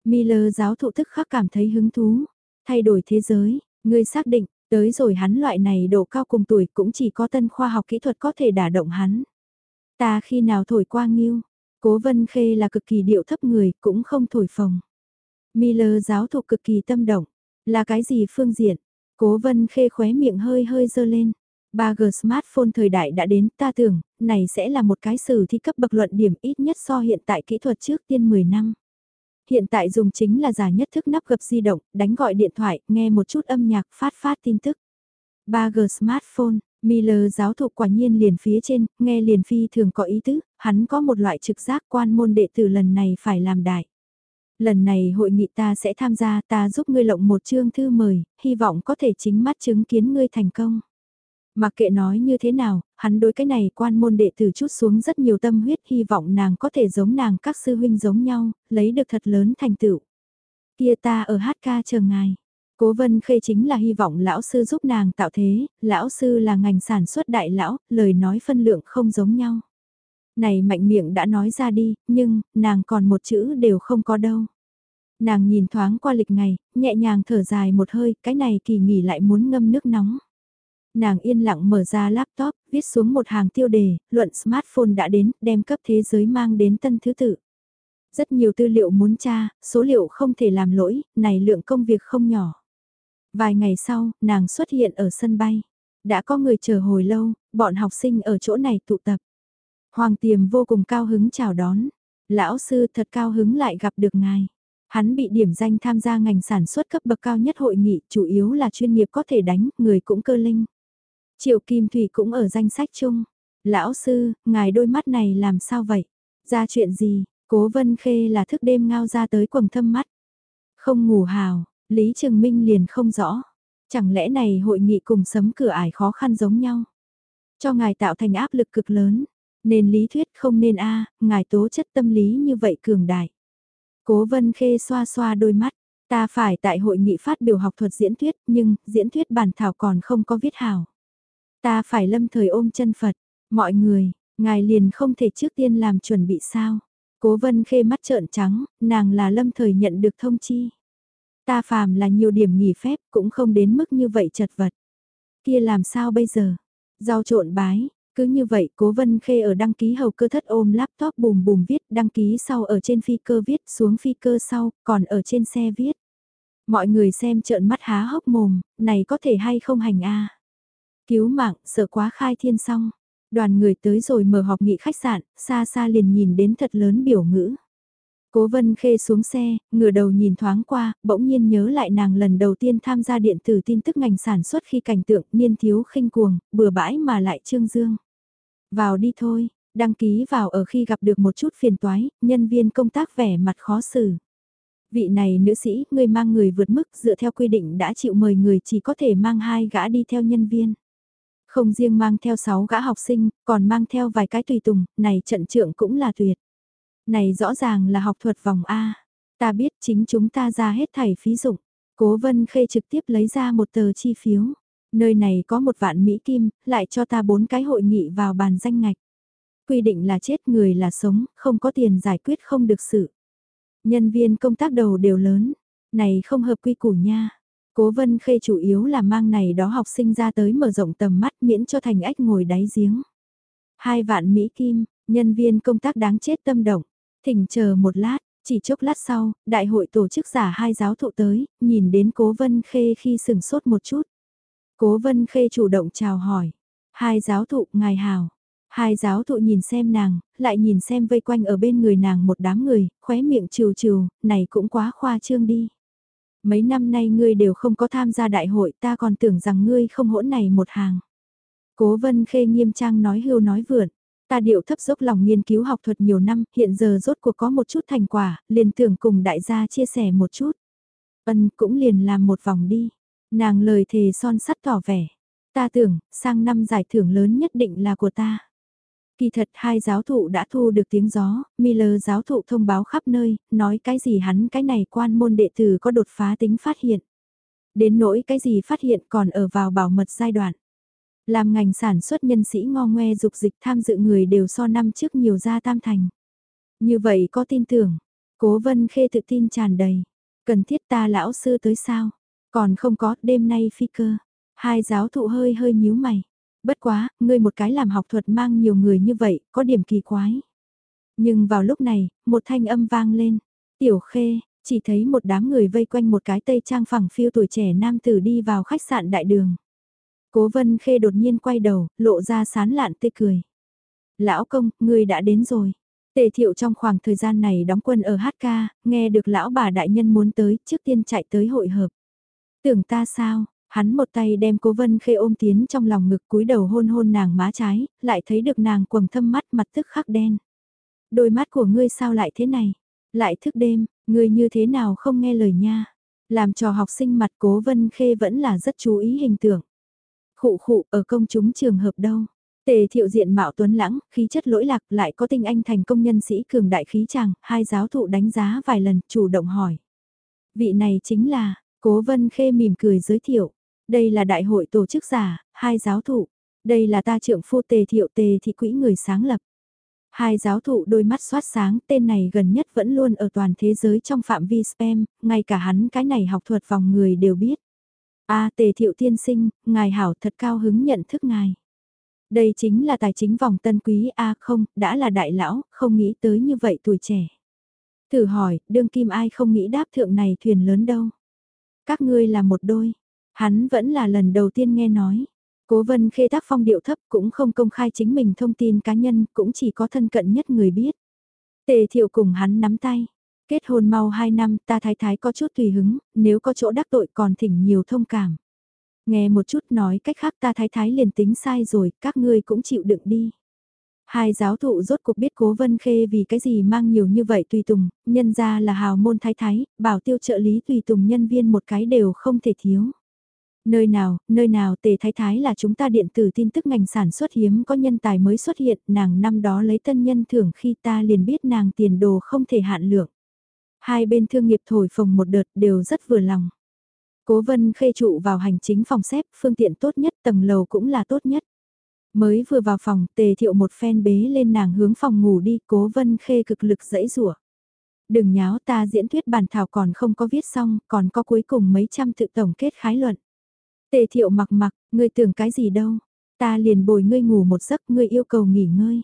Miller giáo thụ tức khắc cảm thấy hứng thú. Thay đổi thế giới, ngươi xác định, Tới rồi hắn loại này độ cao cùng tuổi cũng chỉ có tân khoa học kỹ thuật có thể đả động hắn. Ta khi nào thổi qua nghiêu, cố vân khê là cực kỳ điệu thấp người cũng không thổi phồng. Miller giáo thụ cực kỳ tâm động, là cái gì phương diện, cố vân khê khóe miệng hơi hơi dơ lên. 3G smartphone thời đại đã đến, ta tưởng, này sẽ là một cái sử thi cấp bậc luận điểm ít nhất so hiện tại kỹ thuật trước tiên 10 năm hiện tại dùng chính là giả nhất thức nắp gập di động, đánh gọi điện thoại, nghe một chút âm nhạc, phát phát tin tức. 3G smartphone, Miller giáo thụ quả nhiên liền phía trên, nghe liền phi thường có ý tứ, hắn có một loại trực giác quan môn đệ tử lần này phải làm đại. Lần này hội nghị ta sẽ tham gia ta giúp ngươi lộng một chương thư mời, hy vọng có thể chính mắt chứng kiến ngươi thành công. Mặc kệ nói như thế nào, hắn đối cái này quan môn đệ tử chút xuống rất nhiều tâm huyết hy vọng nàng có thể giống nàng các sư huynh giống nhau, lấy được thật lớn thành tựu. Kia ta ở hát ca chờ ngài. Cố vân khê chính là hy vọng lão sư giúp nàng tạo thế, lão sư là ngành sản xuất đại lão, lời nói phân lượng không giống nhau. Này mạnh miệng đã nói ra đi, nhưng, nàng còn một chữ đều không có đâu. Nàng nhìn thoáng qua lịch ngày, nhẹ nhàng thở dài một hơi, cái này kỳ nghỉ lại muốn ngâm nước nóng. Nàng yên lặng mở ra laptop, viết xuống một hàng tiêu đề, luận smartphone đã đến, đem cấp thế giới mang đến tân thứ tự. Rất nhiều tư liệu muốn tra, số liệu không thể làm lỗi, này lượng công việc không nhỏ. Vài ngày sau, nàng xuất hiện ở sân bay. Đã có người chờ hồi lâu, bọn học sinh ở chỗ này tụ tập. Hoàng tiềm vô cùng cao hứng chào đón. Lão sư thật cao hứng lại gặp được ngài. Hắn bị điểm danh tham gia ngành sản xuất cấp bậc cao nhất hội nghị, chủ yếu là chuyên nghiệp có thể đánh, người cũng cơ linh. Triệu Kim Thủy cũng ở danh sách chung. Lão sư, ngài đôi mắt này làm sao vậy? Ra chuyện gì? Cố Vân Khê là thức đêm ngao ra tới quầng thâm mắt. Không ngủ hào, Lý Trường Minh liền không rõ. Chẳng lẽ này hội nghị cùng sấm cửa ải khó khăn giống nhau? Cho ngài tạo thành áp lực cực lớn. Nên lý thuyết không nên a ngài tố chất tâm lý như vậy cường đại. Cố Vân Khê xoa xoa đôi mắt. Ta phải tại hội nghị phát biểu học thuật diễn thuyết, nhưng diễn thuyết bản thảo còn không có viết hảo. Ta phải lâm thời ôm chân Phật. Mọi người, ngài liền không thể trước tiên làm chuẩn bị sao. Cố vân khê mắt trợn trắng, nàng là lâm thời nhận được thông chi. Ta phàm là nhiều điểm nghỉ phép cũng không đến mức như vậy chật vật. Kia làm sao bây giờ? Rau trộn bái, cứ như vậy cố vân khê ở đăng ký hầu cơ thất ôm laptop bùm bùm viết đăng ký sau ở trên phi cơ viết xuống phi cơ sau còn ở trên xe viết. Mọi người xem trợn mắt há hốc mồm, này có thể hay không hành a Cứu mạng, sợ quá khai thiên xong. Đoàn người tới rồi mở họp nghị khách sạn, xa xa liền nhìn đến thật lớn biểu ngữ. Cố Vân Khê xuống xe, ngửa đầu nhìn thoáng qua, bỗng nhiên nhớ lại nàng lần đầu tiên tham gia điện tử tin tức ngành sản xuất khi cảnh tượng niên thiếu khinh cuồng, bừa bãi mà lại trương dương. Vào đi thôi, đăng ký vào ở khi gặp được một chút phiền toái, nhân viên công tác vẻ mặt khó xử. Vị này nữ sĩ, người mang người vượt mức dựa theo quy định đã chịu mời người chỉ có thể mang hai gã đi theo nhân viên. Không riêng mang theo 6 gã học sinh, còn mang theo vài cái tùy tùng, này trận trưởng cũng là tuyệt. Này rõ ràng là học thuật vòng A. Ta biết chính chúng ta ra hết thảy phí dụng. Cố Vân Khê trực tiếp lấy ra một tờ chi phiếu. Nơi này có một vạn Mỹ Kim, lại cho ta bốn cái hội nghị vào bàn danh ngạch. Quy định là chết người là sống, không có tiền giải quyết không được sự. Nhân viên công tác đầu đều lớn. Này không hợp quy củ nha. Cố vân khê chủ yếu là mang này đó học sinh ra tới mở rộng tầm mắt miễn cho thành ếch ngồi đáy giếng. Hai vạn Mỹ Kim, nhân viên công tác đáng chết tâm động. Thỉnh chờ một lát, chỉ chốc lát sau, đại hội tổ chức giả hai giáo thụ tới, nhìn đến cố vân khê khi sừng sốt một chút. Cố vân khê chủ động chào hỏi. Hai giáo thụ, ngài hào. Hai giáo thụ nhìn xem nàng, lại nhìn xem vây quanh ở bên người nàng một đám người, khóe miệng trừ trừ, này cũng quá khoa trương đi mấy năm nay ngươi đều không có tham gia đại hội ta còn tưởng rằng ngươi không hỗn này một hàng. Cố vân khê nghiêm trang nói hưu nói vượn, ta điệu thấp dốc lòng nghiên cứu học thuật nhiều năm, hiện giờ rốt cuộc có một chút thành quả, liền tưởng cùng đại gia chia sẻ một chút. Ân cũng liền làm một vòng đi, nàng lời thề son sắt tỏ vẻ, ta tưởng, sang năm giải thưởng lớn nhất định là của ta. Kỳ thật hai giáo thụ đã thu được tiếng gió, Miller giáo thụ thông báo khắp nơi, nói cái gì hắn cái này quan môn đệ tử có đột phá tính phát hiện. Đến nỗi cái gì phát hiện còn ở vào bảo mật giai đoạn. Làm ngành sản xuất nhân sĩ ngo ngoe dục dịch tham dự người đều so năm trước nhiều ra tam thành. Như vậy có tin tưởng, cố vân khê tự tin tràn đầy. Cần thiết ta lão sư tới sao? Còn không có, đêm nay phi cơ. Hai giáo thụ hơi hơi nhíu mày. Bất quá, ngươi một cái làm học thuật mang nhiều người như vậy, có điểm kỳ quái. Nhưng vào lúc này, một thanh âm vang lên. Tiểu khê, chỉ thấy một đám người vây quanh một cái tây trang phẳng phiêu tuổi trẻ nam tử đi vào khách sạn đại đường. Cố vân khê đột nhiên quay đầu, lộ ra sán lạn tê cười. Lão công, ngươi đã đến rồi. Tề thiệu trong khoảng thời gian này đóng quân ở HK, nghe được lão bà đại nhân muốn tới, trước tiên chạy tới hội hợp. Tưởng ta sao, Hắn một tay đem cố vân khê ôm tiến trong lòng ngực cúi đầu hôn hôn nàng má trái, lại thấy được nàng quầng thâm mắt mặt tức khắc đen. Đôi mắt của ngươi sao lại thế này? Lại thức đêm, ngươi như thế nào không nghe lời nha? Làm cho học sinh mặt cố vân khê vẫn là rất chú ý hình tượng. Khụ khụ ở công chúng trường hợp đâu? Tề thiệu diện mạo tuấn lãng, khí chất lỗi lạc lại có tinh anh thành công nhân sĩ cường đại khí chàng, hai giáo thụ đánh giá vài lần, chủ động hỏi. Vị này chính là, cố vân khê mỉm cười giới thiệu, đây là đại hội tổ chức giả, hai giáo thụ. Đây là ta trưởng phu tề thiệu tề thị quỹ người sáng lập. Hai giáo thụ đôi mắt xoát sáng, tên này gần nhất vẫn luôn ở toàn thế giới trong phạm vi spam, ngay cả hắn cái này học thuật vòng người đều biết. a tề thiệu tiên sinh, ngài hảo thật cao hứng nhận thức ngài. Đây chính là tài chính vòng tân quý A không, đã là đại lão, không nghĩ tới như vậy tuổi trẻ. Thử hỏi, đương kim ai không nghĩ đáp thượng này thuyền lớn đâu. Các ngươi là một đôi. Hắn vẫn là lần đầu tiên nghe nói. Cố vân khê tác phong điệu thấp cũng không công khai chính mình thông tin cá nhân, cũng chỉ có thân cận nhất người biết. Tề thiệu cùng hắn nắm tay. Kết hôn mau 2 năm ta thái thái có chút tùy hứng, nếu có chỗ đắc tội còn thỉnh nhiều thông cảm. Nghe một chút nói cách khác ta thái thái liền tính sai rồi, các ngươi cũng chịu đựng đi. Hai giáo thụ rốt cuộc biết cố vân khê vì cái gì mang nhiều như vậy tùy tùng, nhân ra là hào môn thái thái, bảo tiêu trợ lý tùy tùng nhân viên một cái đều không thể thiếu. Nơi nào, nơi nào tề thái thái là chúng ta điện tử tin tức ngành sản xuất hiếm có nhân tài mới xuất hiện, nàng năm đó lấy tân nhân thưởng khi ta liền biết nàng tiền đồ không thể hạn lượng. Hai bên thương nghiệp thổi phồng một đợt đều rất vừa lòng. Cố vân khê trụ vào hành chính phòng xếp, phương tiện tốt nhất, tầng lầu cũng là tốt nhất. Mới vừa vào phòng, tề thiệu một phen bế lên nàng hướng phòng ngủ đi, cố vân khê cực lực dẫy rủa Đừng nháo ta diễn thuyết bản thảo còn không có viết xong, còn có cuối cùng mấy trăm tự tổng kết khái luận. Tề thiệu mặc mặc, ngươi tưởng cái gì đâu, ta liền bồi ngươi ngủ một giấc, ngươi yêu cầu nghỉ ngơi.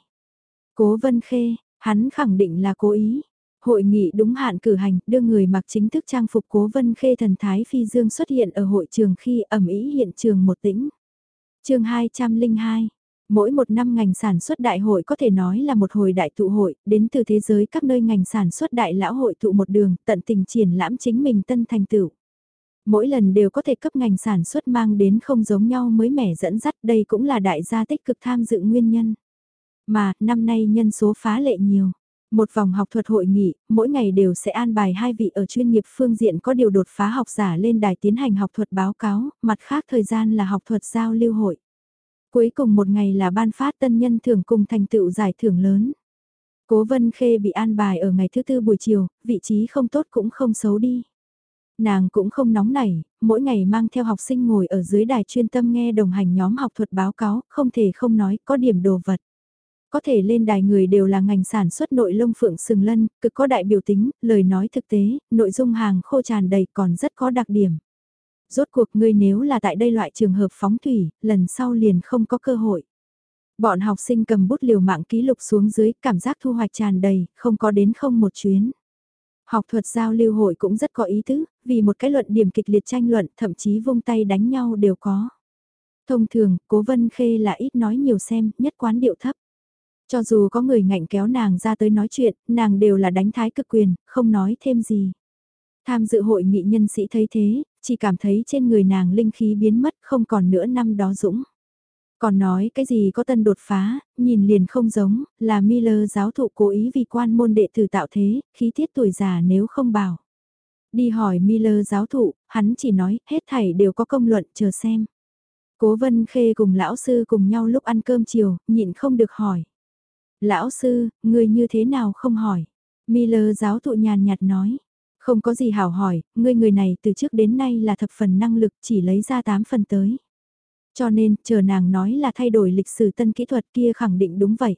Cố vân khê, hắn khẳng định là cố ý. Hội nghị đúng hạn cử hành, đưa người mặc chính thức trang phục cố vân khê thần thái phi dương xuất hiện ở hội trường khi ẩm ý hiện trường một tĩnh. chương 202 Mỗi một năm ngành sản xuất đại hội có thể nói là một hồi đại tụ hội, đến từ thế giới các nơi ngành sản xuất đại lão hội tụ một đường, tận tình triển lãm chính mình tân thành tựu. Mỗi lần đều có thể cấp ngành sản xuất mang đến không giống nhau mới mẻ dẫn dắt đây cũng là đại gia tích cực tham dự nguyên nhân. Mà, năm nay nhân số phá lệ nhiều. Một vòng học thuật hội nghị, mỗi ngày đều sẽ an bài hai vị ở chuyên nghiệp phương diện có điều đột phá học giả lên đài tiến hành học thuật báo cáo, mặt khác thời gian là học thuật giao lưu hội. Cuối cùng một ngày là ban phát tân nhân thưởng cùng thành tựu giải thưởng lớn. Cố Vân Khê bị an bài ở ngày thứ tư buổi chiều, vị trí không tốt cũng không xấu đi. Nàng cũng không nóng nảy, mỗi ngày mang theo học sinh ngồi ở dưới đài chuyên tâm nghe đồng hành nhóm học thuật báo cáo, không thể không nói có điểm đồ vật. Có thể lên đài người đều là ngành sản xuất nội lông phượng sừng lân, cực có đại biểu tính, lời nói thực tế, nội dung hàng khô tràn đầy còn rất có đặc điểm. Rốt cuộc ngươi nếu là tại đây loại trường hợp phóng thủy, lần sau liền không có cơ hội. Bọn học sinh cầm bút liều mạng ký lục xuống dưới, cảm giác thu hoạch tràn đầy, không có đến không một chuyến. Học thuật giao lưu hội cũng rất có ý tứ, vì một cái luận điểm kịch liệt tranh luận, thậm chí vung tay đánh nhau đều có. Thông thường, Cố Vân Khê là ít nói nhiều xem, nhất quán điệu thấp. Cho dù có người ngạnh kéo nàng ra tới nói chuyện, nàng đều là đánh thái cực quyền, không nói thêm gì. Tham dự hội nghị nhân sĩ thấy thế, chỉ cảm thấy trên người nàng linh khí biến mất không còn nữa năm đó dũng. Còn nói cái gì có tân đột phá, nhìn liền không giống, là Miller giáo thụ cố ý vì quan môn đệ tử tạo thế, khí tiết tuổi già nếu không bảo. Đi hỏi Miller giáo thụ, hắn chỉ nói, hết thảy đều có công luận, chờ xem. Cố Vân Khê cùng lão sư cùng nhau lúc ăn cơm chiều, nhịn không được hỏi. Lão sư, người như thế nào không hỏi? Miller giáo thụ nhàn nhạt nói. Không có gì hảo hỏi, ngươi người này từ trước đến nay là thập phần năng lực chỉ lấy ra 8 phần tới. Cho nên, chờ nàng nói là thay đổi lịch sử tân kỹ thuật kia khẳng định đúng vậy.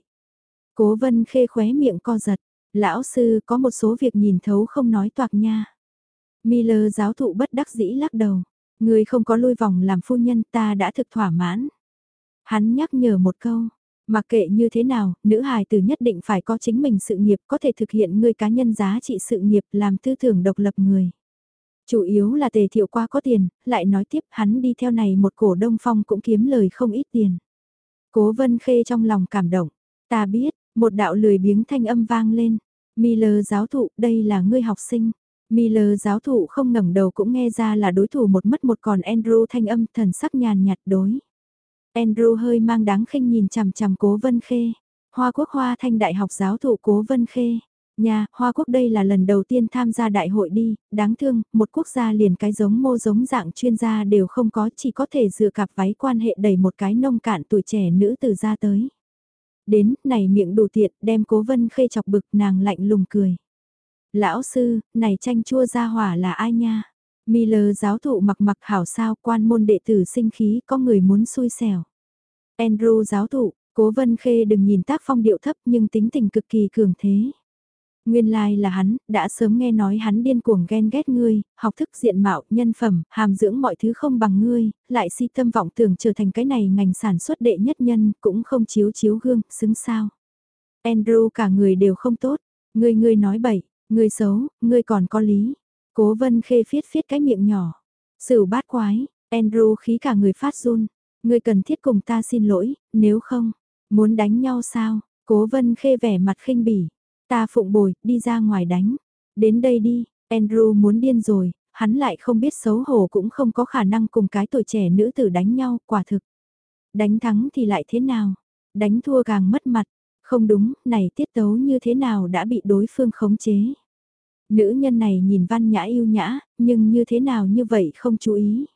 Cố vân khê khóe miệng co giật, lão sư có một số việc nhìn thấu không nói toạc nha. Miller giáo thụ bất đắc dĩ lắc đầu, người không có lui vòng làm phu nhân ta đã thực thỏa mãn. Hắn nhắc nhở một câu, Mặc kệ như thế nào, nữ hài tử nhất định phải có chính mình sự nghiệp có thể thực hiện người cá nhân giá trị sự nghiệp làm tư tưởng độc lập người. Chủ yếu là tề thiệu qua có tiền, lại nói tiếp hắn đi theo này một cổ đông phong cũng kiếm lời không ít tiền. Cố vân khê trong lòng cảm động, ta biết, một đạo lười biếng thanh âm vang lên, Miller giáo thụ đây là ngươi học sinh. Miller giáo thụ không ngẩng đầu cũng nghe ra là đối thủ một mất một còn Andrew thanh âm thần sắc nhàn nhạt đối. Andrew hơi mang đáng khinh nhìn chằm chằm cố vân khê. Hoa quốc hoa thanh đại học giáo thụ cố vân khê. Nhà, Hoa Quốc đây là lần đầu tiên tham gia đại hội đi, đáng thương, một quốc gia liền cái giống mô giống dạng chuyên gia đều không có, chỉ có thể dựa cặp váy quan hệ đẩy một cái nông cạn tuổi trẻ nữ từ ra tới. Đến, này miệng đủ tiện, đem cố vân khê chọc bực nàng lạnh lùng cười. Lão sư, này tranh chua ra hỏa là ai nha? Miller giáo thụ mặc mặc hảo sao quan môn đệ tử sinh khí có người muốn xui xẻo. Andrew giáo thụ, cố vân khê đừng nhìn tác phong điệu thấp nhưng tính tình cực kỳ cường thế. Nguyên lai like là hắn, đã sớm nghe nói hắn điên cuồng ghen ghét ngươi, học thức diện mạo, nhân phẩm, hàm dưỡng mọi thứ không bằng ngươi, lại si tâm vọng tưởng trở thành cái này ngành sản xuất đệ nhất nhân, cũng không chiếu chiếu gương, xứng sao. Andrew cả người đều không tốt, ngươi ngươi nói bậy, Ngươi xấu, ngươi còn có lý. Cố vân khê phiết phiết cái miệng nhỏ. Sửu bát quái, Andrew khí cả người phát run. Ngươi cần thiết cùng ta xin lỗi, nếu không, muốn đánh nhau sao? Cố vân khê vẻ mặt khinh bỉ. Ta phụng bồi, đi ra ngoài đánh. Đến đây đi, Andrew muốn điên rồi, hắn lại không biết xấu hổ cũng không có khả năng cùng cái tuổi trẻ nữ tử đánh nhau, quả thực. Đánh thắng thì lại thế nào? Đánh thua càng mất mặt. Không đúng, này tiết tấu như thế nào đã bị đối phương khống chế. Nữ nhân này nhìn văn nhã yêu nhã, nhưng như thế nào như vậy không chú ý.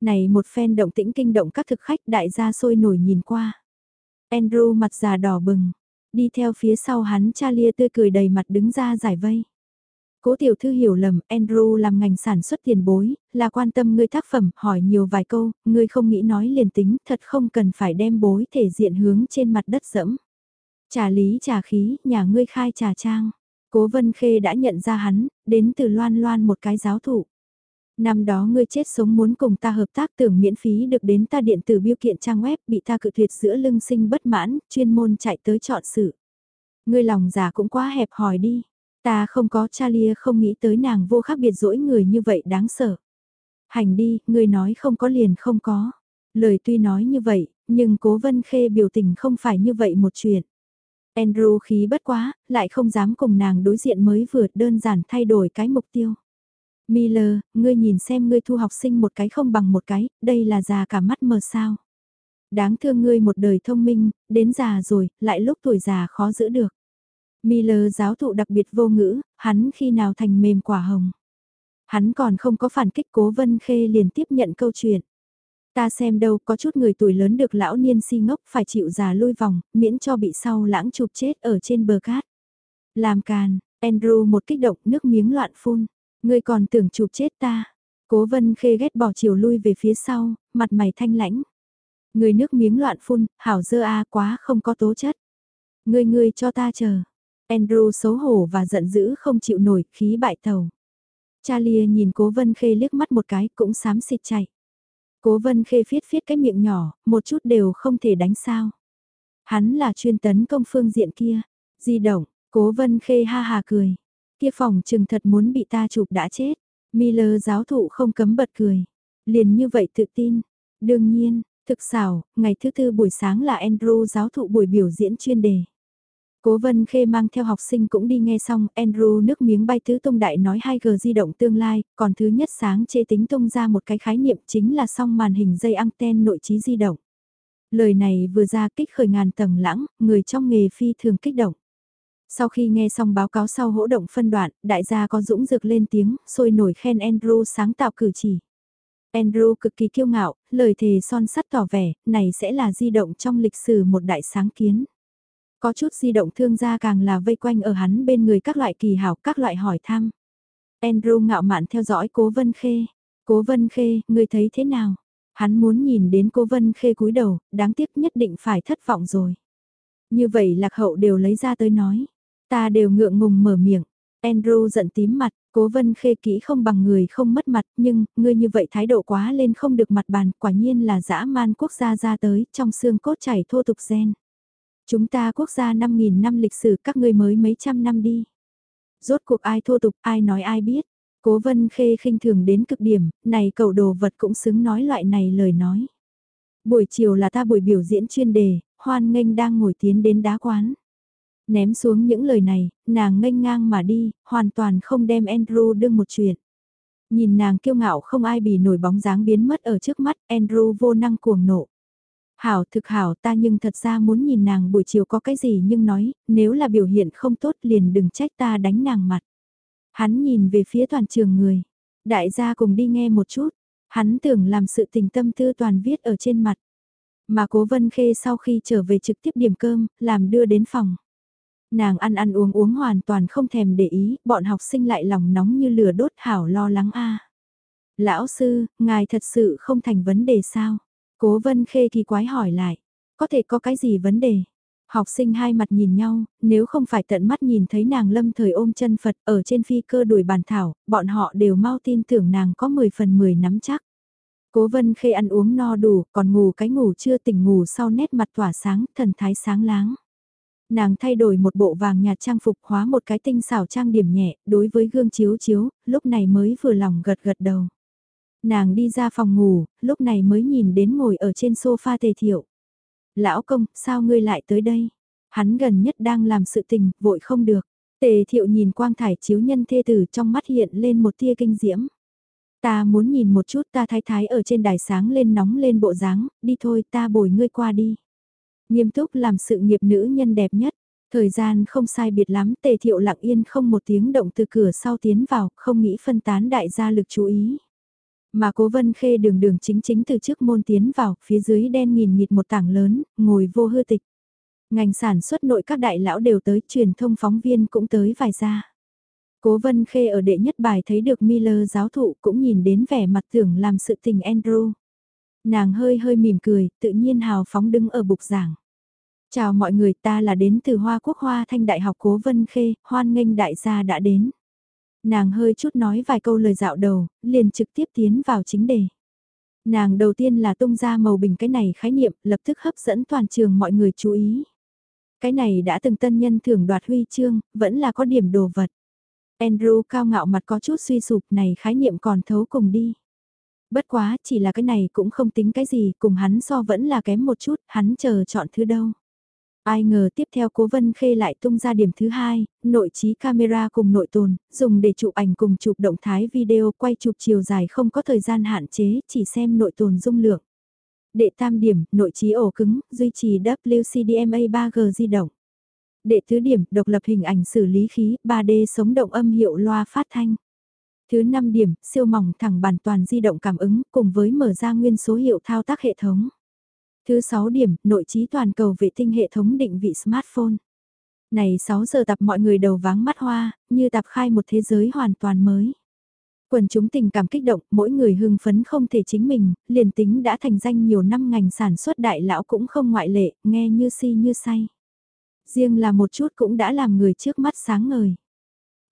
Này một phen động tĩnh kinh động các thực khách đại gia sôi nổi nhìn qua. Andrew mặt già đỏ bừng, đi theo phía sau hắn cha lia tươi cười đầy mặt đứng ra giải vây. Cố tiểu thư hiểu lầm, Andrew làm ngành sản xuất tiền bối, là quan tâm ngươi tác phẩm, hỏi nhiều vài câu, ngươi không nghĩ nói liền tính, thật không cần phải đem bối thể diện hướng trên mặt đất dẫm. Trà lý trà khí, nhà ngươi khai trà trang. Cố Vân Khê đã nhận ra hắn, đến từ loan loan một cái giáo thụ. Năm đó ngươi chết sống muốn cùng ta hợp tác tưởng miễn phí được đến ta điện tử biêu kiện trang web bị ta cự tuyệt giữa lưng sinh bất mãn, chuyên môn chạy tới chọn sự. Ngươi lòng giả cũng quá hẹp hòi đi. Ta không có cha lia không nghĩ tới nàng vô khác biệt dỗi người như vậy đáng sợ. Hành đi, ngươi nói không có liền không có. Lời tuy nói như vậy, nhưng cố vân khê biểu tình không phải như vậy một chuyện. Andrew khí bất quá, lại không dám cùng nàng đối diện mới vượt đơn giản thay đổi cái mục tiêu. Miller, ngươi nhìn xem ngươi thu học sinh một cái không bằng một cái, đây là già cả mắt mờ sao. Đáng thương ngươi một đời thông minh, đến già rồi, lại lúc tuổi già khó giữ được. Miller giáo thụ đặc biệt vô ngữ, hắn khi nào thành mềm quả hồng. Hắn còn không có phản kích cố vân khê liền tiếp nhận câu chuyện. Ta xem đâu có chút người tuổi lớn được lão niên si ngốc phải chịu già lôi vòng, miễn cho bị sau lãng chụp chết ở trên bờ cát. Làm càn, Andrew một kích động nước miếng loạn phun. Ngươi còn tưởng chụp chết ta. Cố vân khê ghét bỏ chiều lui về phía sau, mặt mày thanh lãnh. Người nước miếng loạn phun, hảo dơ a quá không có tố chất. Ngươi ngươi cho ta chờ. Andrew xấu hổ và giận dữ không chịu nổi, khí bại tàu. Charlie nhìn cố vân khê liếc mắt một cái cũng sám xịt chạy. Cố vân khê phiết phiết cái miệng nhỏ, một chút đều không thể đánh sao. Hắn là chuyên tấn công phương diện kia. Di động, cố vân khê ha hà cười. Kia phòng trừng thật muốn bị ta chụp đã chết. Miller giáo thụ không cấm bật cười. Liền như vậy tự tin. Đương nhiên, thực xảo, ngày thứ tư buổi sáng là Andrew giáo thụ buổi biểu diễn chuyên đề. Cố Vân Khê mang theo học sinh cũng đi nghe xong, Andrew nước miếng bay tứ tung đại nói 2G di động tương lai, còn thứ nhất sáng chế tính tung ra một cái khái niệm chính là song màn hình dây anten nội trí di động. Lời này vừa ra kích khởi ngàn tầng lãng, người trong nghề phi thường kích động. Sau khi nghe xong báo cáo sau hỗ động phân đoạn, đại gia có dũng dược lên tiếng, sôi nổi khen Andrew sáng tạo cử chỉ. Andrew cực kỳ kiêu ngạo, lời thề son sắt tỏ vẻ, này sẽ là di động trong lịch sử một đại sáng kiến. Có chút di động thương gia càng là vây quanh ở hắn bên người các loại kỳ hảo, các loại hỏi thăm. Andrew ngạo mạn theo dõi cố vân khê. Cố vân khê, người thấy thế nào? Hắn muốn nhìn đến cố vân khê cúi đầu, đáng tiếc nhất định phải thất vọng rồi. Như vậy lạc hậu đều lấy ra tới nói. Ta đều ngượng ngùng mở miệng. Andrew giận tím mặt, cố vân khê kỹ không bằng người không mất mặt, nhưng, ngươi như vậy thái độ quá lên không được mặt bàn, quả nhiên là dã man quốc gia ra tới, trong xương cốt chảy thô tục gen. Chúng ta quốc gia 5.000 năm lịch sử các ngươi mới mấy trăm năm đi. Rốt cuộc ai thô tục, ai nói ai biết. Cố vân khê khinh thường đến cực điểm, này cậu đồ vật cũng xứng nói loại này lời nói. Buổi chiều là ta buổi biểu diễn chuyên đề, hoan nghênh đang ngồi tiến đến đá quán. Ném xuống những lời này, nàng nghênh ngang mà đi, hoàn toàn không đem Andrew đương một chuyện. Nhìn nàng kiêu ngạo không ai bị nổi bóng dáng biến mất ở trước mắt, Andrew vô năng cuồng nộ. Hảo thực hảo ta nhưng thật ra muốn nhìn nàng buổi chiều có cái gì nhưng nói, nếu là biểu hiện không tốt liền đừng trách ta đánh nàng mặt. Hắn nhìn về phía toàn trường người. Đại gia cùng đi nghe một chút. Hắn tưởng làm sự tình tâm tư toàn viết ở trên mặt. Mà cố vân khê sau khi trở về trực tiếp điểm cơm, làm đưa đến phòng. Nàng ăn ăn uống uống hoàn toàn không thèm để ý, bọn học sinh lại lòng nóng như lửa đốt hảo lo lắng a. Lão sư, ngài thật sự không thành vấn đề sao? Cố vân khê kỳ quái hỏi lại, có thể có cái gì vấn đề? Học sinh hai mặt nhìn nhau, nếu không phải tận mắt nhìn thấy nàng lâm thời ôm chân Phật ở trên phi cơ đuổi bàn thảo, bọn họ đều mau tin tưởng nàng có 10 phần 10 nắm chắc. Cố vân khê ăn uống no đủ, còn ngủ cái ngủ chưa tỉnh ngủ sau nét mặt tỏa sáng, thần thái sáng láng. Nàng thay đổi một bộ vàng nhạt trang phục hóa một cái tinh xảo trang điểm nhẹ, đối với gương chiếu chiếu, lúc này mới vừa lòng gật gật đầu. Nàng đi ra phòng ngủ, lúc này mới nhìn đến ngồi ở trên sofa tề thiệu. Lão công, sao ngươi lại tới đây? Hắn gần nhất đang làm sự tình, vội không được. Tề thiệu nhìn quang thải chiếu nhân thê tử trong mắt hiện lên một tia kinh diễm. Ta muốn nhìn một chút ta thái thái ở trên đài sáng lên nóng lên bộ dáng, đi thôi ta bồi ngươi qua đi. Nghiêm túc làm sự nghiệp nữ nhân đẹp nhất. Thời gian không sai biệt lắm tề thiệu lặng yên không một tiếng động từ cửa sau tiến vào, không nghĩ phân tán đại gia lực chú ý. Mà cố vân khê đường đường chính chính từ trước môn tiến vào, phía dưới đen nghìn nghịt một tảng lớn, ngồi vô hư tịch. Ngành sản xuất nội các đại lão đều tới, truyền thông phóng viên cũng tới vài ra. Cố vân khê ở đệ nhất bài thấy được Miller giáo thụ cũng nhìn đến vẻ mặt tưởng làm sự tình Andrew. Nàng hơi hơi mỉm cười, tự nhiên hào phóng đứng ở bục giảng. Chào mọi người ta là đến từ Hoa Quốc Hoa Thanh Đại học Cố Vân Khê, hoan nghênh đại gia đã đến. Nàng hơi chút nói vài câu lời dạo đầu, liền trực tiếp tiến vào chính đề. Nàng đầu tiên là tung ra màu bình cái này khái niệm, lập tức hấp dẫn toàn trường mọi người chú ý. Cái này đã từng tân nhân thưởng đoạt huy chương, vẫn là có điểm đồ vật. Andrew cao ngạo mặt có chút suy sụp này khái niệm còn thấu cùng đi. Bất quá, chỉ là cái này cũng không tính cái gì, cùng hắn so vẫn là kém một chút, hắn chờ chọn thứ đâu. Ai ngờ tiếp theo Cố Vân Khê lại tung ra điểm thứ hai, nội trí camera cùng nội tồn, dùng để chụp ảnh cùng chụp động thái video quay chụp chiều dài không có thời gian hạn chế, chỉ xem nội tồn dung lượng. Đệ tam điểm, nội trí ổ cứng, duy trì WCDMA 3G di động. Đệ tứ điểm, độc lập hình ảnh xử lý khí, 3D sống động âm hiệu loa phát thanh. Thứ năm điểm, siêu mỏng thẳng bản toàn di động cảm ứng cùng với mở ra nguyên số hiệu thao tác hệ thống. Thứ 6 điểm, nội trí toàn cầu vệ tinh hệ thống định vị smartphone. Này 6 giờ tập mọi người đầu váng mắt hoa, như tập khai một thế giới hoàn toàn mới. Quần chúng tình cảm kích động, mỗi người hưng phấn không thể chính mình, liền tính đã thành danh nhiều năm ngành sản xuất đại lão cũng không ngoại lệ, nghe như si như say. Riêng là một chút cũng đã làm người trước mắt sáng ngời.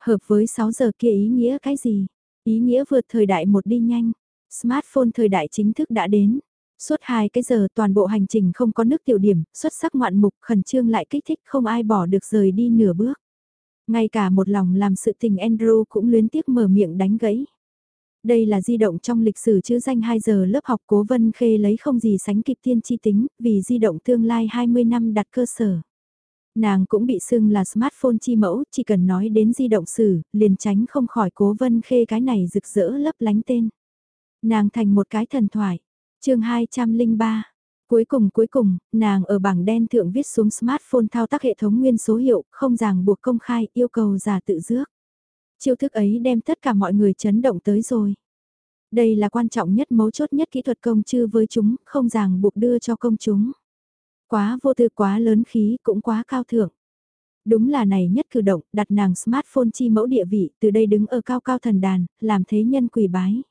Hợp với 6 giờ kia ý nghĩa cái gì? Ý nghĩa vượt thời đại một đi nhanh. Smartphone thời đại chính thức đã đến. Suốt hai cái giờ toàn bộ hành trình không có nước tiểu điểm, xuất sắc ngoạn mục khẩn trương lại kích thích không ai bỏ được rời đi nửa bước. Ngay cả một lòng làm sự tình Andrew cũng luyến tiếc mở miệng đánh gãy. Đây là di động trong lịch sử chữ danh 2 giờ lớp học cố vân khê lấy không gì sánh kịp tiên chi tính, vì di động tương lai 20 năm đặt cơ sở. Nàng cũng bị xưng là smartphone chi mẫu, chỉ cần nói đến di động sử, liền tránh không khỏi cố vân khê cái này rực rỡ lấp lánh tên. Nàng thành một cái thần thoại chương 203 Cuối cùng cuối cùng, nàng ở bảng đen thượng viết xuống smartphone thao tác hệ thống nguyên số hiệu, không ràng buộc công khai, yêu cầu giả tự dước. Chiêu thức ấy đem tất cả mọi người chấn động tới rồi. Đây là quan trọng nhất mấu chốt nhất kỹ thuật công chư với chúng, không ràng buộc đưa cho công chúng. Quá vô tư quá lớn khí cũng quá cao thượng. Đúng là này nhất cử động, đặt nàng smartphone chi mẫu địa vị, từ đây đứng ở cao cao thần đàn, làm thế nhân quỳ bái.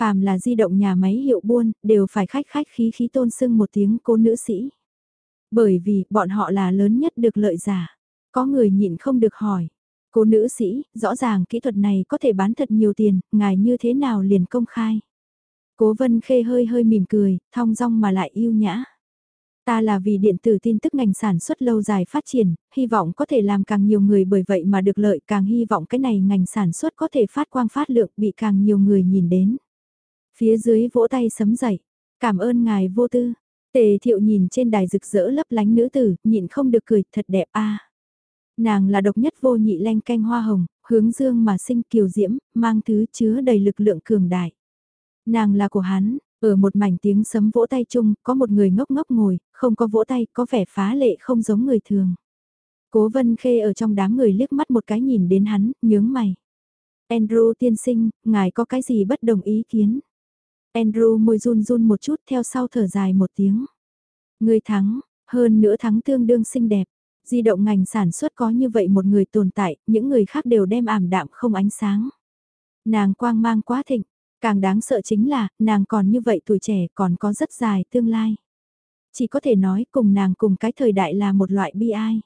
Phàm là di động nhà máy hiệu buôn, đều phải khách khách khí khí tôn sưng một tiếng cô nữ sĩ. Bởi vì, bọn họ là lớn nhất được lợi giả. Có người nhịn không được hỏi. Cô nữ sĩ, rõ ràng kỹ thuật này có thể bán thật nhiều tiền, ngài như thế nào liền công khai. Cố vân khê hơi hơi mỉm cười, thong dong mà lại yêu nhã. Ta là vì điện tử tin tức ngành sản xuất lâu dài phát triển, hy vọng có thể làm càng nhiều người bởi vậy mà được lợi càng hy vọng cái này ngành sản xuất có thể phát quang phát lượng bị càng nhiều người nhìn đến. Phía dưới vỗ tay sấm dậy. Cảm ơn ngài vô tư. Tề thiệu nhìn trên đài rực rỡ lấp lánh nữ tử, nhịn không được cười, thật đẹp a. Nàng là độc nhất vô nhị len canh hoa hồng, hướng dương mà sinh kiều diễm, mang thứ chứa đầy lực lượng cường đại. Nàng là của hắn, ở một mảnh tiếng sấm vỗ tay chung, có một người ngốc ngốc ngồi, không có vỗ tay, có vẻ phá lệ không giống người thường. Cố vân khê ở trong đám người liếc mắt một cái nhìn đến hắn, nhướng mày. Andrew tiên sinh, ngài có cái gì bất đồng ý kiến? Andrew môi run run một chút theo sau thở dài một tiếng. Người thắng, hơn nữa thắng tương đương xinh đẹp. Di động ngành sản xuất có như vậy một người tồn tại, những người khác đều đem ảm đạm không ánh sáng. Nàng quang mang quá thịnh, càng đáng sợ chính là, nàng còn như vậy tuổi trẻ còn có rất dài tương lai. Chỉ có thể nói cùng nàng cùng cái thời đại là một loại bi ai.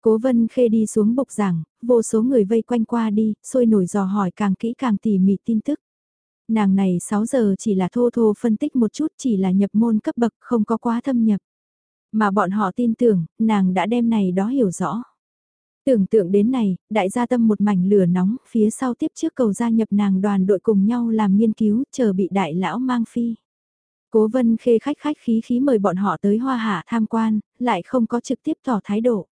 Cố vân khê đi xuống bục giảng, vô số người vây quanh qua đi, sôi nổi dò hỏi càng kỹ càng tỉ mỉ tin tức. Nàng này 6 giờ chỉ là thô thô phân tích một chút chỉ là nhập môn cấp bậc không có quá thâm nhập. Mà bọn họ tin tưởng, nàng đã đem này đó hiểu rõ. Tưởng tượng đến này, đại gia tâm một mảnh lửa nóng, phía sau tiếp trước cầu gia nhập nàng đoàn đội cùng nhau làm nghiên cứu, chờ bị đại lão mang phi. Cố vân khê khách khách khí khí mời bọn họ tới hoa hạ tham quan, lại không có trực tiếp tỏ thái độ.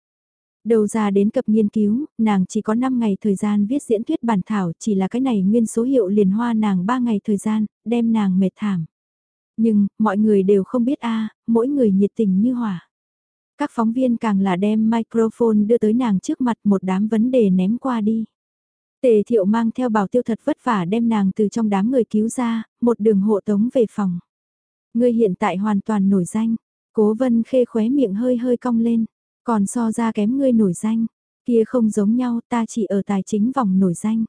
Đầu ra đến cập nghiên cứu, nàng chỉ có 5 ngày thời gian viết diễn thuyết bản thảo, chỉ là cái này nguyên số hiệu liền hoa nàng 3 ngày thời gian, đem nàng mệt thảm. Nhưng, mọi người đều không biết a mỗi người nhiệt tình như hỏa. Các phóng viên càng là đem microphone đưa tới nàng trước mặt một đám vấn đề ném qua đi. Tề thiệu mang theo bảo tiêu thật vất vả đem nàng từ trong đám người cứu ra, một đường hộ tống về phòng. Ngươi hiện tại hoàn toàn nổi danh, cố vân khê khóe miệng hơi hơi cong lên, còn so ra kém ngươi nổi danh, kia không giống nhau ta chỉ ở tài chính vòng nổi danh.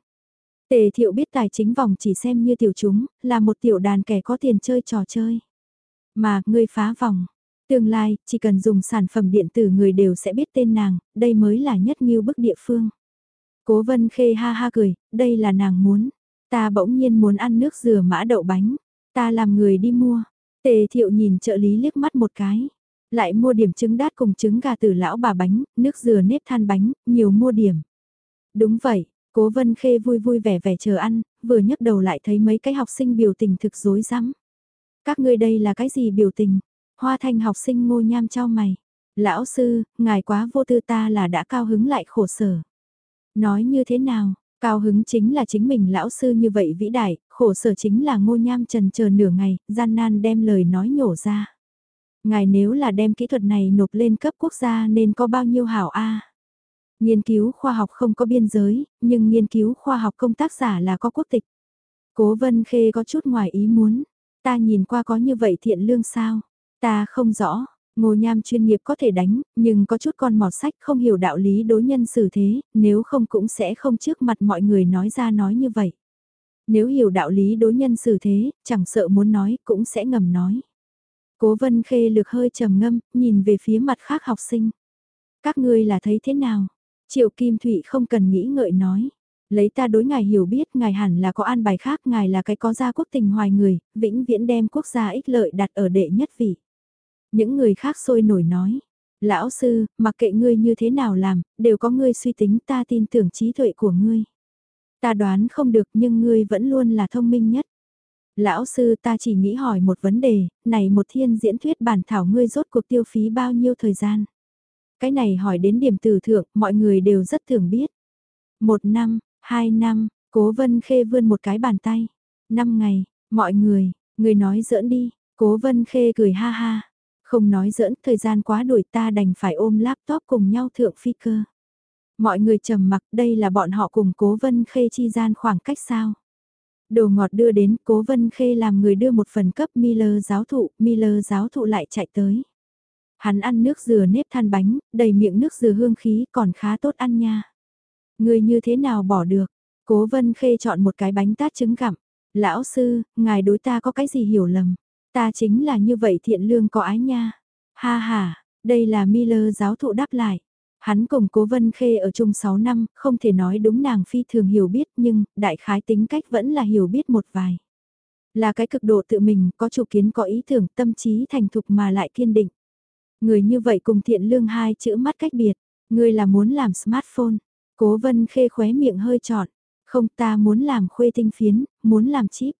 Tề thiệu biết tài chính vòng chỉ xem như tiểu chúng, là một tiểu đàn kẻ có tiền chơi trò chơi. Mà, ngươi phá vòng. Tương lai, chỉ cần dùng sản phẩm điện tử người đều sẽ biết tên nàng, đây mới là nhất nghiêu bức địa phương. Cố vân khê ha ha cười, đây là nàng muốn. Ta bỗng nhiên muốn ăn nước dừa mã đậu bánh. Ta làm người đi mua. Tề thiệu nhìn trợ lý liếc mắt một cái. Lại mua điểm trứng đát cùng trứng gà từ lão bà bánh, nước dừa nếp than bánh, nhiều mua điểm. Đúng vậy, Cố Vân Khê vui vui vẻ vẻ chờ ăn, vừa nhấc đầu lại thấy mấy cái học sinh biểu tình thực rối rắm. Các ngươi đây là cái gì biểu tình? Hoa Thanh học sinh ngô nham cho mày. Lão sư, ngài quá vô tư ta là đã cao hứng lại khổ sở. Nói như thế nào? Cao hứng chính là chính mình lão sư như vậy vĩ đại, khổ sở chính là ngô nham trần chờ nửa ngày, gian nan đem lời nói nhổ ra. Ngài nếu là đem kỹ thuật này nộp lên cấp quốc gia nên có bao nhiêu hảo A. Nghiên cứu khoa học không có biên giới, nhưng nghiên cứu khoa học công tác giả là có quốc tịch. Cố Vân Khê có chút ngoài ý muốn, ta nhìn qua có như vậy thiện lương sao? Ta không rõ, ngô nham chuyên nghiệp có thể đánh, nhưng có chút con mọt sách không hiểu đạo lý đối nhân xử thế, nếu không cũng sẽ không trước mặt mọi người nói ra nói như vậy. Nếu hiểu đạo lý đối nhân xử thế, chẳng sợ muốn nói cũng sẽ ngầm nói. Cố vân khê lược hơi trầm ngâm, nhìn về phía mặt khác học sinh. Các ngươi là thấy thế nào? Triệu Kim Thụy không cần nghĩ ngợi nói. Lấy ta đối ngài hiểu biết ngài hẳn là có an bài khác ngài là cái có gia quốc tình hoài người, vĩnh viễn đem quốc gia ích lợi đặt ở đệ nhất vị. Những người khác sôi nổi nói. Lão sư, mặc kệ ngươi như thế nào làm, đều có ngươi suy tính ta tin tưởng trí tuệ của ngươi. Ta đoán không được nhưng ngươi vẫn luôn là thông minh nhất. Lão sư ta chỉ nghĩ hỏi một vấn đề, này một thiên diễn thuyết bản thảo ngươi rốt cuộc tiêu phí bao nhiêu thời gian? Cái này hỏi đến điểm từ thượng, mọi người đều rất thường biết. Một năm, hai năm, cố vân khê vươn một cái bàn tay. Năm ngày, mọi người, người nói giỡn đi, cố vân khê cười ha ha. Không nói giỡn, thời gian quá đuổi ta đành phải ôm laptop cùng nhau thượng phi cơ. Mọi người trầm mặc đây là bọn họ cùng cố vân khê chi gian khoảng cách sao. Đồ ngọt đưa đến cố vân khê làm người đưa một phần cấp Miller giáo thụ, Miller giáo thụ lại chạy tới. Hắn ăn nước dừa nếp than bánh, đầy miệng nước dừa hương khí còn khá tốt ăn nha. Người như thế nào bỏ được? Cố vân khê chọn một cái bánh tát trứng gặm. Lão sư, ngài đối ta có cái gì hiểu lầm? Ta chính là như vậy thiện lương có ái nha. Ha ha, đây là Miller giáo thụ đáp lại. Hắn cùng cố vân khê ở chung 6 năm, không thể nói đúng nàng phi thường hiểu biết nhưng, đại khái tính cách vẫn là hiểu biết một vài. Là cái cực độ tự mình, có chủ kiến có ý tưởng, tâm trí thành thục mà lại kiên định. Người như vậy cùng thiện lương hai chữ mắt cách biệt, người là muốn làm smartphone. Cố vân khê khóe miệng hơi trọn, không ta muốn làm khuê tinh phiến, muốn làm chip.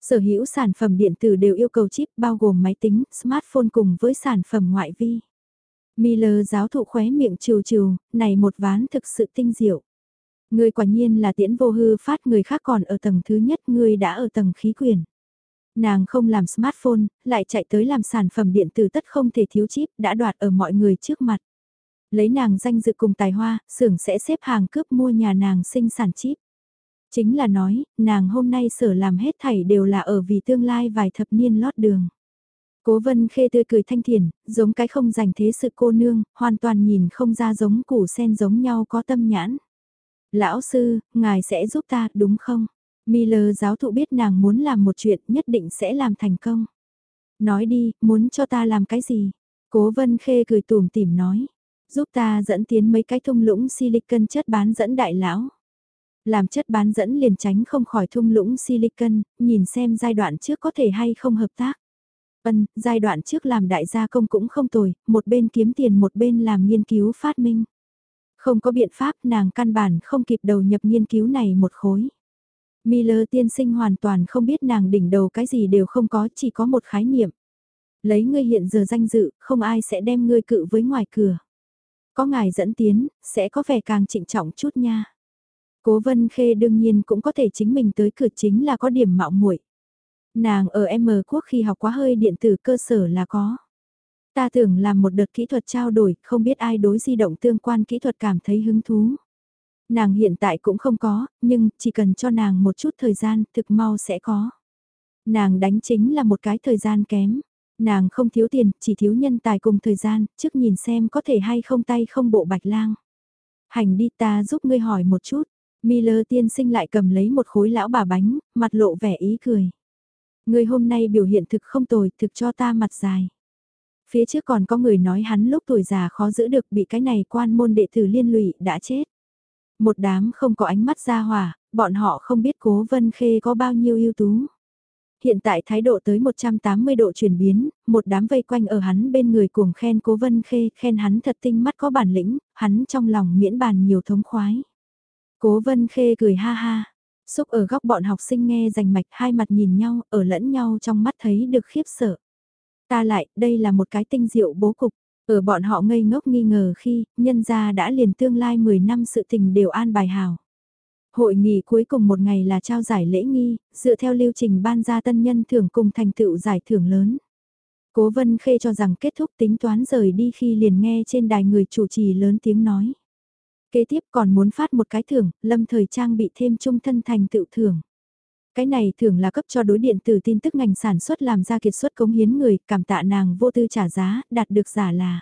Sở hữu sản phẩm điện tử đều yêu cầu chip bao gồm máy tính, smartphone cùng với sản phẩm ngoại vi. Miller giáo thụ khóe miệng trừ trừ, này một ván thực sự tinh diệu. Người quả nhiên là tiễn vô hư phát người khác còn ở tầng thứ nhất người đã ở tầng khí quyền. Nàng không làm smartphone, lại chạy tới làm sản phẩm điện tử tất không thể thiếu chip đã đoạt ở mọi người trước mặt. Lấy nàng danh dự cùng tài hoa, xưởng sẽ xếp hàng cướp mua nhà nàng sinh sản chip. Chính là nói, nàng hôm nay sở làm hết thảy đều là ở vì tương lai vài thập niên lót đường. Cố vân khê tươi cười thanh thiền, giống cái không dành thế sự cô nương, hoàn toàn nhìn không ra giống củ sen giống nhau có tâm nhãn. Lão sư, ngài sẽ giúp ta, đúng không? Miller giáo thụ biết nàng muốn làm một chuyện nhất định sẽ làm thành công. Nói đi, muốn cho ta làm cái gì? Cố vân khê cười tùm tìm nói. Giúp ta dẫn tiến mấy cái thung lũng silicon chất bán dẫn đại lão. Làm chất bán dẫn liền tránh không khỏi thung lũng silicon, nhìn xem giai đoạn trước có thể hay không hợp tác. Ân, giai đoạn trước làm đại gia công cũng không tồi, một bên kiếm tiền một bên làm nghiên cứu phát minh. Không có biện pháp nàng căn bản không kịp đầu nhập nghiên cứu này một khối. Miller tiên sinh hoàn toàn không biết nàng đỉnh đầu cái gì đều không có, chỉ có một khái niệm. Lấy ngươi hiện giờ danh dự, không ai sẽ đem ngươi cự với ngoài cửa. Có ngài dẫn tiến, sẽ có vẻ càng trịnh trọng chút nha. Cố Vân Khê đương nhiên cũng có thể chính mình tới cửa chính là có điểm mạo muội. Nàng ở M quốc khi học quá hơi điện tử cơ sở là có. Ta tưởng làm một đợt kỹ thuật trao đổi, không biết ai đối di động tương quan kỹ thuật cảm thấy hứng thú. Nàng hiện tại cũng không có, nhưng chỉ cần cho nàng một chút thời gian, thực mau sẽ có. Nàng đánh chính là một cái thời gian kém. Nàng không thiếu tiền, chỉ thiếu nhân tài cùng thời gian, trước nhìn xem có thể hay không tay không bộ bạch lang. Hành đi ta giúp ngươi hỏi một chút. Miller tiên sinh lại cầm lấy một khối lão bà bánh, mặt lộ vẻ ý cười. Ngươi hôm nay biểu hiện thực không tồi, thực cho ta mặt dài. Phía trước còn có người nói hắn lúc tuổi già khó giữ được bị cái này quan môn đệ tử liên lụy đã chết. Một đám không có ánh mắt ra hòa, bọn họ không biết cố vân khê có bao nhiêu ưu tú. Hiện tại thái độ tới 180 độ chuyển biến, một đám vây quanh ở hắn bên người cuồng khen cố vân khê, khen hắn thật tinh mắt có bản lĩnh, hắn trong lòng miễn bàn nhiều thống khoái. Cố vân khê cười ha ha, xúc ở góc bọn học sinh nghe rành mạch hai mặt nhìn nhau, ở lẫn nhau trong mắt thấy được khiếp sợ. Ta lại, đây là một cái tinh diệu bố cục. Ở bọn họ ngây ngốc nghi ngờ khi, nhân gia đã liền tương lai 10 năm sự tình đều an bài hào. Hội nghị cuối cùng một ngày là trao giải lễ nghi, dựa theo lưu trình ban gia tân nhân thưởng cùng thành tựu giải thưởng lớn. Cố Vân Khê cho rằng kết thúc tính toán rời đi khi liền nghe trên đài người chủ trì lớn tiếng nói. Kế tiếp còn muốn phát một cái thưởng, lâm thời trang bị thêm trung thân thành tựu thưởng. Cái này thường là cấp cho đối điện tử tin tức ngành sản xuất làm ra kiệt xuất cống hiến người, cảm tạ nàng vô tư trả giá, đạt được giả là.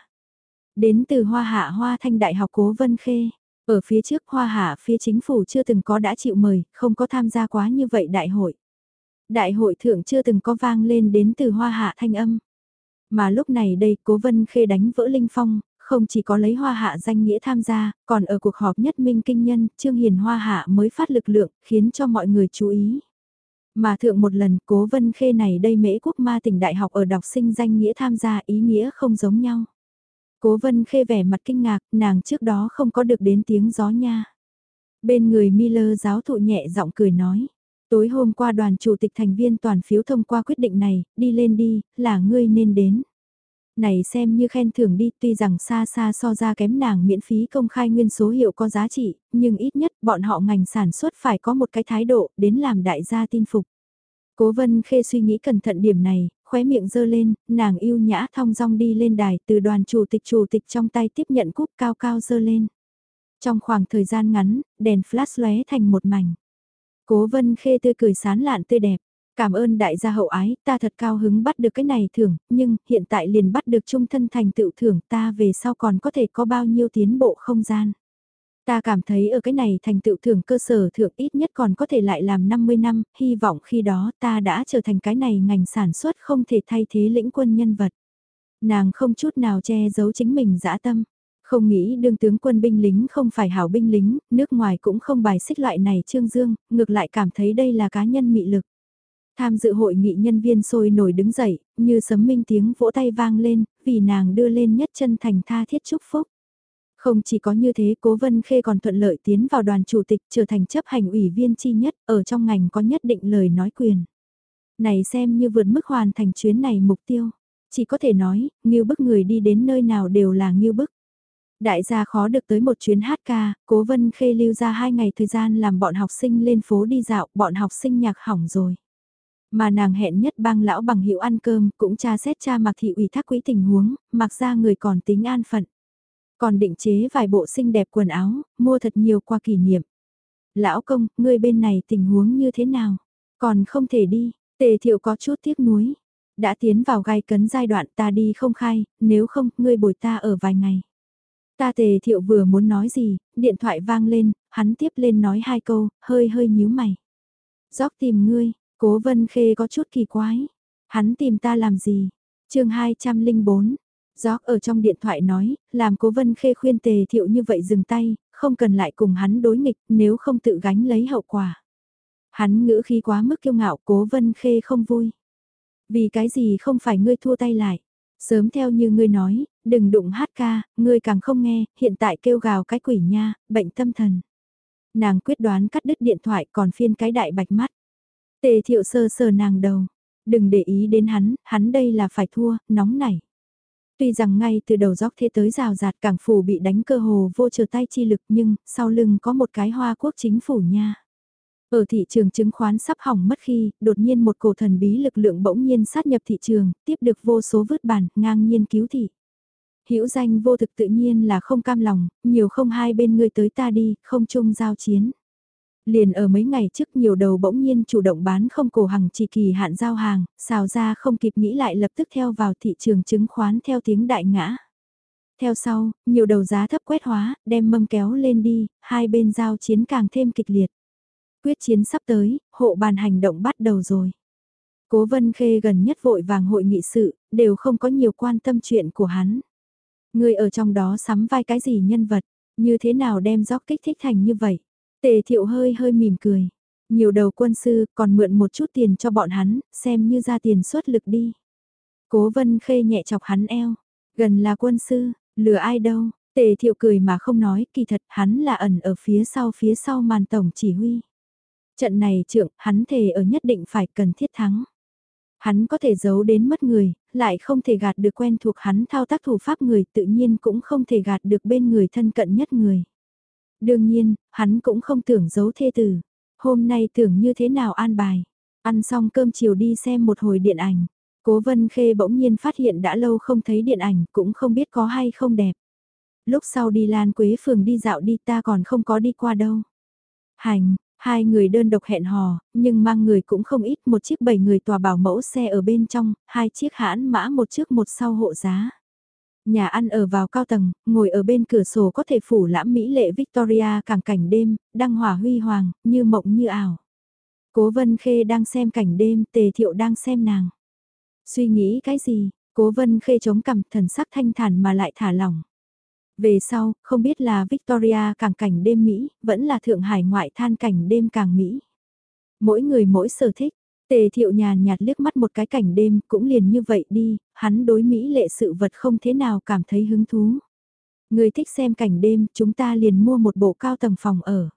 Đến từ Hoa Hạ Hoa Thanh Đại học Cố Vân Khê. Ở phía trước Hoa Hạ phía chính phủ chưa từng có đã chịu mời, không có tham gia quá như vậy đại hội. Đại hội thượng chưa từng có vang lên đến từ Hoa Hạ thanh âm. Mà lúc này đây Cố Vân Khê đánh vỡ linh phong, không chỉ có lấy Hoa Hạ danh nghĩa tham gia, còn ở cuộc họp nhất minh kinh nhân, Trương Hiền Hoa Hạ mới phát lực lượng, khiến cho mọi người chú ý. Mà thượng một lần cố vân khê này đây mễ quốc ma tỉnh đại học ở đọc sinh danh nghĩa tham gia ý nghĩa không giống nhau. Cố vân khê vẻ mặt kinh ngạc, nàng trước đó không có được đến tiếng gió nha. Bên người Miller giáo thụ nhẹ giọng cười nói. Tối hôm qua đoàn chủ tịch thành viên toàn phiếu thông qua quyết định này, đi lên đi, là ngươi nên đến. Này xem như khen thưởng đi, tuy rằng xa xa so ra kém nàng miễn phí công khai nguyên số hiệu có giá trị, nhưng ít nhất bọn họ ngành sản xuất phải có một cái thái độ đến làm đại gia tin phục. Cố vân khê suy nghĩ cẩn thận điểm này, khóe miệng dơ lên, nàng yêu nhã thong dong đi lên đài từ đoàn chủ tịch chủ tịch trong tay tiếp nhận cúp cao cao dơ lên. Trong khoảng thời gian ngắn, đèn flash lóe thành một mảnh. Cố vân khê tươi cười sán lạn tươi đẹp. Cảm ơn đại gia hậu ái, ta thật cao hứng bắt được cái này thưởng, nhưng hiện tại liền bắt được trung thân thành tựu thưởng ta về sau còn có thể có bao nhiêu tiến bộ không gian. Ta cảm thấy ở cái này thành tựu thưởng cơ sở thượng ít nhất còn có thể lại làm 50 năm, hy vọng khi đó ta đã trở thành cái này ngành sản xuất không thể thay thế lĩnh quân nhân vật. Nàng không chút nào che giấu chính mình dã tâm. Không nghĩ đương tướng quân binh lính không phải hảo binh lính, nước ngoài cũng không bài xích loại này trương dương, ngược lại cảm thấy đây là cá nhân mị lực. Tham dự hội nghị nhân viên sôi nổi đứng dậy, như sấm minh tiếng vỗ tay vang lên, vì nàng đưa lên nhất chân thành tha thiết chúc phúc. Không chỉ có như thế Cố Vân Khê còn thuận lợi tiến vào đoàn chủ tịch trở thành chấp hành ủy viên chi nhất, ở trong ngành có nhất định lời nói quyền. Này xem như vượt mức hoàn thành chuyến này mục tiêu. Chỉ có thể nói, nghiêu bức người đi đến nơi nào đều là nghiêu bức. Đại gia khó được tới một chuyến hát ca, Cố Vân Khê lưu ra hai ngày thời gian làm bọn học sinh lên phố đi dạo, bọn học sinh nhạc hỏng rồi. Mà nàng hẹn nhất bang lão bằng hiệu ăn cơm, cũng tra xét cha mặc thị ủy thác quỹ tình huống, mặc ra người còn tính an phận. Còn định chế vài bộ xinh đẹp quần áo, mua thật nhiều qua kỷ niệm. Lão công, ngươi bên này tình huống như thế nào? Còn không thể đi, tề thiệu có chút tiếc nuối. Đã tiến vào gai cấn giai đoạn ta đi không khai, nếu không, ngươi bồi ta ở vài ngày. Ta tề thiệu vừa muốn nói gì, điện thoại vang lên, hắn tiếp lên nói hai câu, hơi hơi nhíu mày. Gióc tìm ngươi, cố vân khê có chút kỳ quái. Hắn tìm ta làm gì? chương 204, Gióc ở trong điện thoại nói, làm cố vân khê khuyên tề thiệu như vậy dừng tay, không cần lại cùng hắn đối nghịch nếu không tự gánh lấy hậu quả. Hắn ngữ khi quá mức kiêu ngạo cố vân khê không vui. Vì cái gì không phải ngươi thua tay lại. Sớm theo như ngươi nói, đừng đụng hát ca, ngươi càng không nghe, hiện tại kêu gào cái quỷ nha, bệnh tâm thần. Nàng quyết đoán cắt đứt điện thoại còn phiên cái đại bạch mắt. Tề thiệu sơ sờ nàng đầu. Đừng để ý đến hắn, hắn đây là phải thua, nóng nảy. Tuy rằng ngay từ đầu dốc thế tới rào rạt cảng phủ bị đánh cơ hồ vô chờ tay chi lực nhưng sau lưng có một cái hoa quốc chính phủ nha. Ở thị trường chứng khoán sắp hỏng mất khi, đột nhiên một cổ thần bí lực lượng bỗng nhiên sát nhập thị trường, tiếp được vô số vứt bản, ngang nhiên cứu thị. Hữu danh vô thực tự nhiên là không cam lòng, nhiều không hai bên người tới ta đi, không chung giao chiến. Liền ở mấy ngày trước nhiều đầu bỗng nhiên chủ động bán không cổ hàng chỉ kỳ hạn giao hàng, xào ra không kịp nghĩ lại lập tức theo vào thị trường chứng khoán theo tiếng đại ngã. Theo sau, nhiều đầu giá thấp quét hóa, đem mâm kéo lên đi, hai bên giao chiến càng thêm kịch liệt. Quyết chiến sắp tới, hộ bàn hành động bắt đầu rồi. Cố Vân Khê gần nhất vội vàng hội nghị sự, đều không có nhiều quan tâm chuyện của hắn. Người ở trong đó sắm vai cái gì nhân vật, như thế nào đem gióc kích thích thành như vậy. Tề thiệu hơi hơi mỉm cười. Nhiều đầu quân sư còn mượn một chút tiền cho bọn hắn, xem như ra tiền xuất lực đi. Cố vân khê nhẹ chọc hắn eo. Gần là quân sư, lừa ai đâu. Tề thiệu cười mà không nói, kỳ thật hắn là ẩn ở phía sau phía sau màn tổng chỉ huy. Trận này trượng, hắn thề ở nhất định phải cần thiết thắng. Hắn có thể giấu đến mất người, lại không thể gạt được quen thuộc hắn thao tác thủ pháp người tự nhiên cũng không thể gạt được bên người thân cận nhất người. Đương nhiên, hắn cũng không tưởng giấu thê tử. Hôm nay tưởng như thế nào an bài. Ăn xong cơm chiều đi xem một hồi điện ảnh. Cố Vân Khê bỗng nhiên phát hiện đã lâu không thấy điện ảnh cũng không biết có hay không đẹp. Lúc sau đi Lan Quế phường đi dạo đi ta còn không có đi qua đâu. Hành, hai người đơn độc hẹn hò, nhưng mang người cũng không ít, một chiếc bảy người tòa bảo mẫu xe ở bên trong, hai chiếc hãn mã một trước một sau hộ giá. Nhà ăn ở vào cao tầng, ngồi ở bên cửa sổ có thể phủ lãm mỹ lệ Victoria càng cảnh đêm, đăng hỏa huy hoàng, như mộng như ảo. Cố Vân Khê đang xem cảnh đêm, Tề Thiệu đang xem nàng. Suy nghĩ cái gì, Cố Vân Khê chống cằm thần sắc thanh thản mà lại thả lỏng. Về sau, không biết là Victoria càng cảnh đêm Mỹ, vẫn là Thượng Hải ngoại than cảnh đêm càng Mỹ. Mỗi người mỗi sở thích, Tề thiệu nhàn nhạt liếc mắt một cái cảnh đêm cũng liền như vậy đi, hắn đối Mỹ lệ sự vật không thế nào cảm thấy hứng thú. Người thích xem cảnh đêm, chúng ta liền mua một bộ cao tầng phòng ở.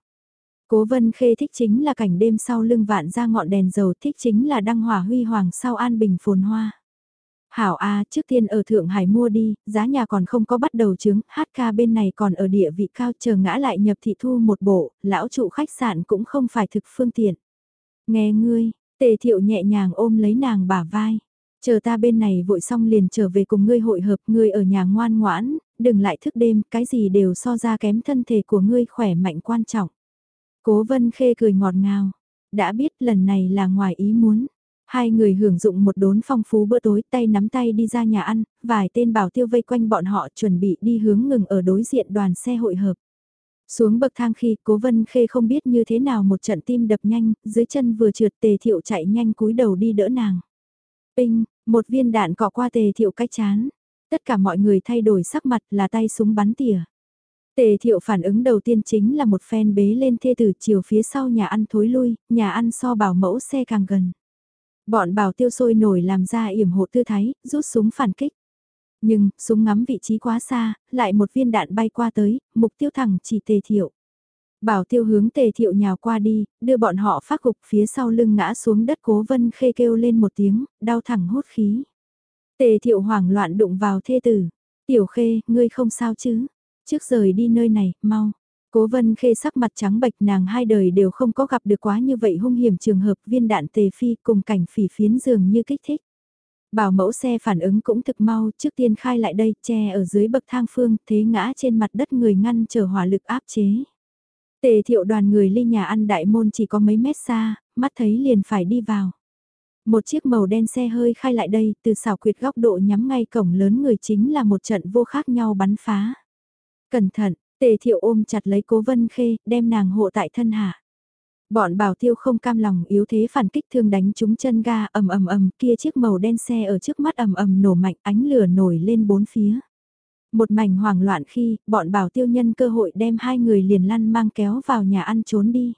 Cố vân khê thích chính là cảnh đêm sau lưng vạn ra ngọn đèn dầu thích chính là đăng hỏa huy hoàng sau an bình phồn hoa. Hảo A trước tiên ở Thượng Hải mua đi, giá nhà còn không có bắt đầu chứng, HK bên này còn ở địa vị cao chờ ngã lại nhập thị thu một bộ, lão trụ khách sạn cũng không phải thực phương tiện. Nghe ngươi, Tề thiệu nhẹ nhàng ôm lấy nàng bả vai. Chờ ta bên này vội xong liền trở về cùng ngươi hội hợp ngươi ở nhà ngoan ngoãn, đừng lại thức đêm, cái gì đều so ra kém thân thể của ngươi khỏe mạnh quan trọng. Cố vân khê cười ngọt ngào, đã biết lần này là ngoài ý muốn. Hai người hưởng dụng một đốn phong phú bữa tối tay nắm tay đi ra nhà ăn, vài tên bảo tiêu vây quanh bọn họ chuẩn bị đi hướng ngừng ở đối diện đoàn xe hội hợp. Xuống bậc thang khi cố vân khê không biết như thế nào một trận tim đập nhanh, dưới chân vừa trượt tề thiệu chạy nhanh cúi đầu đi đỡ nàng. Pinh, một viên đạn cọ qua tề thiệu cách chán. Tất cả mọi người thay đổi sắc mặt là tay súng bắn tỉa. Tề thiệu phản ứng đầu tiên chính là một phen bế lên thê tử chiều phía sau nhà ăn thối lui, nhà ăn so bảo mẫu xe càng gần. Bọn bảo tiêu sôi nổi làm ra yểm hộ tư thái, rút súng phản kích. Nhưng, súng ngắm vị trí quá xa, lại một viên đạn bay qua tới, mục tiêu thẳng chỉ tề thiệu. Bảo tiêu hướng tề thiệu nhào qua đi, đưa bọn họ phát gục phía sau lưng ngã xuống đất cố vân khê kêu lên một tiếng, đau thẳng hốt khí. Tề thiệu hoảng loạn đụng vào thê tử. Tiểu khê, ngươi không sao chứ? Trước rời đi nơi này, mau. Cố vân khê sắc mặt trắng bệch nàng hai đời đều không có gặp được quá như vậy hung hiểm trường hợp viên đạn tề phi cùng cảnh phỉ phiến dường như kích thích. Bảo mẫu xe phản ứng cũng thực mau, trước tiên khai lại đây, che ở dưới bậc thang phương, thế ngã trên mặt đất người ngăn chờ hỏa lực áp chế. Tề thiệu đoàn người ly nhà ăn đại môn chỉ có mấy mét xa, mắt thấy liền phải đi vào. Một chiếc màu đen xe hơi khai lại đây, từ xảo quyệt góc độ nhắm ngay cổng lớn người chính là một trận vô khác nhau bắn phá. Cẩn thận, tề thiệu ôm chặt lấy cố vân khê, đem nàng hộ tại thân hạ. Bọn bảo tiêu không cam lòng yếu thế phản kích thương đánh trúng chân ga ầm ầm ầm kia chiếc màu đen xe ở trước mắt ầm ầm nổ mạnh ánh lửa nổi lên bốn phía. Một mảnh hoảng loạn khi bọn bảo tiêu nhân cơ hội đem hai người liền lăn mang kéo vào nhà ăn trốn đi.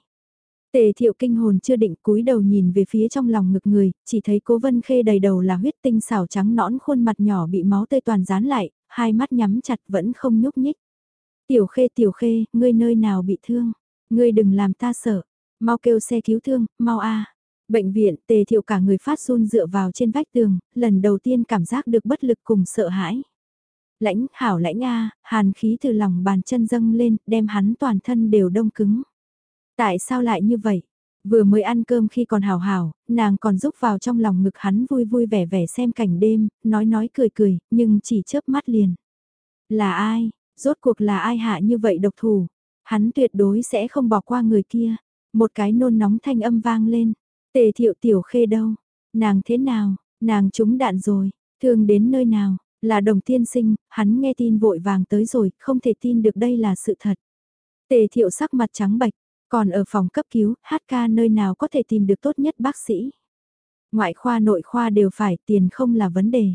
Tề thiệu kinh hồn chưa định cúi đầu nhìn về phía trong lòng ngực người, chỉ thấy cố vân khê đầy đầu là huyết tinh xảo trắng nõn khuôn mặt nhỏ bị máu tươi toàn dán lại, hai mắt nhắm chặt vẫn không nhúc nhích. Tiểu khê tiểu khê, ngươi nơi nào bị thương? Ngươi đừng làm ta sợ. Mau kêu xe cứu thương, mau a. Bệnh viện, tề thiệu cả người phát run dựa vào trên vách tường, lần đầu tiên cảm giác được bất lực cùng sợ hãi. Lãnh, hảo lãnh a, hàn khí từ lòng bàn chân dâng lên, đem hắn toàn thân đều đông cứng. Tại sao lại như vậy? Vừa mới ăn cơm khi còn hào hào, nàng còn rúc vào trong lòng ngực hắn vui vui vẻ vẻ xem cảnh đêm, nói nói cười cười, nhưng chỉ chớp mắt liền. Là ai? Rốt cuộc là ai hạ như vậy độc thủ? Hắn tuyệt đối sẽ không bỏ qua người kia. Một cái nôn nóng thanh âm vang lên. Tề thiệu tiểu khê đâu? Nàng thế nào? Nàng trúng đạn rồi. thường đến nơi nào? Là đồng tiên sinh, hắn nghe tin vội vàng tới rồi, không thể tin được đây là sự thật. Tề thiệu sắc mặt trắng bạch, còn ở phòng cấp cứu, hát ca nơi nào có thể tìm được tốt nhất bác sĩ. Ngoại khoa nội khoa đều phải, tiền không là vấn đề.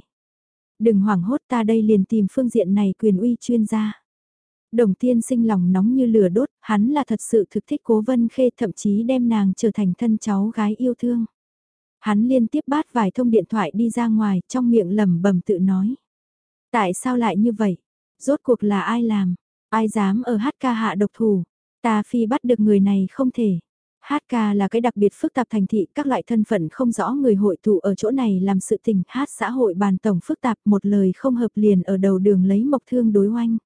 Đừng hoảng hốt ta đây liền tìm phương diện này quyền uy chuyên gia. Đồng tiên sinh lòng nóng như lửa đốt, hắn là thật sự thực thích cố vân khê thậm chí đem nàng trở thành thân cháu gái yêu thương. Hắn liên tiếp bát vài thông điện thoại đi ra ngoài, trong miệng lẩm bẩm tự nói. Tại sao lại như vậy? Rốt cuộc là ai làm? Ai dám ở hát ca hạ độc thủ? Ta phi bắt được người này không thể. Hát ca là cái đặc biệt phức tạp thành thị, các loại thân phận không rõ người hội tụ ở chỗ này làm sự tình hát xã hội bàn tổng phức tạp một lời không hợp liền ở đầu đường lấy mộc thương đối oanh.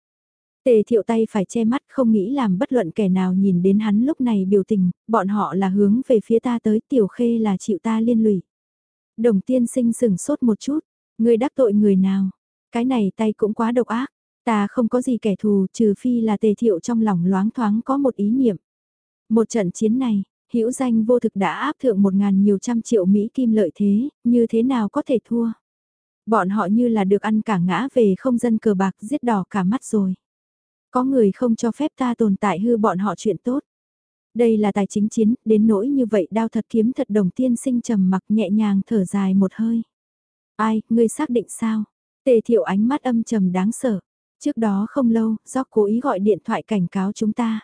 Tề thiệu tay phải che mắt không nghĩ làm bất luận kẻ nào nhìn đến hắn lúc này biểu tình, bọn họ là hướng về phía ta tới tiểu khê là chịu ta liên lụy. Đồng tiên sinh sừng sốt một chút, người đắc tội người nào, cái này tay cũng quá độc ác, ta không có gì kẻ thù trừ phi là tề thiệu trong lòng loáng thoáng có một ý niệm. Một trận chiến này, hữu danh vô thực đã áp thượng một ngàn nhiều trăm triệu Mỹ kim lợi thế, như thế nào có thể thua. Bọn họ như là được ăn cả ngã về không dân cờ bạc giết đỏ cả mắt rồi. Có người không cho phép ta tồn tại hư bọn họ chuyện tốt. Đây là tài chính chiến, đến nỗi như vậy đao thật kiếm thật đồng tiên sinh trầm mặc nhẹ nhàng thở dài một hơi. Ai, ngươi xác định sao? Tề thiệu ánh mắt âm trầm đáng sợ. Trước đó không lâu, do cố ý gọi điện thoại cảnh cáo chúng ta.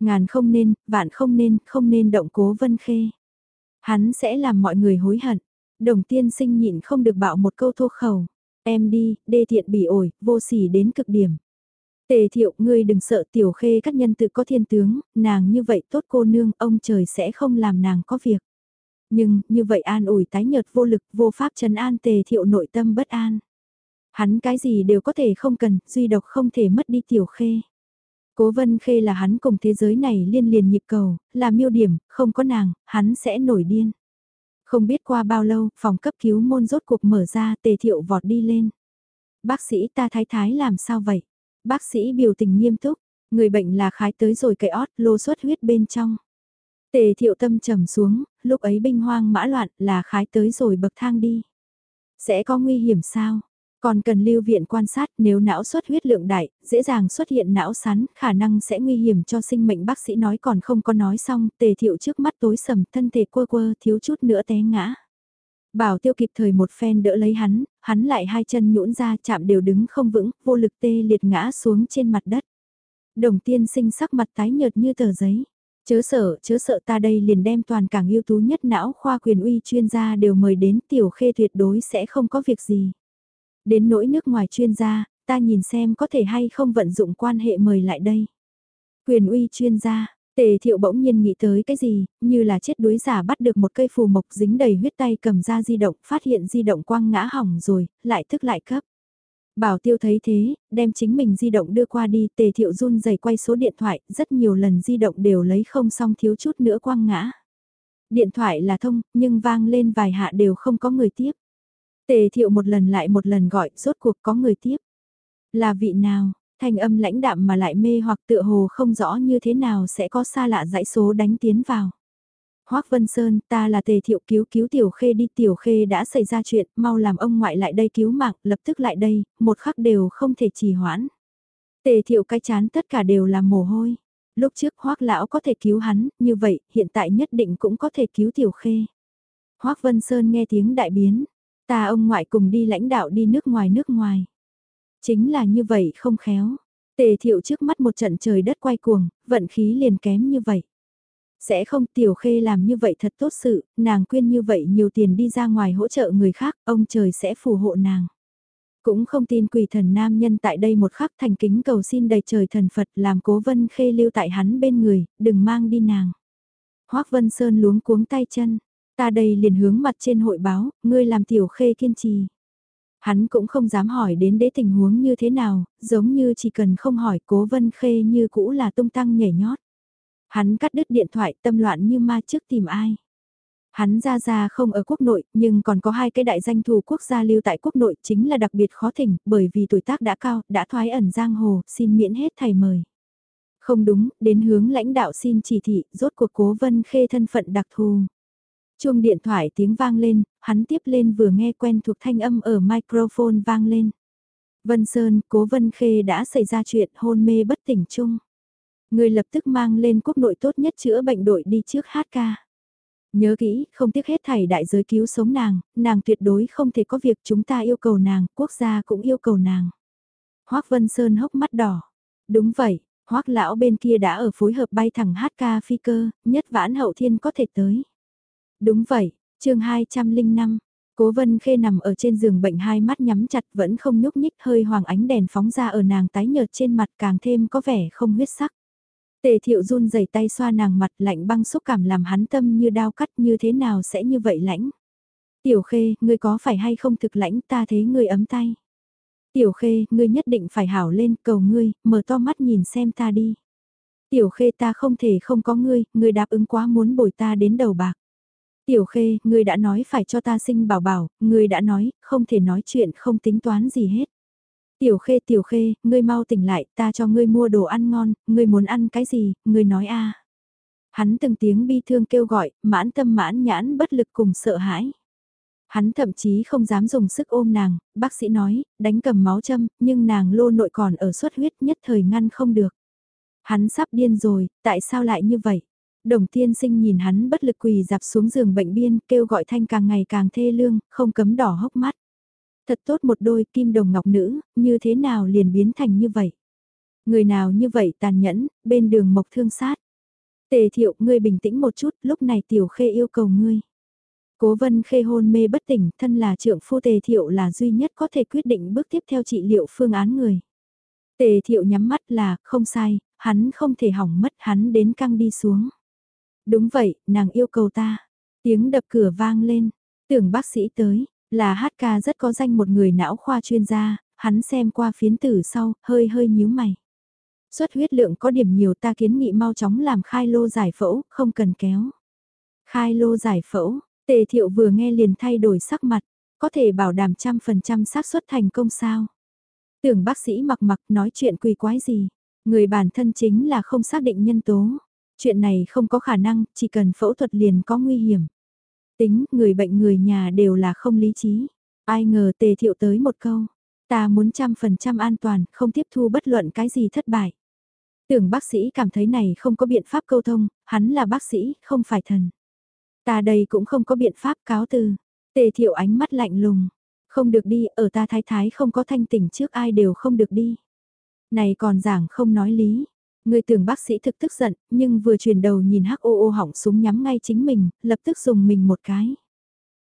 Ngàn không nên, vạn không nên, không nên động cố vân khê. Hắn sẽ làm mọi người hối hận. Đồng tiên sinh nhịn không được bạo một câu thô khẩu. Em đi, đê thiện bỉ ổi, vô sỉ đến cực điểm. Tề thiệu, ngươi đừng sợ tiểu khê các nhân tự có thiên tướng, nàng như vậy tốt cô nương, ông trời sẽ không làm nàng có việc. Nhưng, như vậy an ủi tái nhợt vô lực, vô pháp trấn an tề thiệu nội tâm bất an. Hắn cái gì đều có thể không cần, duy độc không thể mất đi tiểu khê. Cố vân khê là hắn cùng thế giới này liên liền nhịp cầu, là miêu điểm, không có nàng, hắn sẽ nổi điên. Không biết qua bao lâu, phòng cấp cứu môn rốt cuộc mở ra, tề thiệu vọt đi lên. Bác sĩ ta thái thái làm sao vậy? Bác sĩ biểu tình nghiêm túc, người bệnh là khái tới rồi cậy ót lô xuất huyết bên trong. Tề thiệu tâm trầm xuống, lúc ấy binh hoang mã loạn là khái tới rồi bậc thang đi. Sẽ có nguy hiểm sao? Còn cần lưu viện quan sát nếu não xuất huyết lượng đại, dễ dàng xuất hiện não sắn, khả năng sẽ nguy hiểm cho sinh mệnh bác sĩ nói còn không có nói xong, tề thiệu trước mắt tối sầm thân thể quơ quơ thiếu chút nữa té ngã. Bảo tiêu kịp thời một phen đỡ lấy hắn, hắn lại hai chân nhũn ra chạm đều đứng không vững, vô lực tê liệt ngã xuống trên mặt đất. Đồng tiên sinh sắc mặt tái nhợt như tờ giấy. Chớ sợ, chớ sợ ta đây liền đem toàn cảng ưu tú nhất não khoa quyền uy chuyên gia đều mời đến tiểu khê tuyệt đối sẽ không có việc gì. Đến nỗi nước ngoài chuyên gia, ta nhìn xem có thể hay không vận dụng quan hệ mời lại đây. Quyền uy chuyên gia, Tề thiệu bỗng nhiên nghĩ tới cái gì, như là chết đuối giả bắt được một cây phù mộc dính đầy huyết tay cầm ra di động, phát hiện di động quang ngã hỏng rồi, lại thức lại cấp. Bảo tiêu thấy thế, đem chính mình di động đưa qua đi, tề thiệu run rẩy quay số điện thoại, rất nhiều lần di động đều lấy không xong thiếu chút nữa quang ngã. Điện thoại là thông, nhưng vang lên vài hạ đều không có người tiếp. Tề thiệu một lần lại một lần gọi, rốt cuộc có người tiếp. Là vị nào, thanh âm lãnh đạm mà lại mê hoặc tựa hồ không rõ như thế nào sẽ có xa lạ dãy số đánh tiến vào. Hoác Vân Sơn, ta là tề thiệu cứu cứu Tiểu Khê đi Tiểu Khê đã xảy ra chuyện, mau làm ông ngoại lại đây cứu mạng, lập tức lại đây, một khắc đều không thể trì hoãn. Tề thiệu cái chán tất cả đều là mồ hôi. Lúc trước Hoác Lão có thể cứu hắn, như vậy, hiện tại nhất định cũng có thể cứu Tiểu Khê. Hoác Vân Sơn nghe tiếng đại biến, ta ông ngoại cùng đi lãnh đạo đi nước ngoài nước ngoài. Chính là như vậy không khéo. Tề thiệu trước mắt một trận trời đất quay cuồng, vận khí liền kém như vậy. Sẽ không tiểu khê làm như vậy thật tốt sự, nàng quyên như vậy nhiều tiền đi ra ngoài hỗ trợ người khác, ông trời sẽ phù hộ nàng. Cũng không tin quỷ thần nam nhân tại đây một khắc thành kính cầu xin đầy trời thần Phật làm cố vân khê lưu tại hắn bên người, đừng mang đi nàng. hoắc Vân Sơn luống cuống tay chân, ta đây liền hướng mặt trên hội báo, ngươi làm tiểu khê kiên trì. Hắn cũng không dám hỏi đến đế tình huống như thế nào, giống như chỉ cần không hỏi cố vân khê như cũ là tung tăng nhảy nhót. Hắn cắt đứt điện thoại tâm loạn như ma trước tìm ai. Hắn ra ra không ở quốc nội, nhưng còn có hai cái đại danh thù quốc gia lưu tại quốc nội chính là đặc biệt khó thỉnh, bởi vì tuổi tác đã cao, đã thoái ẩn giang hồ, xin miễn hết thầy mời. Không đúng, đến hướng lãnh đạo xin chỉ thị, rốt cuộc cố vân khê thân phận đặc thù. Chuông điện thoại tiếng vang lên, hắn tiếp lên vừa nghe quen thuộc thanh âm ở microphone vang lên. Vân Sơn, cố Vân Khê đã xảy ra chuyện hôn mê bất tỉnh chung. Người lập tức mang lên quốc nội tốt nhất chữa bệnh đội đi trước hát ca. Nhớ kỹ, không tiếc hết thảy đại giới cứu sống nàng, nàng tuyệt đối không thể có việc chúng ta yêu cầu nàng, quốc gia cũng yêu cầu nàng. Hoác Vân Sơn hốc mắt đỏ. Đúng vậy, Hoác lão bên kia đã ở phối hợp bay thẳng hát ca phi cơ, nhất vãn hậu thiên có thể tới. Đúng vậy, chương 205, Cố vân khê nằm ở trên giường bệnh hai mắt nhắm chặt vẫn không nhúc nhích hơi hoàng ánh đèn phóng ra ở nàng tái nhợt trên mặt càng thêm có vẻ không huyết sắc. Tề thiệu run rẩy tay xoa nàng mặt lạnh băng xúc cảm làm hắn tâm như đao cắt như thế nào sẽ như vậy lãnh. Tiểu khê, ngươi có phải hay không thực lãnh ta thấy ngươi ấm tay. Tiểu khê, ngươi nhất định phải hảo lên cầu ngươi, mở to mắt nhìn xem ta đi. Tiểu khê ta không thể không có ngươi, ngươi đáp ứng quá muốn bồi ta đến đầu bạc. Tiểu khê, ngươi đã nói phải cho ta sinh bảo bảo, ngươi đã nói, không thể nói chuyện không tính toán gì hết. Tiểu khê tiểu khê, ngươi mau tỉnh lại, ta cho ngươi mua đồ ăn ngon, ngươi muốn ăn cái gì, ngươi nói a. Hắn từng tiếng bi thương kêu gọi, mãn tâm mãn nhãn bất lực cùng sợ hãi. Hắn thậm chí không dám dùng sức ôm nàng, bác sĩ nói, đánh cầm máu châm, nhưng nàng lô nội còn ở suất huyết nhất thời ngăn không được. Hắn sắp điên rồi, tại sao lại như vậy? Đồng tiên sinh nhìn hắn bất lực quỳ dạp xuống giường bệnh biên, kêu gọi thanh càng ngày càng thê lương, không cấm đỏ hốc mắt. Thật tốt một đôi kim đồng ngọc nữ, như thế nào liền biến thành như vậy? Người nào như vậy tàn nhẫn, bên đường mộc thương sát. Tề thiệu, ngươi bình tĩnh một chút, lúc này tiểu khê yêu cầu ngươi. Cố vân khê hôn mê bất tỉnh, thân là trượng phu tề thiệu là duy nhất có thể quyết định bước tiếp theo trị liệu phương án người. Tề thiệu nhắm mắt là, không sai, hắn không thể hỏng mất hắn đến căng đi xuống. Đúng vậy, nàng yêu cầu ta. Tiếng đập cửa vang lên, tưởng bác sĩ tới, là hát ca rất có danh một người não khoa chuyên gia, hắn xem qua phiến tử sau, hơi hơi nhíu mày. Xuất huyết lượng có điểm nhiều ta kiến nghị mau chóng làm khai lô giải phẫu, không cần kéo. Khai lô giải phẫu, tề thiệu vừa nghe liền thay đổi sắc mặt, có thể bảo đảm trăm phần trăm xác suất thành công sao. Tưởng bác sĩ mặc mặc nói chuyện quỳ quái gì, người bản thân chính là không xác định nhân tố. Chuyện này không có khả năng, chỉ cần phẫu thuật liền có nguy hiểm. Tính, người bệnh người nhà đều là không lý trí. Ai ngờ tề thiệu tới một câu. Ta muốn trăm phần trăm an toàn, không tiếp thu bất luận cái gì thất bại. Tưởng bác sĩ cảm thấy này không có biện pháp câu thông, hắn là bác sĩ, không phải thần. Ta đây cũng không có biện pháp cáo từ. Tề thiệu ánh mắt lạnh lùng. Không được đi, ở ta thái thái không có thanh tỉnh trước ai đều không được đi. Này còn giảng không nói lý. Người tưởng bác sĩ thực tức giận, nhưng vừa chuyển đầu nhìn hắc ô ô hỏng súng nhắm ngay chính mình, lập tức dùng mình một cái.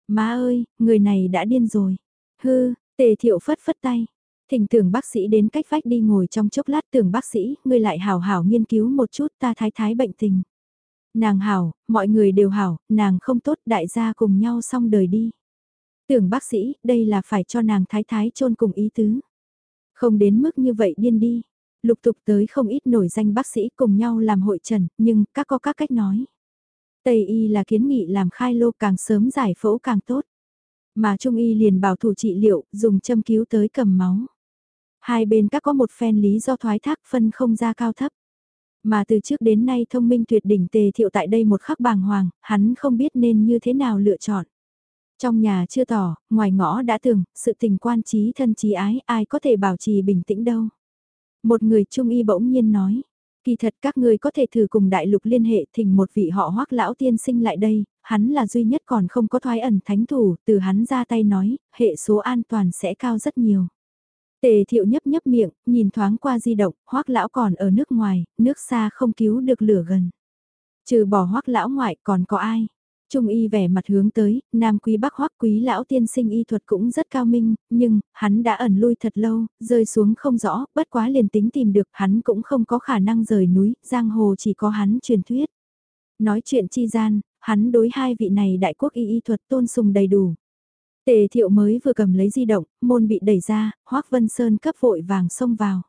Má ơi, người này đã điên rồi. Hư, tề thiệu phất phất tay. Thỉnh tưởng bác sĩ đến cách vách đi ngồi trong chốc lát tưởng bác sĩ, người lại hảo hảo nghiên cứu một chút ta thái thái bệnh tình. Nàng hảo, mọi người đều hảo, nàng không tốt đại gia cùng nhau xong đời đi. Tưởng bác sĩ, đây là phải cho nàng thái thái chôn cùng ý tứ. Không đến mức như vậy điên đi. Lục tục tới không ít nổi danh bác sĩ cùng nhau làm hội trần, nhưng các có các cách nói. Tây y là kiến nghị làm khai lô càng sớm giải phẫu càng tốt. Mà Trung y liền bảo thủ trị liệu, dùng châm cứu tới cầm máu. Hai bên các có một phen lý do thoái thác phân không ra cao thấp. Mà từ trước đến nay thông minh tuyệt đỉnh tề thiệu tại đây một khắc bàng hoàng, hắn không biết nên như thế nào lựa chọn. Trong nhà chưa tỏ, ngoài ngõ đã tưởng, sự tình quan trí thân trí ái ai có thể bảo trì bình tĩnh đâu. Một người trung y bỗng nhiên nói, kỳ thật các người có thể thử cùng đại lục liên hệ thỉnh một vị họ hoắc lão tiên sinh lại đây, hắn là duy nhất còn không có thoái ẩn thánh thủ, từ hắn ra tay nói, hệ số an toàn sẽ cao rất nhiều. Tề thiệu nhấp nhấp miệng, nhìn thoáng qua di động, hoắc lão còn ở nước ngoài, nước xa không cứu được lửa gần. Trừ bỏ hoắc lão ngoại còn có ai? Trung y vẻ mặt hướng tới, nam quý bắc hoắc quý lão tiên sinh y thuật cũng rất cao minh, nhưng, hắn đã ẩn lui thật lâu, rơi xuống không rõ, bất quá liền tính tìm được, hắn cũng không có khả năng rời núi, giang hồ chỉ có hắn truyền thuyết. Nói chuyện chi gian, hắn đối hai vị này đại quốc y y thuật tôn sùng đầy đủ. Tề thiệu mới vừa cầm lấy di động, môn bị đẩy ra, hoắc Vân Sơn cấp vội vàng xông vào.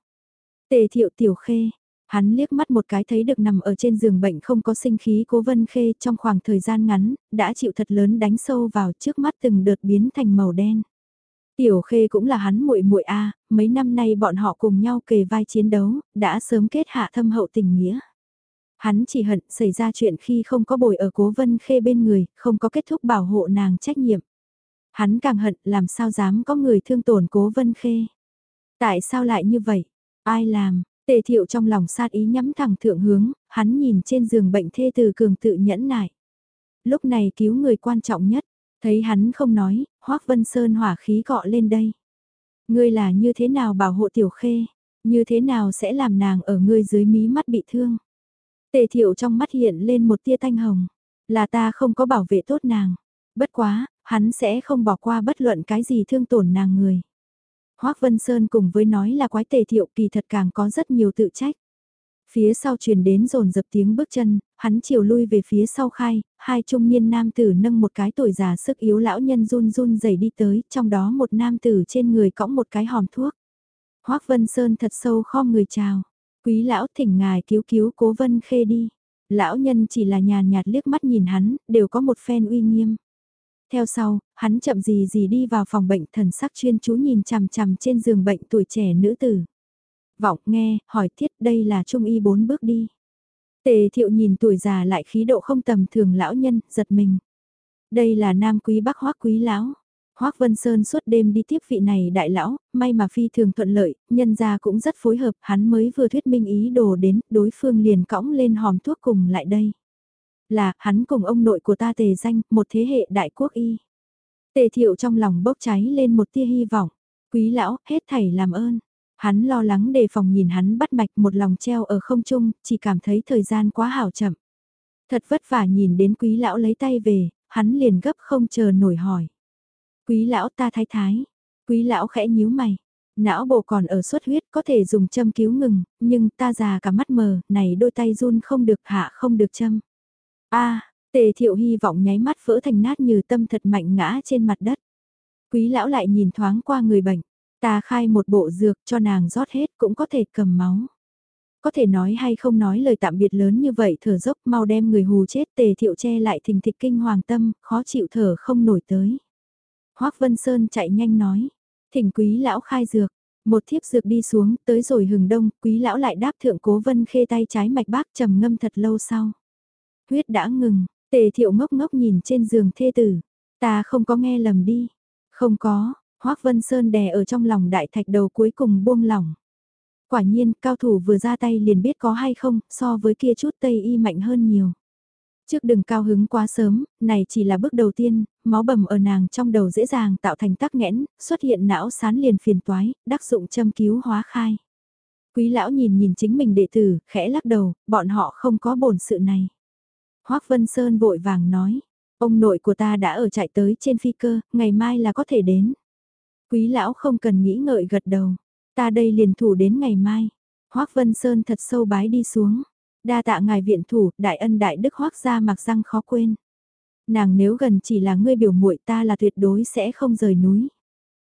Tề thiệu tiểu khê, Hắn liếc mắt một cái thấy được nằm ở trên giường bệnh không có sinh khí cố vân khê trong khoảng thời gian ngắn, đã chịu thật lớn đánh sâu vào trước mắt từng đợt biến thành màu đen. Tiểu khê cũng là hắn muội muội a mấy năm nay bọn họ cùng nhau kề vai chiến đấu, đã sớm kết hạ thâm hậu tình nghĩa. Hắn chỉ hận xảy ra chuyện khi không có bồi ở cố vân khê bên người, không có kết thúc bảo hộ nàng trách nhiệm. Hắn càng hận làm sao dám có người thương tổn cố vân khê. Tại sao lại như vậy? Ai làm? Tề thiệu trong lòng sát ý nhắm thẳng thượng hướng, hắn nhìn trên giường bệnh thê từ cường tự nhẫn nại. Lúc này cứu người quan trọng nhất, thấy hắn không nói, hoắc Vân Sơn hỏa khí cọ lên đây. Ngươi là như thế nào bảo hộ tiểu khê, như thế nào sẽ làm nàng ở ngươi dưới mí mắt bị thương. Tề thiệu trong mắt hiện lên một tia thanh hồng, là ta không có bảo vệ tốt nàng. Bất quá, hắn sẽ không bỏ qua bất luận cái gì thương tổn nàng người. Hoác Vân Sơn cùng với nói là quái tề thiệu kỳ thật càng có rất nhiều tự trách. Phía sau truyền đến rồn dập tiếng bước chân, hắn chiều lui về phía sau khai, hai trung niên nam tử nâng một cái tuổi già sức yếu lão nhân run run dày đi tới, trong đó một nam tử trên người cõng một cái hòm thuốc. Hoác Vân Sơn thật sâu kho người chào, quý lão thỉnh ngài cứu cứu cố vân khê đi. Lão nhân chỉ là nhàn nhạt liếc mắt nhìn hắn, đều có một phen uy nghiêm. Theo sau, hắn chậm gì gì đi vào phòng bệnh thần sắc chuyên chú nhìn chằm chằm trên giường bệnh tuổi trẻ nữ tử. Vọng nghe, hỏi thiết đây là trung y bốn bước đi. Tề thiệu nhìn tuổi già lại khí độ không tầm thường lão nhân, giật mình. Đây là nam quý bắc hoắc quý lão. Hoắc Vân Sơn suốt đêm đi tiếp vị này đại lão, may mà phi thường thuận lợi, nhân gia cũng rất phối hợp, hắn mới vừa thuyết minh ý đồ đến, đối phương liền cõng lên hòm thuốc cùng lại đây là hắn cùng ông nội của ta tề danh, một thế hệ đại quốc y. Tề thiệu trong lòng bốc cháy lên một tia hy vọng. Quý lão, hết thảy làm ơn. Hắn lo lắng đề phòng nhìn hắn bắt mạch một lòng treo ở không trung, chỉ cảm thấy thời gian quá hảo chậm. Thật vất vả nhìn đến quý lão lấy tay về, hắn liền gấp không chờ nổi hỏi. Quý lão ta thái thái. Quý lão khẽ nhíu mày. Não bộ còn ở suất huyết có thể dùng châm cứu ngừng, nhưng ta già cả mắt mờ, này đôi tay run không được hạ không được châm a tề thiệu hy vọng nháy mắt vỡ thành nát như tâm thật mạnh ngã trên mặt đất. Quý lão lại nhìn thoáng qua người bệnh, ta khai một bộ dược cho nàng rót hết cũng có thể cầm máu. Có thể nói hay không nói lời tạm biệt lớn như vậy thở dốc mau đem người hù chết tề thiệu che lại thình thịch kinh hoàng tâm, khó chịu thở không nổi tới. hoắc Vân Sơn chạy nhanh nói, thỉnh quý lão khai dược, một thiếp dược đi xuống tới rồi hừng đông, quý lão lại đáp thượng cố vân khê tay trái mạch bác trầm ngâm thật lâu sau huyết đã ngừng, tề thiệu ngốc ngốc nhìn trên giường thê tử. Ta không có nghe lầm đi. Không có, Hoác Vân Sơn đè ở trong lòng đại thạch đầu cuối cùng buông lỏng. Quả nhiên, cao thủ vừa ra tay liền biết có hay không, so với kia chút Tây Y mạnh hơn nhiều. Trước đừng cao hứng quá sớm, này chỉ là bước đầu tiên, máu bầm ở nàng trong đầu dễ dàng tạo thành tắc nghẽn, xuất hiện não sán liền phiền toái, đắc dụng châm cứu hóa khai. Quý lão nhìn nhìn chính mình đệ tử, khẽ lắc đầu, bọn họ không có bổn sự này. Hoác Vân Sơn vội vàng nói, ông nội của ta đã ở chạy tới trên phi cơ, ngày mai là có thể đến. Quý lão không cần nghĩ ngợi gật đầu, ta đây liền thủ đến ngày mai. Hoác Vân Sơn thật sâu bái đi xuống, đa tạ ngài viện thủ, đại ân đại đức Hoác ra mặc răng khó quên. Nàng nếu gần chỉ là ngươi biểu muội ta là tuyệt đối sẽ không rời núi.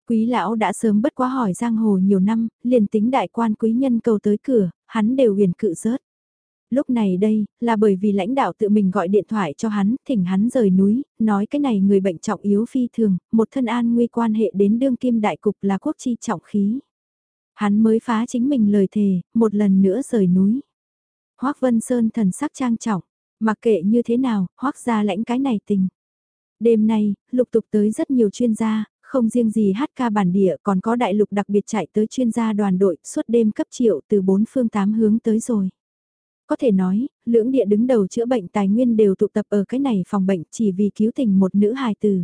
Quý lão đã sớm bất quá hỏi giang hồ nhiều năm, liền tính đại quan quý nhân cầu tới cửa, hắn đều huyền cự rớt lúc này đây, là bởi vì lãnh đạo tự mình gọi điện thoại cho hắn, thỉnh hắn rời núi, nói cái này người bệnh trọng yếu phi thường, một thân an nguy quan hệ đến đương kim đại cục là quốc chi trọng khí. Hắn mới phá chính mình lời thề, một lần nữa rời núi. Hoác Vân Sơn thần sắc trang trọng, mặc kệ như thế nào, hoác ra lãnh cái này tình. Đêm nay, lục tục tới rất nhiều chuyên gia, không riêng gì hát ca bản địa còn có đại lục đặc biệt chạy tới chuyên gia đoàn đội suốt đêm cấp triệu từ bốn phương tám hướng tới rồi. Có thể nói, lưỡng địa đứng đầu chữa bệnh tài nguyên đều tụ tập ở cái này phòng bệnh chỉ vì cứu tình một nữ hài tử.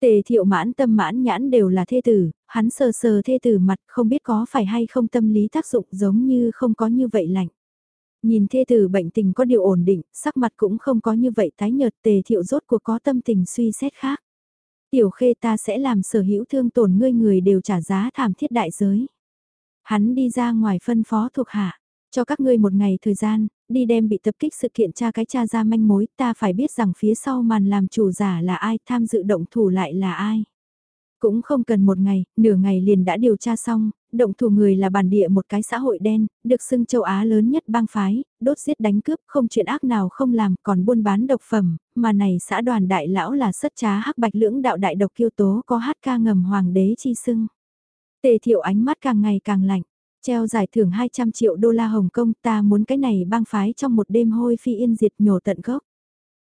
Tề thiệu mãn tâm mãn nhãn đều là thê tử, hắn sờ sờ thê tử mặt không biết có phải hay không tâm lý tác dụng giống như không có như vậy lạnh. Nhìn thê tử bệnh tình có điều ổn định, sắc mặt cũng không có như vậy tái nhợt tề thiệu rốt cuộc có tâm tình suy xét khác. Tiểu khê ta sẽ làm sở hữu thương tổn ngươi người đều trả giá thảm thiết đại giới. Hắn đi ra ngoài phân phó thuộc hạ, cho các ngươi một ngày thời gian, đi đem bị tập kích sự kiện tra cái tra ra manh mối, ta phải biết rằng phía sau màn làm chủ giả là ai, tham dự động thủ lại là ai. Cũng không cần một ngày, nửa ngày liền đã điều tra xong, động thủ người là bản địa một cái xã hội đen, được xưng châu Á lớn nhất bang phái, đốt giết đánh cướp, không chuyện ác nào không làm, còn buôn bán độc phẩm, mà này xã đoàn đại lão là sất trá hắc bạch lưỡng đạo đại độc kiêu tố có hát ca ngầm hoàng đế chi xưng. Tề thiệu ánh mắt càng ngày càng lạnh, treo giải thưởng 200 triệu đô la Hồng Kông ta muốn cái này bang phái trong một đêm hôi phi yên diệt nhổ tận gốc.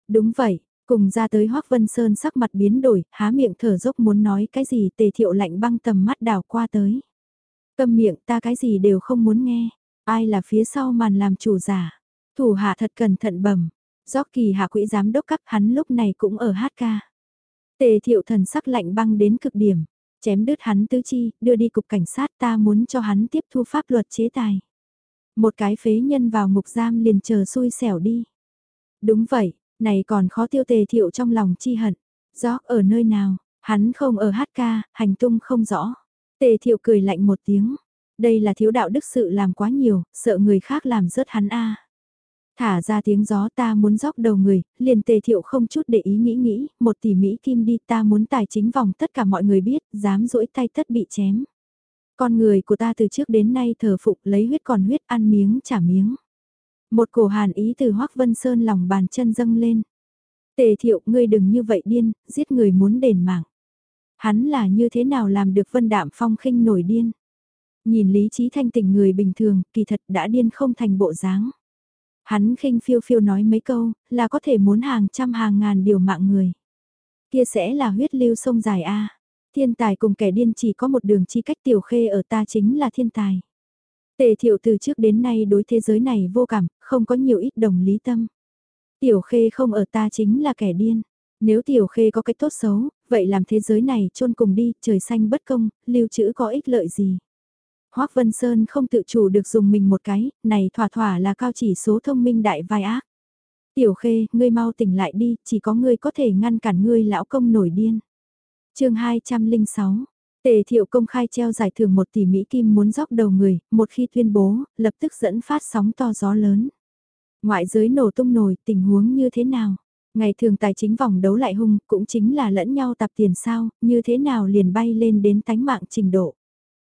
Đúng vậy, Cùng ra tới Hoác Vân Sơn sắc mặt biến đổi, há miệng thở dốc muốn nói cái gì tề thiệu lạnh băng tầm mắt đào qua tới. Câm miệng ta cái gì đều không muốn nghe, ai là phía sau màn làm chủ giả. Thủ hạ thật cẩn thận bẩm gióc kỳ hạ quỹ giám đốc cấp hắn lúc này cũng ở hát ca. Tề thiệu thần sắc lạnh băng đến cực điểm, chém đứt hắn tứ chi, đưa đi cục cảnh sát ta muốn cho hắn tiếp thu pháp luật chế tài. Một cái phế nhân vào ngục giam liền chờ xui xẻo đi. Đúng vậy, này còn khó tiêu tề thiệu trong lòng chi hận. Gió ở nơi nào, hắn không ở hát ca, hành tung không rõ. Tề thiệu cười lạnh một tiếng. Đây là thiếu đạo đức sự làm quá nhiều, sợ người khác làm rớt hắn a. Thả ra tiếng gió ta muốn dóc đầu người, liền tề thiệu không chút để ý nghĩ nghĩ, một tỷ Mỹ kim đi ta muốn tài chính vòng tất cả mọi người biết, dám rỗi tay tất bị chém. Con người của ta từ trước đến nay thờ phục lấy huyết còn huyết ăn miếng trả miếng. Một cổ hàn ý từ Hoác Vân Sơn lòng bàn chân dâng lên. Tề thiệu ngươi đừng như vậy điên, giết người muốn đền mạng. Hắn là như thế nào làm được vân đạm phong khinh nổi điên. Nhìn lý trí thanh tình người bình thường, kỳ thật đã điên không thành bộ dáng. Hắn khinh phiêu phiêu nói mấy câu, là có thể muốn hàng trăm hàng ngàn điều mạng người. Kia sẽ là huyết lưu sông dài A. Thiên tài cùng kẻ điên chỉ có một đường chi cách tiểu khê ở ta chính là thiên tài. Tề thiệu từ trước đến nay đối thế giới này vô cảm, không có nhiều ít đồng lý tâm. Tiểu khê không ở ta chính là kẻ điên. Nếu tiểu khê có cái tốt xấu, vậy làm thế giới này chôn cùng đi, trời xanh bất công, lưu trữ có ích lợi gì. Hoác Vân Sơn không tự chủ được dùng mình một cái, này thỏa thỏa là cao chỉ số thông minh đại vai ác. Tiểu khê, ngươi mau tỉnh lại đi, chỉ có ngươi có thể ngăn cản ngươi lão công nổi điên. chương 206 Tề thiệu công khai treo giải thưởng một tỷ Mỹ Kim muốn dốc đầu người, một khi tuyên bố, lập tức dẫn phát sóng to gió lớn. Ngoại giới nổ tung nổi, tình huống như thế nào? Ngày thường tài chính vòng đấu lại hung, cũng chính là lẫn nhau tập tiền sao, như thế nào liền bay lên đến tánh mạng trình độ.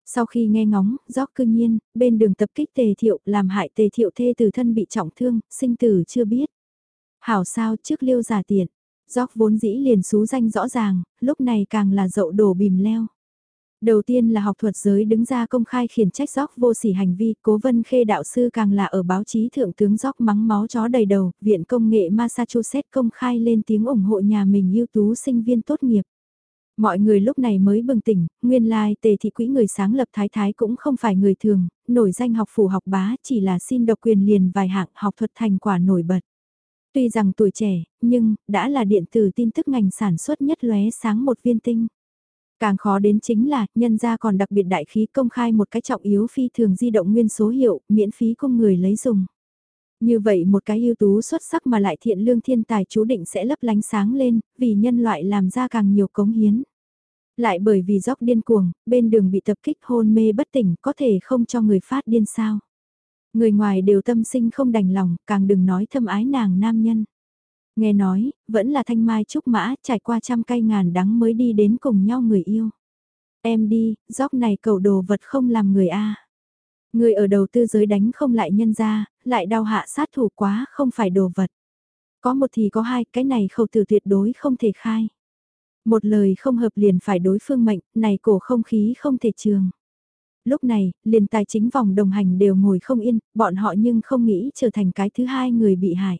Sau khi nghe ngóng, gióc cư nhiên, bên đường tập kích tề thiệu, làm hại tề thiệu thê từ thân bị trọng thương, sinh tử chưa biết. Hảo sao trước liêu giả tiện, gióc vốn dĩ liền xú danh rõ ràng, lúc này càng là dậu đổ bìm leo. Đầu tiên là học thuật giới đứng ra công khai khiển trách gióc vô sỉ hành vi, cố vân khê đạo sư càng là ở báo chí thượng tướng gióc mắng máu chó đầy đầu, Viện Công nghệ Massachusetts công khai lên tiếng ủng hộ nhà mình ưu tú sinh viên tốt nghiệp. Mọi người lúc này mới bừng tỉnh, nguyên lai tề thị quỹ người sáng lập thái thái cũng không phải người thường, nổi danh học phủ học bá chỉ là xin độc quyền liền vài hạng học thuật thành quả nổi bật. Tuy rằng tuổi trẻ, nhưng đã là điện tử tin tức ngành sản xuất nhất lóe sáng một viên tinh. Càng khó đến chính là, nhân gia còn đặc biệt đại khí công khai một cái trọng yếu phi thường di động nguyên số hiệu, miễn phí công người lấy dùng. Như vậy một cái ưu tú xuất sắc mà lại thiện lương thiên tài chú định sẽ lấp lánh sáng lên, vì nhân loại làm ra càng nhiều cống hiến. Lại bởi vì dốc điên cuồng, bên đường bị tập kích hôn mê bất tỉnh có thể không cho người phát điên sao. Người ngoài đều tâm sinh không đành lòng, càng đừng nói thâm ái nàng nam nhân. Nghe nói, vẫn là thanh mai trúc mã trải qua trăm cây ngàn đắng mới đi đến cùng nhau người yêu. Em đi, dốc này cầu đồ vật không làm người A. Người ở đầu tư giới đánh không lại nhân ra, lại đau hạ sát thủ quá không phải đồ vật. Có một thì có hai, cái này khẩu từ tuyệt đối không thể khai. Một lời không hợp liền phải đối phương mệnh, này cổ không khí không thể trường. Lúc này, liền tài chính vòng đồng hành đều ngồi không yên, bọn họ nhưng không nghĩ trở thành cái thứ hai người bị hại.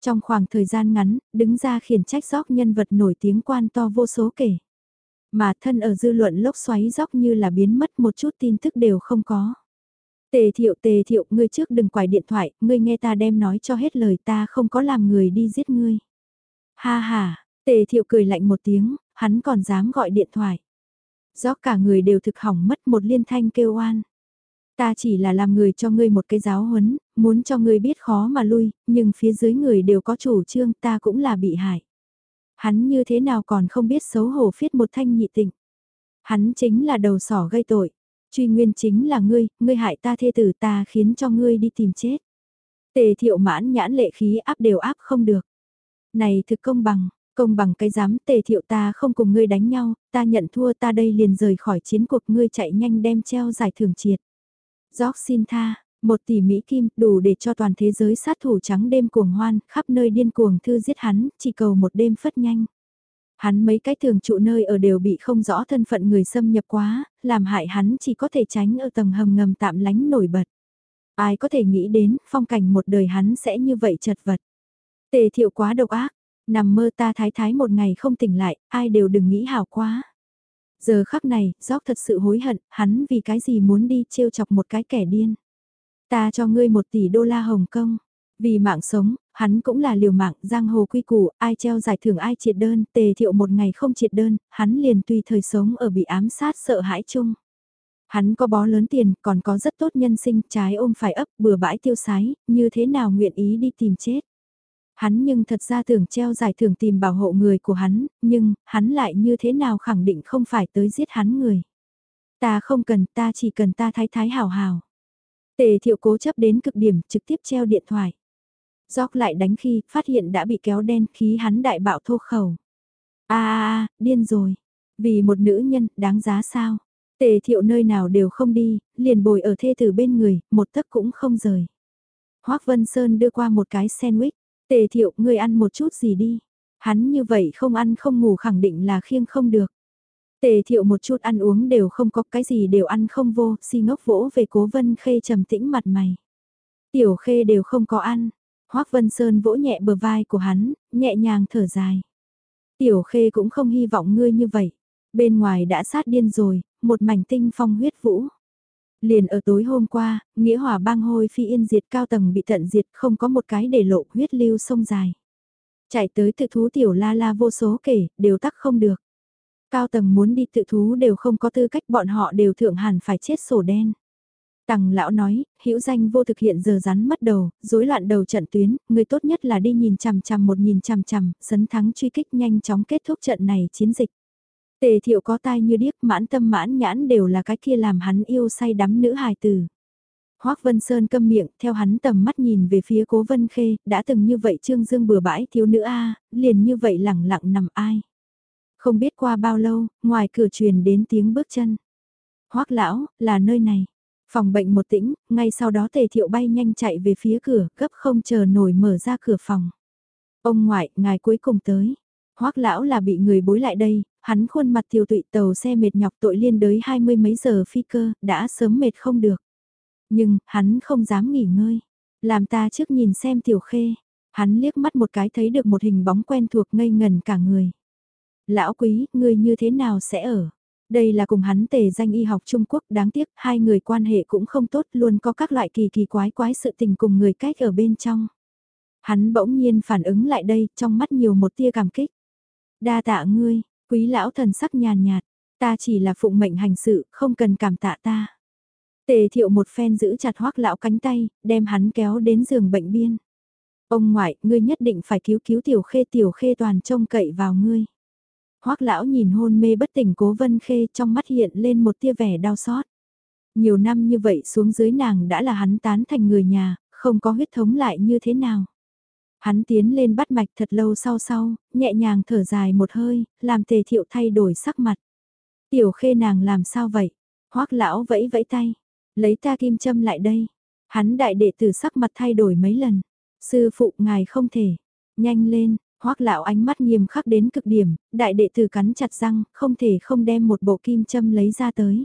Trong khoảng thời gian ngắn, đứng ra khiển trách dóc nhân vật nổi tiếng quan to vô số kể. Mà thân ở dư luận lốc xoáy dóc như là biến mất một chút tin tức đều không có. Tề thiệu tề thiệu, ngươi trước đừng quải điện thoại, ngươi nghe ta đem nói cho hết lời ta không có làm người đi giết ngươi. Ha ha, tề thiệu cười lạnh một tiếng, hắn còn dám gọi điện thoại. Do cả người đều thực hỏng mất một liên thanh kêu oan. Ta chỉ là làm người cho ngươi một cái giáo huấn, muốn cho ngươi biết khó mà lui, nhưng phía dưới người đều có chủ trương ta cũng là bị hại. Hắn như thế nào còn không biết xấu hổ phiết một thanh nhị tịnh. Hắn chính là đầu sỏ gây tội. Truy nguyên chính là ngươi, ngươi hại ta thê tử ta khiến cho ngươi đi tìm chết. Tề thiệu mãn nhãn lệ khí áp đều áp không được. Này thực công bằng, công bằng cái dám tề thiệu ta không cùng ngươi đánh nhau, ta nhận thua ta đây liền rời khỏi chiến cuộc ngươi chạy nhanh đem treo giải thưởng triệt. Gióc xin tha, một tỷ Mỹ Kim đủ để cho toàn thế giới sát thủ trắng đêm cuồng hoan, khắp nơi điên cuồng thư giết hắn, chỉ cầu một đêm phất nhanh. Hắn mấy cái thường trụ nơi ở đều bị không rõ thân phận người xâm nhập quá, làm hại hắn chỉ có thể tránh ở tầng hầm ngầm tạm lánh nổi bật. Ai có thể nghĩ đến phong cảnh một đời hắn sẽ như vậy chật vật. Tề thiệu quá độc ác, nằm mơ ta thái thái một ngày không tỉnh lại, ai đều đừng nghĩ hảo quá. Giờ khắc này, Gióc thật sự hối hận, hắn vì cái gì muốn đi trêu chọc một cái kẻ điên. Ta cho ngươi một tỷ đô la Hồng Kông. Vì mạng sống, hắn cũng là liều mạng, giang hồ quy củ, ai treo giải thưởng ai triệt đơn, tề thiệu một ngày không triệt đơn, hắn liền tùy thời sống ở bị ám sát sợ hãi chung. Hắn có bó lớn tiền, còn có rất tốt nhân sinh, trái ôm phải ấp, bừa bãi tiêu sái, như thế nào nguyện ý đi tìm chết. Hắn nhưng thật ra tưởng treo giải thưởng tìm bảo hộ người của hắn, nhưng, hắn lại như thế nào khẳng định không phải tới giết hắn người. Ta không cần, ta chỉ cần ta thái thái hào hào. Tề thiệu cố chấp đến cực điểm, trực tiếp treo điện thoại. Gióc lại đánh khi, phát hiện đã bị kéo đen, khí hắn đại bạo thô khẩu. a a điên rồi. Vì một nữ nhân, đáng giá sao? Tề thiệu nơi nào đều không đi, liền bồi ở thê tử bên người, một tấc cũng không rời. Hoác Vân Sơn đưa qua một cái sandwich. Tề thiệu, ngươi ăn một chút gì đi. Hắn như vậy không ăn không ngủ khẳng định là khiêng không được. Tề thiệu một chút ăn uống đều không có cái gì đều ăn không vô, si ngốc vỗ về cố vân khê trầm tĩnh mặt mày. Tiểu khê đều không có ăn, hoắc vân sơn vỗ nhẹ bờ vai của hắn, nhẹ nhàng thở dài. Tiểu khê cũng không hy vọng ngươi như vậy, bên ngoài đã sát điên rồi, một mảnh tinh phong huyết vũ. Liền ở tối hôm qua, nghĩa hỏa bang hôi phi yên diệt cao tầng bị tận diệt không có một cái để lộ huyết lưu sông dài. Chạy tới tự thú tiểu la la vô số kể, đều tắc không được. Cao tầng muốn đi tự thú đều không có tư cách bọn họ đều thượng hẳn phải chết sổ đen. Tằng lão nói, hữu danh vô thực hiện giờ rắn mất đầu, rối loạn đầu trận tuyến, người tốt nhất là đi nhìn chằm chằm một nhìn chằm chằm, sấn thắng truy kích nhanh chóng kết thúc trận này chiến dịch. Tề thiệu có tai như điếc mãn tâm mãn nhãn đều là cái kia làm hắn yêu say đắm nữ hài tử. Hoác Vân Sơn câm miệng, theo hắn tầm mắt nhìn về phía cố Vân Khê, đã từng như vậy Trương Dương bừa bãi thiếu nữ A, liền như vậy lẳng lặng nằm ai. Không biết qua bao lâu, ngoài cửa truyền đến tiếng bước chân. Hoác lão, là nơi này. Phòng bệnh một tĩnh, ngay sau đó tề thiệu bay nhanh chạy về phía cửa, gấp không chờ nổi mở ra cửa phòng. Ông ngoại, ngài cuối cùng tới. Hoác lão là bị người bối lại đây, hắn khuôn mặt tiêu tụy tàu xe mệt nhọc tội liên đới hai mươi mấy giờ phi cơ, đã sớm mệt không được. Nhưng, hắn không dám nghỉ ngơi. Làm ta trước nhìn xem tiểu khê. Hắn liếc mắt một cái thấy được một hình bóng quen thuộc ngây ngần cả người. Lão quý, người như thế nào sẽ ở? Đây là cùng hắn tề danh y học Trung Quốc đáng tiếc, hai người quan hệ cũng không tốt luôn có các loại kỳ kỳ quái quái sự tình cùng người cách ở bên trong. Hắn bỗng nhiên phản ứng lại đây, trong mắt nhiều một tia cảm kích. Đa tạ ngươi, quý lão thần sắc nhàn nhạt, ta chỉ là phụng mệnh hành sự, không cần cảm tạ ta. Tề thiệu một phen giữ chặt hoác lão cánh tay, đem hắn kéo đến giường bệnh biên. Ông ngoại, ngươi nhất định phải cứu cứu tiểu khê tiểu khê toàn trông cậy vào ngươi. Hoắc lão nhìn hôn mê bất tỉnh cố vân khê trong mắt hiện lên một tia vẻ đau xót. Nhiều năm như vậy xuống dưới nàng đã là hắn tán thành người nhà, không có huyết thống lại như thế nào. Hắn tiến lên bắt mạch thật lâu sau sau, nhẹ nhàng thở dài một hơi, làm tề thiệu thay đổi sắc mặt. Tiểu khê nàng làm sao vậy? Hoắc lão vẫy vẫy tay, lấy ta kim châm lại đây. Hắn đại đệ tử sắc mặt thay đổi mấy lần. Sư phụ ngài không thể. Nhanh lên, Hoắc lão ánh mắt nghiêm khắc đến cực điểm, đại đệ tử cắn chặt răng, không thể không đem một bộ kim châm lấy ra tới.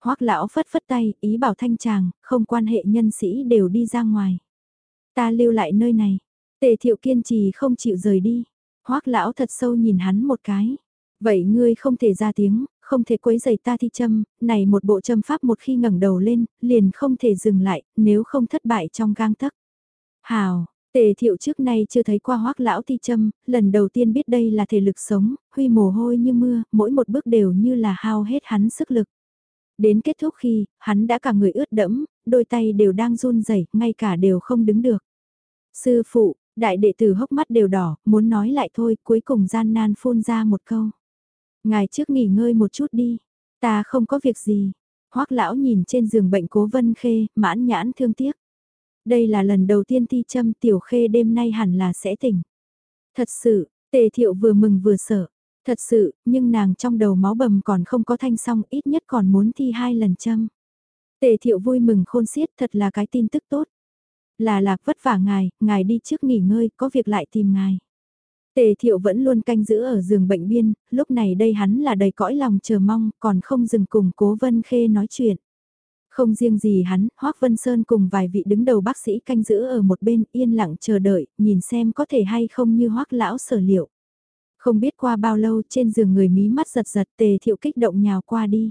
Hoắc lão phất phất tay, ý bảo thanh chàng, không quan hệ nhân sĩ đều đi ra ngoài. Ta lưu lại nơi này. Tề thiệu kiên trì không chịu rời đi. Hoắc lão thật sâu nhìn hắn một cái. Vậy ngươi không thể ra tiếng, không thể quấy giày ta thi châm, này một bộ châm pháp một khi ngẩng đầu lên, liền không thể dừng lại, nếu không thất bại trong gang tấc. Hào, Tề thiệu trước nay chưa thấy qua hoác lão ti châm, lần đầu tiên biết đây là thể lực sống, huy mồ hôi như mưa, mỗi một bước đều như là hao hết hắn sức lực. Đến kết thúc khi, hắn đã cả người ướt đẫm, đôi tay đều đang run rẩy, ngay cả đều không đứng được. Sư phụ, đại đệ tử hốc mắt đều đỏ, muốn nói lại thôi, cuối cùng gian nan phun ra một câu. Ngài trước nghỉ ngơi một chút đi, ta không có việc gì. Hoắc lão nhìn trên giường bệnh cố vân khê, mãn nhãn thương tiếc. Đây là lần đầu tiên thi châm tiểu khê đêm nay hẳn là sẽ tỉnh. Thật sự, tề thiệu vừa mừng vừa sợ. Thật sự, nhưng nàng trong đầu máu bầm còn không có thanh xong ít nhất còn muốn thi hai lần châm. Tề thiệu vui mừng khôn xiết thật là cái tin tức tốt. Là lạc vất vả ngài, ngài đi trước nghỉ ngơi, có việc lại tìm ngài. Tề thiệu vẫn luôn canh giữ ở giường bệnh biên, lúc này đây hắn là đầy cõi lòng chờ mong, còn không dừng cùng cố vân khê nói chuyện. Không riêng gì hắn, Hoác Vân Sơn cùng vài vị đứng đầu bác sĩ canh giữ ở một bên yên lặng chờ đợi, nhìn xem có thể hay không như Hoác lão sở liệu. Không biết qua bao lâu trên giường người mí mắt giật giật tề thiệu kích động nhào qua đi.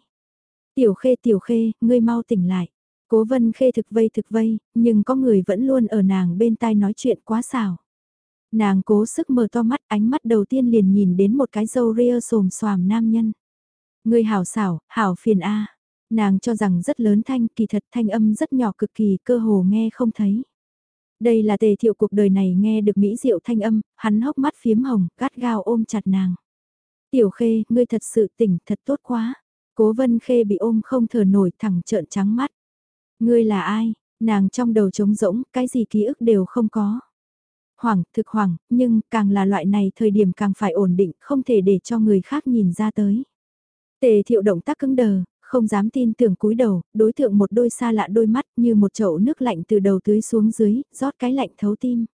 Tiểu khê tiểu khê, ngươi mau tỉnh lại. Cố vân khê thực vây thực vây, nhưng có người vẫn luôn ở nàng bên tai nói chuyện quá xào. Nàng cố sức mở to mắt ánh mắt đầu tiên liền nhìn đến một cái dâu ria xồm xoàm nam nhân. Người hảo xảo, hảo phiền a Nàng cho rằng rất lớn thanh, kỳ thật thanh âm rất nhỏ cực kỳ, cơ hồ nghe không thấy. Đây là tề thiệu cuộc đời này nghe được mỹ diệu thanh âm, hắn hốc mắt phiếm hồng, gắt gao ôm chặt nàng. Tiểu khê, ngươi thật sự tỉnh, thật tốt quá. Cố vân khê bị ôm không thở nổi thẳng trợn trắng mắt. Ngươi là ai? Nàng trong đầu trống rỗng, cái gì ký ức đều không có. Hoảng, thực hoảng, nhưng càng là loại này thời điểm càng phải ổn định, không thể để cho người khác nhìn ra tới. Tề thiệu động tác cứng đờ, không dám tin tưởng cúi đầu, đối tượng một đôi xa lạ đôi mắt như một chậu nước lạnh từ đầu tưới xuống dưới, rót cái lạnh thấu tim.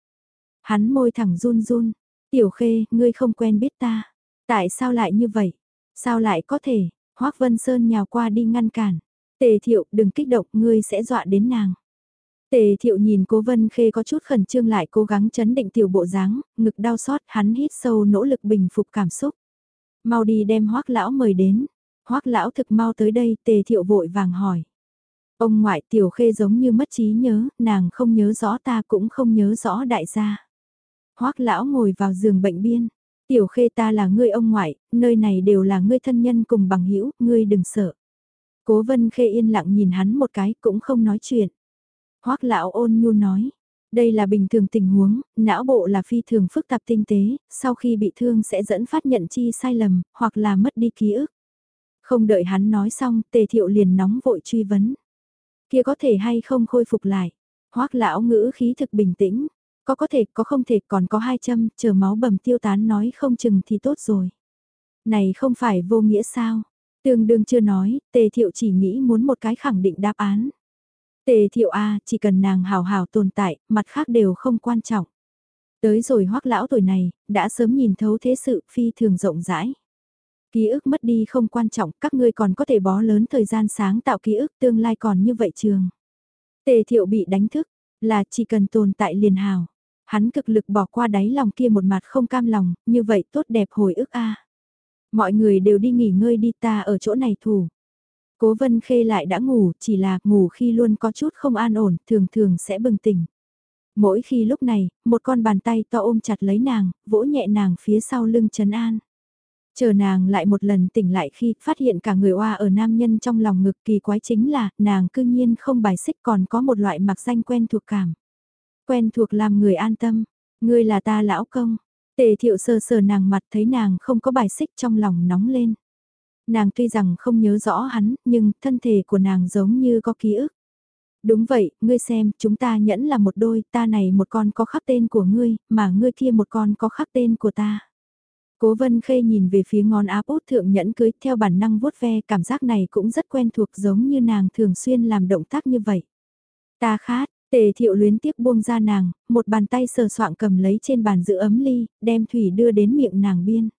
Hắn môi thẳng run run, tiểu khê, ngươi không quen biết ta. Tại sao lại như vậy? Sao lại có thể? Hoác Vân Sơn nhào qua đi ngăn cản. Tề thiệu, đừng kích động, ngươi sẽ dọa đến nàng. Tề thiệu nhìn cố vân khê có chút khẩn trương lại cố gắng chấn định tiểu bộ dáng, ngực đau xót, hắn hít sâu nỗ lực bình phục cảm xúc. Mau đi đem hoác lão mời đến, hoắc lão thực mau tới đây, tề thiệu vội vàng hỏi. Ông ngoại tiểu khê giống như mất trí nhớ, nàng không nhớ rõ ta cũng không nhớ rõ đại gia. hoắc lão ngồi vào giường bệnh biên. Tiểu khê ta là ngươi ông ngoại, nơi này đều là ngươi thân nhân cùng bằng hữu ngươi đừng sợ. Cố vân khê yên lặng nhìn hắn một cái cũng không nói chuyện. hoắc lão ôn nhu nói, đây là bình thường tình huống, não bộ là phi thường phức tạp tinh tế, sau khi bị thương sẽ dẫn phát nhận chi sai lầm, hoặc là mất đi ký ức. Không đợi hắn nói xong, tề thiệu liền nóng vội truy vấn. Kia có thể hay không khôi phục lại. Hoác lão ngữ khí thực bình tĩnh. Có có thể, có không thể, còn có hai châm, chờ máu bầm tiêu tán nói không chừng thì tốt rồi. Này không phải vô nghĩa sao? Tương đương chưa nói, tề thiệu chỉ nghĩ muốn một cái khẳng định đáp án. Tề thiệu A, chỉ cần nàng hào hào tồn tại, mặt khác đều không quan trọng. Tới rồi hoác lão tuổi này, đã sớm nhìn thấu thế sự phi thường rộng rãi. Ký ức mất đi không quan trọng, các ngươi còn có thể bó lớn thời gian sáng tạo ký ức tương lai còn như vậy trường. Tề thiệu bị đánh thức, là chỉ cần tồn tại liền hào. Hắn cực lực bỏ qua đáy lòng kia một mặt không cam lòng, như vậy tốt đẹp hồi ức a. Mọi người đều đi nghỉ ngơi đi ta ở chỗ này thủ. Cố vân khê lại đã ngủ, chỉ là ngủ khi luôn có chút không an ổn, thường thường sẽ bừng tỉnh. Mỗi khi lúc này, một con bàn tay to ôm chặt lấy nàng, vỗ nhẹ nàng phía sau lưng trấn an. Chờ nàng lại một lần tỉnh lại khi phát hiện cả người oa ở nam nhân trong lòng ngực kỳ quái chính là nàng cư nhiên không bài xích còn có một loại mặc danh quen thuộc cảm. Quen thuộc làm người an tâm, ngươi là ta lão công. Tề thiệu sờ sờ nàng mặt thấy nàng không có bài xích trong lòng nóng lên. Nàng tuy rằng không nhớ rõ hắn, nhưng thân thể của nàng giống như có ký ức. Đúng vậy, ngươi xem, chúng ta nhẫn là một đôi, ta này một con có khắc tên của ngươi, mà ngươi kia một con có khắc tên của ta. Cố vân khê nhìn về phía ngón áp út thượng nhẫn cưới theo bản năng vuốt ve cảm giác này cũng rất quen thuộc giống như nàng thường xuyên làm động tác như vậy. Ta khát, tề thiệu luyến tiếc buông ra nàng, một bàn tay sờ soạng cầm lấy trên bàn giữ ấm ly, đem thủy đưa đến miệng nàng biên.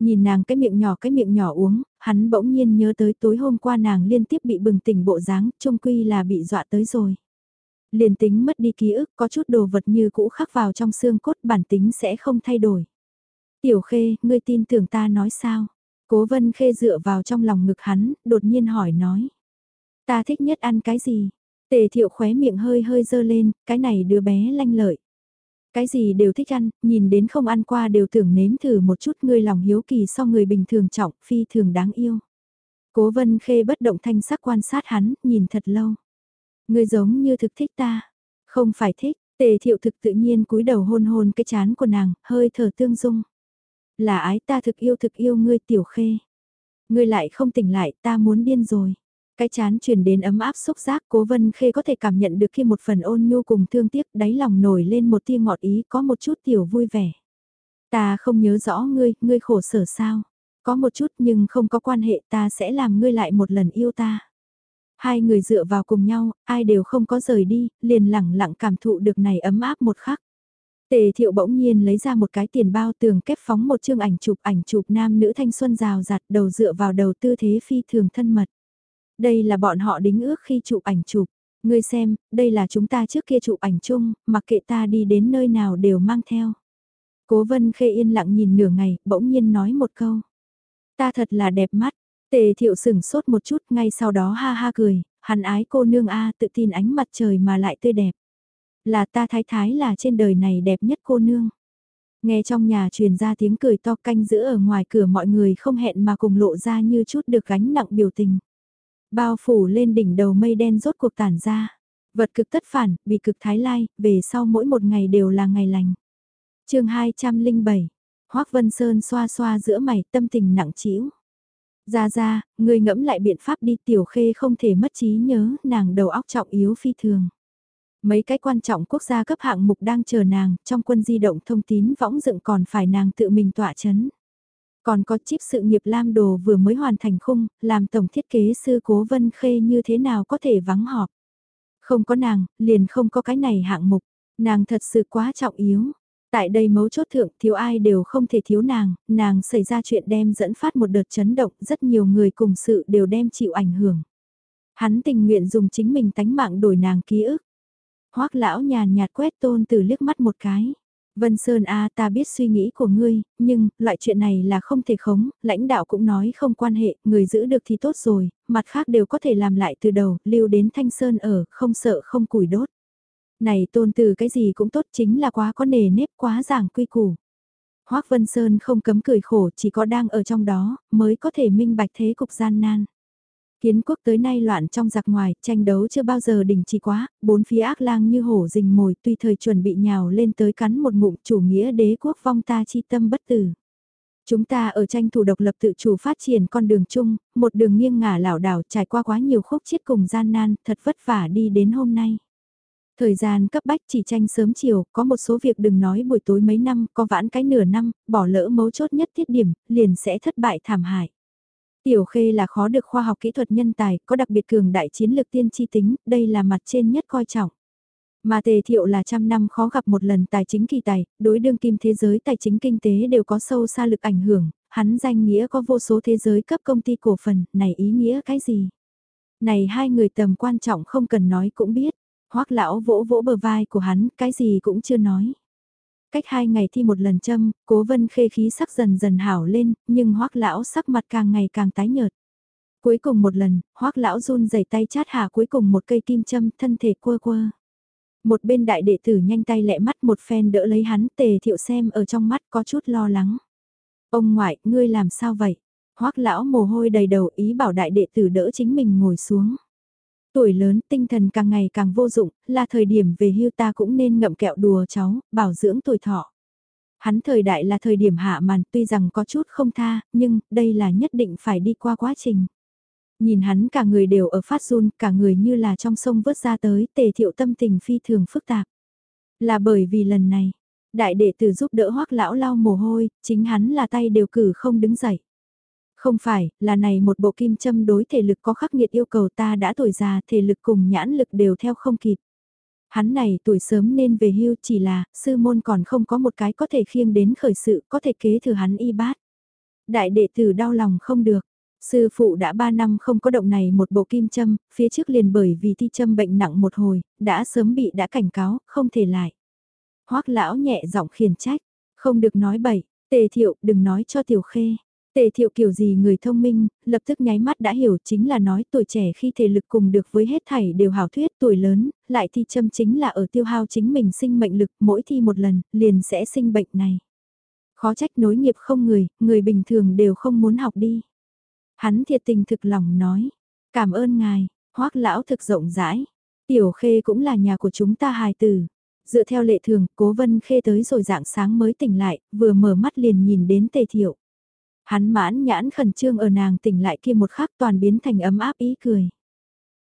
Nhìn nàng cái miệng nhỏ cái miệng nhỏ uống, hắn bỗng nhiên nhớ tới tối hôm qua nàng liên tiếp bị bừng tỉnh bộ dáng, trông quy là bị dọa tới rồi. Liền tính mất đi ký ức có chút đồ vật như cũ khắc vào trong xương cốt bản tính sẽ không thay đổi. Tiểu Khê, ngươi tin tưởng ta nói sao? Cố Vân Khê dựa vào trong lòng ngực hắn, đột nhiên hỏi nói. Ta thích nhất ăn cái gì? Tề thiệu khóe miệng hơi hơi dơ lên, cái này đứa bé lanh lợi. Cái gì đều thích ăn, nhìn đến không ăn qua đều tưởng nếm thử một chút ngươi lòng hiếu kỳ so người bình thường trọng, phi thường đáng yêu. Cố vân khê bất động thanh sắc quan sát hắn, nhìn thật lâu. Ngươi giống như thực thích ta. Không phải thích, tề thiệu thực tự nhiên cúi đầu hôn hôn cái chán của nàng, hơi thở tương dung. Là ái ta thực yêu thực yêu ngươi tiểu khê. Ngươi lại không tỉnh lại ta muốn điên rồi. Cái chán truyền đến ấm áp xúc giác cố vân khê có thể cảm nhận được khi một phần ôn nhu cùng thương tiếc đáy lòng nổi lên một tia ngọt ý có một chút tiểu vui vẻ. Ta không nhớ rõ ngươi, ngươi khổ sở sao. Có một chút nhưng không có quan hệ ta sẽ làm ngươi lại một lần yêu ta. Hai người dựa vào cùng nhau, ai đều không có rời đi, liền lẳng lặng cảm thụ được này ấm áp một khắc. Tề thiệu bỗng nhiên lấy ra một cái tiền bao tường kép phóng một chương ảnh chụp ảnh chụp nam nữ thanh xuân rào rạt đầu dựa vào đầu tư thế phi thường thân mật. Đây là bọn họ đính ước khi chụp ảnh chụp. Ngươi xem, đây là chúng ta trước kia chụp ảnh chung, mặc kệ ta đi đến nơi nào đều mang theo. Cố vân khê yên lặng nhìn nửa ngày, bỗng nhiên nói một câu. Ta thật là đẹp mắt, tề thiệu sửng sốt một chút ngay sau đó ha ha cười, hắn ái cô nương A tự tin ánh mặt trời mà lại tươi đẹp. Là ta thái thái là trên đời này đẹp nhất cô nương. Nghe trong nhà truyền ra tiếng cười to canh giữ ở ngoài cửa mọi người không hẹn mà cùng lộ ra như chút được gánh nặng biểu tình. Bao phủ lên đỉnh đầu mây đen rốt cuộc tản ra. Vật cực tất phản, bị cực thái lai, về sau mỗi một ngày đều là ngày lành. chương 207, Hoác Vân Sơn xoa xoa giữa mày tâm tình nặng trĩu. Ra ra, người ngẫm lại biện pháp đi tiểu khê không thể mất trí nhớ, nàng đầu óc trọng yếu phi thường. Mấy cái quan trọng quốc gia cấp hạng mục đang chờ nàng, trong quân di động thông tín võng dựng còn phải nàng tự mình tỏa chấn. Còn có chip sự nghiệp Lam Đồ vừa mới hoàn thành khung, làm tổng thiết kế sư cố Vân Khê như thế nào có thể vắng họp. Không có nàng, liền không có cái này hạng mục, nàng thật sự quá trọng yếu. Tại đây mấu chốt thượng thiếu ai đều không thể thiếu nàng, nàng xảy ra chuyện đem dẫn phát một đợt chấn động, rất nhiều người cùng sự đều đem chịu ảnh hưởng. Hắn tình nguyện dùng chính mình tánh mạng đổi nàng ký ức hoắc lão nhàn nhạt quét tôn từ liếc mắt một cái. Vân Sơn A ta biết suy nghĩ của ngươi, nhưng, loại chuyện này là không thể khống, lãnh đạo cũng nói không quan hệ, người giữ được thì tốt rồi, mặt khác đều có thể làm lại từ đầu, lưu đến Thanh Sơn ở, không sợ không củi đốt. Này tôn từ cái gì cũng tốt chính là quá có nề nếp quá giảng quy củ. Hoác Vân Sơn không cấm cười khổ chỉ có đang ở trong đó, mới có thể minh bạch thế cục gian nan. Kiến quốc tới nay loạn trong giặc ngoài, tranh đấu chưa bao giờ đình chỉ quá, bốn phía ác lang như hổ rình mồi tuy thời chuẩn bị nhào lên tới cắn một ngụm chủ nghĩa đế quốc vong ta chi tâm bất tử. Chúng ta ở tranh thủ độc lập tự chủ phát triển con đường chung, một đường nghiêng ngả lảo đảo trải qua quá nhiều khúc chiết cùng gian nan, thật vất vả đi đến hôm nay. Thời gian cấp bách chỉ tranh sớm chiều, có một số việc đừng nói buổi tối mấy năm, có vãn cái nửa năm, bỏ lỡ mấu chốt nhất thiết điểm, liền sẽ thất bại thảm hại. Tiểu Khê là khó được khoa học kỹ thuật nhân tài, có đặc biệt cường đại chiến lược tiên tri tính, đây là mặt trên nhất coi trọng. Mà tề thiệu là trăm năm khó gặp một lần tài chính kỳ tài, đối đương kim thế giới tài chính kinh tế đều có sâu xa lực ảnh hưởng, hắn danh nghĩa có vô số thế giới cấp công ty cổ phần, này ý nghĩa cái gì? Này hai người tầm quan trọng không cần nói cũng biết, hoắc lão vỗ vỗ bờ vai của hắn, cái gì cũng chưa nói. Cách hai ngày thi một lần châm, cố vân khê khí sắc dần dần hảo lên, nhưng hoắc lão sắc mặt càng ngày càng tái nhợt. Cuối cùng một lần, hoắc lão run rẩy tay chát hạ cuối cùng một cây kim châm thân thể quơ quơ. Một bên đại đệ tử nhanh tay lẹ mắt một phen đỡ lấy hắn tề thiệu xem ở trong mắt có chút lo lắng. Ông ngoại, ngươi làm sao vậy? hoắc lão mồ hôi đầy đầu ý bảo đại đệ tử đỡ chính mình ngồi xuống. Tuổi lớn tinh thần càng ngày càng vô dụng, là thời điểm về hưu ta cũng nên ngậm kẹo đùa cháu, bảo dưỡng tuổi thọ. Hắn thời đại là thời điểm hạ màn tuy rằng có chút không tha, nhưng đây là nhất định phải đi qua quá trình. Nhìn hắn cả người đều ở phát run, cả người như là trong sông vớt ra tới, tề thiệu tâm tình phi thường phức tạp. Là bởi vì lần này, đại đệ tử giúp đỡ hoắc lão lau mồ hôi, chính hắn là tay đều cử không đứng dậy. Không phải, là này một bộ kim châm đối thể lực có khắc nghiệt yêu cầu ta đã tuổi già, thể lực cùng nhãn lực đều theo không kịp. Hắn này tuổi sớm nên về hưu chỉ là, sư môn còn không có một cái có thể khiêng đến khởi sự, có thể kế thừa hắn y bát. Đại đệ tử đau lòng không được. Sư phụ đã 3 năm không có động này một bộ kim châm, phía trước liền bởi vì thi châm bệnh nặng một hồi, đã sớm bị đã cảnh cáo, không thể lại. Hoác lão nhẹ giọng khiển trách, không được nói bậy, tề thiệu đừng nói cho tiểu khê. Tề thiệu kiểu gì người thông minh, lập tức nháy mắt đã hiểu chính là nói tuổi trẻ khi thể lực cùng được với hết thảy đều hảo thuyết tuổi lớn, lại thi châm chính là ở tiêu hao chính mình sinh mệnh lực mỗi thi một lần, liền sẽ sinh bệnh này. Khó trách nối nghiệp không người, người bình thường đều không muốn học đi. Hắn thiệt tình thực lòng nói, cảm ơn ngài, hoắc lão thực rộng rãi, tiểu khê cũng là nhà của chúng ta hài tử. Dựa theo lệ thường, cố vân khê tới rồi dạng sáng mới tỉnh lại, vừa mở mắt liền nhìn đến tề thiệu. Hắn mãn nhãn khẩn trương ở nàng tỉnh lại kia một khắc toàn biến thành ấm áp ý cười.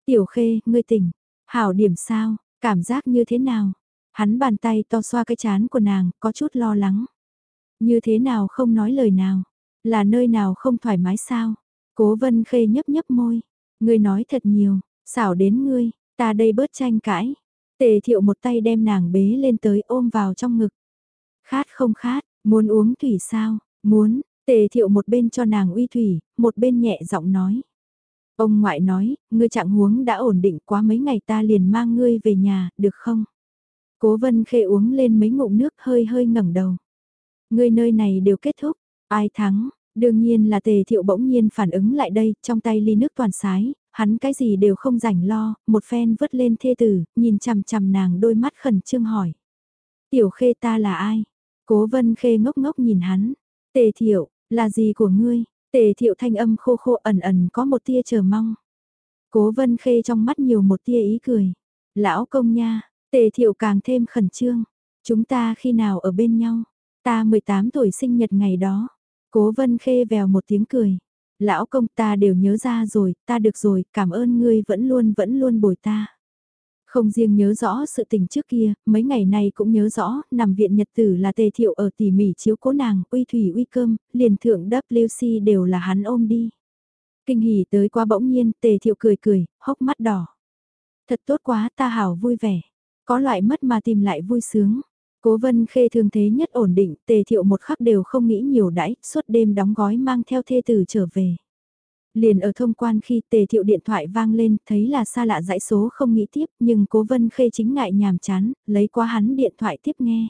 Tiểu khê, ngươi tỉnh, hảo điểm sao, cảm giác như thế nào? Hắn bàn tay to xoa cái chán của nàng, có chút lo lắng. Như thế nào không nói lời nào? Là nơi nào không thoải mái sao? Cố vân khê nhấp nhấp môi. Ngươi nói thật nhiều, xảo đến ngươi, ta đây bớt tranh cãi. Tề thiệu một tay đem nàng bế lên tới ôm vào trong ngực. Khát không khát, muốn uống thủy sao? Muốn, tề thiệu một bên cho nàng uy thủy, một bên nhẹ giọng nói. Ông ngoại nói, ngươi trạng huống đã ổn định quá mấy ngày ta liền mang ngươi về nhà, được không? Cố vân khê uống lên mấy ngụm nước hơi hơi ngẩng đầu. Ngươi nơi này đều kết thúc, ai thắng? Đương nhiên là tề thiệu bỗng nhiên phản ứng lại đây, trong tay ly nước toàn sái, hắn cái gì đều không rảnh lo, một phen vứt lên thê tử, nhìn chằm chằm nàng đôi mắt khẩn trương hỏi. Tiểu khê ta là ai? Cố vân khê ngốc ngốc nhìn hắn. Tề thiệu, là gì của ngươi? Tề thiệu thanh âm khô khô ẩn ẩn có một tia chờ mong. Cố vân khê trong mắt nhiều một tia ý cười. Lão công nha, tề thiệu càng thêm khẩn trương. Chúng ta khi nào ở bên nhau? Ta 18 tuổi sinh nhật ngày đó. Cố vân khê vèo một tiếng cười. Lão công ta đều nhớ ra rồi, ta được rồi, cảm ơn ngươi vẫn luôn vẫn luôn bồi ta. Không riêng nhớ rõ sự tình trước kia, mấy ngày này cũng nhớ rõ, nằm viện nhật tử là tề thiệu ở tỉ mỉ chiếu cố nàng, uy thủy uy cơm, liền thượng WC đều là hắn ôm đi. Kinh hỉ tới qua bỗng nhiên, tề thiệu cười cười, hốc mắt đỏ. Thật tốt quá, ta hảo vui vẻ. Có loại mất mà tìm lại vui sướng. Cố vân khê thường thế nhất ổn định, tề thiệu một khắc đều không nghĩ nhiều đãi, suốt đêm đóng gói mang theo thê tử trở về. Liền ở thông quan khi tề thiệu điện thoại vang lên, thấy là xa lạ dãy số không nghĩ tiếp, nhưng cố vân khê chính ngại nhàm chán, lấy qua hắn điện thoại tiếp nghe.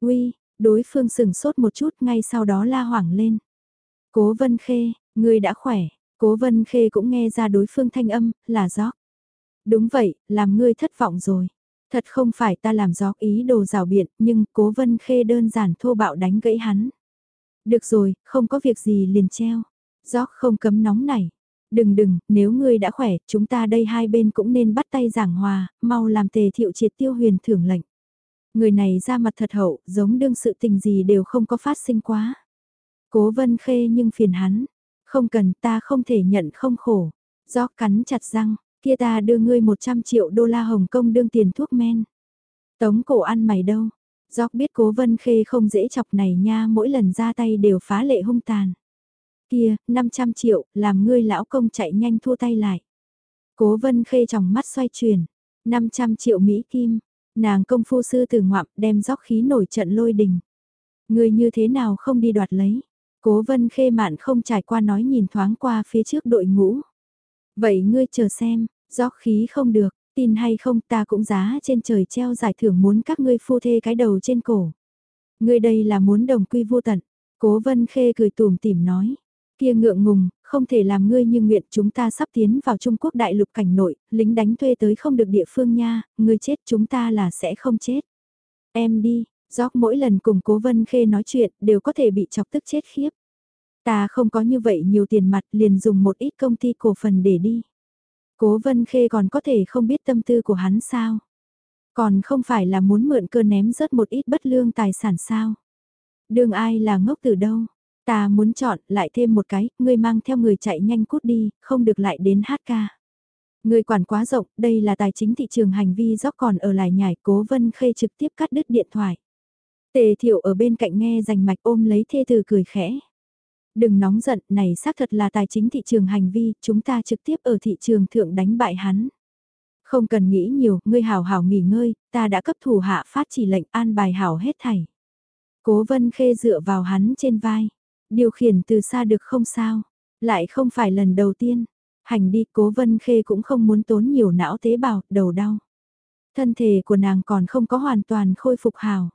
Uy, đối phương sừng sốt một chút ngay sau đó la hoảng lên. Cố vân khê, người đã khỏe, cố vân khê cũng nghe ra đối phương thanh âm, là gió. Đúng vậy, làm ngươi thất vọng rồi. Thật không phải ta làm gió ý đồ rào biện, nhưng cố vân khê đơn giản thô bạo đánh gãy hắn. Được rồi, không có việc gì liền treo. Gióc không cấm nóng này. Đừng đừng, nếu ngươi đã khỏe, chúng ta đây hai bên cũng nên bắt tay giảng hòa, mau làm tề thiệu triệt tiêu huyền thưởng lệnh. Người này ra mặt thật hậu, giống đương sự tình gì đều không có phát sinh quá. Cố vân khê nhưng phiền hắn. Không cần ta không thể nhận không khổ. Gió cắn chặt răng, Kia ta đưa ngươi 100 triệu đô la Hồng Kông đương tiền thuốc men. Tống cổ ăn mày đâu. Gióc biết cố vân khê không dễ chọc này nha mỗi lần ra tay đều phá lệ hung tàn. Kia, 500 triệu, làm ngươi lão công chạy nhanh thua tay lại. Cố vân khê trong mắt xoay chuyển. 500 triệu Mỹ Kim. Nàng công phu sư từ ngoạm đem gióc khí nổi trận lôi đình. Ngươi như thế nào không đi đoạt lấy. Cố vân khê mạn không trải qua nói nhìn thoáng qua phía trước đội ngũ. Vậy ngươi chờ xem, gió khí không được, tin hay không ta cũng giá trên trời treo giải thưởng muốn các ngươi phu thê cái đầu trên cổ. Ngươi đây là muốn đồng quy vô tận. Cố vân khê cười tùm tìm nói. Kia ngượng ngùng, không thể làm ngươi như nguyện chúng ta sắp tiến vào Trung Quốc đại lục cảnh nội, lính đánh thuê tới không được địa phương nha, ngươi chết chúng ta là sẽ không chết. Em đi, gióc mỗi lần cùng cố vân khê nói chuyện đều có thể bị chọc tức chết khiếp. Ta không có như vậy nhiều tiền mặt liền dùng một ít công ty cổ phần để đi. Cố Vân Khê còn có thể không biết tâm tư của hắn sao? Còn không phải là muốn mượn cơ ném rớt một ít bất lương tài sản sao? Đường ai là ngốc từ đâu? Ta muốn chọn lại thêm một cái, ngươi mang theo người chạy nhanh cút đi, không được lại đến hát ca. Người quản quá rộng, đây là tài chính thị trường hành vi dốc còn ở lại nhảy cố vân khê trực tiếp cắt đứt điện thoại. Tề thiệu ở bên cạnh nghe rành mạch ôm lấy thê từ cười khẽ. Đừng nóng giận, này xác thật là tài chính thị trường hành vi, chúng ta trực tiếp ở thị trường thượng đánh bại hắn. Không cần nghĩ nhiều, ngươi hảo hảo nghỉ ngơi, ta đã cấp thủ hạ phát chỉ lệnh an bài hảo hết thảy. Cố vân khê dựa vào hắn trên vai, điều khiển từ xa được không sao, lại không phải lần đầu tiên, hành đi cố vân khê cũng không muốn tốn nhiều não tế bào, đầu đau. Thân thể của nàng còn không có hoàn toàn khôi phục hào.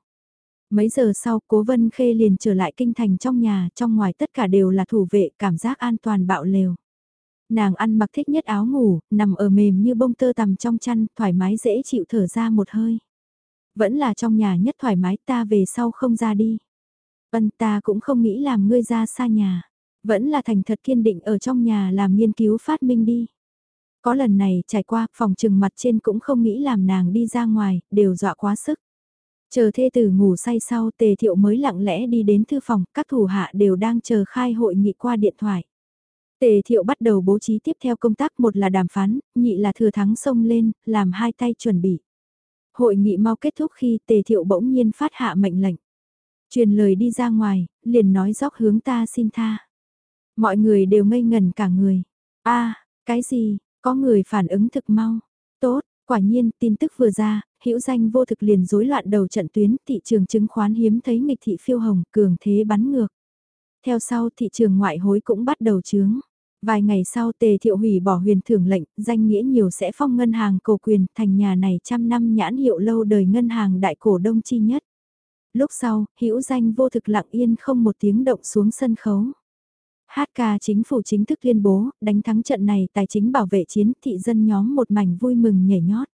Mấy giờ sau cố vân khê liền trở lại kinh thành trong nhà, trong ngoài tất cả đều là thủ vệ, cảm giác an toàn bạo lều. Nàng ăn mặc thích nhất áo ngủ, nằm ở mềm như bông tơ tằm trong chăn, thoải mái dễ chịu thở ra một hơi. Vẫn là trong nhà nhất thoải mái ta về sau không ra đi. Vân ta cũng không nghĩ làm ngươi ra xa nhà. Vẫn là thành thật kiên định ở trong nhà làm nghiên cứu phát minh đi. Có lần này trải qua, phòng trừng mặt trên cũng không nghĩ làm nàng đi ra ngoài, đều dọa quá sức. Chờ thê tử ngủ say sau tề thiệu mới lặng lẽ đi đến thư phòng, các thủ hạ đều đang chờ khai hội nghị qua điện thoại. Tề thiệu bắt đầu bố trí tiếp theo công tác một là đàm phán, nhị là thừa thắng xông lên, làm hai tay chuẩn bị. Hội nghị mau kết thúc khi tề thiệu bỗng nhiên phát hạ mệnh lệnh. Truyền lời đi ra ngoài, liền nói dóc hướng ta xin tha. Mọi người đều ngây ngần cả người. a cái gì, có người phản ứng thực mau. Tốt, quả nhiên tin tức vừa ra, hữu danh vô thực liền rối loạn đầu trận tuyến, thị trường chứng khoán hiếm thấy nghịch thị phiêu hồng, cường thế bắn ngược. Theo sau thị trường ngoại hối cũng bắt đầu chướng. Vài ngày sau tề thiệu hủy bỏ huyền thưởng lệnh, danh nghĩa nhiều sẽ phong ngân hàng cổ quyền thành nhà này trăm năm nhãn hiệu lâu đời ngân hàng đại cổ đông chi nhất. Lúc sau, hữu danh vô thực lặng yên không một tiếng động xuống sân khấu. HK chính phủ chính thức tuyên bố, đánh thắng trận này tài chính bảo vệ chiến thị dân nhóm một mảnh vui mừng nhảy nhót.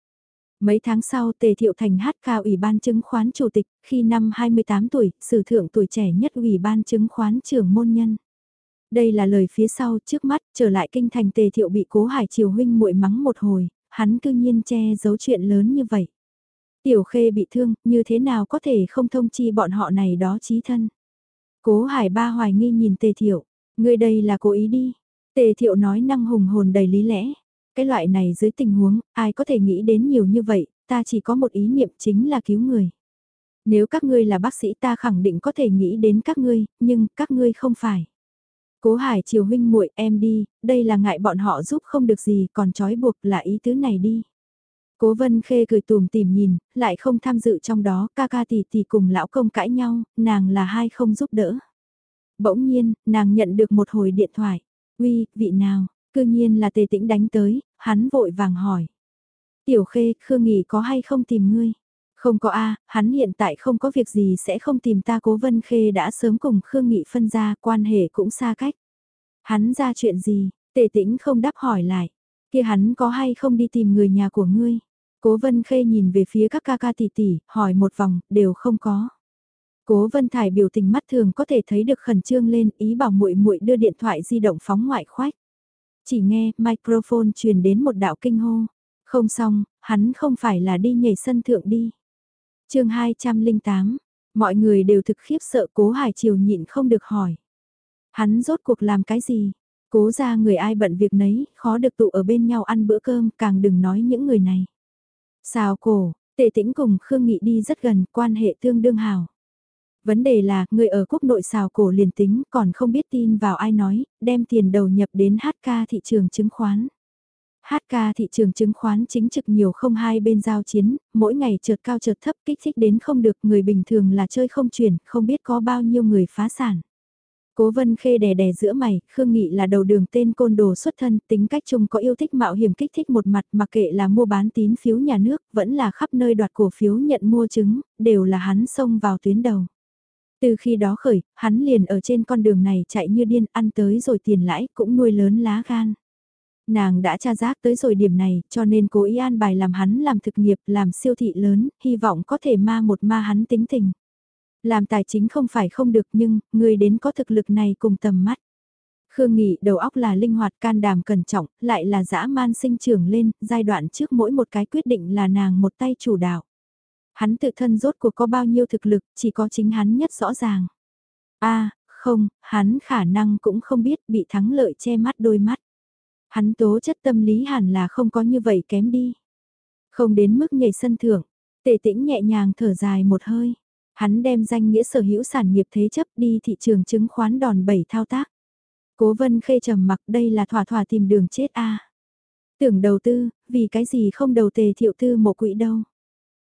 Mấy tháng sau Tề Thiệu Thành HK Ủy ban chứng khoán chủ tịch, khi năm 28 tuổi, sử thượng tuổi trẻ nhất Ủy ban chứng khoán trưởng môn nhân. Đây là lời phía sau trước mắt, trở lại kinh thành Tề Thiệu bị cố hải triều huynh muội mắng một hồi, hắn cư nhiên che giấu chuyện lớn như vậy. Tiểu khê bị thương, như thế nào có thể không thông chi bọn họ này đó chí thân. Cố hải ba hoài nghi nhìn Tề Thiệu, người đây là cố ý đi. Tề Thiệu nói năng hùng hồn đầy lý lẽ. Cái loại này dưới tình huống, ai có thể nghĩ đến nhiều như vậy, ta chỉ có một ý niệm chính là cứu người. Nếu các ngươi là bác sĩ ta khẳng định có thể nghĩ đến các ngươi, nhưng các ngươi không phải. Cố Hải chiều huynh muội em đi, đây là ngại bọn họ giúp không được gì còn trói buộc là ý tứ này đi. Cố Vân Khê cười tùm tìm nhìn, lại không tham dự trong đó, ca ca tỷ tỷ cùng lão công cãi nhau, nàng là hai không giúp đỡ. Bỗng nhiên, nàng nhận được một hồi điện thoại. Uy, vị nào? Cư nhiên là tề tĩnh đánh tới, hắn vội vàng hỏi. Tiểu Khê, Khương Nghị có hay không tìm ngươi? Không có a, hắn hiện tại không có việc gì sẽ không tìm ta Cố Vân Khê đã sớm cùng Khương Nghị phân ra, quan hệ cũng xa cách. Hắn ra chuyện gì? Tề tĩnh không đáp hỏi lại. Kia hắn có hay không đi tìm người nhà của ngươi? Cố Vân Khê nhìn về phía các ca ca tỷ tỷ, hỏi một vòng, đều không có. Cố Vân Thải biểu tình mắt thường có thể thấy được khẩn trương lên, ý bảo muội muội đưa điện thoại di động phóng ngoại khoách. Chỉ nghe, microphone truyền đến một đạo kinh hô. Không xong, hắn không phải là đi nhảy sân thượng đi. chương 208, mọi người đều thực khiếp sợ cố hải triều nhịn không được hỏi. Hắn rốt cuộc làm cái gì? Cố ra người ai bận việc nấy, khó được tụ ở bên nhau ăn bữa cơm, càng đừng nói những người này. Sao cổ, tệ tĩnh cùng Khương Nghị đi rất gần, quan hệ tương đương hào. Vấn đề là, người ở quốc nội xào cổ liền tính còn không biết tin vào ai nói, đem tiền đầu nhập đến HK thị trường chứng khoán. HK thị trường chứng khoán chính trực nhiều không hai bên giao chiến, mỗi ngày trượt cao trượt thấp kích thích đến không được người bình thường là chơi không chuyển, không biết có bao nhiêu người phá sản. Cố vân khê đè đè giữa mày, Khương Nghị là đầu đường tên côn đồ xuất thân, tính cách chung có yêu thích mạo hiểm kích thích một mặt mặc kệ là mua bán tín phiếu nhà nước, vẫn là khắp nơi đoạt cổ phiếu nhận mua chứng, đều là hắn xông vào tuyến đầu. Từ khi đó khởi, hắn liền ở trên con đường này chạy như điên ăn tới rồi tiền lãi cũng nuôi lớn lá gan. Nàng đã tra giác tới rồi điểm này cho nên cố ý an bài làm hắn làm thực nghiệp làm siêu thị lớn, hy vọng có thể ma một ma hắn tính tình. Làm tài chính không phải không được nhưng, người đến có thực lực này cùng tầm mắt. Khương Nghị đầu óc là linh hoạt can đảm cẩn trọng, lại là dã man sinh trưởng lên, giai đoạn trước mỗi một cái quyết định là nàng một tay chủ đạo. Hắn tự thân rốt cuộc có bao nhiêu thực lực, chỉ có chính hắn nhất rõ ràng. a không, hắn khả năng cũng không biết bị thắng lợi che mắt đôi mắt. Hắn tố chất tâm lý hẳn là không có như vậy kém đi. Không đến mức nhảy sân thưởng, tệ tĩnh nhẹ nhàng thở dài một hơi. Hắn đem danh nghĩa sở hữu sản nghiệp thế chấp đi thị trường chứng khoán đòn bẩy thao tác. Cố vân khê trầm mặc đây là thỏa thỏa tìm đường chết a Tưởng đầu tư, vì cái gì không đầu tề thiệu tư một quỹ đâu.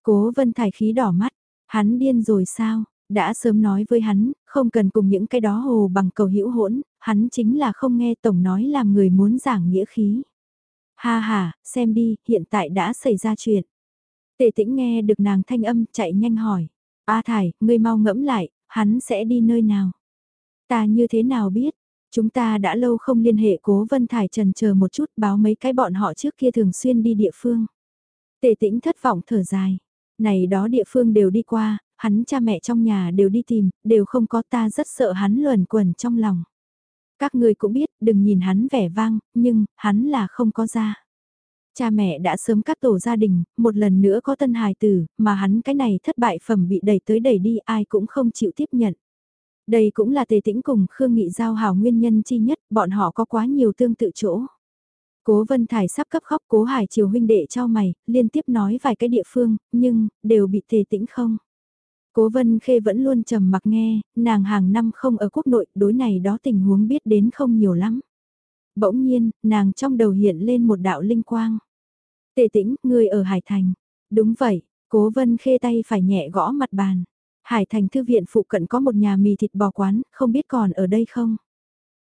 Cố vân thải khí đỏ mắt, hắn điên rồi sao, đã sớm nói với hắn, không cần cùng những cái đó hồ bằng cầu hữu hỗn, hắn chính là không nghe tổng nói làm người muốn giảng nghĩa khí. Ha ha, xem đi, hiện tại đã xảy ra chuyện. Tề tĩnh nghe được nàng thanh âm chạy nhanh hỏi. A Thải, ngươi mau ngẫm lại, hắn sẽ đi nơi nào? Ta như thế nào biết? Chúng ta đã lâu không liên hệ cố Vân Thải trần chờ một chút báo mấy cái bọn họ trước kia thường xuyên đi địa phương. Tề tĩnh thất vọng thở dài. Này đó địa phương đều đi qua, hắn cha mẹ trong nhà đều đi tìm, đều không có ta rất sợ hắn luẩn quẩn trong lòng. Các người cũng biết, đừng nhìn hắn vẻ vang, nhưng, hắn là không có ra. Cha mẹ đã sớm cắt tổ gia đình, một lần nữa có tân hài tử, mà hắn cái này thất bại phẩm bị đẩy tới đẩy đi ai cũng không chịu tiếp nhận. Đây cũng là tề tĩnh cùng Khương Nghị giao hảo nguyên nhân chi nhất, bọn họ có quá nhiều tương tự chỗ. Cố Vân Thải sắp cấp khóc Cố Hải chiều huynh đệ cho mày, liên tiếp nói vài cái địa phương, nhưng, đều bị tề tĩnh không. Cố Vân Khê vẫn luôn trầm mặc nghe, nàng hàng năm không ở quốc nội, đối này đó tình huống biết đến không nhiều lắm. Bỗng nhiên, nàng trong đầu hiện lên một đạo linh quang. Tề tĩnh, người ở Hải Thành. Đúng vậy, Cố Vân Khê tay phải nhẹ gõ mặt bàn. Hải Thành Thư viện phụ cận có một nhà mì thịt bò quán, không biết còn ở đây không?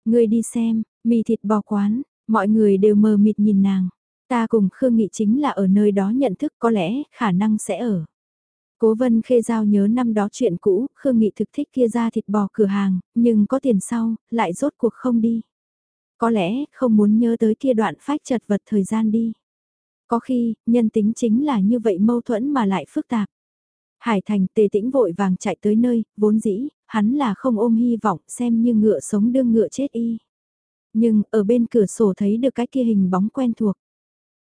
Người đi xem, mì thịt bò quán, mọi người đều mờ mịt nhìn nàng. Ta cùng Khương Nghị chính là ở nơi đó nhận thức có lẽ khả năng sẽ ở. Cố vân khê giao nhớ năm đó chuyện cũ, Khương Nghị thực thích kia ra thịt bò cửa hàng, nhưng có tiền sau, lại rốt cuộc không đi. Có lẽ không muốn nhớ tới kia đoạn phách chật vật thời gian đi. Có khi, nhân tính chính là như vậy mâu thuẫn mà lại phức tạp. Hải Thành tề tĩnh vội vàng chạy tới nơi, vốn dĩ, hắn là không ôm hy vọng xem như ngựa sống đương ngựa chết y. Nhưng, ở bên cửa sổ thấy được cái kia hình bóng quen thuộc.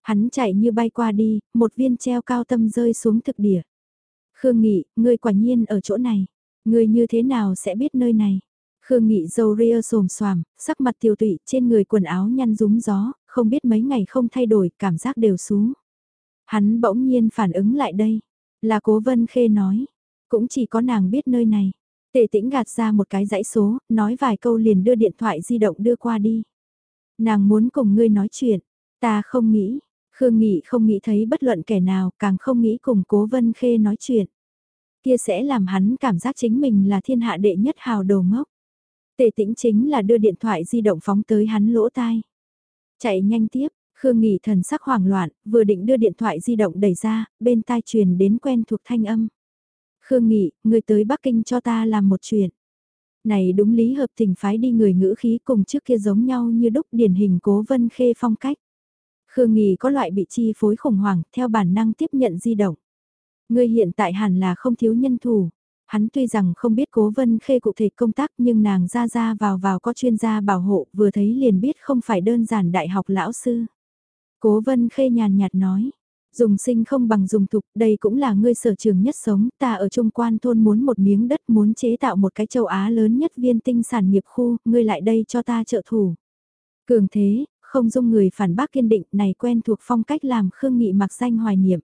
Hắn chạy như bay qua đi, một viên treo cao tâm rơi xuống thực địa. Khương Nghị, ngươi quả nhiên ở chỗ này. Ngươi như thế nào sẽ biết nơi này? Khương Nghị dâu ria xồm xoàm, sắc mặt tiêu tụy trên người quần áo nhăn rúng gió, không biết mấy ngày không thay đổi, cảm giác đều xuống. Hắn bỗng nhiên phản ứng lại đây. Là cố vân khê nói. Cũng chỉ có nàng biết nơi này. Tệ tĩnh gạt ra một cái dãy số, nói vài câu liền đưa điện thoại di động đưa qua đi. Nàng muốn cùng ngươi nói chuyện. Ta không nghĩ. Khương Nghị không nghĩ thấy bất luận kẻ nào, càng không nghĩ cùng cố vân khê nói chuyện. Kia sẽ làm hắn cảm giác chính mình là thiên hạ đệ nhất hào đồ ngốc. Tề tĩnh chính là đưa điện thoại di động phóng tới hắn lỗ tai. Chạy nhanh tiếp, Khương Nghị thần sắc hoảng loạn, vừa định đưa điện thoại di động đẩy ra, bên tai truyền đến quen thuộc thanh âm. Khương Nghị, người tới Bắc Kinh cho ta làm một chuyện. Này đúng lý hợp tình phái đi người ngữ khí cùng trước kia giống nhau như đúc điển hình cố vân khê phong cách. Khương Nghị có loại bị chi phối khủng hoảng theo bản năng tiếp nhận di động. Người hiện tại hẳn là không thiếu nhân thủ. Hắn tuy rằng không biết cố vân khê cụ thể công tác nhưng nàng ra ra vào vào có chuyên gia bảo hộ vừa thấy liền biết không phải đơn giản đại học lão sư. Cố vân khê nhàn nhạt nói, dùng sinh không bằng dùng thục, đây cũng là ngươi sở trường nhất sống, ta ở trung quan thôn muốn một miếng đất muốn chế tạo một cái châu Á lớn nhất viên tinh sản nghiệp khu, ngươi lại đây cho ta trợ thủ. Cường thế, không dung người phản bác kiên định này quen thuộc phong cách làm Khương Nghị mặc danh hoài niệm.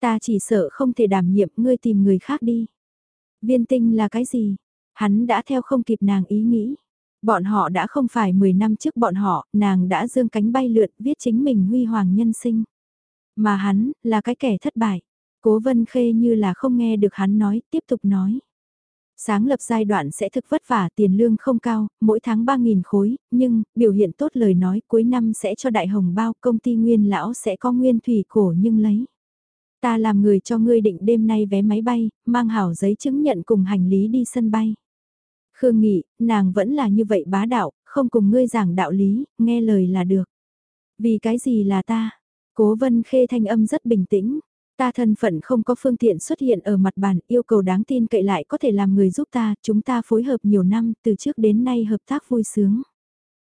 Ta chỉ sợ không thể đảm nhiệm ngươi tìm người khác đi. Viên tinh là cái gì? Hắn đã theo không kịp nàng ý nghĩ. Bọn họ đã không phải 10 năm trước bọn họ, nàng đã dương cánh bay lượn viết chính mình huy hoàng nhân sinh. Mà hắn, là cái kẻ thất bại. Cố vân khê như là không nghe được hắn nói, tiếp tục nói. Sáng lập giai đoạn sẽ thực vất vả tiền lương không cao, mỗi tháng 3.000 khối, nhưng, biểu hiện tốt lời nói cuối năm sẽ cho đại hồng bao công ty nguyên lão sẽ có nguyên thủy cổ nhưng lấy. Ta làm người cho ngươi định đêm nay vé máy bay, mang hảo giấy chứng nhận cùng hành lý đi sân bay. Khương Nghị, nàng vẫn là như vậy bá đạo, không cùng ngươi giảng đạo lý, nghe lời là được. Vì cái gì là ta? Cố vân khê thanh âm rất bình tĩnh. Ta thân phận không có phương tiện xuất hiện ở mặt bàn, yêu cầu đáng tin cậy lại có thể làm người giúp ta, chúng ta phối hợp nhiều năm, từ trước đến nay hợp tác vui sướng.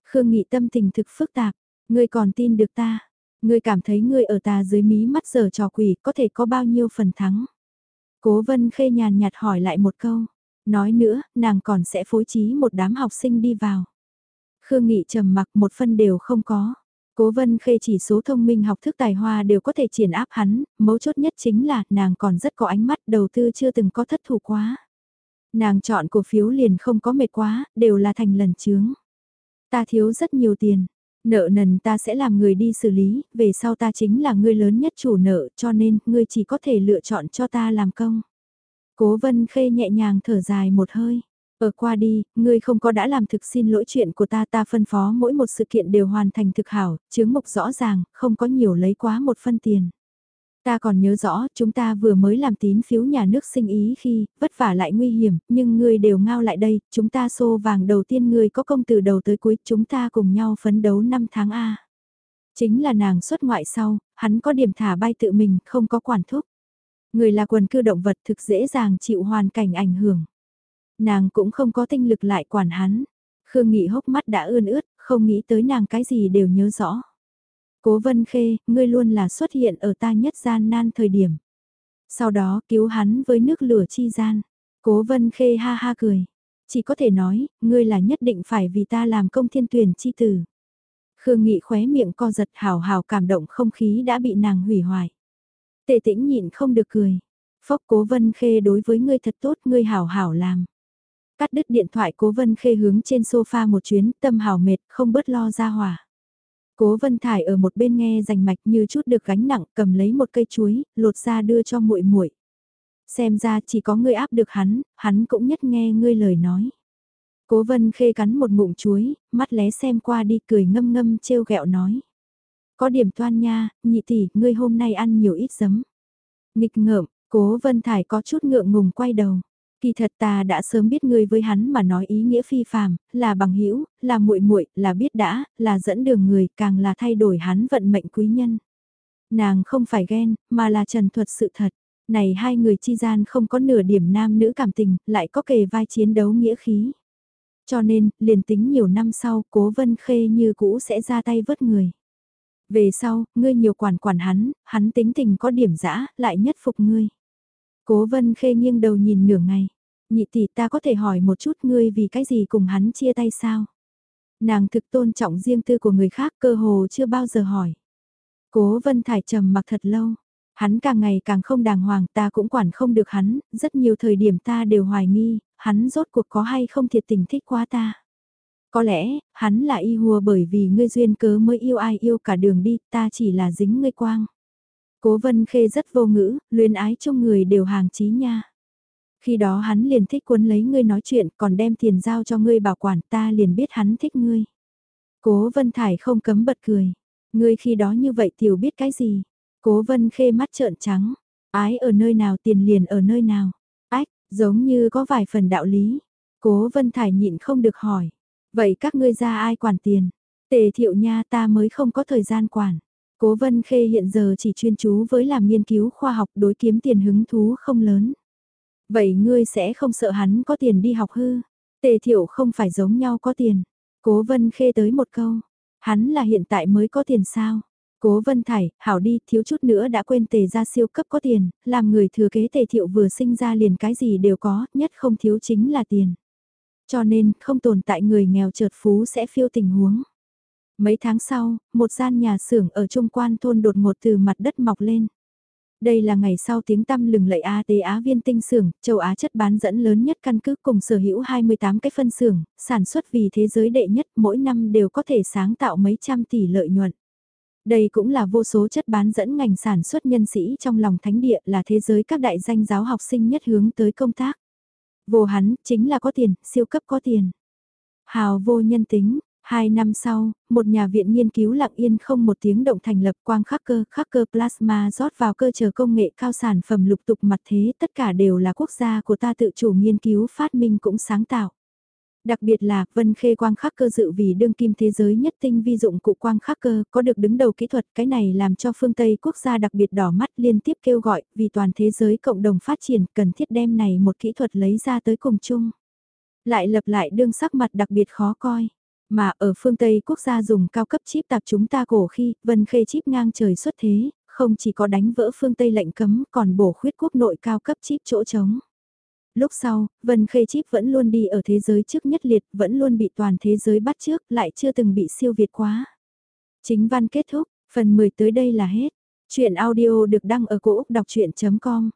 Khương Nghị tâm tình thực phức tạp, ngươi còn tin được ta, ngươi cảm thấy ngươi ở ta dưới mí mắt giờ trò quỷ có thể có bao nhiêu phần thắng. Cố vân khê nhàn nhạt hỏi lại một câu, nói nữa, nàng còn sẽ phối trí một đám học sinh đi vào. Khương Nghị trầm mặc một phân đều không có. Cố vân khê chỉ số thông minh học thức tài hoa đều có thể triển áp hắn, mấu chốt nhất chính là nàng còn rất có ánh mắt đầu tư chưa từng có thất thủ quá. Nàng chọn cổ phiếu liền không có mệt quá, đều là thành lần chướng. Ta thiếu rất nhiều tiền, nợ nần ta sẽ làm người đi xử lý, về sau ta chính là người lớn nhất chủ nợ cho nên ngươi chỉ có thể lựa chọn cho ta làm công. Cố vân khê nhẹ nhàng thở dài một hơi. Ở qua đi, ngươi không có đã làm thực xin lỗi chuyện của ta ta phân phó mỗi một sự kiện đều hoàn thành thực hảo, chứng mục rõ ràng, không có nhiều lấy quá một phân tiền. Ta còn nhớ rõ, chúng ta vừa mới làm tín phiếu nhà nước sinh ý khi, vất vả lại nguy hiểm, nhưng ngươi đều ngao lại đây, chúng ta xô vàng đầu tiên ngươi có công từ đầu tới cuối, chúng ta cùng nhau phấn đấu 5 tháng A. Chính là nàng xuất ngoại sau, hắn có điểm thả bay tự mình, không có quản thúc. Người là quần cư động vật thực dễ dàng chịu hoàn cảnh ảnh hưởng. Nàng cũng không có tinh lực lại quản hắn. Khương Nghị hốc mắt đã ươn ướt, không nghĩ tới nàng cái gì đều nhớ rõ. Cố Vân Khê, ngươi luôn là xuất hiện ở ta nhất gian nan thời điểm. Sau đó cứu hắn với nước lửa chi gian. Cố Vân Khê ha ha cười. Chỉ có thể nói, ngươi là nhất định phải vì ta làm công thiên tuyển chi tử. Khương Nghị khóe miệng co giật hào hào cảm động không khí đã bị nàng hủy hoại. Tề tĩnh nhịn không được cười. Phốc cố vân khê đối với ngươi thật tốt ngươi hảo hảo làm. Cắt đứt điện thoại cố vân khê hướng trên sofa một chuyến tâm hào mệt không bớt lo ra hỏa. Cố Vân Thải ở một bên nghe rành mạch như chút được gánh nặng, cầm lấy một cây chuối, lột ra đưa cho muội muội. Xem ra chỉ có ngươi áp được hắn, hắn cũng nhất nghe ngươi lời nói. Cố Vân Khê cắn một ngụm chuối, mắt lé xem qua đi cười ngâm ngâm trêu ghẹo nói. Có điểm toan nha, nhị tỷ, ngươi hôm nay ăn nhiều ít giấm. Nghịch ngợm, Cố Vân Thải có chút ngượng ngùng quay đầu. Kỳ thật ta đã sớm biết ngươi với hắn mà nói ý nghĩa phi phàm, là bằng hữu, là muội muội, là biết đã, là dẫn đường người, càng là thay đổi hắn vận mệnh quý nhân. Nàng không phải ghen, mà là trần thuật sự thật. Này hai người chi gian không có nửa điểm nam nữ cảm tình, lại có kề vai chiến đấu nghĩa khí. Cho nên, liền tính nhiều năm sau, cố vân khê như cũ sẽ ra tay vớt người. Về sau, ngươi nhiều quản quản hắn, hắn tính tình có điểm dã, lại nhất phục ngươi. Cố vân khê nghiêng đầu nhìn nửa ngày. Nhị tỷ ta có thể hỏi một chút ngươi vì cái gì cùng hắn chia tay sao? Nàng thực tôn trọng riêng tư của người khác cơ hồ chưa bao giờ hỏi. Cố vân thải trầm mặc thật lâu. Hắn càng ngày càng không đàng hoàng ta cũng quản không được hắn, rất nhiều thời điểm ta đều hoài nghi, hắn rốt cuộc có hay không thiệt tình thích quá ta. Có lẽ, hắn là y hùa bởi vì ngươi duyên cớ mới yêu ai yêu cả đường đi, ta chỉ là dính ngươi quang. Cố vân khê rất vô ngữ, luyến ái trong người đều hàng chí nha. Khi đó hắn liền thích cuốn lấy ngươi nói chuyện, còn đem tiền giao cho ngươi bảo quản ta liền biết hắn thích ngươi. Cố vân thải không cấm bật cười. Ngươi khi đó như vậy tiểu biết cái gì. Cố vân khê mắt trợn trắng. Ái ở nơi nào tiền liền ở nơi nào. Ách, giống như có vài phần đạo lý. Cố vân thải nhịn không được hỏi. Vậy các ngươi ra ai quản tiền? Tề thiệu nha ta mới không có thời gian quản. Cố Vân Khê hiện giờ chỉ chuyên chú với làm nghiên cứu khoa học đối kiếm tiền hứng thú không lớn. Vậy ngươi sẽ không sợ hắn có tiền đi học hư? Tề thiệu không phải giống nhau có tiền. Cố Vân Khê tới một câu. Hắn là hiện tại mới có tiền sao? Cố Vân Thải, hảo đi, thiếu chút nữa đã quên tề ra siêu cấp có tiền, làm người thừa kế tề thiệu vừa sinh ra liền cái gì đều có, nhất không thiếu chính là tiền. Cho nên, không tồn tại người nghèo chợt phú sẽ phiêu tình huống. Mấy tháng sau, một gian nhà xưởng ở trung quan thôn đột ngột từ mặt đất mọc lên. Đây là ngày sau tiếng tăm lừng lẫy A tế Á viên tinh xưởng, châu Á chất bán dẫn lớn nhất căn cứ cùng sở hữu 28 cái phân xưởng, sản xuất vì thế giới đệ nhất mỗi năm đều có thể sáng tạo mấy trăm tỷ lợi nhuận. Đây cũng là vô số chất bán dẫn ngành sản xuất nhân sĩ trong lòng thánh địa là thế giới các đại danh giáo học sinh nhất hướng tới công tác. Vô hắn, chính là có tiền, siêu cấp có tiền. Hào vô nhân tính, Hai năm sau, một nhà viện nghiên cứu lặng yên không một tiếng động thành lập quang khắc cơ, khắc cơ plasma rót vào cơ chờ công nghệ cao sản phẩm lục tục mặt thế, tất cả đều là quốc gia của ta tự chủ nghiên cứu phát minh cũng sáng tạo. Đặc biệt là, Vân Khê quang khắc cơ dự vì đương kim thế giới nhất tinh vi dụng cụ quang khắc cơ có được đứng đầu kỹ thuật, cái này làm cho phương Tây quốc gia đặc biệt đỏ mắt liên tiếp kêu gọi, vì toàn thế giới cộng đồng phát triển cần thiết đem này một kỹ thuật lấy ra tới cùng chung. Lại lập lại đương sắc mặt đặc biệt khó coi. Mà ở phương Tây quốc gia dùng cao cấp chip tạp chúng ta cổ khi vân khê chip ngang trời xuất thế, không chỉ có đánh vỡ phương Tây lệnh cấm còn bổ khuyết quốc nội cao cấp chip chỗ trống. Lúc sau, Vân Khê Chip vẫn luôn đi ở thế giới trước nhất liệt, vẫn luôn bị toàn thế giới bắt trước, lại chưa từng bị siêu việt quá. Chính văn kết thúc, phần 10 tới đây là hết. Chuyện audio được đăng ở cổ Úc đọc chuyện.com